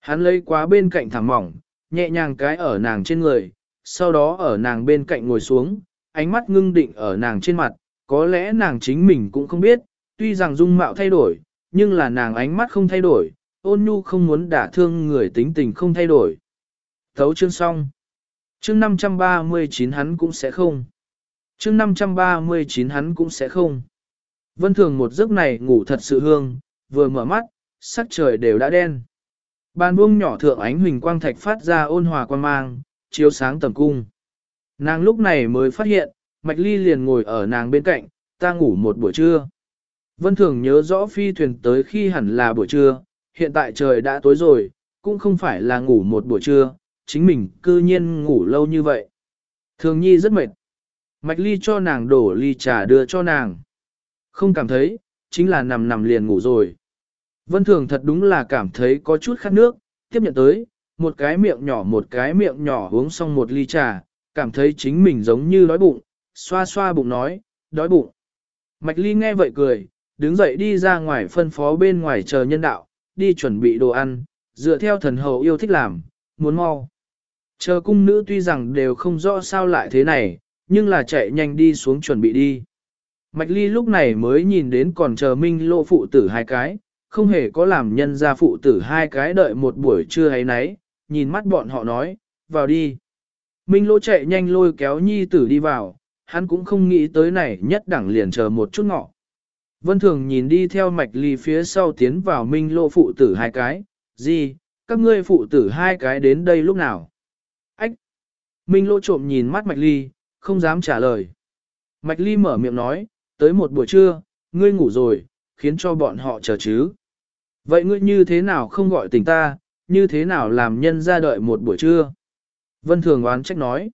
Hắn lấy quá bên cạnh thảm mỏng, nhẹ nhàng cái ở nàng trên người, sau đó ở nàng bên cạnh ngồi xuống, ánh mắt ngưng định ở nàng trên mặt, có lẽ nàng chính mình cũng không biết, tuy rằng dung mạo thay đổi, nhưng là nàng ánh mắt không thay đổi, ôn nhu không muốn đả thương người tính tình không thay đổi. Thấu chương xong. Chương 539 hắn cũng sẽ không. Chương 539 hắn cũng sẽ không. Vân thường một giấc này ngủ thật sự hương, vừa mở mắt, sắc trời đều đã đen. Bàn buông nhỏ thượng ánh huỳnh quang thạch phát ra ôn hòa quan mang, chiếu sáng tầm cung. Nàng lúc này mới phát hiện, Mạch Ly liền ngồi ở nàng bên cạnh, ta ngủ một buổi trưa. Vân Thường nhớ rõ phi thuyền tới khi hẳn là buổi trưa, hiện tại trời đã tối rồi, cũng không phải là ngủ một buổi trưa, chính mình cư nhiên ngủ lâu như vậy. Thường nhi rất mệt. Mạch ly cho nàng đổ ly trà đưa cho nàng. Không cảm thấy, chính là nằm nằm liền ngủ rồi. Vân thường thật đúng là cảm thấy có chút khát nước, tiếp nhận tới, một cái miệng nhỏ một cái miệng nhỏ uống xong một ly trà, cảm thấy chính mình giống như đói bụng, xoa xoa bụng nói, đói bụng. Mạch ly nghe vậy cười, đứng dậy đi ra ngoài phân phó bên ngoài chờ nhân đạo, đi chuẩn bị đồ ăn, dựa theo thần hầu yêu thích làm, muốn mau. Chờ cung nữ tuy rằng đều không rõ sao lại thế này, nhưng là chạy nhanh đi xuống chuẩn bị đi. Mạch ly lúc này mới nhìn đến còn chờ minh lộ phụ tử hai cái, không hề có làm nhân ra phụ tử hai cái đợi một buổi trưa ấy nấy, nhìn mắt bọn họ nói, vào đi. Minh lỗ chạy nhanh lôi kéo nhi tử đi vào, hắn cũng không nghĩ tới này nhất đẳng liền chờ một chút ngọ. Vân Thường nhìn đi theo mạch ly phía sau tiến vào minh Lộ phụ tử hai cái, gì, các ngươi phụ tử hai cái đến đây lúc nào? Ách! Minh Lỗ trộm nhìn mắt mạch ly, không dám trả lời. Mạch ly mở miệng nói, tới một buổi trưa, ngươi ngủ rồi, khiến cho bọn họ chờ chứ. Vậy ngươi như thế nào không gọi tỉnh ta, như thế nào làm nhân ra đợi một buổi trưa? Vân Thường oán trách nói.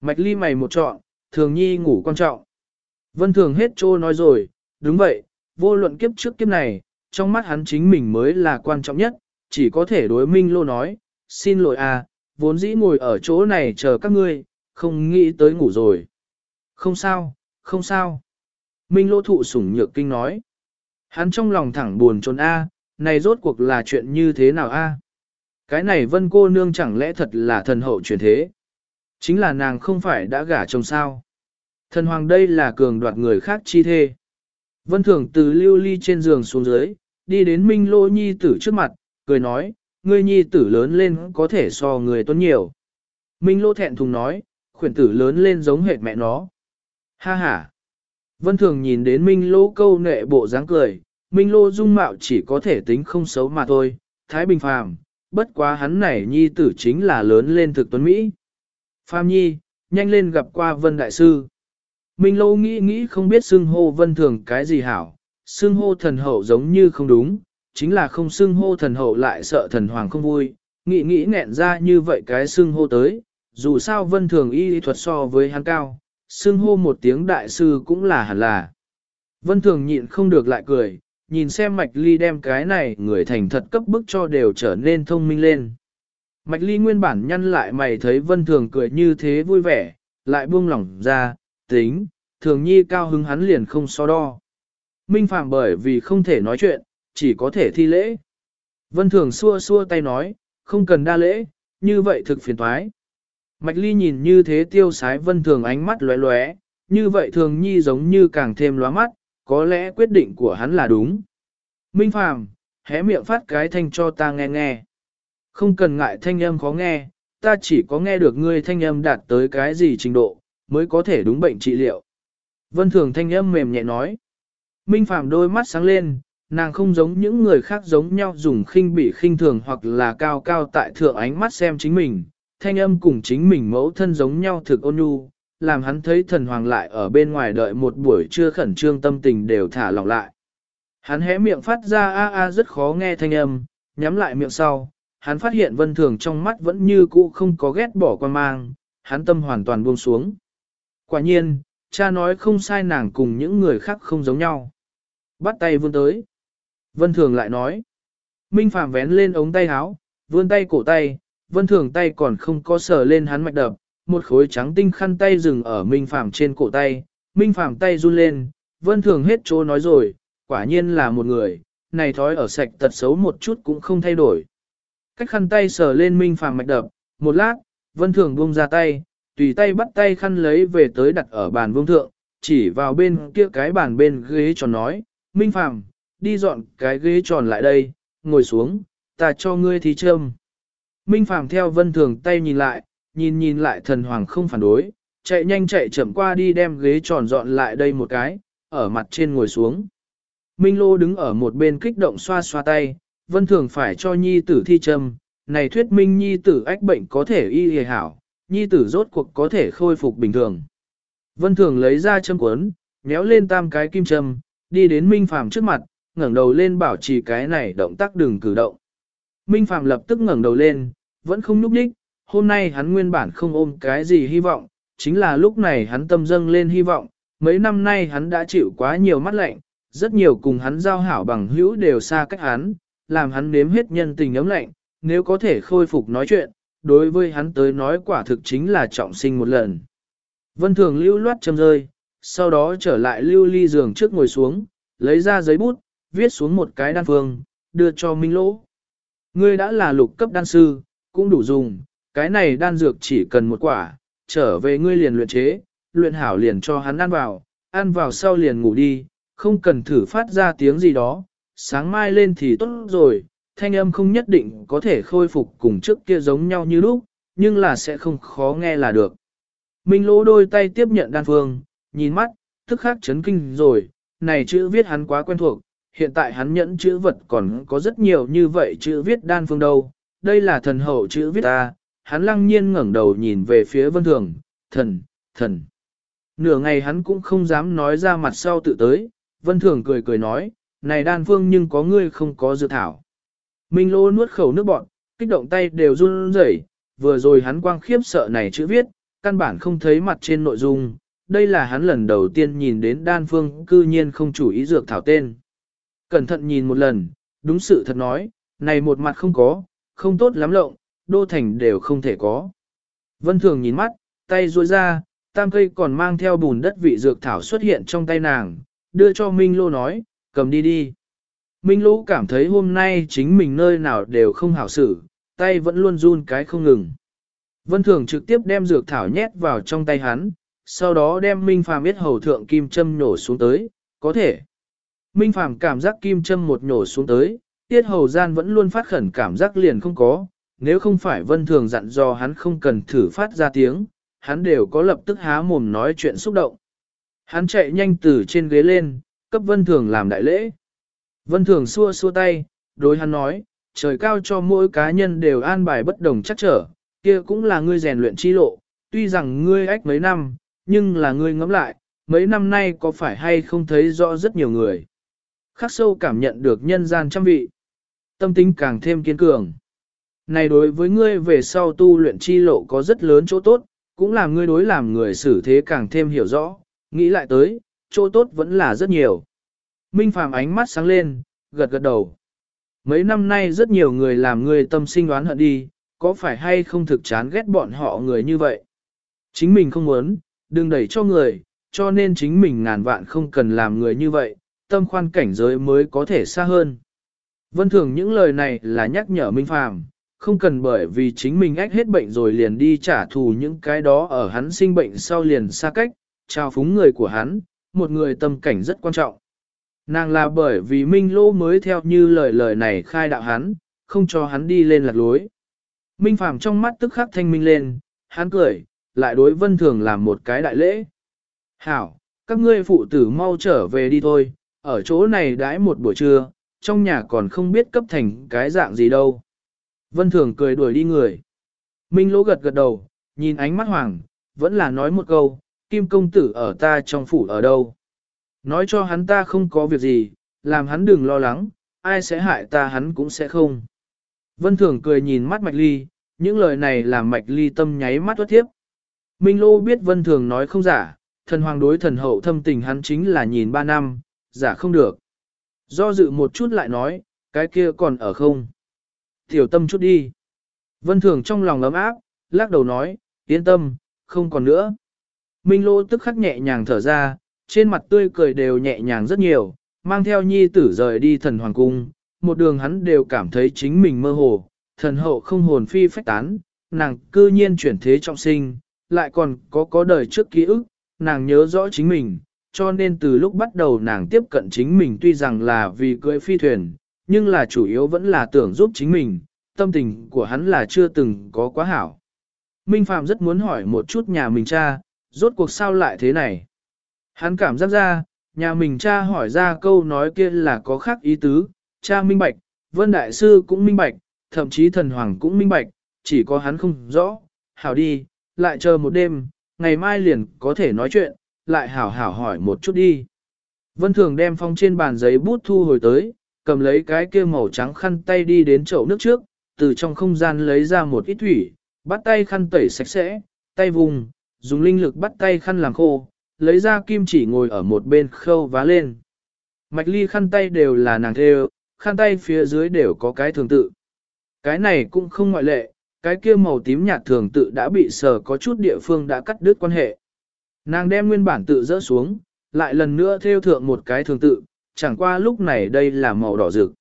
Mạch ly mày một trọn, thường nhi ngủ quan trọng. Vân Thường hết trô nói rồi, đúng vậy, vô luận kiếp trước kiếp này, trong mắt hắn chính mình mới là quan trọng nhất, chỉ có thể đối minh lô nói, xin lỗi à, vốn dĩ ngồi ở chỗ này chờ các ngươi, không nghĩ tới ngủ rồi. Không sao, không sao. Minh Lỗ thụ sủng nhược kinh nói. Hắn trong lòng thẳng buồn trốn A, này rốt cuộc là chuyện như thế nào A? Cái này vân cô nương chẳng lẽ thật là thần hậu truyền thế? Chính là nàng không phải đã gả chồng sao? Thần hoàng đây là cường đoạt người khác chi thê. Vân Thường từ lưu ly trên giường xuống dưới, đi đến Minh Lô Nhi tử trước mặt, cười nói, ngươi Nhi tử lớn lên có thể so người tuấn nhiều. Minh Lô thẹn thùng nói, khuyển tử lớn lên giống hệt mẹ nó. Ha ha. Vân Thường nhìn đến Minh Lô câu nệ bộ dáng cười, Minh Lô dung mạo chỉ có thể tính không xấu mà thôi, Thái Bình Phàm, bất quá hắn này Nhi tử chính là lớn lên thực tuấn Mỹ. Phàm Nhi, nhanh lên gặp qua Vân Đại Sư. Minh Lô nghĩ nghĩ không biết xưng hô vân thường cái gì hảo, xưng hô thần hậu giống như không đúng, chính là không xưng hô thần hậu lại sợ thần hoàng không vui, nghĩ nghĩ nghẹn ra như vậy cái xưng hô tới, dù sao vân thường y thuật so với hắn cao, xưng hô một tiếng đại sư cũng là hẳn là. Vân thường nhịn không được lại cười, nhìn xem mạch ly đem cái này người thành thật cấp bức cho đều trở nên thông minh lên. Mạch ly nguyên bản nhăn lại mày thấy vân thường cười như thế vui vẻ, lại buông lỏng ra, tính, thường nhi cao hứng hắn liền không so đo. Minh Phạm bởi vì không thể nói chuyện, chỉ có thể thi lễ. Vân Thường xua xua tay nói, không cần đa lễ, như vậy thực phiền toái. Mạch Ly nhìn như thế tiêu sái Vân Thường ánh mắt lóe lóe, như vậy Thường Nhi giống như càng thêm lóa mắt, có lẽ quyết định của hắn là đúng. Minh Phàm hé miệng phát cái thanh cho ta nghe nghe. Không cần ngại thanh âm khó nghe, ta chỉ có nghe được ngươi thanh âm đạt tới cái gì trình độ, mới có thể đúng bệnh trị liệu. Vân Thường thanh âm mềm nhẹ nói. Minh Phàm đôi mắt sáng lên, nàng không giống những người khác giống nhau dùng khinh bỉ khinh thường hoặc là cao cao tại thượng ánh mắt xem chính mình. Thanh âm cùng chính mình mẫu thân giống nhau thực ôn nhu, làm hắn thấy thần hoàng lại ở bên ngoài đợi một buổi trưa khẩn trương tâm tình đều thả lỏng lại. Hắn hé miệng phát ra a a rất khó nghe thanh âm, nhắm lại miệng sau, hắn phát hiện vân thường trong mắt vẫn như cũ không có ghét bỏ quan mang, hắn tâm hoàn toàn buông xuống. Quả nhiên, cha nói không sai nàng cùng những người khác không giống nhau. Bắt tay vươn tới. Vân Thường lại nói. Minh Phạm vén lên ống tay áo, vươn tay cổ tay, Vân Thường tay còn không có sờ lên hắn mạch đập, một khối trắng tinh khăn tay dừng ở Minh Phàm trên cổ tay, Minh Phàm tay run lên, Vân Thường hết chỗ nói rồi, quả nhiên là một người, này thói ở sạch tật xấu một chút cũng không thay đổi. Cách khăn tay sờ lên Minh Phàm mạch đập, một lát, Vân Thường buông ra tay, tùy tay bắt tay khăn lấy về tới đặt ở bàn vương thượng, chỉ vào bên kia cái bàn bên ghế tròn nói, Minh Phàm đi dọn cái ghế tròn lại đây, ngồi xuống, ta cho ngươi thí châm. Minh Phàm theo vân thường tay nhìn lại, nhìn nhìn lại thần hoàng không phản đối, chạy nhanh chạy chậm qua đi đem ghế tròn dọn lại đây một cái, ở mặt trên ngồi xuống. Minh Lô đứng ở một bên kích động xoa xoa tay, vân thường phải cho nhi tử thi châm, này thuyết minh nhi tử ách bệnh có thể y hề hảo, nhi tử rốt cuộc có thể khôi phục bình thường. Vân Thường lấy ra châm cuốn, nhéo lên tam cái kim châm, đi đến Minh Phàm trước mặt, ngẩng đầu lên bảo trì cái này động tác đừng cử động. Minh Phàm lập tức ngẩng đầu lên, vẫn không núp đích, hôm nay hắn nguyên bản không ôm cái gì hy vọng, chính là lúc này hắn tâm dâng lên hy vọng, mấy năm nay hắn đã chịu quá nhiều mắt lạnh, rất nhiều cùng hắn giao hảo bằng hữu đều xa cách hắn, làm hắn nếm hết nhân tình ấm lạnh, nếu có thể khôi phục nói chuyện, đối với hắn tới nói quả thực chính là trọng sinh một lần. Vân Thường lưu loát châm rơi, sau đó trở lại lưu ly giường trước ngồi xuống, lấy ra giấy bút, viết xuống một cái đan phương, đưa cho Minh Lỗ. Ngươi đã là lục cấp đan sư, cũng đủ dùng, cái này đan dược chỉ cần một quả, trở về ngươi liền luyện chế, luyện hảo liền cho hắn ăn vào, ăn vào sau liền ngủ đi, không cần thử phát ra tiếng gì đó, sáng mai lên thì tốt rồi, thanh âm không nhất định có thể khôi phục cùng trước kia giống nhau như lúc, nhưng là sẽ không khó nghe là được. Minh lỗ đôi tay tiếp nhận đan phương, nhìn mắt, tức khắc chấn kinh rồi, này chữ viết hắn quá quen thuộc, hiện tại hắn nhẫn chữ vật còn có rất nhiều như vậy chữ viết đan phương đâu, đây là thần hậu chữ viết ta, hắn lăng nhiên ngẩng đầu nhìn về phía vân thường, thần, thần. Nửa ngày hắn cũng không dám nói ra mặt sau tự tới, vân thường cười cười nói, này đan phương nhưng có ngươi không có dự thảo. Minh lô nuốt khẩu nước bọn, kích động tay đều run rẩy, vừa rồi hắn quang khiếp sợ này chữ viết, căn bản không thấy mặt trên nội dung, đây là hắn lần đầu tiên nhìn đến đan phương cư nhiên không chủ ý dược thảo tên. Cẩn thận nhìn một lần, đúng sự thật nói, này một mặt không có, không tốt lắm lộng, đô thành đều không thể có. Vân Thường nhìn mắt, tay ruôi ra, tam cây còn mang theo bùn đất vị dược thảo xuất hiện trong tay nàng, đưa cho Minh Lô nói, cầm đi đi. Minh Lô cảm thấy hôm nay chính mình nơi nào đều không hảo xử, tay vẫn luôn run cái không ngừng. Vân Thường trực tiếp đem dược thảo nhét vào trong tay hắn, sau đó đem Minh Phàm biết hầu thượng kim châm nổ xuống tới, có thể. Minh Phàm cảm giác kim châm một nổ xuống tới, tiết hầu gian vẫn luôn phát khẩn cảm giác liền không có, nếu không phải Vân Thường dặn dò hắn không cần thử phát ra tiếng, hắn đều có lập tức há mồm nói chuyện xúc động. Hắn chạy nhanh từ trên ghế lên, cấp Vân Thường làm đại lễ. Vân Thường xua xua tay, đối hắn nói, trời cao cho mỗi cá nhân đều an bài bất đồng chắc trở, kia cũng là ngươi rèn luyện chi lộ, tuy rằng ngươi ách mấy năm, nhưng là ngươi ngẫm lại, mấy năm nay có phải hay không thấy rõ rất nhiều người. Khắc sâu cảm nhận được nhân gian trăm vị. Tâm tính càng thêm kiên cường. Này đối với ngươi về sau tu luyện chi lộ có rất lớn chỗ tốt, cũng làm ngươi đối làm người xử thế càng thêm hiểu rõ, nghĩ lại tới, chỗ tốt vẫn là rất nhiều. Minh Phàm ánh mắt sáng lên, gật gật đầu. Mấy năm nay rất nhiều người làm ngươi tâm sinh đoán hận đi, có phải hay không thực chán ghét bọn họ người như vậy? Chính mình không muốn, đừng đẩy cho người, cho nên chính mình ngàn vạn không cần làm người như vậy, tâm khoan cảnh giới mới có thể xa hơn. Vân thường những lời này là nhắc nhở Minh Phàm, không cần bởi vì chính mình ách hết bệnh rồi liền đi trả thù những cái đó ở hắn sinh bệnh sau liền xa cách, trao phúng người của hắn, một người tâm cảnh rất quan trọng. Nàng là bởi vì Minh Lô mới theo như lời lời này khai đạo hắn, không cho hắn đi lên lạc lối. Minh Phàm trong mắt tức khắc thanh minh lên, hắn cười, lại đối vân thường làm một cái đại lễ. Hảo, các ngươi phụ tử mau trở về đi thôi, ở chỗ này đãi một buổi trưa, trong nhà còn không biết cấp thành cái dạng gì đâu. Vân thường cười đuổi đi người. Minh lỗ gật gật đầu, nhìn ánh mắt hoàng, vẫn là nói một câu, kim công tử ở ta trong phủ ở đâu. Nói cho hắn ta không có việc gì, làm hắn đừng lo lắng, ai sẽ hại ta hắn cũng sẽ không. Vân Thường cười nhìn mắt Mạch Ly, những lời này làm Mạch Ly tâm nháy mắt tuất thiếp. Minh Lô biết Vân Thường nói không giả, thần hoàng đối thần hậu thâm tình hắn chính là nhìn ba năm, giả không được. Do dự một chút lại nói, cái kia còn ở không? Tiểu tâm chút đi. Vân Thường trong lòng ấm áp, lắc đầu nói, yên tâm, không còn nữa. Minh Lô tức khắc nhẹ nhàng thở ra, trên mặt tươi cười đều nhẹ nhàng rất nhiều, mang theo nhi tử rời đi thần hoàng cung, một đường hắn đều cảm thấy chính mình mơ hồ, thần hậu không hồn phi phách tán, nàng cư nhiên chuyển thế trọng sinh, lại còn có có đời trước ký ức, nàng nhớ rõ chính mình, cho nên từ lúc bắt đầu nàng tiếp cận chính mình tuy rằng là vì cưỡi phi thuyền, nhưng là chủ yếu vẫn là tưởng giúp chính mình, tâm tình của hắn là chưa từng có quá hảo. Minh Phạm rất muốn hỏi một chút nhà mình cha, rốt cuộc sao lại thế này? Hắn cảm giác ra, nhà mình cha hỏi ra câu nói kia là có khác ý tứ, cha minh bạch, vân đại sư cũng minh bạch, thậm chí thần hoàng cũng minh bạch, chỉ có hắn không rõ, hảo đi, lại chờ một đêm, ngày mai liền có thể nói chuyện, lại hảo hảo hỏi một chút đi. Vân Thường đem phong trên bàn giấy bút thu hồi tới, cầm lấy cái kia màu trắng khăn tay đi đến chậu nước trước, từ trong không gian lấy ra một ít thủy, bắt tay khăn tẩy sạch sẽ, tay vùng, dùng linh lực bắt tay khăn làm khô, lấy ra kim chỉ ngồi ở một bên khâu vá lên. Mạch ly khăn tay đều là nàng thêu, khăn tay phía dưới đều có cái thường tự. Cái này cũng không ngoại lệ, cái kia màu tím nhạt thường tự đã bị sờ có chút địa phương đã cắt đứt quan hệ. Nàng đem nguyên bản tự dỡ xuống, lại lần nữa theo thượng một cái thường tự, chẳng qua lúc này đây là màu đỏ rực.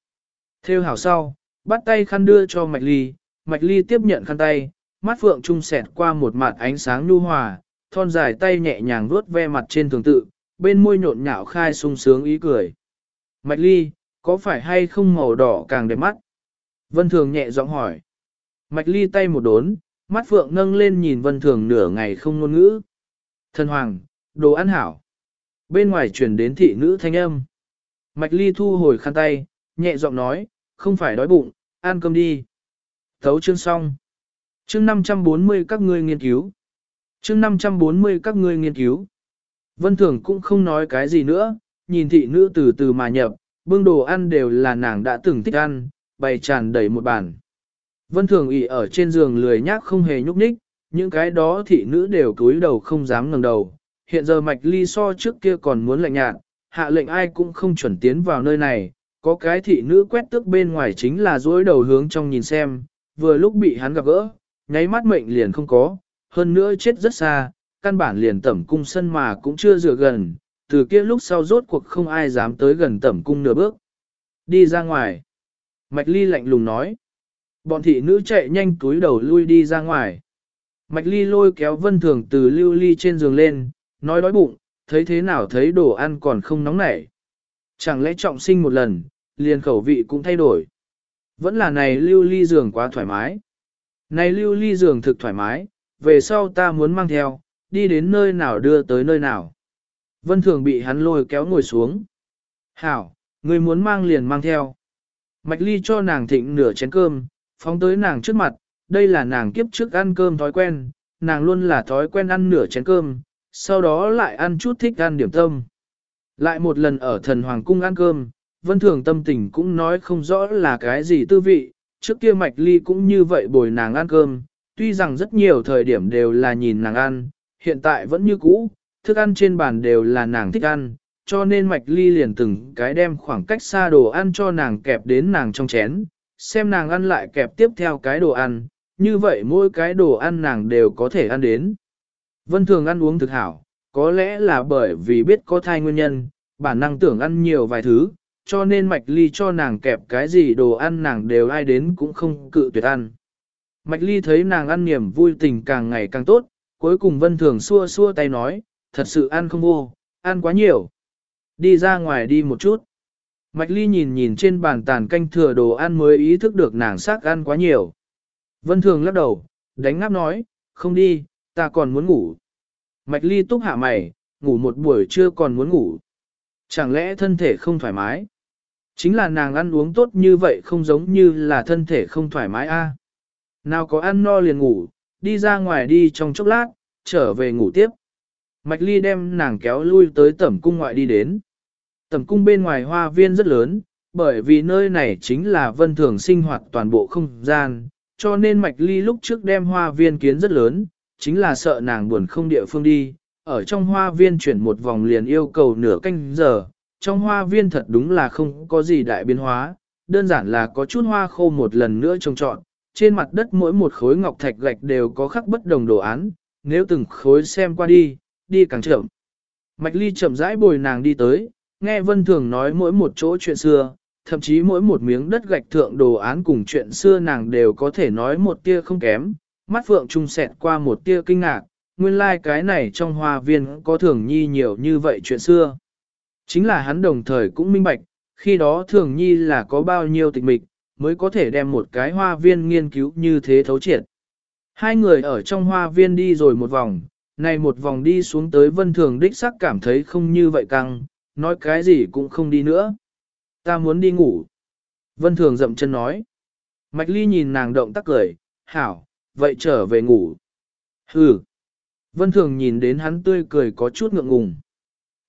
Theo hảo sau, bắt tay khăn đưa cho Mạch Ly, Mạch Ly tiếp nhận khăn tay, mắt phượng trung sẹt qua một mặt ánh sáng nhu hòa, thon dài tay nhẹ nhàng vuốt ve mặt trên thường tự, bên môi nhộn nhạo khai sung sướng ý cười. Mạch Ly, có phải hay không màu đỏ càng đẹp mắt? Vân Thường nhẹ giọng hỏi. Mạch Ly tay một đốn, mắt phượng nâng lên nhìn Vân Thường nửa ngày không ngôn ngữ. Thần Hoàng, đồ ăn hảo. Bên ngoài chuyển đến thị nữ thanh âm. Mạch Ly thu hồi khăn tay, nhẹ giọng nói, không phải đói bụng, ăn cơm đi. Thấu chương xong. Chương 540 các ngươi nghiên cứu. Chương 540 các ngươi nghiên cứu. Vân Thường cũng không nói cái gì nữa, nhìn thị nữ từ từ mà nhập, bưng đồ ăn đều là nàng đã từng thích ăn, bày tràn đầy một bàn. Vân Thường ỉ ở trên giường lười nhác không hề nhúc nhích, những cái đó thị nữ đều cúi đầu không dám ngẩng đầu. Hiện giờ mạch ly so trước kia còn muốn lạnh nhạt, hạ lệnh ai cũng không chuẩn tiến vào nơi này, có cái thị nữ quét tước bên ngoài chính là dối đầu hướng trong nhìn xem, vừa lúc bị hắn gặp gỡ, nháy mắt mệnh liền không có, hơn nữa chết rất xa, căn bản liền tẩm cung sân mà cũng chưa dựa gần, từ kia lúc sau rốt cuộc không ai dám tới gần tẩm cung nửa bước. Đi ra ngoài. Mạch Ly lạnh lùng nói. Bọn thị nữ chạy nhanh túi đầu lui đi ra ngoài. Mạch Ly lôi kéo Vân Thường từ lưu ly trên giường lên, nói đói bụng, thấy thế nào thấy đồ ăn còn không nóng nảy. Chẳng lẽ trọng sinh một lần, liền khẩu vị cũng thay đổi. Vẫn là này lưu ly giường quá thoải mái. Này lưu ly giường thực thoải mái, về sau ta muốn mang theo, đi đến nơi nào đưa tới nơi nào. Vân Thường bị hắn lôi kéo ngồi xuống. Hảo, người muốn mang liền mang theo. Mạch ly cho nàng thịnh nửa chén cơm, phóng tới nàng trước mặt, đây là nàng kiếp trước ăn cơm thói quen, nàng luôn là thói quen ăn nửa chén cơm, sau đó lại ăn chút thích ăn điểm tâm. Lại một lần ở thần hoàng cung ăn cơm, vân thường tâm tình cũng nói không rõ là cái gì tư vị, trước kia mạch ly cũng như vậy bồi nàng ăn cơm, tuy rằng rất nhiều thời điểm đều là nhìn nàng ăn, hiện tại vẫn như cũ, thức ăn trên bàn đều là nàng thích ăn, cho nên mạch ly liền từng cái đem khoảng cách xa đồ ăn cho nàng kẹp đến nàng trong chén, xem nàng ăn lại kẹp tiếp theo cái đồ ăn, như vậy mỗi cái đồ ăn nàng đều có thể ăn đến. Vân thường ăn uống thực hảo, có lẽ là bởi vì biết có thai nguyên nhân, bản năng tưởng ăn nhiều vài thứ, cho nên mạch ly cho nàng kẹp cái gì đồ ăn nàng đều ai đến cũng không cự tuyệt ăn. Mạch ly thấy nàng ăn niềm vui tình càng ngày càng tốt, cuối cùng vân thường xua xua tay nói, thật sự ăn không vô, ăn quá nhiều. Đi ra ngoài đi một chút. Mạch ly nhìn nhìn trên bàn tàn canh thừa đồ ăn mới ý thức được nàng xác ăn quá nhiều. Vân thường lắc đầu, đánh ngáp nói, không đi, ta còn muốn ngủ. Mạch ly túc hạ mày, ngủ một buổi trưa còn muốn ngủ. Chẳng lẽ thân thể không thoải mái? Chính là nàng ăn uống tốt như vậy không giống như là thân thể không thoải mái a. Nào có ăn no liền ngủ, đi ra ngoài đi trong chốc lát, trở về ngủ tiếp. Mạch ly đem nàng kéo lui tới tẩm cung ngoại đi đến. Tẩm cung bên ngoài hoa viên rất lớn, bởi vì nơi này chính là vân thường sinh hoạt toàn bộ không gian, cho nên mạch ly lúc trước đem hoa viên kiến rất lớn, chính là sợ nàng buồn không địa phương đi. Ở trong hoa viên chuyển một vòng liền yêu cầu nửa canh giờ, trong hoa viên thật đúng là không có gì đại biến hóa, đơn giản là có chút hoa khô một lần nữa trồng trọn, trên mặt đất mỗi một khối ngọc thạch gạch đều có khắc bất đồng đồ án, nếu từng khối xem qua đi, đi càng chậm. Mạch ly chậm rãi bồi nàng đi tới, nghe vân thường nói mỗi một chỗ chuyện xưa, thậm chí mỗi một miếng đất gạch thượng đồ án cùng chuyện xưa nàng đều có thể nói một tia không kém, mắt phượng trung sẹt qua một tia kinh ngạc, nguyên lai like cái này trong hoa viên có thường nhi nhiều như vậy chuyện xưa. Chính là hắn đồng thời cũng minh bạch, khi đó thường nhi là có bao nhiêu tịch mịch, mới có thể đem một cái hoa viên nghiên cứu như thế thấu triệt. Hai người ở trong hoa viên đi rồi một vòng, này một vòng đi xuống tới vân thường đích sắc cảm thấy không như vậy căng, nói cái gì cũng không đi nữa. Ta muốn đi ngủ. Vân thường dậm chân nói. Mạch ly nhìn nàng động tác cười, hảo, vậy trở về ngủ. Hừ, Vân Thường nhìn đến hắn tươi cười có chút ngượng ngùng.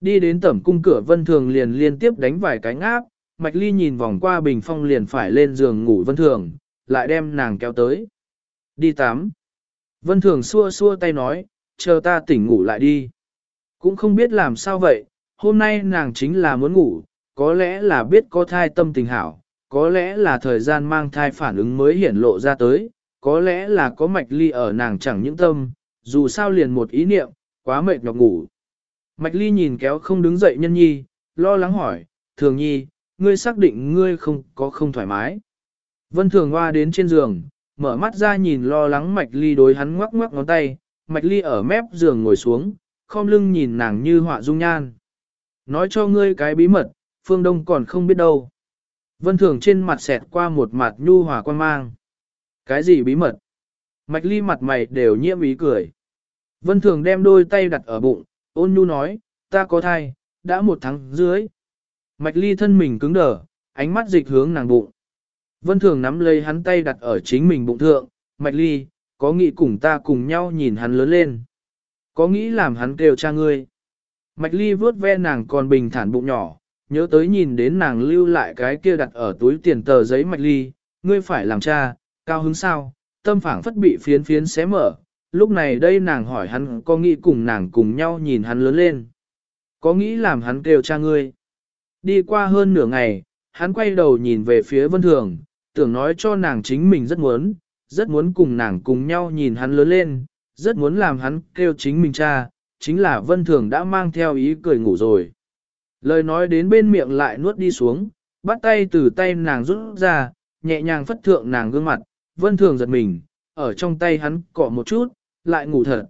Đi đến tẩm cung cửa Vân Thường liền liên tiếp đánh vài cái ngáp, Mạch Ly nhìn vòng qua bình phong liền phải lên giường ngủ Vân Thường, lại đem nàng kéo tới. Đi tắm. Vân Thường xua xua tay nói, chờ ta tỉnh ngủ lại đi. Cũng không biết làm sao vậy, hôm nay nàng chính là muốn ngủ, có lẽ là biết có thai tâm tình hảo, có lẽ là thời gian mang thai phản ứng mới hiển lộ ra tới, có lẽ là có mạch ly ở nàng chẳng những tâm, dù sao liền một ý niệm, quá mệt nhọc ngủ. Mạch ly nhìn kéo không đứng dậy nhân nhi, lo lắng hỏi, thường nhi, ngươi xác định ngươi không có không thoải mái. Vân thường hoa đến trên giường, mở mắt ra nhìn lo lắng mạch ly đối hắn ngoắc ngoắc ngón tay, mạch ly ở mép giường ngồi xuống, khom lưng nhìn nàng như họa dung nhan. Nói cho ngươi cái bí mật, phương đông còn không biết đâu. Vân thường trên mặt xẹt qua một mặt nhu hòa quan mang. Cái gì bí mật? Mạch ly mặt mày đều nhiễm ý cười. Vân thường đem đôi tay đặt ở bụng, ôn nhu nói, ta có thai, đã một tháng dưới. Mạch ly thân mình cứng đờ, ánh mắt dịch hướng nàng bụng. Vân thường nắm lấy hắn tay đặt ở chính mình bụng thượng, mạch ly, có nghĩ cùng ta cùng nhau nhìn hắn lớn lên. Có nghĩ làm hắn kêu cha ngươi. Mạch ly vuốt ve nàng còn bình thản bụng nhỏ, nhớ tới nhìn đến nàng lưu lại cái kia đặt ở túi tiền tờ giấy mạch ly, ngươi phải làm cha, cao hứng sao, tâm phảng phất bị phiến phiến xé mở. Lúc này đây nàng hỏi hắn có nghĩ cùng nàng cùng nhau nhìn hắn lớn lên. Có nghĩ làm hắn kêu cha ngươi. Đi qua hơn nửa ngày, hắn quay đầu nhìn về phía vân thường, tưởng nói cho nàng chính mình rất muốn, rất muốn cùng nàng cùng nhau nhìn hắn lớn lên, rất muốn làm hắn kêu chính mình cha, chính là vân thường đã mang theo ý cười ngủ rồi. Lời nói đến bên miệng lại nuốt đi xuống, bắt tay từ tay nàng rút ra, nhẹ nhàng phất thượng nàng gương mặt, vân thường giật mình, ở trong tay hắn cọ một chút, lại ngủ thật.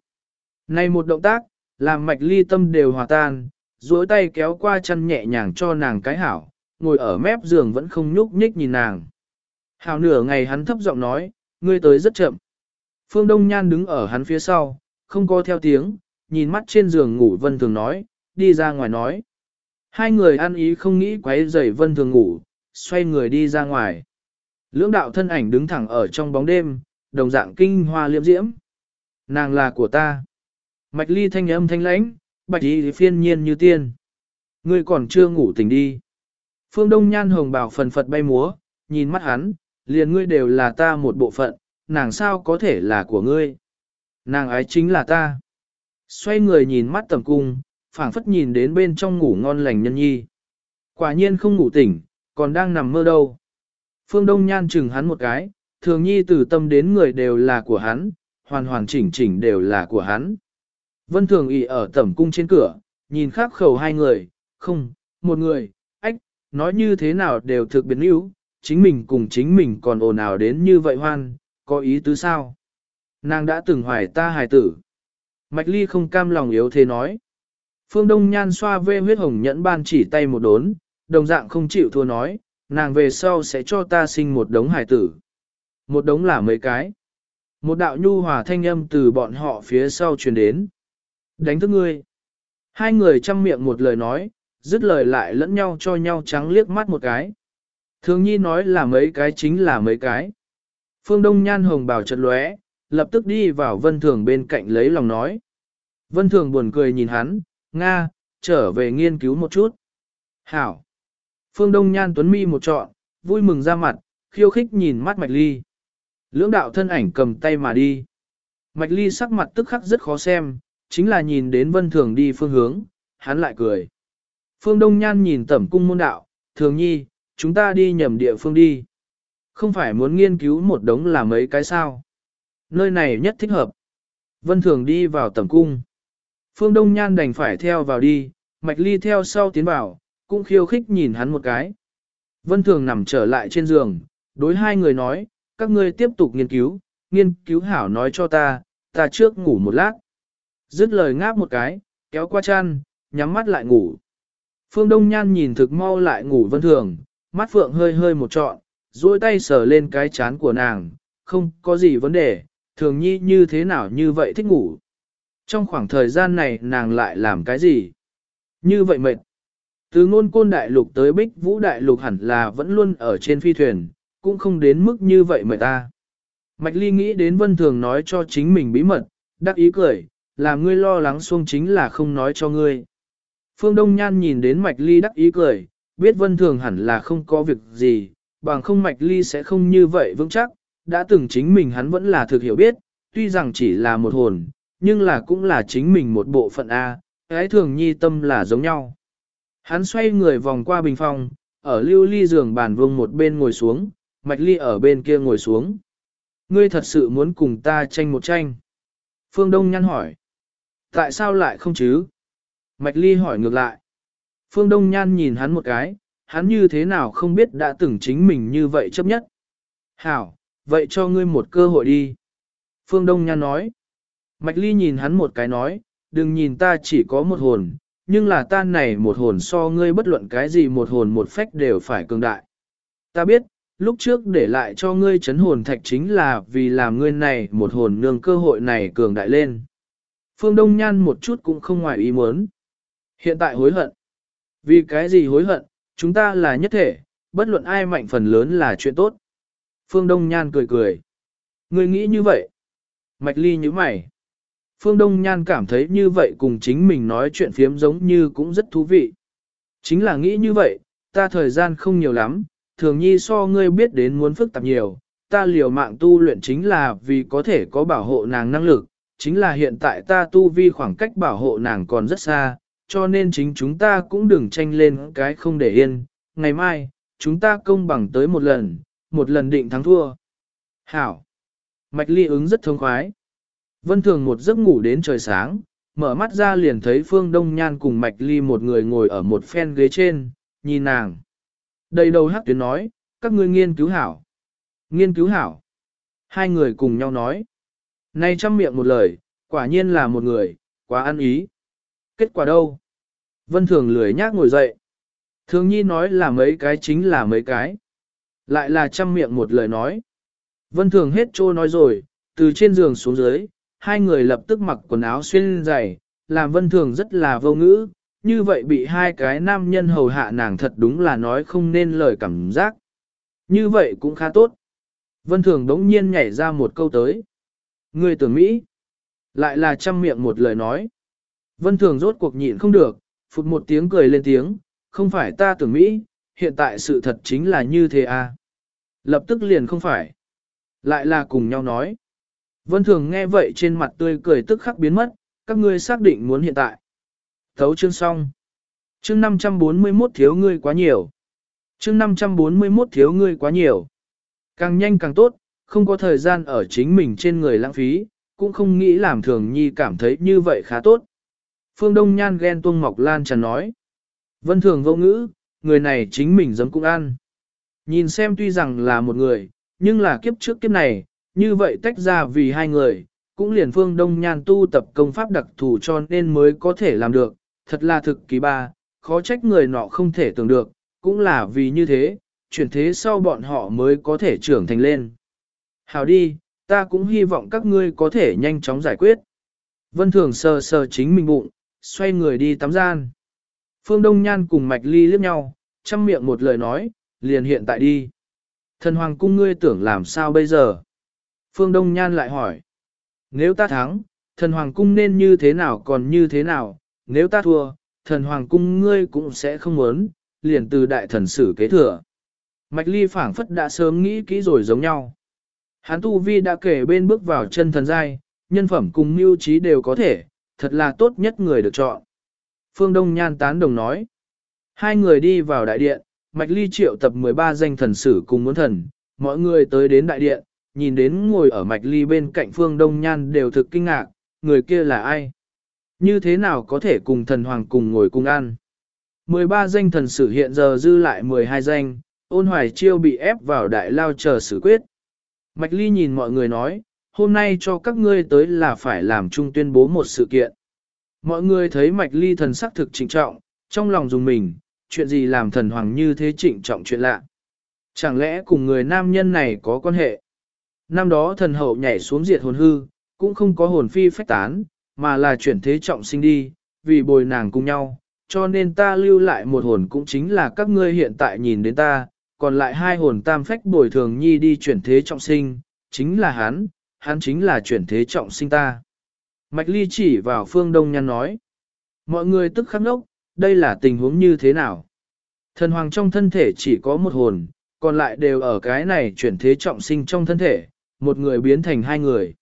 Này một động tác, làm mạch ly tâm đều hòa tan, duỗi tay kéo qua chân nhẹ nhàng cho nàng cái hảo, ngồi ở mép giường vẫn không nhúc nhích nhìn nàng. Hào nửa ngày hắn thấp giọng nói, ngươi tới rất chậm. Phương Đông Nhan đứng ở hắn phía sau, không có theo tiếng, nhìn mắt trên giường ngủ Vân Thường nói, đi ra ngoài nói. Hai người ăn ý không nghĩ quấy rầy Vân Thường ngủ, xoay người đi ra ngoài. Lưỡng đạo thân ảnh đứng thẳng ở trong bóng đêm, đồng dạng kinh hoa liễm diễm. Nàng là của ta. Mạch ly thanh âm thanh lãnh, bạch y phiên nhiên như tiên. Ngươi còn chưa ngủ tỉnh đi. Phương Đông Nhan hồng bảo phần phật bay múa, nhìn mắt hắn, liền ngươi đều là ta một bộ phận, nàng sao có thể là của ngươi. Nàng ái chính là ta. Xoay người nhìn mắt tầm cung, phảng phất nhìn đến bên trong ngủ ngon lành nhân nhi. Quả nhiên không ngủ tỉnh, còn đang nằm mơ đâu. Phương Đông Nhan chừng hắn một cái, thường nhi từ tâm đến người đều là của hắn, hoàn hoàn chỉnh chỉnh đều là của hắn. Vân Thường ỉ ở tẩm cung trên cửa, nhìn khắc khẩu hai người, không, một người, ách, nói như thế nào đều thực biến yếu, chính mình cùng chính mình còn ồn ào đến như vậy hoan, có ý tứ sao? Nàng đã từng hoài ta hài tử. Mạch Ly không cam lòng yếu thế nói. Phương Đông Nhan xoa vê huyết hồng nhẫn ban chỉ tay một đốn, đồng dạng không chịu thua nói, nàng về sau sẽ cho ta sinh một đống hải tử. Một đống là mấy cái. Một đạo nhu hòa thanh âm từ bọn họ phía sau truyền đến. Đánh thức ngươi. Hai người chăm miệng một lời nói, dứt lời lại lẫn nhau cho nhau trắng liếc mắt một cái. Thường nhi nói là mấy cái chính là mấy cái. Phương Đông Nhan hồng bào chật lóe, lập tức đi vào Vân Thường bên cạnh lấy lòng nói. Vân Thường buồn cười nhìn hắn, Nga, trở về nghiên cứu một chút. Hảo. Phương Đông Nhan tuấn mi một trọn, vui mừng ra mặt, khiêu khích nhìn mắt Mạch Ly. Lưỡng đạo thân ảnh cầm tay mà đi. Mạch Ly sắc mặt tức khắc rất khó xem, chính là nhìn đến Vân Thường đi phương hướng, hắn lại cười. Phương Đông Nhan nhìn tẩm cung môn đạo, thường nhi, chúng ta đi nhầm địa phương đi. Không phải muốn nghiên cứu một đống là mấy cái sao. Nơi này nhất thích hợp. Vân Thường đi vào tẩm cung. Phương Đông Nhan đành phải theo vào đi, Mạch Ly theo sau tiến vào, cũng khiêu khích nhìn hắn một cái. Vân Thường nằm trở lại trên giường, đối hai người nói, các ngươi tiếp tục nghiên cứu, nghiên cứu hảo nói cho ta, ta trước ngủ một lát. Dứt lời ngáp một cái, kéo qua chăn, nhắm mắt lại ngủ. Phương Đông Nhan nhìn thực mau lại ngủ Vân Thường, mắt phượng hơi hơi một trọn, duỗi tay sờ lên cái chán của nàng, không có gì vấn đề, thường nhi như thế nào như vậy thích ngủ. Trong khoảng thời gian này nàng lại làm cái gì? Như vậy mệt. Từ ngôn côn đại lục tới bích vũ đại lục hẳn là vẫn luôn ở trên phi thuyền, cũng không đến mức như vậy mệt ta. Mạch ly nghĩ đến vân thường nói cho chính mình bí mật, đắc ý cười, Làm ngươi lo lắng xuông chính là không nói cho ngươi. Phương Đông Nhan nhìn đến Mạch Ly đắc ý cười, biết vân thường hẳn là không có việc gì, bằng không Mạch Ly sẽ không như vậy vững chắc, đã từng chính mình hắn vẫn là thực hiểu biết, tuy rằng chỉ là một hồn, nhưng là cũng là chính mình một bộ phận A, ái thường nhi tâm là giống nhau. Hắn xoay người vòng qua bình phòng, ở lưu ly giường bàn vương một bên ngồi xuống, Mạch Ly ở bên kia ngồi xuống. Ngươi thật sự muốn cùng ta tranh một tranh? Phương Đông nhăn hỏi. Tại sao lại không chứ? Mạch Ly hỏi ngược lại. Phương Đông Nhan nhìn hắn một cái, hắn như thế nào không biết đã từng chính mình như vậy chấp nhất. Hảo, vậy cho ngươi một cơ hội đi. Phương Đông Nhan nói. Mạch Ly nhìn hắn một cái nói, đừng nhìn ta chỉ có một hồn, nhưng là ta này một hồn so ngươi bất luận cái gì một hồn một phách đều phải cường đại. Ta biết, lúc trước để lại cho ngươi chấn hồn thạch chính là vì làm ngươi này một hồn nương cơ hội này cường đại lên. Phương Đông Nhan một chút cũng không ngoài ý muốn. Hiện tại hối hận. Vì cái gì hối hận, chúng ta là nhất thể, bất luận ai mạnh phần lớn là chuyện tốt. Phương Đông Nhan cười cười. Ngươi nghĩ như vậy. Mạch Ly như mày. Phương Đông Nhan cảm thấy như vậy cùng chính mình nói chuyện phiếm giống như cũng rất thú vị. Chính là nghĩ như vậy, ta thời gian không nhiều lắm, thường nhi so ngươi biết đến muốn phức tạp nhiều, ta liều mạng tu luyện chính là vì có thể có bảo hộ nàng năng lực, chính là hiện tại ta tu vi khoảng cách bảo hộ nàng còn rất xa, cho nên chính chúng ta cũng đừng tranh lên cái không để yên, ngày mai, chúng ta công bằng tới một lần, một lần định thắng thua. Hảo! Mạch ly ứng rất thông khoái. Vân Thường một giấc ngủ đến trời sáng, mở mắt ra liền thấy Phương Đông Nhan cùng Mạch Ly một người ngồi ở một phen ghế trên, nhìn nàng. Đầy đầu hắc tuyến nói, các ngươi nghiên cứu hảo. Nghiên cứu hảo. Hai người cùng nhau nói. Nay trăm miệng một lời, quả nhiên là một người, quá ăn ý. Kết quả đâu? Vân Thường lười nhác ngồi dậy. Thường Nhi nói là mấy cái chính là mấy cái. Lại là trăm miệng một lời nói. Vân Thường hết trô nói rồi, từ trên giường xuống dưới, hai người lập tức mặc quần áo xuyên dày, làm vân thường rất là vô ngữ, như vậy bị hai cái nam nhân hầu hạ nàng thật đúng là nói không nên lời cảm giác. Như vậy cũng khá tốt. Vân thường đống nhiên nhảy ra một câu tới. Người tưởng Mỹ, lại là trăm miệng một lời nói. Vân thường rốt cuộc nhịn không được, phụt một tiếng cười lên tiếng, không phải ta tưởng Mỹ, hiện tại sự thật chính là như thế à. Lập tức liền không phải. Lại là cùng nhau nói. Vân Thường nghe vậy trên mặt tươi cười tức khắc biến mất, các ngươi xác định muốn hiện tại. Thấu chương xong. Chương 541 thiếu ngươi quá nhiều. Chương 541 thiếu ngươi quá nhiều. Càng nhanh càng tốt, không có thời gian ở chính mình trên người lãng phí, cũng không nghĩ làm thường nhi cảm thấy như vậy khá tốt. Phương Đông Nhan ghen tuông mọc lan chẳng nói. Vân Thường vô ngữ, người này chính mình giống cũng ăn. Nhìn xem tuy rằng là một người, nhưng là kiếp trước kiếp này, như vậy tách ra vì hai người, cũng liền phương đông nhan tu tập công pháp đặc thù cho nên mới có thể làm được, thật là thực kỳ ba, khó trách người nọ không thể tưởng được, cũng là vì như thế, chuyển thế sau bọn họ mới có thể trưởng thành lên. Hào đi, ta cũng hy vọng các ngươi có thể nhanh chóng giải quyết. Vân Thường sờ sờ chính mình bụng, xoay người đi tắm gian. Phương Đông Nhan cùng Mạch Ly liếc nhau, chăm miệng một lời nói, liền hiện tại đi. Thần Hoàng cung ngươi tưởng làm sao bây giờ? Phương Đông Nhan lại hỏi. Nếu ta thắng, thần hoàng cung nên như thế nào còn như thế nào, nếu ta thua, thần hoàng cung ngươi cũng sẽ không muốn, liền từ đại thần sử kế thừa. Mạch ly phảng phất đã sớm nghĩ kỹ rồi giống nhau. Hán tu vi đã kể bên bước vào chân thần giai, nhân phẩm cùng mưu trí đều có thể, thật là tốt nhất người được chọn. Phương Đông Nhan tán đồng nói. Hai người đi vào đại điện, Mạch Ly triệu tập 13 danh thần sử cùng muốn thần, mọi người tới đến đại điện, nhìn đến ngồi ở mạch ly bên cạnh phương đông nhan đều thực kinh ngạc, người kia là ai? Như thế nào có thể cùng thần hoàng cùng ngồi cùng ăn? 13 danh thần sử hiện giờ dư lại 12 danh, ôn hoài chiêu bị ép vào đại lao chờ xử quyết. Mạch ly nhìn mọi người nói, hôm nay cho các ngươi tới là phải làm chung tuyên bố một sự kiện. Mọi người thấy mạch ly thần sắc thực trịnh trọng, trong lòng dùng mình, chuyện gì làm thần hoàng như thế trịnh trọng chuyện lạ. Chẳng lẽ cùng người nam nhân này có quan hệ? Năm đó thần hậu nhảy xuống diệt hồn hư, cũng không có hồn phi phách tán, mà là chuyển thế trọng sinh đi, vì bồi nàng cùng nhau, cho nên ta lưu lại một hồn cũng chính là các ngươi hiện tại nhìn đến ta, còn lại hai hồn tam phách bồi thường nhi đi chuyển thế trọng sinh, chính là hắn, hắn chính là chuyển thế trọng sinh ta. Mạch Ly chỉ vào phương đông nhan nói. Mọi người tức khắc ngốc, đây là tình huống như thế nào? Thần hoàng trong thân thể chỉ có một hồn, còn lại đều ở cái này chuyển thế trọng sinh trong thân thể, một người biến thành hai người.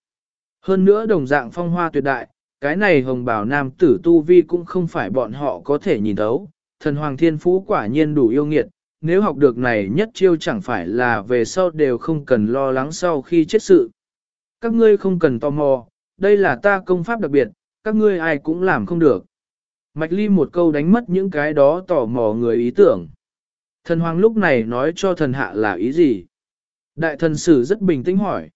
Hơn nữa đồng dạng phong hoa tuyệt đại, cái này hồng bảo nam tử tu vi cũng không phải bọn họ có thể nhìn thấu. Thần hoàng thiên phú quả nhiên đủ yêu nghiệt, nếu học được này nhất chiêu chẳng phải là về sau đều không cần lo lắng sau khi chết sự. Các ngươi không cần tò mò, đây là ta công pháp đặc biệt, các ngươi ai cũng làm không được. Mạch Ly một câu đánh mất những cái đó tò mò người ý tưởng. Thần hoàng lúc này nói cho thần hạ là ý gì? Đại thần sử rất bình tĩnh hỏi.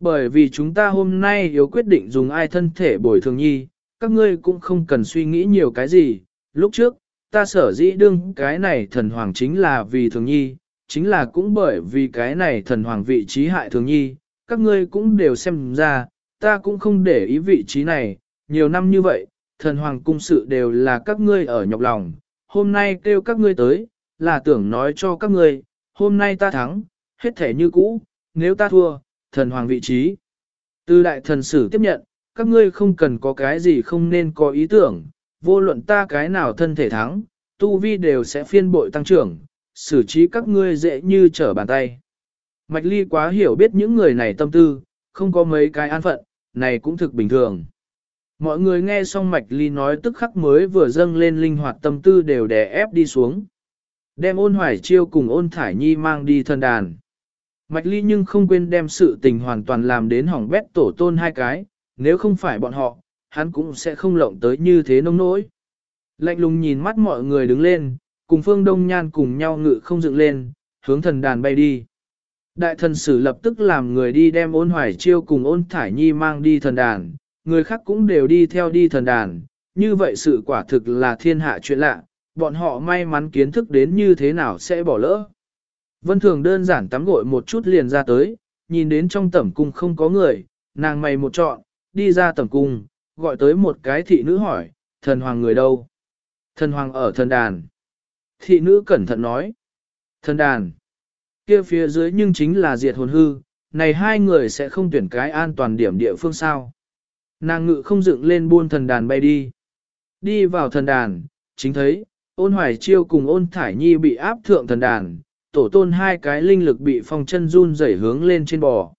Bởi vì chúng ta hôm nay yếu quyết định dùng ai thân thể bồi thường nhi, các ngươi cũng không cần suy nghĩ nhiều cái gì. Lúc trước, ta sở dĩ đương cái này thần hoàng chính là vì thường nhi, chính là cũng bởi vì cái này thần hoàng vị trí hại thường nhi, các ngươi cũng đều xem ra, ta cũng không để ý vị trí này, nhiều năm như vậy, thần hoàng cung sự đều là các ngươi ở nhọc lòng, hôm nay kêu các ngươi tới, là tưởng nói cho các ngươi, hôm nay ta thắng, hết thể như cũ, nếu ta thua, thần hoàng vị trí. Từ đại thần sử tiếp nhận, các ngươi không cần có cái gì không nên có ý tưởng, vô luận ta cái nào thân thể thắng, tu vi đều sẽ phiên bội tăng trưởng, xử trí các ngươi dễ như trở bàn tay. Mạch Ly quá hiểu biết những người này tâm tư, không có mấy cái an phận, này cũng thực bình thường. Mọi người nghe xong Mạch Ly nói tức khắc mới vừa dâng lên linh hoạt tâm tư đều đè ép đi xuống. Đem ôn hoài chiêu cùng ôn thải nhi mang đi thân đàn. Mạch Ly nhưng không quên đem sự tình hoàn toàn làm đến hỏng bét tổ tôn hai cái, nếu không phải bọn họ, hắn cũng sẽ không lộng tới như thế nông nỗi. Lạnh lùng nhìn mắt mọi người đứng lên, cùng phương đông nhan cùng nhau ngự không dựng lên, hướng thần đàn bay đi. Đại thần sử lập tức làm người đi đem ôn hoài chiêu cùng ôn thải nhi mang đi thần đàn, người khác cũng đều đi theo đi thần đàn, như vậy sự quả thực là thiên hạ chuyện lạ, bọn họ may mắn kiến thức đến như thế nào sẽ bỏ lỡ. Vân Thường đơn giản tắm gội một chút liền ra tới, nhìn đến trong tẩm cung không có người, nàng mày một trọn, đi ra tẩm cung, gọi tới một cái thị nữ hỏi, thần hoàng người đâu? Thần hoàng ở thần đàn. Thị nữ cẩn thận nói, thần đàn. kia phía dưới nhưng chính là diệt hồn hư, này hai người sẽ không tuyển cái an toàn điểm địa phương sao. Nàng ngự không dựng lên buôn thần đàn bay đi. Đi vào thần đàn, chính thấy, ôn hoài chiêu cùng ôn thải nhi bị áp thượng thần đàn, tổ tôn hai cái linh lực bị phong chân run rẩy hướng lên trên bò.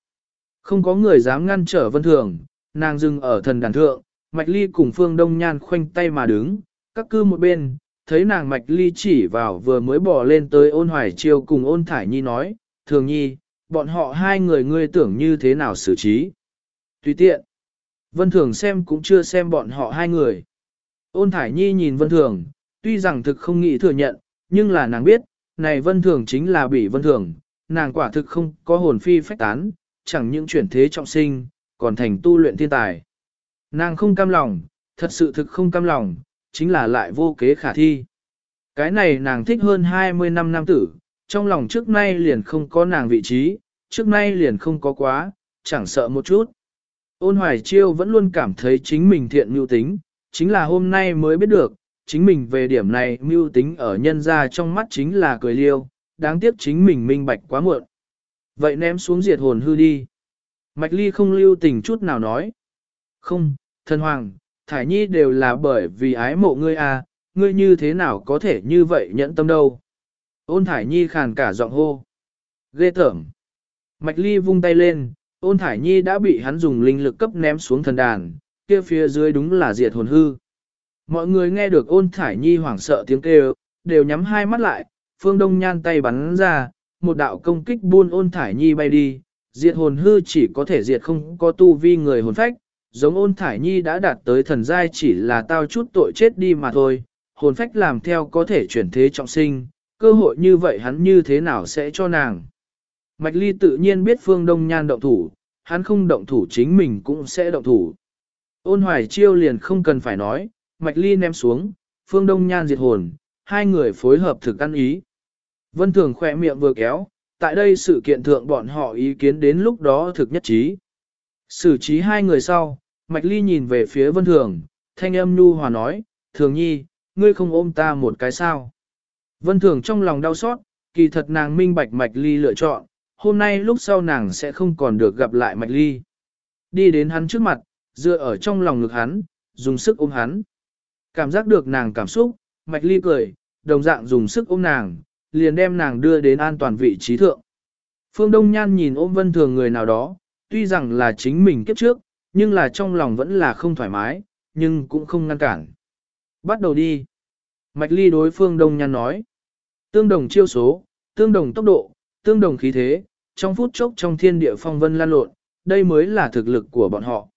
Không có người dám ngăn trở vân thường, nàng dừng ở thần đàn thượng, mạch ly cùng phương đông nhan khoanh tay mà đứng, các cư một bên, thấy nàng mạch ly chỉ vào vừa mới bò lên tới ôn hoài chiêu cùng ôn thải nhi nói, thường nhi, bọn họ hai người ngươi tưởng như thế nào xử trí. Tùy tiện, vân thường xem cũng chưa xem bọn họ hai người. Ôn thải nhi nhìn vân thường, tuy rằng thực không nghĩ thừa nhận, nhưng là nàng biết, này vân thường chính là bỉ vân thường, nàng quả thực không có hồn phi phách tán, chẳng những chuyển thế trọng sinh, còn thành tu luyện thiên tài. Nàng không cam lòng, thật sự thực không cam lòng, chính là lại vô kế khả thi. Cái này nàng thích hơn 20 năm nam tử, trong lòng trước nay liền không có nàng vị trí, trước nay liền không có quá, chẳng sợ một chút. Ôn hoài chiêu vẫn luôn cảm thấy chính mình thiện mưu tính, chính là hôm nay mới biết được, chính mình về điểm này mưu tính ở nhân ra trong mắt chính là cười liêu, đáng tiếc chính mình minh bạch quá muộn. Vậy ném xuống diệt hồn hư đi. Mạch ly không lưu tình chút nào nói. Không, thần hoàng, thải nhi đều là bởi vì ái mộ ngươi à, ngươi như thế nào có thể như vậy nhẫn tâm đâu. Ôn thải nhi khàn cả giọng hô. Ghê tởm. Mạch ly vung tay lên, ôn thải nhi đã bị hắn dùng linh lực cấp ném xuống thần đàn, kia phía dưới đúng là diệt hồn hư. Mọi người nghe được ôn thải nhi hoảng sợ tiếng kêu, đều nhắm hai mắt lại, phương đông nhan tay bắn ra, một đạo công kích buôn ôn thải nhi bay đi, diệt hồn hư chỉ có thể diệt không có tu vi người hồn phách, giống ôn thải nhi đã đạt tới thần giai chỉ là tao chút tội chết đi mà thôi, hồn phách làm theo có thể chuyển thế trọng sinh, cơ hội như vậy hắn như thế nào sẽ cho nàng. Mạch ly tự nhiên biết phương đông nhan động thủ, hắn không động thủ chính mình cũng sẽ động thủ. Ôn hoài chiêu liền không cần phải nói, mạch ly ném xuống, phương đông nhan diệt hồn, hai người phối hợp thực ăn ý. Vân thường khỏe miệng vừa kéo, tại đây sự kiện thượng bọn họ ý kiến đến lúc đó thực nhất trí. Xử trí hai người sau, mạch ly nhìn về phía vân thường, thanh âm nhu hòa nói, thường nhi, ngươi không ôm ta một cái sao. Vân thường trong lòng đau xót, kỳ thật nàng minh bạch mạch ly lựa chọn, hôm nay lúc sau nàng sẽ không còn được gặp lại mạch ly. Đi đến hắn trước mặt, dựa ở trong lòng ngực hắn, dùng sức ôm hắn. Cảm giác được nàng cảm xúc, Mạch Ly cười, đồng dạng dùng sức ôm nàng, liền đem nàng đưa đến an toàn vị trí thượng. Phương Đông Nhan nhìn ôm vân thường người nào đó, tuy rằng là chính mình kiếp trước, nhưng là trong lòng vẫn là không thoải mái, nhưng cũng không ngăn cản. Bắt đầu đi. Mạch Ly đối Phương Đông Nhan nói. Tương đồng chiêu số, tương đồng tốc độ, tương đồng khí thế, trong phút chốc trong thiên địa phong vân lan lộn, đây mới là thực lực của bọn họ.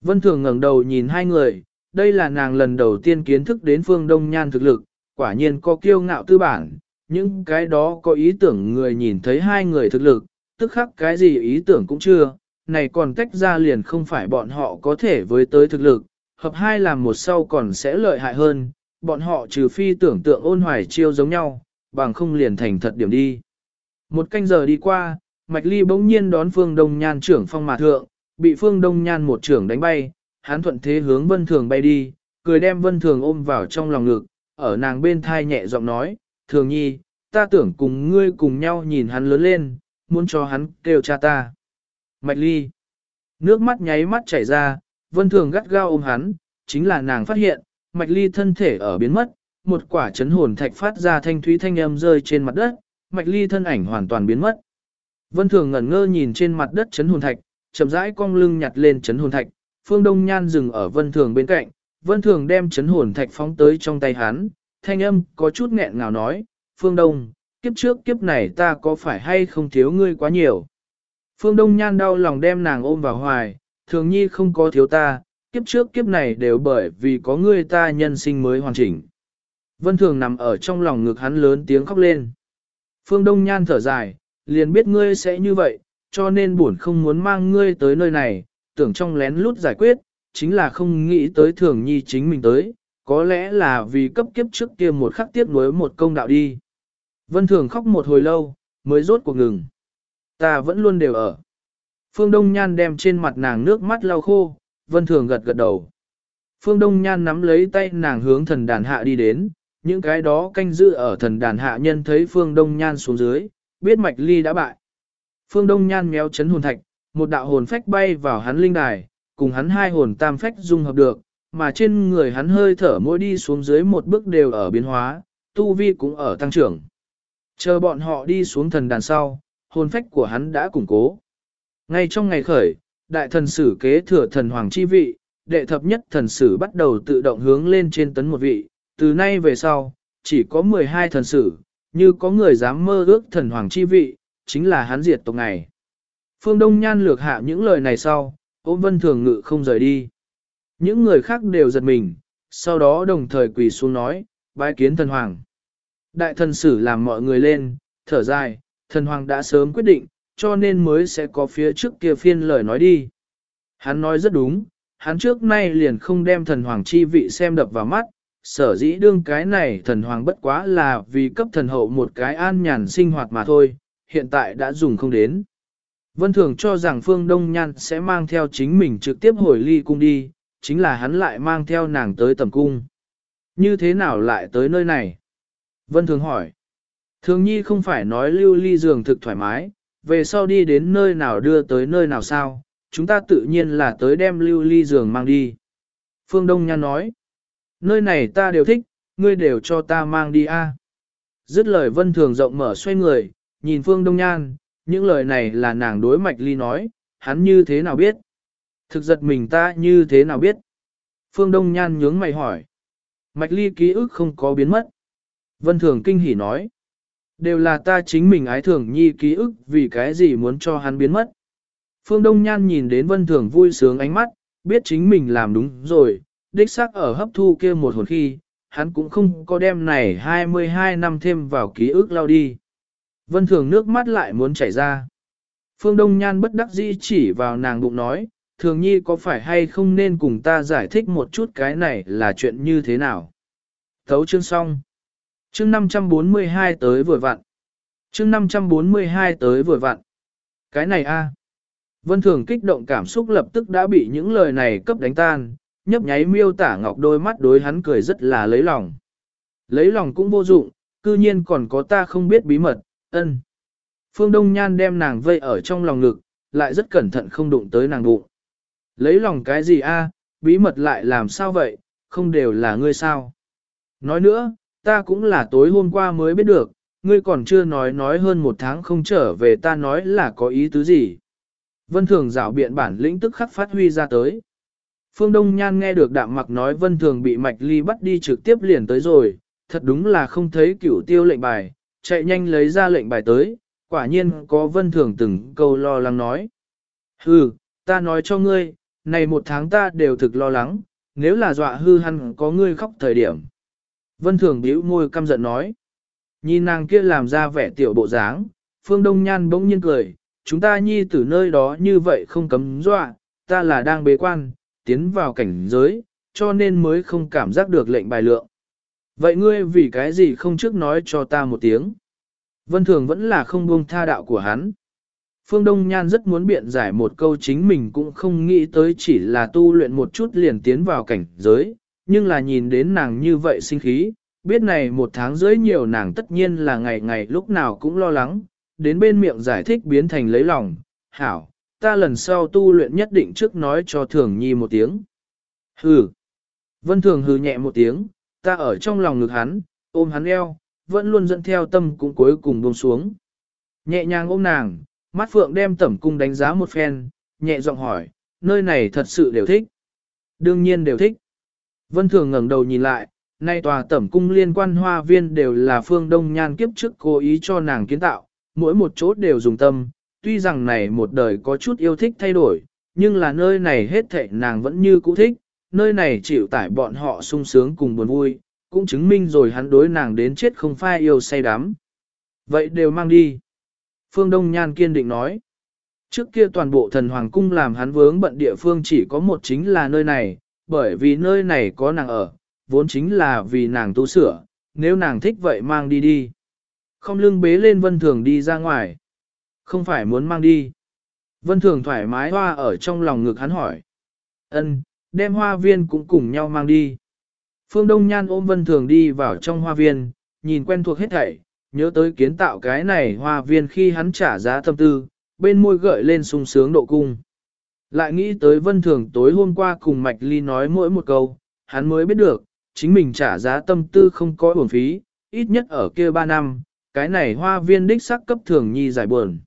Vân Thường ngẩng đầu nhìn hai người, đây là nàng lần đầu tiên kiến thức đến Phương Đông Nhan thực lực, quả nhiên có kiêu ngạo tư bản, những cái đó có ý tưởng người nhìn thấy hai người thực lực, tức khắc cái gì ý tưởng cũng chưa, này còn tách ra liền không phải bọn họ có thể với tới thực lực, hợp hai làm một sau còn sẽ lợi hại hơn, bọn họ trừ phi tưởng tượng ôn hoài chiêu giống nhau, bằng không liền thành thật điểm đi. Một canh giờ đi qua, Mạch Ly bỗng nhiên đón Phương Đông Nhan trưởng phong mà thượng, bị Phương Đông Nhan một trưởng đánh bay, hắn thuận thế hướng Vân Thường bay đi, cười đem Vân Thường ôm vào trong lòng ngực, ở nàng bên thai nhẹ giọng nói, Thường nhi, ta tưởng cùng ngươi cùng nhau nhìn hắn lớn lên, muốn cho hắn kêu cha ta. Mạch Ly, nước mắt nháy mắt chảy ra, Vân Thường gắt gao ôm hắn, chính là nàng phát hiện, Mạch Ly thân thể ở biến mất, một quả chấn hồn thạch phát ra thanh thúy thanh âm rơi trên mặt đất, Mạch Ly thân ảnh hoàn toàn biến mất. Vân Thường ngẩn ngơ nhìn trên mặt đất chấn hồn thạch, chậm rãi cong lưng nhặt lên chấn hồn thạch, Phương Đông Nhan dừng ở Vân Thường bên cạnh, Vân Thường đem chấn hồn thạch phóng tới trong tay hắn, thanh âm có chút nghẹn ngào nói, Phương Đông, kiếp trước kiếp này ta có phải hay không thiếu ngươi quá nhiều. Phương Đông Nhan đau lòng đem nàng ôm vào hoài, thường nhi không có thiếu ta, kiếp trước kiếp này đều bởi vì có ngươi ta nhân sinh mới hoàn chỉnh. Vân Thường nằm ở trong lòng ngực hắn lớn tiếng khóc lên. Phương Đông Nhan thở dài, liền biết ngươi sẽ như vậy, cho nên buồn không muốn mang ngươi tới nơi này, tưởng trong lén lút giải quyết, chính là không nghĩ tới thường nhi chính mình tới, có lẽ là vì cấp kiếp trước kia một khắc tiếp nối một công đạo đi. Vân Thường khóc một hồi lâu, mới rốt cuộc ngừng. Ta vẫn luôn đều ở. Phương Đông Nhan đem trên mặt nàng nước mắt lau khô, Vân Thường gật gật đầu. Phương Đông Nhan nắm lấy tay nàng hướng thần đàn hạ đi đến, những cái đó canh giữ ở thần đàn hạ nhân thấy Phương Đông Nhan xuống dưới, biết Mạch Ly đã bại. Phương Đông Nhan méo chấn hồn thạch, một đạo hồn phách bay vào hắn linh đài, cùng hắn hai hồn tam phách dung hợp được, mà trên người hắn hơi thở mỗi đi xuống dưới một bước đều ở biến hóa, tu vi cũng ở tăng trưởng. Chờ bọn họ đi xuống thần đàn sau, hồn phách của hắn đã củng cố. Ngay trong ngày khởi, đại thần sử kế thừa thần hoàng chi vị, đệ thập nhất thần sử bắt đầu tự động hướng lên trên tấn một vị, từ nay về sau, chỉ có 12 thần sử, như có người dám mơ ước thần hoàng chi vị, chính là hắn diệt tộc ngày. Phương Đông Nhan lược hạ những lời này sau, ôm vân thường ngự không rời đi. Những người khác đều giật mình, sau đó đồng thời quỳ xuống nói, bái kiến thần hoàng. Đại thần sử làm mọi người lên, thở dài, thần hoàng đã sớm quyết định, cho nên mới sẽ có phía trước kia phiên lời nói đi. Hắn nói rất đúng, hắn trước nay liền không đem thần hoàng chi vị xem đập vào mắt, sở dĩ đương cái này thần hoàng bất quá là vì cấp thần hậu một cái an nhàn sinh hoạt mà thôi, hiện tại đã dùng không đến. Vân Thường cho rằng Phương Đông Nhan sẽ mang theo chính mình trực tiếp hồi ly cung đi, chính là hắn lại mang theo nàng tới tầm cung. Như thế nào lại tới nơi này? Vân Thường hỏi. Thường nhi không phải nói lưu ly giường thực thoải mái, về sau đi đến nơi nào đưa tới nơi nào sao, chúng ta tự nhiên là tới đem lưu ly giường mang đi. Phương Đông Nhan nói. Nơi này ta đều thích, ngươi đều cho ta mang đi a. Dứt lời Vân Thường rộng mở xoay người, nhìn Phương Đông Nhan, những lời này là nàng đối mạch ly nói, hắn như thế nào biết? Thực giật mình ta như thế nào biết? Phương Đông Nhan nhướng mày hỏi. Mạch ly ký ức không có biến mất. Vân Thường kinh hỉ nói. Đều là ta chính mình ái thường nhi ký ức vì cái gì muốn cho hắn biến mất. Phương Đông Nhan nhìn đến Vân Thường vui sướng ánh mắt, biết chính mình làm đúng rồi, đích xác ở hấp thu kia một hồn khi, hắn cũng không có đem này 22 năm thêm vào ký ức lao đi. Vân Thường nước mắt lại muốn chảy ra. Phương Đông Nhan bất đắc dĩ chỉ vào nàng bụng nói, Thường Nhi có phải hay không nên cùng ta giải thích một chút cái này là chuyện như thế nào. Thấu chương xong. Chương 542 tới vừa vặn. Chương 542 tới vừa vặn. Cái này a. Vân Thường kích động cảm xúc lập tức đã bị những lời này cấp đánh tan, nhấp nháy miêu tả ngọc đôi mắt đối hắn cười rất là lấy lòng. Lấy lòng cũng vô dụng, cư nhiên còn có ta không biết bí mật, ân. Phương Đông Nhan đem nàng vây ở trong lòng ngực, lại rất cẩn thận không đụng tới nàng bụng. Lấy lòng cái gì a? bí mật lại làm sao vậy, không đều là ngươi sao? Nói nữa, ta cũng là tối hôm qua mới biết được, ngươi còn chưa nói nói hơn một tháng không trở về ta nói là có ý tứ gì. Vân Thường dạo biện bản lĩnh tức khắc phát huy ra tới. Phương Đông Nhan nghe được đạm mặc nói Vân Thường bị Mạch Ly bắt đi trực tiếp liền tới rồi, thật đúng là không thấy cửu tiêu lệnh bài, chạy nhanh lấy ra lệnh bài tới, quả nhiên có Vân Thường từng câu lo lắng nói. Hừ, ta nói cho ngươi, này một tháng ta đều thực lo lắng, nếu là dọa hư hăn có ngươi khóc thời điểm. Vân Thường bĩu môi căm giận nói. Nhìn nàng kia làm ra vẻ tiểu bộ dáng, Phương Đông Nhan bỗng nhiên cười, chúng ta nhi từ nơi đó như vậy không cấm dọa, ta là đang bế quan, tiến vào cảnh giới, cho nên mới không cảm giác được lệnh bài lượng. Vậy ngươi vì cái gì không trước nói cho ta một tiếng? Vân Thường vẫn là không buông tha đạo của hắn. Phương Đông Nhan rất muốn biện giải một câu chính mình cũng không nghĩ tới chỉ là tu luyện một chút liền tiến vào cảnh giới, nhưng là nhìn đến nàng như vậy sinh khí, biết này một tháng rưỡi nhiều nàng tất nhiên là ngày ngày lúc nào cũng lo lắng, đến bên miệng giải thích biến thành lấy lòng, hảo, ta lần sau tu luyện nhất định trước nói cho Thường Nhi một tiếng. Hừ. Vân Thường hừ nhẹ một tiếng, ta ở trong lòng ngực hắn, ôm hắn eo, vẫn luôn dẫn theo tâm cũng cuối cùng buông xuống. Nhẹ nhàng ôm nàng, mắt phượng đem tẩm cung đánh giá một phen, nhẹ giọng hỏi, nơi này thật sự đều thích. Đương nhiên đều thích. Vân Thường ngẩng đầu nhìn lại, nay tòa tẩm cung liên quan hoa viên đều là phương đông nhan kiếp trước cố ý cho nàng kiến tạo, mỗi một chỗ đều dùng tâm, tuy rằng này một đời có chút yêu thích thay đổi, nhưng là nơi này hết thảy nàng vẫn như cũ thích, nơi này chịu tải bọn họ sung sướng cùng buồn vui, cũng chứng minh rồi hắn đối nàng đến chết không phai yêu say đắm. Vậy đều mang đi. Phương Đông Nhan kiên định nói. Trước kia toàn bộ thần hoàng cung làm hắn vướng bận địa phương chỉ có một chính là nơi này, bởi vì nơi này có nàng ở, vốn chính là vì nàng tu sửa, nếu nàng thích vậy mang đi đi. Không lưng bế lên vân thường đi ra ngoài. Không phải muốn mang đi. Vân thường thoải mái hoa ở trong lòng ngực hắn hỏi. ân đem hoa viên cũng cùng nhau mang đi. Phương Đông Nhan ôm vân thường đi vào trong hoa viên, nhìn quen thuộc hết thảy, nhớ tới kiến tạo cái này hoa viên khi hắn trả giá tâm tư, bên môi gợi lên sung sướng độ cung. Lại nghĩ tới vân thường tối hôm qua cùng Mạch Ly nói mỗi một câu, hắn mới biết được, chính mình trả giá tâm tư không có uổng phí, ít nhất ở kia 3 năm, cái này hoa viên đích sắc cấp thường nhi giải buồn.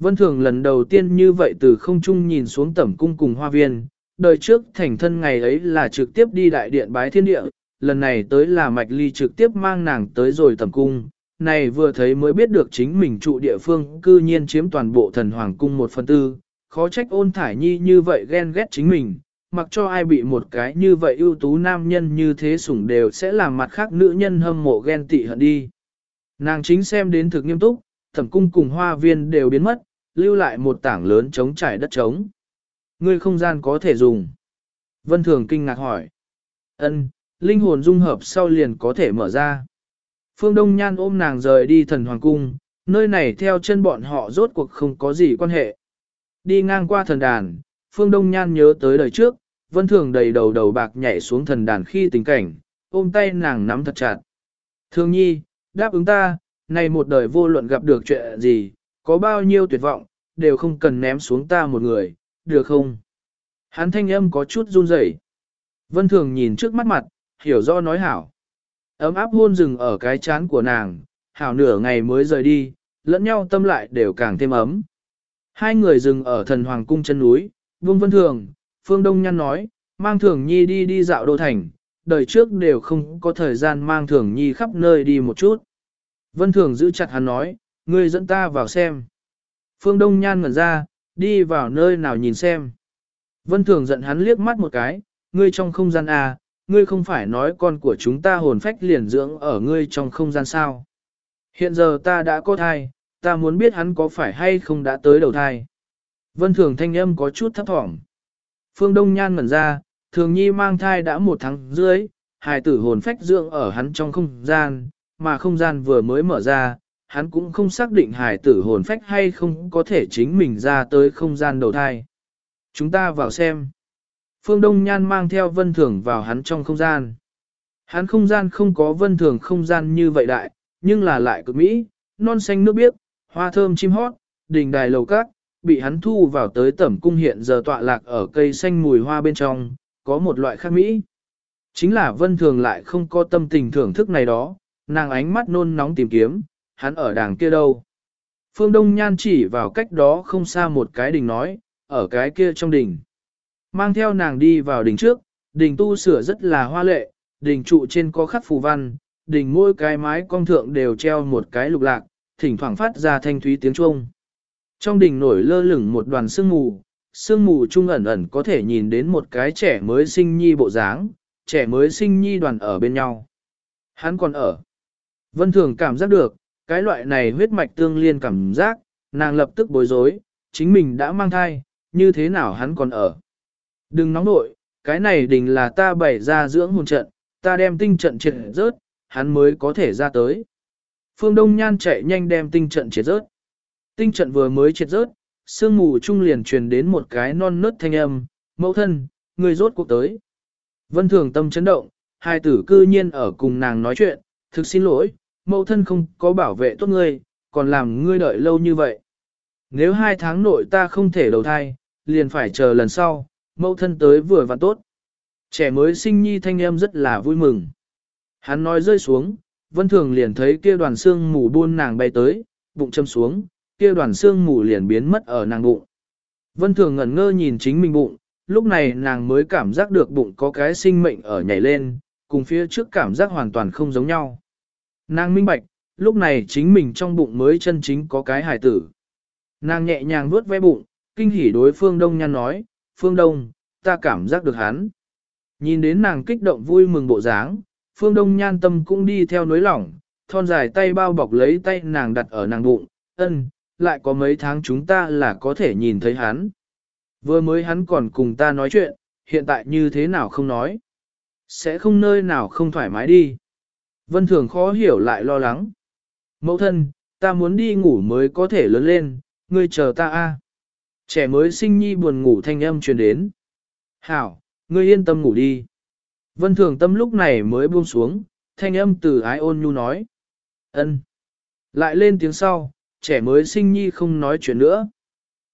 Vân thường lần đầu tiên như vậy từ không trung nhìn xuống tẩm cung cùng hoa viên, đời trước thành thân ngày ấy là trực tiếp đi đại điện bái thiên địa, lần này tới là Mạch Ly trực tiếp mang nàng tới rồi tầm cung, này vừa thấy mới biết được chính mình trụ địa phương cư nhiên chiếm toàn bộ thần hoàng cung một phần tư, khó trách ôn thải nhi như vậy ghen ghét chính mình, mặc cho ai bị một cái như vậy ưu tú nam nhân như thế sủng đều sẽ làm mặt khác nữ nhân hâm mộ ghen tị hận đi. Nàng chính xem đến thực nghiêm túc, thẩm cung cùng hoa viên đều biến mất, lưu lại một tảng lớn trống trải đất trống. Ngươi không gian có thể dùng. Vân Thường kinh ngạc hỏi. Ân, linh hồn dung hợp sau liền có thể mở ra. Phương Đông Nhan ôm nàng rời đi thần hoàng cung, nơi này theo chân bọn họ rốt cuộc không có gì quan hệ. Đi ngang qua thần đàn, Phương Đông Nhan nhớ tới đời trước, Vân Thường đầy đầu đầu bạc nhảy xuống thần đàn khi tình cảnh, ôm tay nàng nắm thật chặt. Thương nhi, đáp ứng ta, này một đời vô luận gặp được chuyện gì, có bao nhiêu tuyệt vọng, đều không cần ném xuống ta một người, được không? Hắn thanh âm có chút run rẩy. Vân Thường nhìn trước mắt mặt, hiểu do nói hảo. Ấm áp hôn rừng ở cái chán của nàng, hảo nửa ngày mới rời đi, lẫn nhau tâm lại đều càng thêm ấm. Hai người dừng ở thần hoàng cung chân núi, Vương Vân Thường, Phương Đông Nhăn nói, mang Thường Nhi đi đi dạo đô thành, đời trước đều không có thời gian mang Thường Nhi khắp nơi đi một chút. Vân Thường giữ chặt hắn nói, ngươi dẫn ta vào xem. Phương Đông Nhan ngẩn ra, đi vào nơi nào nhìn xem. Vân Thường giận hắn liếc mắt một cái, ngươi trong không gian à, ngươi không phải nói con của chúng ta hồn phách liền dưỡng ở ngươi trong không gian sao. Hiện giờ ta đã có thai, ta muốn biết hắn có phải hay không đã tới đầu thai. Vân Thường thanh âm có chút thấp thỏm. Phương Đông Nhan ngẩn ra, Thường Nhi mang thai đã một tháng dưới, hài tử hồn phách dưỡng ở hắn trong không gian, mà không gian vừa mới mở ra, hắn cũng không xác định hài tử hồn phách hay không có thể chính mình ra tới không gian đầu thai. Chúng ta vào xem. Phương Đông Nhan mang theo vân thường vào hắn trong không gian. Hắn không gian không có vân thường không gian như vậy đại, nhưng là lại cực mỹ, non xanh nước biếc, hoa thơm chim hót, đình đài lầu cát, bị hắn thu vào tới tẩm cung hiện giờ tọa lạc ở cây xanh mùi hoa bên trong, có một loại khác mỹ. Chính là vân thường lại không có tâm tình thưởng thức này đó, nàng ánh mắt nôn nóng tìm kiếm, hắn ở đàng kia đâu. Phương Đông Nhan chỉ vào cách đó không xa một cái đình nói, ở cái kia trong đình. Mang theo nàng đi vào đình trước, đình tu sửa rất là hoa lệ, đình trụ trên có khắc phù văn, đình mỗi cái mái cong thượng đều treo một cái lục lạc, thỉnh thoảng phát ra thanh thúy tiếng chuông. Trong đình nổi lơ lửng một đoàn sương mù, sương mù trung ẩn ẩn có thể nhìn đến một cái trẻ mới sinh nhi bộ dáng, trẻ mới sinh nhi đoàn ở bên nhau. Hắn còn ở. Vân Thường cảm giác được, cái loại này huyết mạch tương liên cảm giác, nàng lập tức bối rối, chính mình đã mang thai, như thế nào hắn còn ở. Đừng nóng nội, cái này đình là ta bày ra dưỡng hồn trận, ta đem tinh trận triệt rớt, hắn mới có thể ra tới. Phương Đông Nhan chạy nhanh đem tinh trận triệt rớt. Tinh trận vừa mới triệt rớt, sương mù trung liền truyền đến một cái non nớt thanh âm, mẫu thân, người rốt cuộc tới. Vân Thường tâm chấn động, hai tử cư nhiên ở cùng nàng nói chuyện, thực xin lỗi, mẫu thân không có bảo vệ tốt ngươi, còn làm ngươi đợi lâu như vậy. Nếu hai tháng nội ta không thể đầu thai, liền phải chờ lần sau, mẫu thân tới vừa và tốt. Trẻ mới sinh nhi thanh em rất là vui mừng. Hắn nói rơi xuống, vân thường liền thấy kia đoàn xương mù buôn nàng bay tới, bụng châm xuống, kia đoàn xương mù liền biến mất ở nàng bụng. Vân thường ngẩn ngơ nhìn chính mình bụng, lúc này nàng mới cảm giác được bụng có cái sinh mệnh ở nhảy lên, cùng phía trước cảm giác hoàn toàn không giống nhau. Nàng minh bạch, lúc này chính mình trong bụng mới chân chính có cái hài tử. Nàng nhẹ nhàng vuốt ve bụng, kinh hỉ đối phương Đông Nhan nói, Phương Đông, ta cảm giác được hắn. Nhìn đến nàng kích động vui mừng bộ dáng, Phương Đông Nhan tâm cũng đi theo nối lỏng, thon dài tay bao bọc lấy tay nàng đặt ở nàng bụng, ân, lại có mấy tháng chúng ta là có thể nhìn thấy hắn. Vừa mới hắn còn cùng ta nói chuyện, hiện tại như thế nào không nói. Sẽ không nơi nào không thoải mái đi. Vân Thường khó hiểu lại lo lắng. Mẫu thân, ta muốn đi ngủ mới có thể lớn lên, ngươi chờ ta a. Trẻ mới sinh nhi buồn ngủ thanh âm truyền đến. Hảo, ngươi yên tâm ngủ đi. Vân Thường tâm lúc này mới buông xuống, thanh âm từ ái ôn nhu nói. ân. Lại lên tiếng sau, trẻ mới sinh nhi không nói chuyện nữa.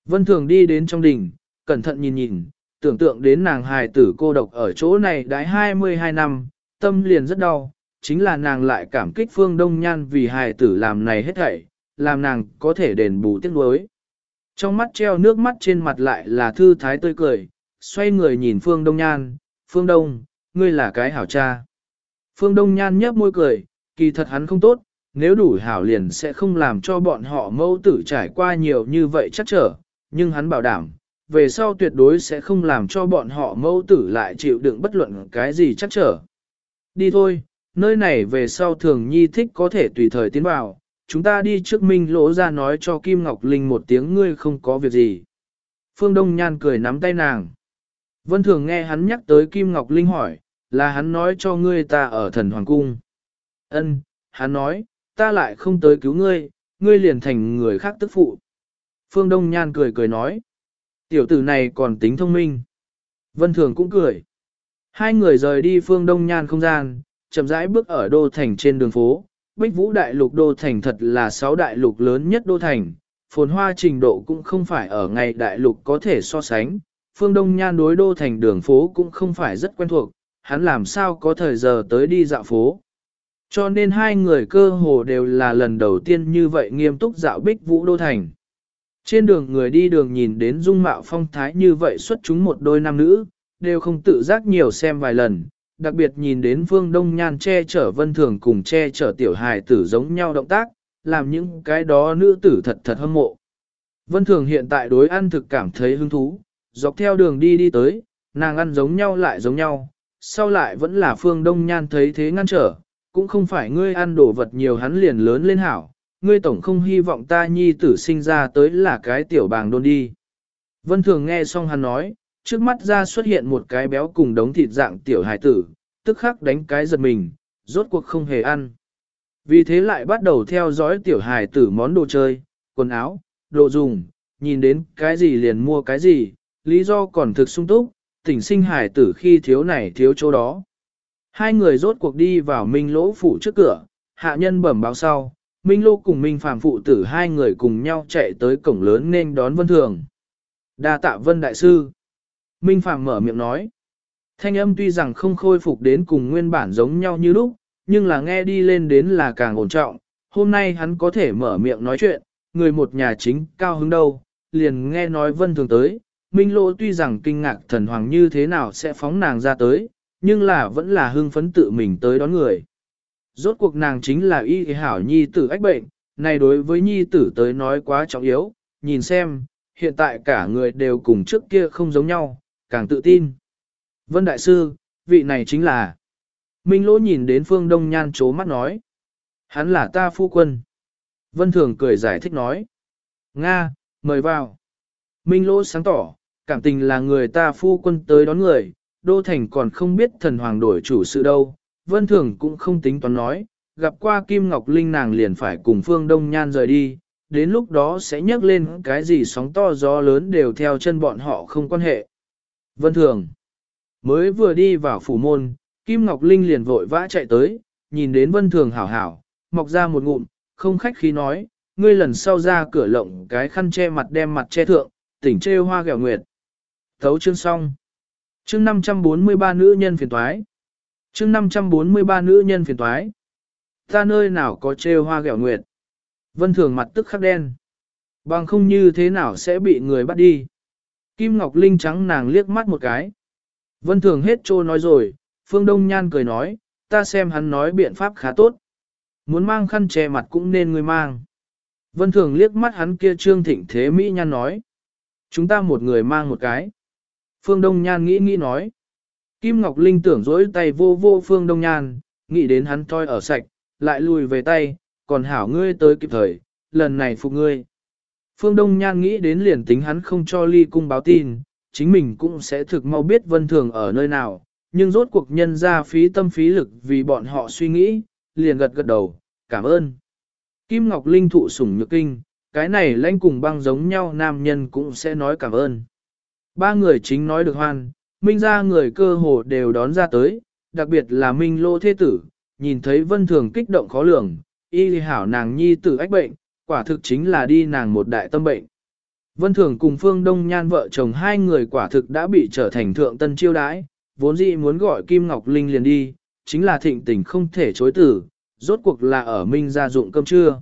Vân Thường đi đến trong đỉnh, cẩn thận nhìn nhìn, tưởng tượng đến nàng hài tử cô độc ở chỗ này đãi 22 năm, tâm liền rất đau, chính là nàng lại cảm kích phương đông nhan vì hài tử làm này hết thảy, làm nàng có thể đền bù tiếc nuối. Trong mắt treo nước mắt trên mặt lại là thư thái tươi cười, xoay người nhìn phương đông nhan, phương đông, ngươi là cái hảo cha. Phương đông nhan nhấp môi cười, kỳ thật hắn không tốt, nếu đủ hảo liền sẽ không làm cho bọn họ mẫu tử trải qua nhiều như vậy chắc trở, nhưng hắn bảo đảm, về sau tuyệt đối sẽ không làm cho bọn họ mẫu tử lại chịu đựng bất luận cái gì chắc trở. Đi thôi, nơi này về sau thường nhi thích có thể tùy thời tiến vào, chúng ta đi trước minh lỗ ra nói cho Kim Ngọc Linh một tiếng ngươi không có việc gì. Phương Đông Nhan cười nắm tay nàng. Vân thường nghe hắn nhắc tới Kim Ngọc Linh hỏi, là hắn nói cho ngươi ta ở thần hoàng cung. Ân, hắn nói, ta lại không tới cứu ngươi, ngươi liền thành người khác tức phụ. Phương Đông Nhan cười cười nói, tiểu tử này còn tính thông minh. Vân Thường cũng cười. Hai người rời đi Phương Đông Nhan không gian, chậm rãi bước ở đô thành trên đường phố. Bích Vũ Đại Lục đô thành thật là sáu đại lục lớn nhất đô thành, phồn hoa trình độ cũng không phải ở ngày đại lục có thể so sánh. Phương Đông Nhan đối đô thành đường phố cũng không phải rất quen thuộc, hắn làm sao có thời giờ tới đi dạo phố. Cho nên hai người cơ hồ đều là lần đầu tiên như vậy nghiêm túc dạo Bích Vũ đô thành. Trên đường người đi đường nhìn đến dung mạo phong thái như vậy xuất chúng một đôi nam nữ, đều không tự giác nhiều xem vài lần, đặc biệt nhìn đến Phương Đông Nhan che chở vân thường cùng che chở tiểu hài tử giống nhau động tác, làm những cái đó nữ tử thật thật hâm mộ. Vân thường hiện tại đối ăn thực cảm thấy hứng thú, dọc theo đường đi đi tới, nàng ăn giống nhau lại giống nhau, sau lại vẫn là Phương Đông Nhan thấy thế ngăn trở, cũng không phải ngươi ăn đồ vật nhiều hắn liền lớn lên hảo, ngươi tổng không hy vọng ta nhi tử sinh ra tới là cái tiểu bàng đôn đi. Vân thường nghe xong hắn nói, trước mắt ra xuất hiện một cái béo cùng đống thịt dạng tiểu hải tử, tức khắc đánh cái giật mình, rốt cuộc không hề ăn. Vì thế lại bắt đầu theo dõi tiểu hải tử món đồ chơi, quần áo, đồ dùng, nhìn đến cái gì liền mua cái gì, lý do còn thực sung túc, tỉnh sinh hải tử khi thiếu này thiếu chỗ đó. Hai người rốt cuộc đi vào minh lỗ phủ trước cửa, hạ nhân bẩm báo sau, Minh Lô cùng Minh phàm phụ tử hai người cùng nhau chạy tới cổng lớn nên đón Vân Thường. Đa tạ Vân Đại Sư. Minh Phạm mở miệng nói. Thanh âm tuy rằng không khôi phục đến cùng nguyên bản giống nhau như lúc, nhưng là nghe đi lên đến là càng ổn trọng. Hôm nay hắn có thể mở miệng nói chuyện, người một nhà chính cao hứng đâu, liền nghe nói Vân Thường tới. Minh Lỗ tuy rằng kinh ngạc thần hoàng như thế nào sẽ phóng nàng ra tới, nhưng là vẫn là hưng phấn tự mình tới đón người. Rốt cuộc nàng chính là y hảo nhi tử ách bệnh, này đối với nhi tử tới nói quá trọng yếu, nhìn xem, hiện tại cả người đều cùng trước kia không giống nhau, càng tự tin. Vân Đại Sư, vị này chính là... Minh Lỗ nhìn đến Phương Đông Nhan chố mắt nói. Hắn là ta phu quân. Vân Thường cười giải thích nói. Nga, mời vào. Minh Lỗ sáng tỏ, cảm tình là người ta phu quân tới đón người, Đô Thành còn không biết thần hoàng đổi chủ sự đâu, Vân Thường cũng không tính toán nói, gặp qua Kim Ngọc Linh nàng liền phải cùng Phương Đông Nhan rời đi, đến lúc đó sẽ nhấc lên cái gì sóng to gió lớn đều theo chân bọn họ không quan hệ. Vân Thường mới vừa đi vào phủ môn, Kim Ngọc Linh liền vội vã chạy tới, nhìn đến Vân Thường hảo hảo, mọc ra một ngụm, không khách khí nói, ngươi lần sau ra cửa lộng cái khăn che mặt đem mặt che thượng, tỉnh trêu hoa gẹo nguyệt. Thấu chương xong. Chương 543 nữ nhân phiền toái. Chương 543 nữ nhân phiền toái. Ta nơi nào có trêu hoa gẹo nguyệt. Vân Thường mặt tức khắc đen. Bằng không như thế nào sẽ bị người bắt đi. Kim Ngọc Linh trắng nàng liếc mắt một cái. Vân Thường hết trô nói rồi, Phương Đông Nhan cười nói, ta xem hắn nói biện pháp khá tốt. Muốn mang khăn che mặt cũng nên người mang. Vân Thường liếc mắt hắn kia trương thịnh thế Mỹ Nhan nói. Chúng ta một người mang một cái. Phương Đông Nhan nghĩ nghĩ nói. Kim Ngọc Linh tưởng dối tay vô vô Phương Đông Nhan, nghĩ đến hắn toi ở sạch, lại lùi về tay, còn hảo ngươi tới kịp thời, lần này phục ngươi. Phương Đông Nhan nghĩ đến liền tính hắn không cho ly cung báo tin, chính mình cũng sẽ thực mau biết vân thường ở nơi nào, nhưng rốt cuộc nhân ra phí tâm phí lực vì bọn họ suy nghĩ, liền gật gật đầu, cảm ơn. Kim Ngọc Linh thụ sủng nhược kinh, cái này lãnh cùng băng giống nhau nam nhân cũng sẽ nói cảm ơn. Ba người chính nói được hoan, minh ra người cơ hồ đều đón ra tới, đặc biệt là minh lô thế tử, nhìn thấy vân thường kích động khó lường, y hảo nàng nhi tử ách bệnh, quả thực chính là đi nàng một đại tâm bệnh. Vân thường cùng phương đông nhan vợ chồng hai người quả thực đã bị trở thành thượng tân chiêu đãi, vốn dĩ muốn gọi Kim Ngọc Linh liền đi, chính là thịnh tình không thể chối tử, rốt cuộc là ở minh gia dụng cơm trưa.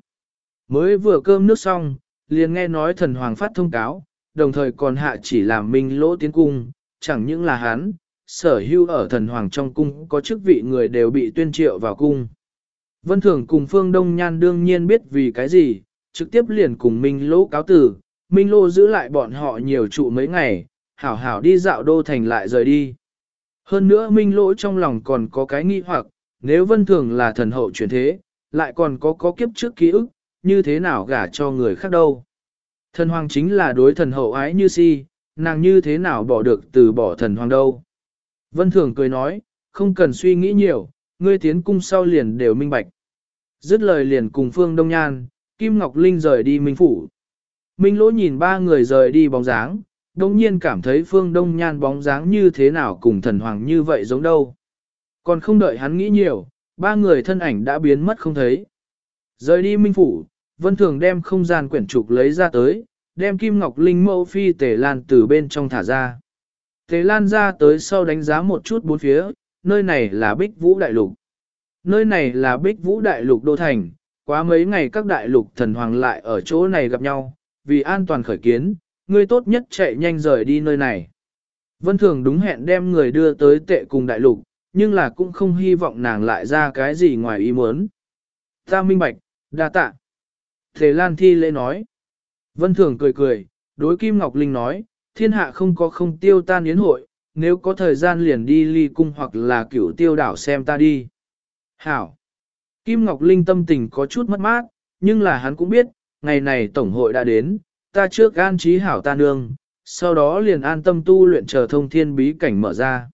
Mới vừa cơm nước xong, liền nghe nói thần hoàng phát thông cáo, đồng thời còn hạ chỉ làm minh lỗ tiến cung, chẳng những là hắn, sở hưu ở thần hoàng trong cung có chức vị người đều bị tuyên triệu vào cung. Vân Thường cùng Phương Đông Nhan đương nhiên biết vì cái gì, trực tiếp liền cùng Minh Lỗ cáo tử, Minh Lỗ giữ lại bọn họ nhiều trụ mấy ngày, hảo hảo đi dạo đô thành lại rời đi. Hơn nữa Minh Lỗ trong lòng còn có cái nghi hoặc, nếu Vân Thường là thần hậu chuyển thế, lại còn có có kiếp trước ký ức, như thế nào gả cho người khác đâu. Thần hoàng chính là đối thần hậu ái như si, nàng như thế nào bỏ được từ bỏ thần hoàng đâu. Vân Thường cười nói, không cần suy nghĩ nhiều, ngươi tiến cung sau liền đều minh bạch. Dứt lời liền cùng Phương Đông Nhan, Kim Ngọc Linh rời đi Minh Phủ. Minh Lỗ nhìn ba người rời đi bóng dáng, đồng nhiên cảm thấy Phương Đông Nhan bóng dáng như thế nào cùng thần hoàng như vậy giống đâu. Còn không đợi hắn nghĩ nhiều, ba người thân ảnh đã biến mất không thấy. Rời đi Minh Phủ, Vân Thường đem không gian quyển trục lấy ra tới, đem Kim Ngọc Linh mẫu phi Tề lan từ bên trong thả ra. Tề Lan ra tới sau đánh giá một chút bốn phía, nơi này là Bích Vũ Đại Lục. Nơi này là Bích Vũ Đại Lục Đô Thành, quá mấy ngày các đại lục thần hoàng lại ở chỗ này gặp nhau, vì an toàn khởi kiến, ngươi tốt nhất chạy nhanh rời đi nơi này. Vân Thường đúng hẹn đem người đưa tới tệ cùng đại lục, nhưng là cũng không hy vọng nàng lại ra cái gì ngoài ý muốn. Ta minh bạch, đa tạ. Thế Lan Thi lễ nói. Vân Thường cười cười, đối Kim Ngọc Linh nói, thiên hạ không có không tiêu tan yến hội, nếu có thời gian liền đi ly cung hoặc là cửu tiêu đảo xem ta đi. Hảo! Kim Ngọc Linh tâm tình có chút mất mát, nhưng là hắn cũng biết, ngày này tổng hội đã đến, ta trước an trí hảo ta nương, sau đó liền an tâm tu luyện chờ thông thiên bí cảnh mở ra.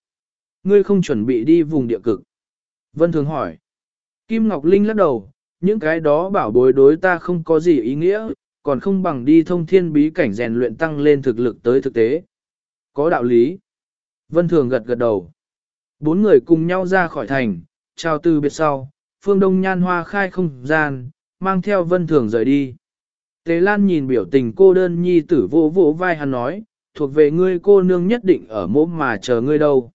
Ngươi không chuẩn bị đi vùng địa cực. Vân Thường hỏi. Kim Ngọc Linh lắc đầu, những cái đó bảo bối đối ta không có gì ý nghĩa, còn không bằng đi thông thiên bí cảnh rèn luyện tăng lên thực lực tới thực tế. Có đạo lý. Vân Thường gật gật đầu. Bốn người cùng nhau ra khỏi thành, chào từ biệt sau, phương đông nhan hoa khai không gian, mang theo vân thường rời đi. Tế Lan nhìn biểu tình cô đơn nhi tử vô vỗ vai hắn nói, thuộc về ngươi cô nương nhất định ở mỗ mà chờ ngươi đâu.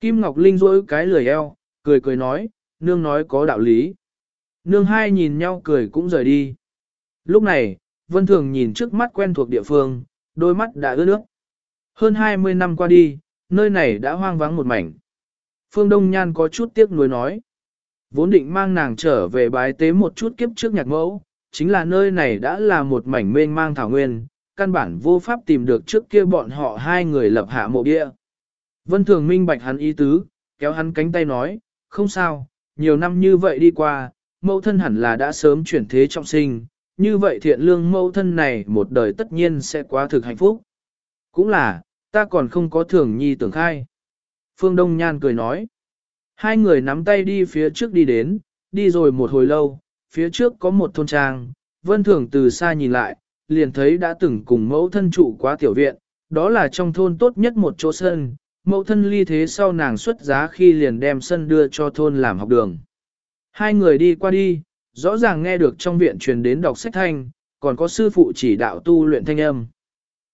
Kim Ngọc Linh rỗi cái lười eo, cười cười nói, nương nói có đạo lý. Nương hai nhìn nhau cười cũng rời đi. Lúc này, Vân Thường nhìn trước mắt quen thuộc địa phương, đôi mắt đã ướt nước. Hơn 20 năm qua đi, nơi này đã hoang vắng một mảnh. Phương Đông Nhan có chút tiếc nuối nói. Vốn định mang nàng trở về bái tế một chút kiếp trước nhạc mẫu, chính là nơi này đã là một mảnh mênh mang thảo nguyên, căn bản vô pháp tìm được trước kia bọn họ hai người lập hạ mộ địa. Vân Thường minh bạch hắn ý tứ, kéo hắn cánh tay nói, không sao, nhiều năm như vậy đi qua, mẫu thân hẳn là đã sớm chuyển thế trọng sinh, như vậy thiện lương mẫu thân này một đời tất nhiên sẽ quá thực hạnh phúc. Cũng là, ta còn không có thường nhi tưởng khai. Phương Đông Nhan cười nói. Hai người nắm tay đi phía trước đi đến, đi rồi một hồi lâu, phía trước có một thôn trang, vân thường từ xa nhìn lại, liền thấy đã từng cùng mẫu thân trụ quá tiểu viện, đó là trong thôn tốt nhất một chỗ sân, mẫu thân ly thế sau nàng xuất giá khi liền đem sân đưa cho thôn làm học đường. Hai người đi qua đi, rõ ràng nghe được trong viện truyền đến đọc sách thanh, còn có sư phụ chỉ đạo tu luyện thanh âm.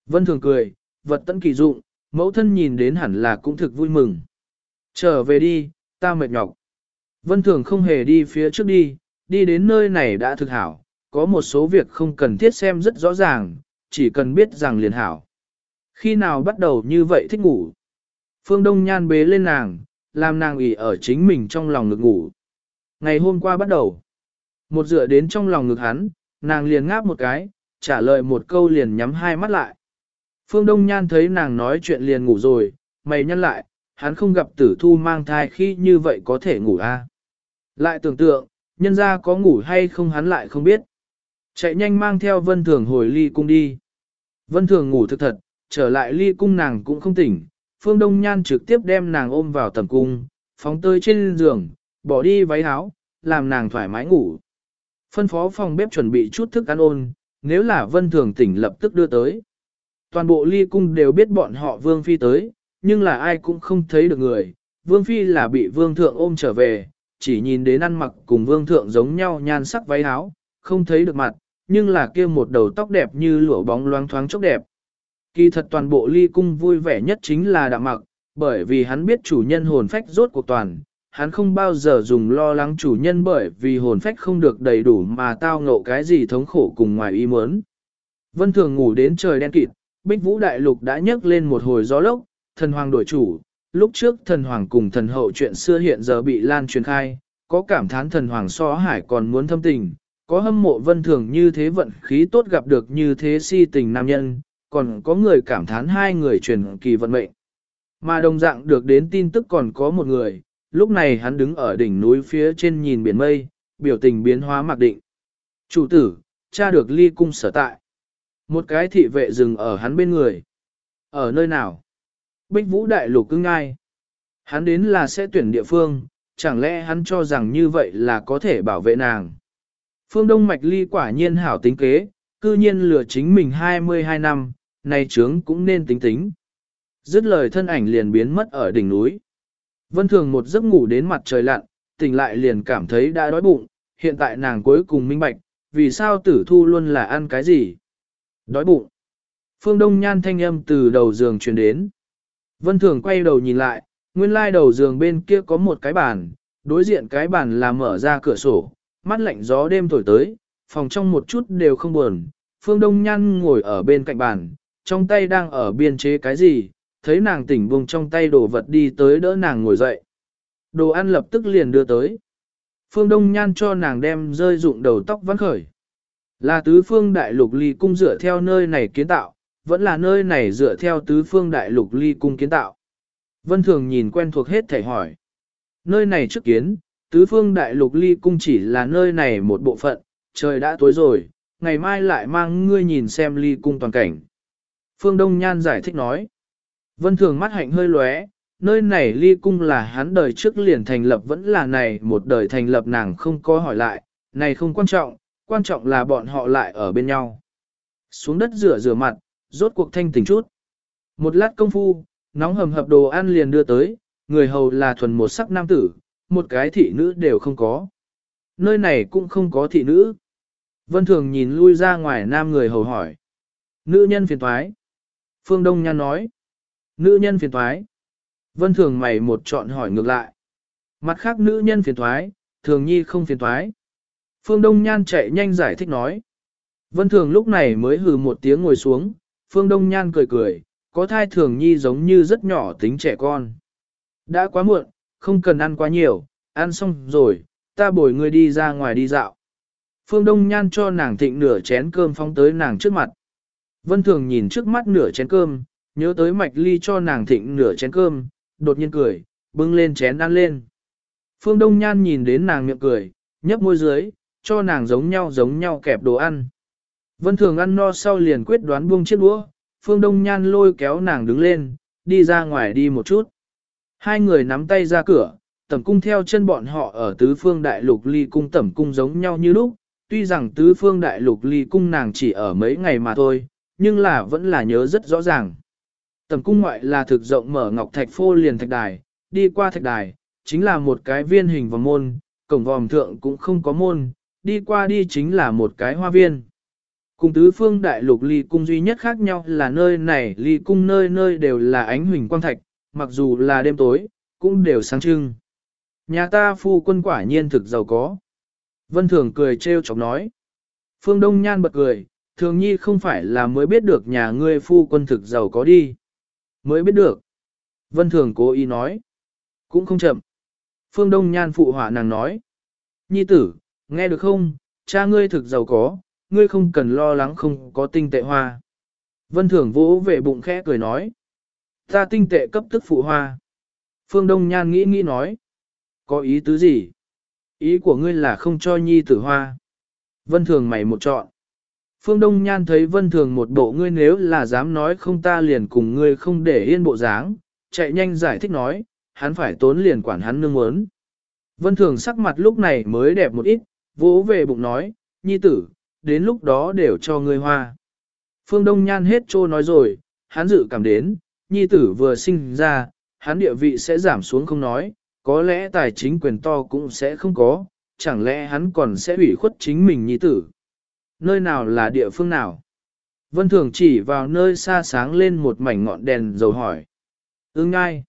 Vân thường cười, vật tận kỳ dụng, mẫu thân nhìn đến hẳn là cũng thực vui mừng. Trở về đi, ta mệt nhọc. Vân thường không hề đi phía trước đi, đi đến nơi này đã thực hảo, có một số việc không cần thiết xem rất rõ ràng, chỉ cần biết rằng liền hảo. Khi nào bắt đầu như vậy thích ngủ? Phương Đông Nhan bế lên nàng, làm nàng ủy ở chính mình trong lòng ngực ngủ. Ngày hôm qua bắt đầu, một dựa đến trong lòng ngực hắn, nàng liền ngáp một cái, trả lời một câu liền nhắm hai mắt lại. Phương Đông Nhan thấy nàng nói chuyện liền ngủ rồi, mày nhăn lại, hắn không gặp tử thu mang thai khi như vậy có thể ngủ a à? Lại tưởng tượng, nhân ra có ngủ hay không hắn lại không biết. Chạy nhanh mang theo vân thường hồi ly cung đi. Vân thường ngủ thực thật, trở lại ly cung nàng cũng không tỉnh. Phương Đông Nhan trực tiếp đem nàng ôm vào tầm cung, phóng tơi trên giường, bỏ đi váy áo, làm nàng thoải mái ngủ. Phân phó phòng bếp chuẩn bị chút thức ăn ôn, nếu là vân thường tỉnh lập tức đưa tới. Toàn bộ ly cung đều biết bọn họ vương phi tới, nhưng là ai cũng không thấy được người. Vương phi là bị vương thượng ôm trở về, chỉ nhìn đến ăn mặc cùng vương thượng giống nhau nhan sắc váy áo, không thấy được mặt, nhưng là kia một đầu tóc đẹp như lụa bóng loáng thoáng chốc đẹp. Kỳ thật toàn bộ ly cung vui vẻ nhất chính là đạm mặc, bởi vì hắn biết chủ nhân hồn phách rốt cuộc toàn, hắn không bao giờ dùng lo lắng chủ nhân bởi vì hồn phách không được đầy đủ mà tao ngộ cái gì thống khổ cùng ngoài ý muốn. Vân thường ngủ đến trời đen kịt, bích vũ đại lục đã nhấc lên một hồi gió lốc, thần hoàng đổi chủ, lúc trước thần hoàng cùng thần hậu chuyện xưa hiện giờ bị lan truyền khai, có cảm thán thần hoàng so hải còn muốn thâm tình, có hâm mộ vân thường như thế vận khí tốt gặp được như thế si tình nam nhân, còn có người cảm thán hai người truyền kỳ vận mệnh. Mà đồng dạng được đến tin tức còn có một người, lúc này hắn đứng ở đỉnh núi phía trên nhìn biển mây, biểu tình biến hóa mặc định. Chủ tử, cha được ly cung sở tại. Một cái thị vệ dừng ở hắn bên người. Ở nơi nào? Bích Vũ Đại Lục cưng ngai. Hắn đến là sẽ tuyển địa phương, chẳng lẽ hắn cho rằng như vậy là có thể bảo vệ nàng. Phương Đông Mạch Ly quả nhiên hảo tính kế, cư nhiên lừa chính mình 22 năm, nay trướng cũng nên tính tính. Dứt lời thân ảnh liền biến mất ở đỉnh núi. Vân Thường một giấc ngủ đến mặt trời lặn, tỉnh lại liền cảm thấy đã đói bụng, hiện tại nàng cuối cùng minh bạch, vì sao tử thu luôn là ăn cái gì. Đói bụng. Phương Đông Nhan thanh âm từ đầu giường truyền đến. Vân Thường quay đầu nhìn lại, nguyên lai đầu giường bên kia có một cái bàn, đối diện cái bàn là mở ra cửa sổ, mắt lạnh gió đêm thổi tới, phòng trong một chút đều không buồn. Phương Đông Nhan ngồi ở bên cạnh bàn, trong tay đang ở biên chế cái gì, thấy nàng tỉnh vùng trong tay đồ vật đi tới đỡ nàng ngồi dậy. Đồ ăn lập tức liền đưa tới. Phương Đông Nhan cho nàng đem rơi dụng đầu tóc vắn khởi. Là tứ phương đại lục ly cung dựa theo nơi này kiến tạo, vẫn là nơi này dựa theo tứ phương đại lục ly cung kiến tạo. Vân Thường nhìn quen thuộc hết thảy hỏi. Nơi này trước kiến, tứ phương đại lục ly cung chỉ là nơi này một bộ phận, trời đã tối rồi, ngày mai lại mang ngươi nhìn xem ly cung toàn cảnh. Phương Đông Nhan giải thích nói. Vân Thường mắt hạnh hơi lóe, nơi này ly cung là hắn đời trước liền thành lập vẫn là này một đời thành lập nàng không có hỏi lại, này không quan trọng, quan trọng là bọn họ lại ở bên nhau. Xuống đất rửa rửa mặt, rốt cuộc thanh tỉnh chút. Một lát công phu, nóng hầm hập đồ ăn liền đưa tới, người hầu là thuần một sắc nam tử, một cái thị nữ đều không có. Nơi này cũng không có thị nữ. Vân Thường nhìn lui ra ngoài nam người hầu hỏi. Nữ nhân phiền thoái. Phương Đông Nhan nói. Nữ nhân phiền thoái. Vân Thường mày một chọn hỏi ngược lại. Mặt khác nữ nhân phiền thoái, Thường Nhi không phiền thoái. Phương Đông Nhan chạy nhanh giải thích nói. Vân Thường lúc này mới hừ một tiếng ngồi xuống, Phương Đông Nhan cười cười, có thai Thường Nhi giống như rất nhỏ tính trẻ con. Đã quá muộn, không cần ăn quá nhiều, ăn xong rồi, ta bồi ngươi đi ra ngoài đi dạo. Phương Đông Nhan cho nàng thịnh nửa chén cơm phóng tới nàng trước mặt. Vân Thường nhìn trước mắt nửa chén cơm, nhớ tới Mạch Ly cho nàng thịnh nửa chén cơm, đột nhiên cười, bưng lên chén ăn lên. Phương Đông Nhan nhìn đến nàng miệng cười, nhấp môi dưới, cho nàng giống nhau giống nhau kẹp đồ ăn. Vân Thường ăn no sau liền quyết đoán buông chiếc đũa, Phương Đông Nhan lôi kéo nàng đứng lên, đi ra ngoài đi một chút. Hai người nắm tay ra cửa, tẩm cung theo chân bọn họ ở tứ phương đại lục ly cung tẩm cung giống nhau như lúc, tuy rằng tứ phương đại lục ly cung nàng chỉ ở mấy ngày mà thôi, nhưng là vẫn là nhớ rất rõ ràng. Tẩm cung ngoại là thực rộng mở ngọc thạch phô liền thạch đài, đi qua thạch đài, chính là một cái viên hình vòng môn, cổng vòm thượng cũng không có môn, đi qua đi chính là một cái hoa viên. Cùng tứ phương đại lục ly cung duy nhất khác nhau là nơi này ly cung nơi nơi đều là ánh huỳnh quang thạch, mặc dù là đêm tối, cũng đều sáng trưng. Nhà ta phu quân quả nhiên thực giàu có. Vân Thường cười trêu chọc nói. Phương Đông Nhan bật cười, Thường Nhi không phải là mới biết được nhà ngươi phu quân thực giàu có đi. Mới biết được. Vân Thường cố ý nói. Cũng không chậm. Phương Đông Nhan phụ họa nàng nói. Nhi tử, nghe được không, cha ngươi thực giàu có, ngươi không cần lo lắng không có tinh tệ hoa. Vân Thường vỗ về bụng khẽ cười nói. Ta tinh tệ cấp tức phụ hoa. Phương Đông Nhan nghĩ nghĩ nói. Có ý tứ gì? Ý của ngươi là không cho nhi tử hoa. Vân Thường mày một chọn. Phương Đông Nhan thấy Vân Thường một bộ ngươi nếu là dám nói không ta liền cùng ngươi không để yên bộ dáng, chạy nhanh giải thích nói, hắn phải tốn liền quản hắn nương muốn. Vân Thường sắc mặt lúc này mới đẹp một ít, vỗ về bụng nói, nhi tử, đến lúc đó đều cho ngươi hoa. Phương Đông Nhan hết trô nói rồi, hắn dự cảm đến, nhi tử vừa sinh ra, hắn địa vị sẽ giảm xuống không nói, có lẽ tài chính quyền to cũng sẽ không có, chẳng lẽ hắn còn sẽ ủy khuất chính mình nhi tử. Nơi nào là địa phương nào? Vân Thường chỉ vào nơi xa sáng lên một mảnh ngọn đèn dầu hỏi. Ưng ngai.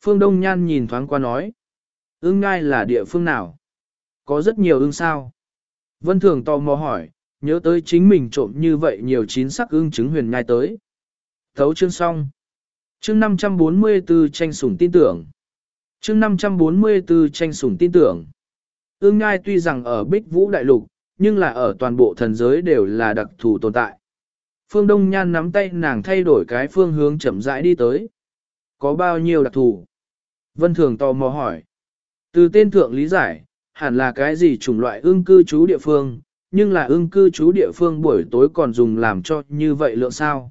Phương Đông Nhan nhìn thoáng qua nói. Ưng ngai là địa phương nào? Có rất nhiều ưng sao? Vân Thường tò mò hỏi, nhớ tới chính mình trộm như vậy nhiều chín sắc ưng chứng huyền nhai tới. Thấu chương xong. Chương 544 tranh sủng tin tưởng. Chương 544 tranh sủng tin tưởng. Ưng ngai tuy rằng ở Bích Vũ Đại Lục, nhưng là ở toàn bộ thần giới đều là đặc thù tồn tại. Phương Đông Nhan nắm tay nàng thay đổi cái phương hướng chậm rãi đi tới. Có bao nhiêu đặc thù? Vân Thường tò mò hỏi. Từ tên thượng lý giải, hẳn là cái gì chủng loại ưng cư trú địa phương, nhưng là ưng cư trú địa phương buổi tối còn dùng làm cho như vậy lượng sao.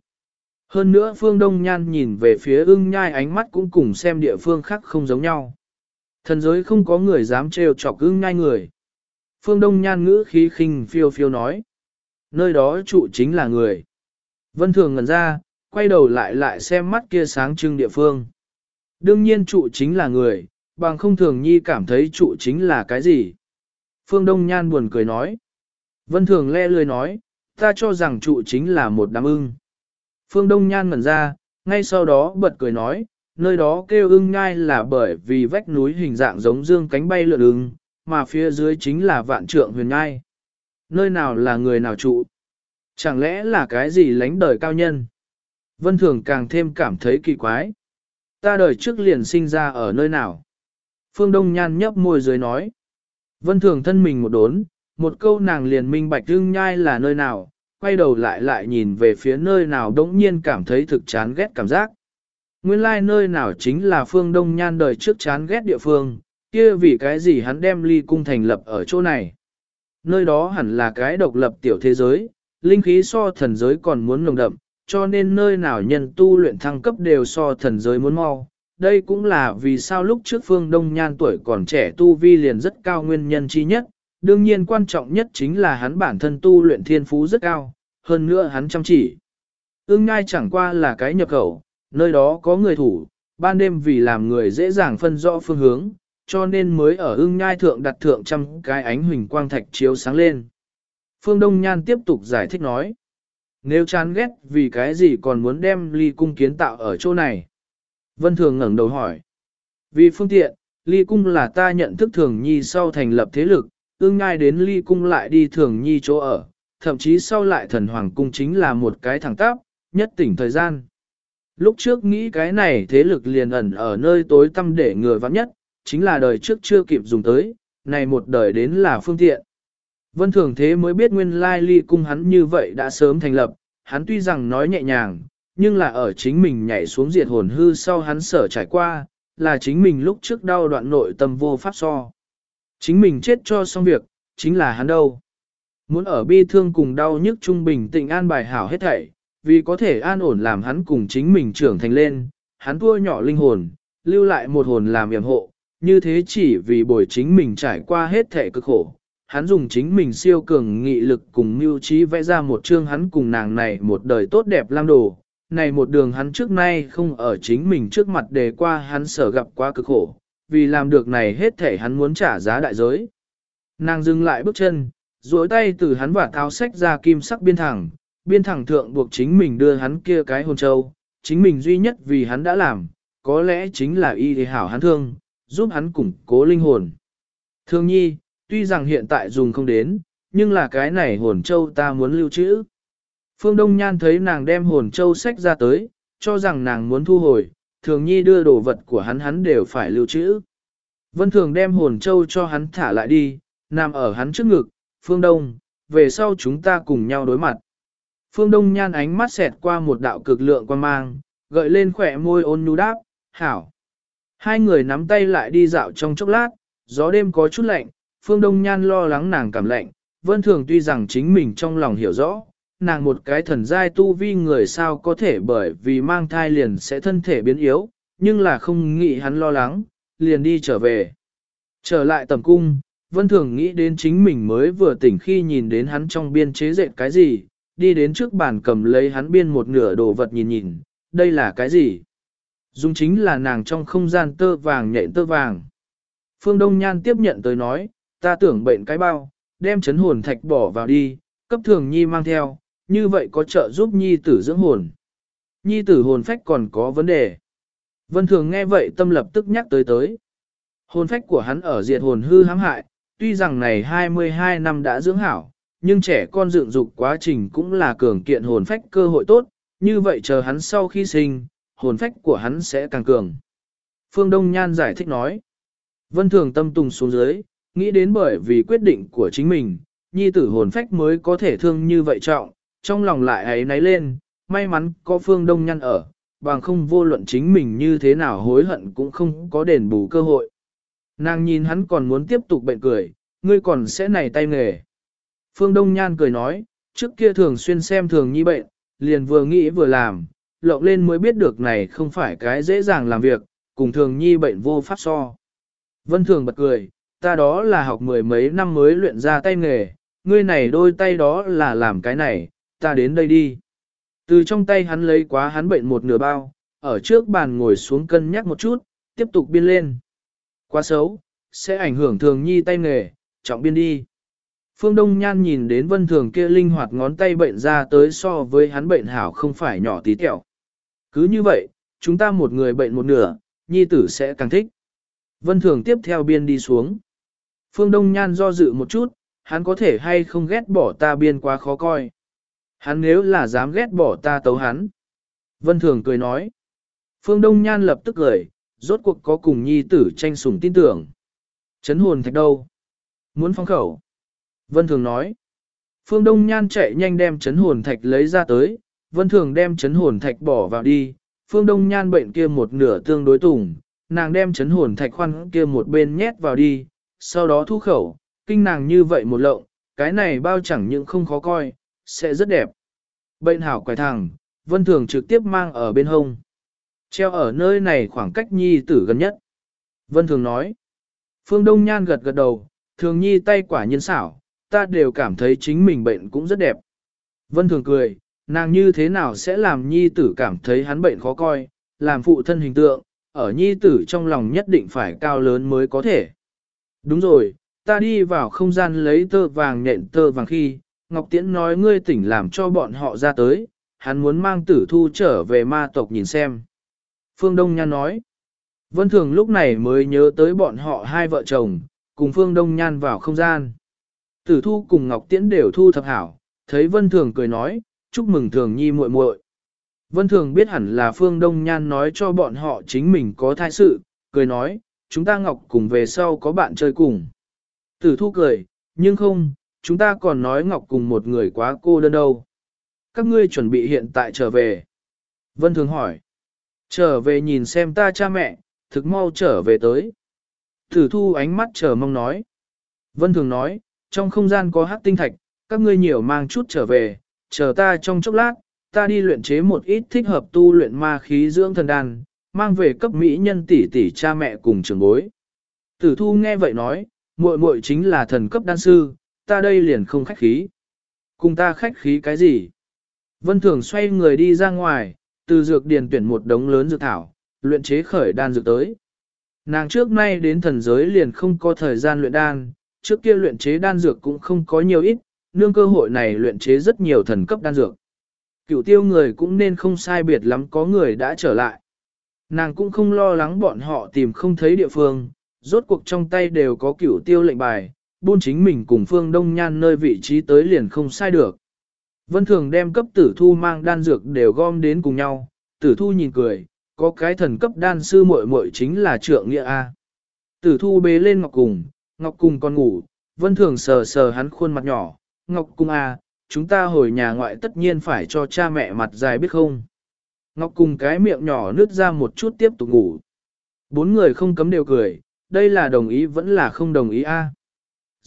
Hơn nữa Phương Đông Nhan nhìn về phía ưng nhai ánh mắt cũng cùng xem địa phương khác không giống nhau. Thần giới không có người dám trêu chọc ưng nhai người. Phương Đông Nhan ngữ khí khinh phiêu phiêu nói. Nơi đó trụ chính là người. Vân Thường ngẩn ra, quay đầu lại lại xem mắt kia sáng trưng địa phương. Đương nhiên trụ chính là người, bằng không thường nhi cảm thấy trụ chính là cái gì. Phương Đông Nhan buồn cười nói. Vân Thường le lười nói, ta cho rằng trụ chính là một đám ưng. Phương Đông Nhan ngẩn ra, ngay sau đó bật cười nói, nơi đó kêu ưng nhai là bởi vì vách núi hình dạng giống dương cánh bay lượn ưng, mà phía dưới chính là vạn trượng huyền nhai. Nơi nào là người nào trụ? Chẳng lẽ là cái gì lánh đời cao nhân? Vân Thường càng thêm cảm thấy kỳ quái. Ta đời trước liền sinh ra ở nơi nào? Phương Đông Nhan nhấp môi dưới nói. Vân Thường thân mình một đốn, một câu nàng liền minh bạch hương nhai là nơi nào, quay đầu lại lại nhìn về phía nơi nào đống nhiên cảm thấy thực chán ghét cảm giác. Nguyên lai like nơi nào chính là phương đông nhan đời trước chán ghét địa phương, kia vì cái gì hắn đem ly cung thành lập ở chỗ này. Nơi đó hẳn là cái độc lập tiểu thế giới, linh khí so thần giới còn muốn nồng đậm, cho nên nơi nào nhân tu luyện thăng cấp đều so thần giới muốn mau. Đây cũng là vì sao lúc trước phương đông nhan tuổi còn trẻ tu vi liền rất cao nguyên nhân chi nhất, đương nhiên quan trọng nhất chính là hắn bản thân tu luyện thiên phú rất cao, hơn nữa hắn chăm chỉ. Ưng ngai chẳng qua là cái nhập khẩu, nơi đó có người thủ, ban đêm vì làm người dễ dàng phân rõ phương hướng, cho nên mới ở ưng nhai thượng đặt thượng trăm cái ánh huỳnh quang thạch chiếu sáng lên. Phương Đông Nhan tiếp tục giải thích nói. Nếu chán ghét vì cái gì còn muốn đem ly cung kiến tạo ở chỗ này? Vân Thường ngẩng đầu hỏi. Vì phương tiện, ly cung là ta nhận thức thường nhi sau thành lập thế lực, ương ngai đến ly cung lại đi thường nhi chỗ ở, thậm chí sau lại thần hoàng cung chính là một cái thẳng tắp, nhất tỉnh thời gian. Lúc trước nghĩ cái này thế lực liền ẩn ở nơi tối tăm để người vắng nhất, chính là đời trước chưa kịp dùng tới, này một đời đến là phương tiện. Vân thường thế mới biết nguyên lai ly cung hắn như vậy đã sớm thành lập, hắn tuy rằng nói nhẹ nhàng, nhưng là ở chính mình nhảy xuống diệt hồn hư sau hắn sở trải qua, là chính mình lúc trước đau đoạn nội tâm vô pháp so. Chính mình chết cho xong việc, chính là hắn đâu. Muốn ở bi thương cùng đau nhức trung bình tịnh an bài hảo hết thảy, vì có thể an ổn làm hắn cùng chính mình trưởng thành lên, hắn thua nhỏ linh hồn, lưu lại một hồn làm yểm hộ, như thế chỉ vì bồi chính mình trải qua hết thảy cực khổ. Hắn dùng chính mình siêu cường nghị lực cùng mưu trí vẽ ra một chương hắn cùng nàng này một đời tốt đẹp lam đồ. Này một đường hắn trước nay không ở chính mình trước mặt đề qua hắn sở gặp quá cực khổ, vì làm được này hết thể hắn muốn trả giá đại giới. Nàng dừng lại bước chân, duỗi tay từ hắn và tháo sách ra kim sắc biên thẳng, biên thẳng thượng buộc chính mình đưa hắn kia cái hồn châu, chính mình duy nhất vì hắn đã làm, có lẽ chính là y thì hảo hắn thương, giúp hắn củng cố linh hồn. Thương nhi, tuy rằng hiện tại dùng không đến, nhưng là cái này hồn châu ta muốn lưu trữ. Phương Đông Nhan thấy nàng đem hồn châu sách ra tới, cho rằng nàng muốn thu hồi, thường nhi đưa đồ vật của hắn hắn đều phải lưu trữ. Vân thường đem hồn châu cho hắn thả lại đi, nằm ở hắn trước ngực, Phương Đông, về sau chúng ta cùng nhau đối mặt. Phương Đông nhan ánh mắt xẹt qua một đạo cực lượng quan mang, gợi lên khỏe môi ôn nhu đáp, hảo. Hai người nắm tay lại đi dạo trong chốc lát, gió đêm có chút lạnh, Phương Đông nhan lo lắng nàng cảm lạnh, Vân Thường tuy rằng chính mình trong lòng hiểu rõ, nàng một cái thần giai tu vi người sao có thể bởi vì mang thai liền sẽ thân thể biến yếu, nhưng là không nghĩ hắn lo lắng, liền đi trở về. Trở lại tầm cung, Vân Thường nghĩ đến chính mình mới vừa tỉnh khi nhìn đến hắn trong biên chế dệt cái gì, đi đến trước bàn cầm lấy hắn biên một nửa đồ vật nhìn nhìn, đây là cái gì? Dung chính là nàng trong không gian tơ vàng nhện tơ vàng. Phương Đông Nhan tiếp nhận tới nói, ta tưởng bệnh cái bao, đem chấn hồn thạch bỏ vào đi, cấp thường nhi mang theo, như vậy có trợ giúp nhi tử dưỡng hồn. Nhi tử hồn phách còn có vấn đề. Vân thường nghe vậy tâm lập tức nhắc tới tới. Hồn phách của hắn ở diệt hồn hư hãm hại, tuy rằng này 22 năm đã dưỡng hảo, nhưng trẻ con dựng dục quá trình cũng là cường kiện hồn phách cơ hội tốt, như vậy chờ hắn sau khi sinh, hồn phách của hắn sẽ càng cường. Phương Đông Nhan giải thích nói. Vân thường tâm tùng xuống dưới, nghĩ đến bởi vì quyết định của chính mình, nhi tử hồn phách mới có thể thương như vậy trọng, trong lòng lại ấy náy lên, may mắn có phương đông nhăn ở, bằng không vô luận chính mình như thế nào hối hận cũng không có đền bù cơ hội. Nàng nhìn hắn còn muốn tiếp tục bệnh cười, ngươi còn sẽ nảy tay nghề. Phương Đông Nhan cười nói, trước kia thường xuyên xem thường nhi bệnh, liền vừa nghĩ vừa làm, lộng lên mới biết được này không phải cái dễ dàng làm việc, cùng thường nhi bệnh vô pháp so. Vân thường bật cười, ta đó là học mười mấy năm mới luyện ra tay nghề, ngươi này đôi tay đó là làm cái này, ta đến đây đi. Từ trong tay hắn lấy quá hắn bệnh một nửa bao, ở trước bàn ngồi xuống cân nhắc một chút, tiếp tục biên lên. Quá xấu, sẽ ảnh hưởng thường nhi tay nghề, trọng biên đi. Phương Đông Nhan nhìn đến vân thường kia linh hoạt ngón tay bệnh ra tới so với hắn bệnh hảo không phải nhỏ tí tẹo. Cứ như vậy, chúng ta một người bệnh một nửa, nhi tử sẽ càng thích. Vân thường tiếp theo biên đi xuống. Phương Đông Nhan do dự một chút, hắn có thể hay không ghét bỏ ta biên quá khó coi. Hắn nếu là dám ghét bỏ ta tấu hắn. Vân Thường cười nói. Phương Đông Nhan lập tức cười, rốt cuộc có cùng nhi tử tranh sủng tin tưởng. Chấn hồn thạch đâu? Muốn phong khẩu. Vân Thường nói. Phương Đông Nhan chạy nhanh đem chấn hồn thạch lấy ra tới, Vân Thường đem chấn hồn thạch bỏ vào đi. Phương Đông Nhan bệnh kia một nửa tương đối tủng, nàng đem chấn hồn thạch khoan kia một bên nhét vào đi, sau đó thu khẩu, kinh nàng như vậy một lộng, cái này bao chẳng những không khó coi, sẽ rất đẹp. Bệnh hảo quài thằng, Vân Thường trực tiếp mang ở bên hông. Treo ở nơi này khoảng cách nhi tử gần nhất. Vân Thường nói. Phương Đông Nhan gật gật đầu, thường nhi tay quả nhân xảo, ta đều cảm thấy chính mình bệnh cũng rất đẹp. Vân Thường cười, nàng như thế nào sẽ làm nhi tử cảm thấy hắn bệnh khó coi, làm phụ thân hình tượng, ở nhi tử trong lòng nhất định phải cao lớn mới có thể. Đúng rồi, ta đi vào không gian lấy tơ vàng nhện tơ vàng khi, Ngọc Tiễn nói ngươi tỉnh làm cho bọn họ ra tới, hắn muốn mang tử thu trở về ma tộc nhìn xem. Phương Đông Nhan nói, Vân Thường lúc này mới nhớ tới bọn họ hai vợ chồng, cùng Phương Đông Nhan vào không gian. Tử thu cùng Ngọc Tiễn đều thu thập hảo, thấy Vân Thường cười nói, chúc mừng Thường Nhi muội muội. Vân Thường biết hẳn là Phương Đông Nhan nói cho bọn họ chính mình có thai sự, cười nói, chúng ta Ngọc cùng về sau có bạn chơi cùng. Tử thu cười, nhưng không, chúng ta còn nói Ngọc cùng một người quá cô đơn đâu. Các ngươi chuẩn bị hiện tại trở về. Vân Thường hỏi, trở về nhìn xem ta cha mẹ, thực mau trở về tới. thử thu ánh mắt chờ mong nói. Vân Thường nói, trong không gian có hát tinh thạch, các ngươi nhiều mang chút trở về, chờ ta trong chốc lát, ta đi luyện chế một ít thích hợp tu luyện ma khí dưỡng thần đan, mang về cấp mỹ nhân tỷ tỷ cha mẹ cùng trường bối. Tử thu nghe vậy nói, muội muội chính là thần cấp đan sư, ta đây liền không khách khí. Cùng ta khách khí cái gì? Vân Thường xoay người đi ra ngoài, từ dược điền tuyển một đống lớn dược thảo, luyện chế khởi đan dược tới. Nàng trước nay đến thần giới liền không có thời gian luyện đan, trước kia luyện chế đan dược cũng không có nhiều ít, nương cơ hội này luyện chế rất nhiều thần cấp đan dược. Cửu tiêu người cũng nên không sai biệt lắm có người đã trở lại. Nàng cũng không lo lắng bọn họ tìm không thấy địa phương, rốt cuộc trong tay đều có cửu tiêu lệnh bài, buôn chính mình cùng phương đông nhan nơi vị trí tới liền không sai được. Vân thường đem cấp tử thu mang đan dược đều gom đến cùng nhau, tử thu nhìn cười, có cái thần cấp đan sư muội muội chính là trượng nghĩa A. Tử thu bế lên ngọc cùng, ngọc cùng còn ngủ, vân thường sờ sờ hắn khuôn mặt nhỏ, ngọc cùng A, chúng ta hồi nhà ngoại tất nhiên phải cho cha mẹ mặt dài biết không. Ngọc cùng cái miệng nhỏ nứt ra một chút tiếp tục ngủ. Bốn người không cấm đều cười, đây là đồng ý vẫn là không đồng ý a.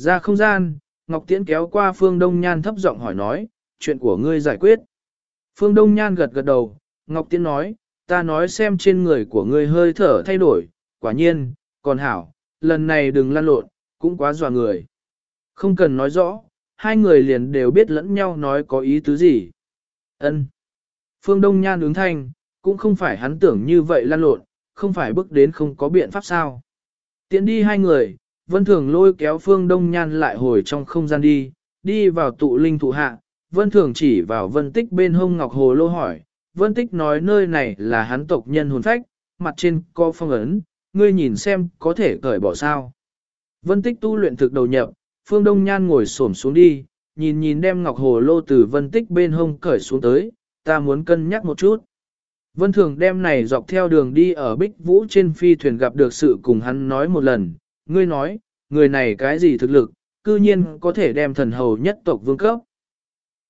Ra không gian, Ngọc Tiễn kéo qua Phương Đông Nhan thấp giọng hỏi nói, chuyện của ngươi giải quyết. Phương Đông Nhan gật gật đầu, Ngọc Tiễn nói, ta nói xem trên người của ngươi hơi thở thay đổi, quả nhiên, còn hảo, lần này đừng lan lộn, cũng quá dọa người. Không cần nói rõ, hai người liền đều biết lẫn nhau nói có ý tứ gì. Ân. Phương Đông Nhan ứng thanh, cũng không phải hắn tưởng như vậy lan lộn, không phải bước đến không có biện pháp sao. Tiến đi hai người, Vân Thường lôi kéo Phương Đông Nhan lại hồi trong không gian đi, đi vào tụ linh thụ hạ. Vân Thường chỉ vào Vân Tích bên hông Ngọc Hồ lô hỏi, Vân Tích nói nơi này là hắn tộc nhân hồn phách, mặt trên có phong ấn, ngươi nhìn xem có thể cởi bỏ sao. Vân Tích tu luyện thực đầu nhập, Phương Đông Nhan ngồi xổm xuống đi, nhìn nhìn đem ngọc hồ lô từ vân tích bên hông cởi xuống tới, ta muốn cân nhắc một chút. Vân Thường đem này dọc theo đường đi ở Bích Vũ trên phi thuyền gặp được sự cùng hắn nói một lần, ngươi nói, người này cái gì thực lực, cư nhiên có thể đem thần hầu nhất tộc vương cấp.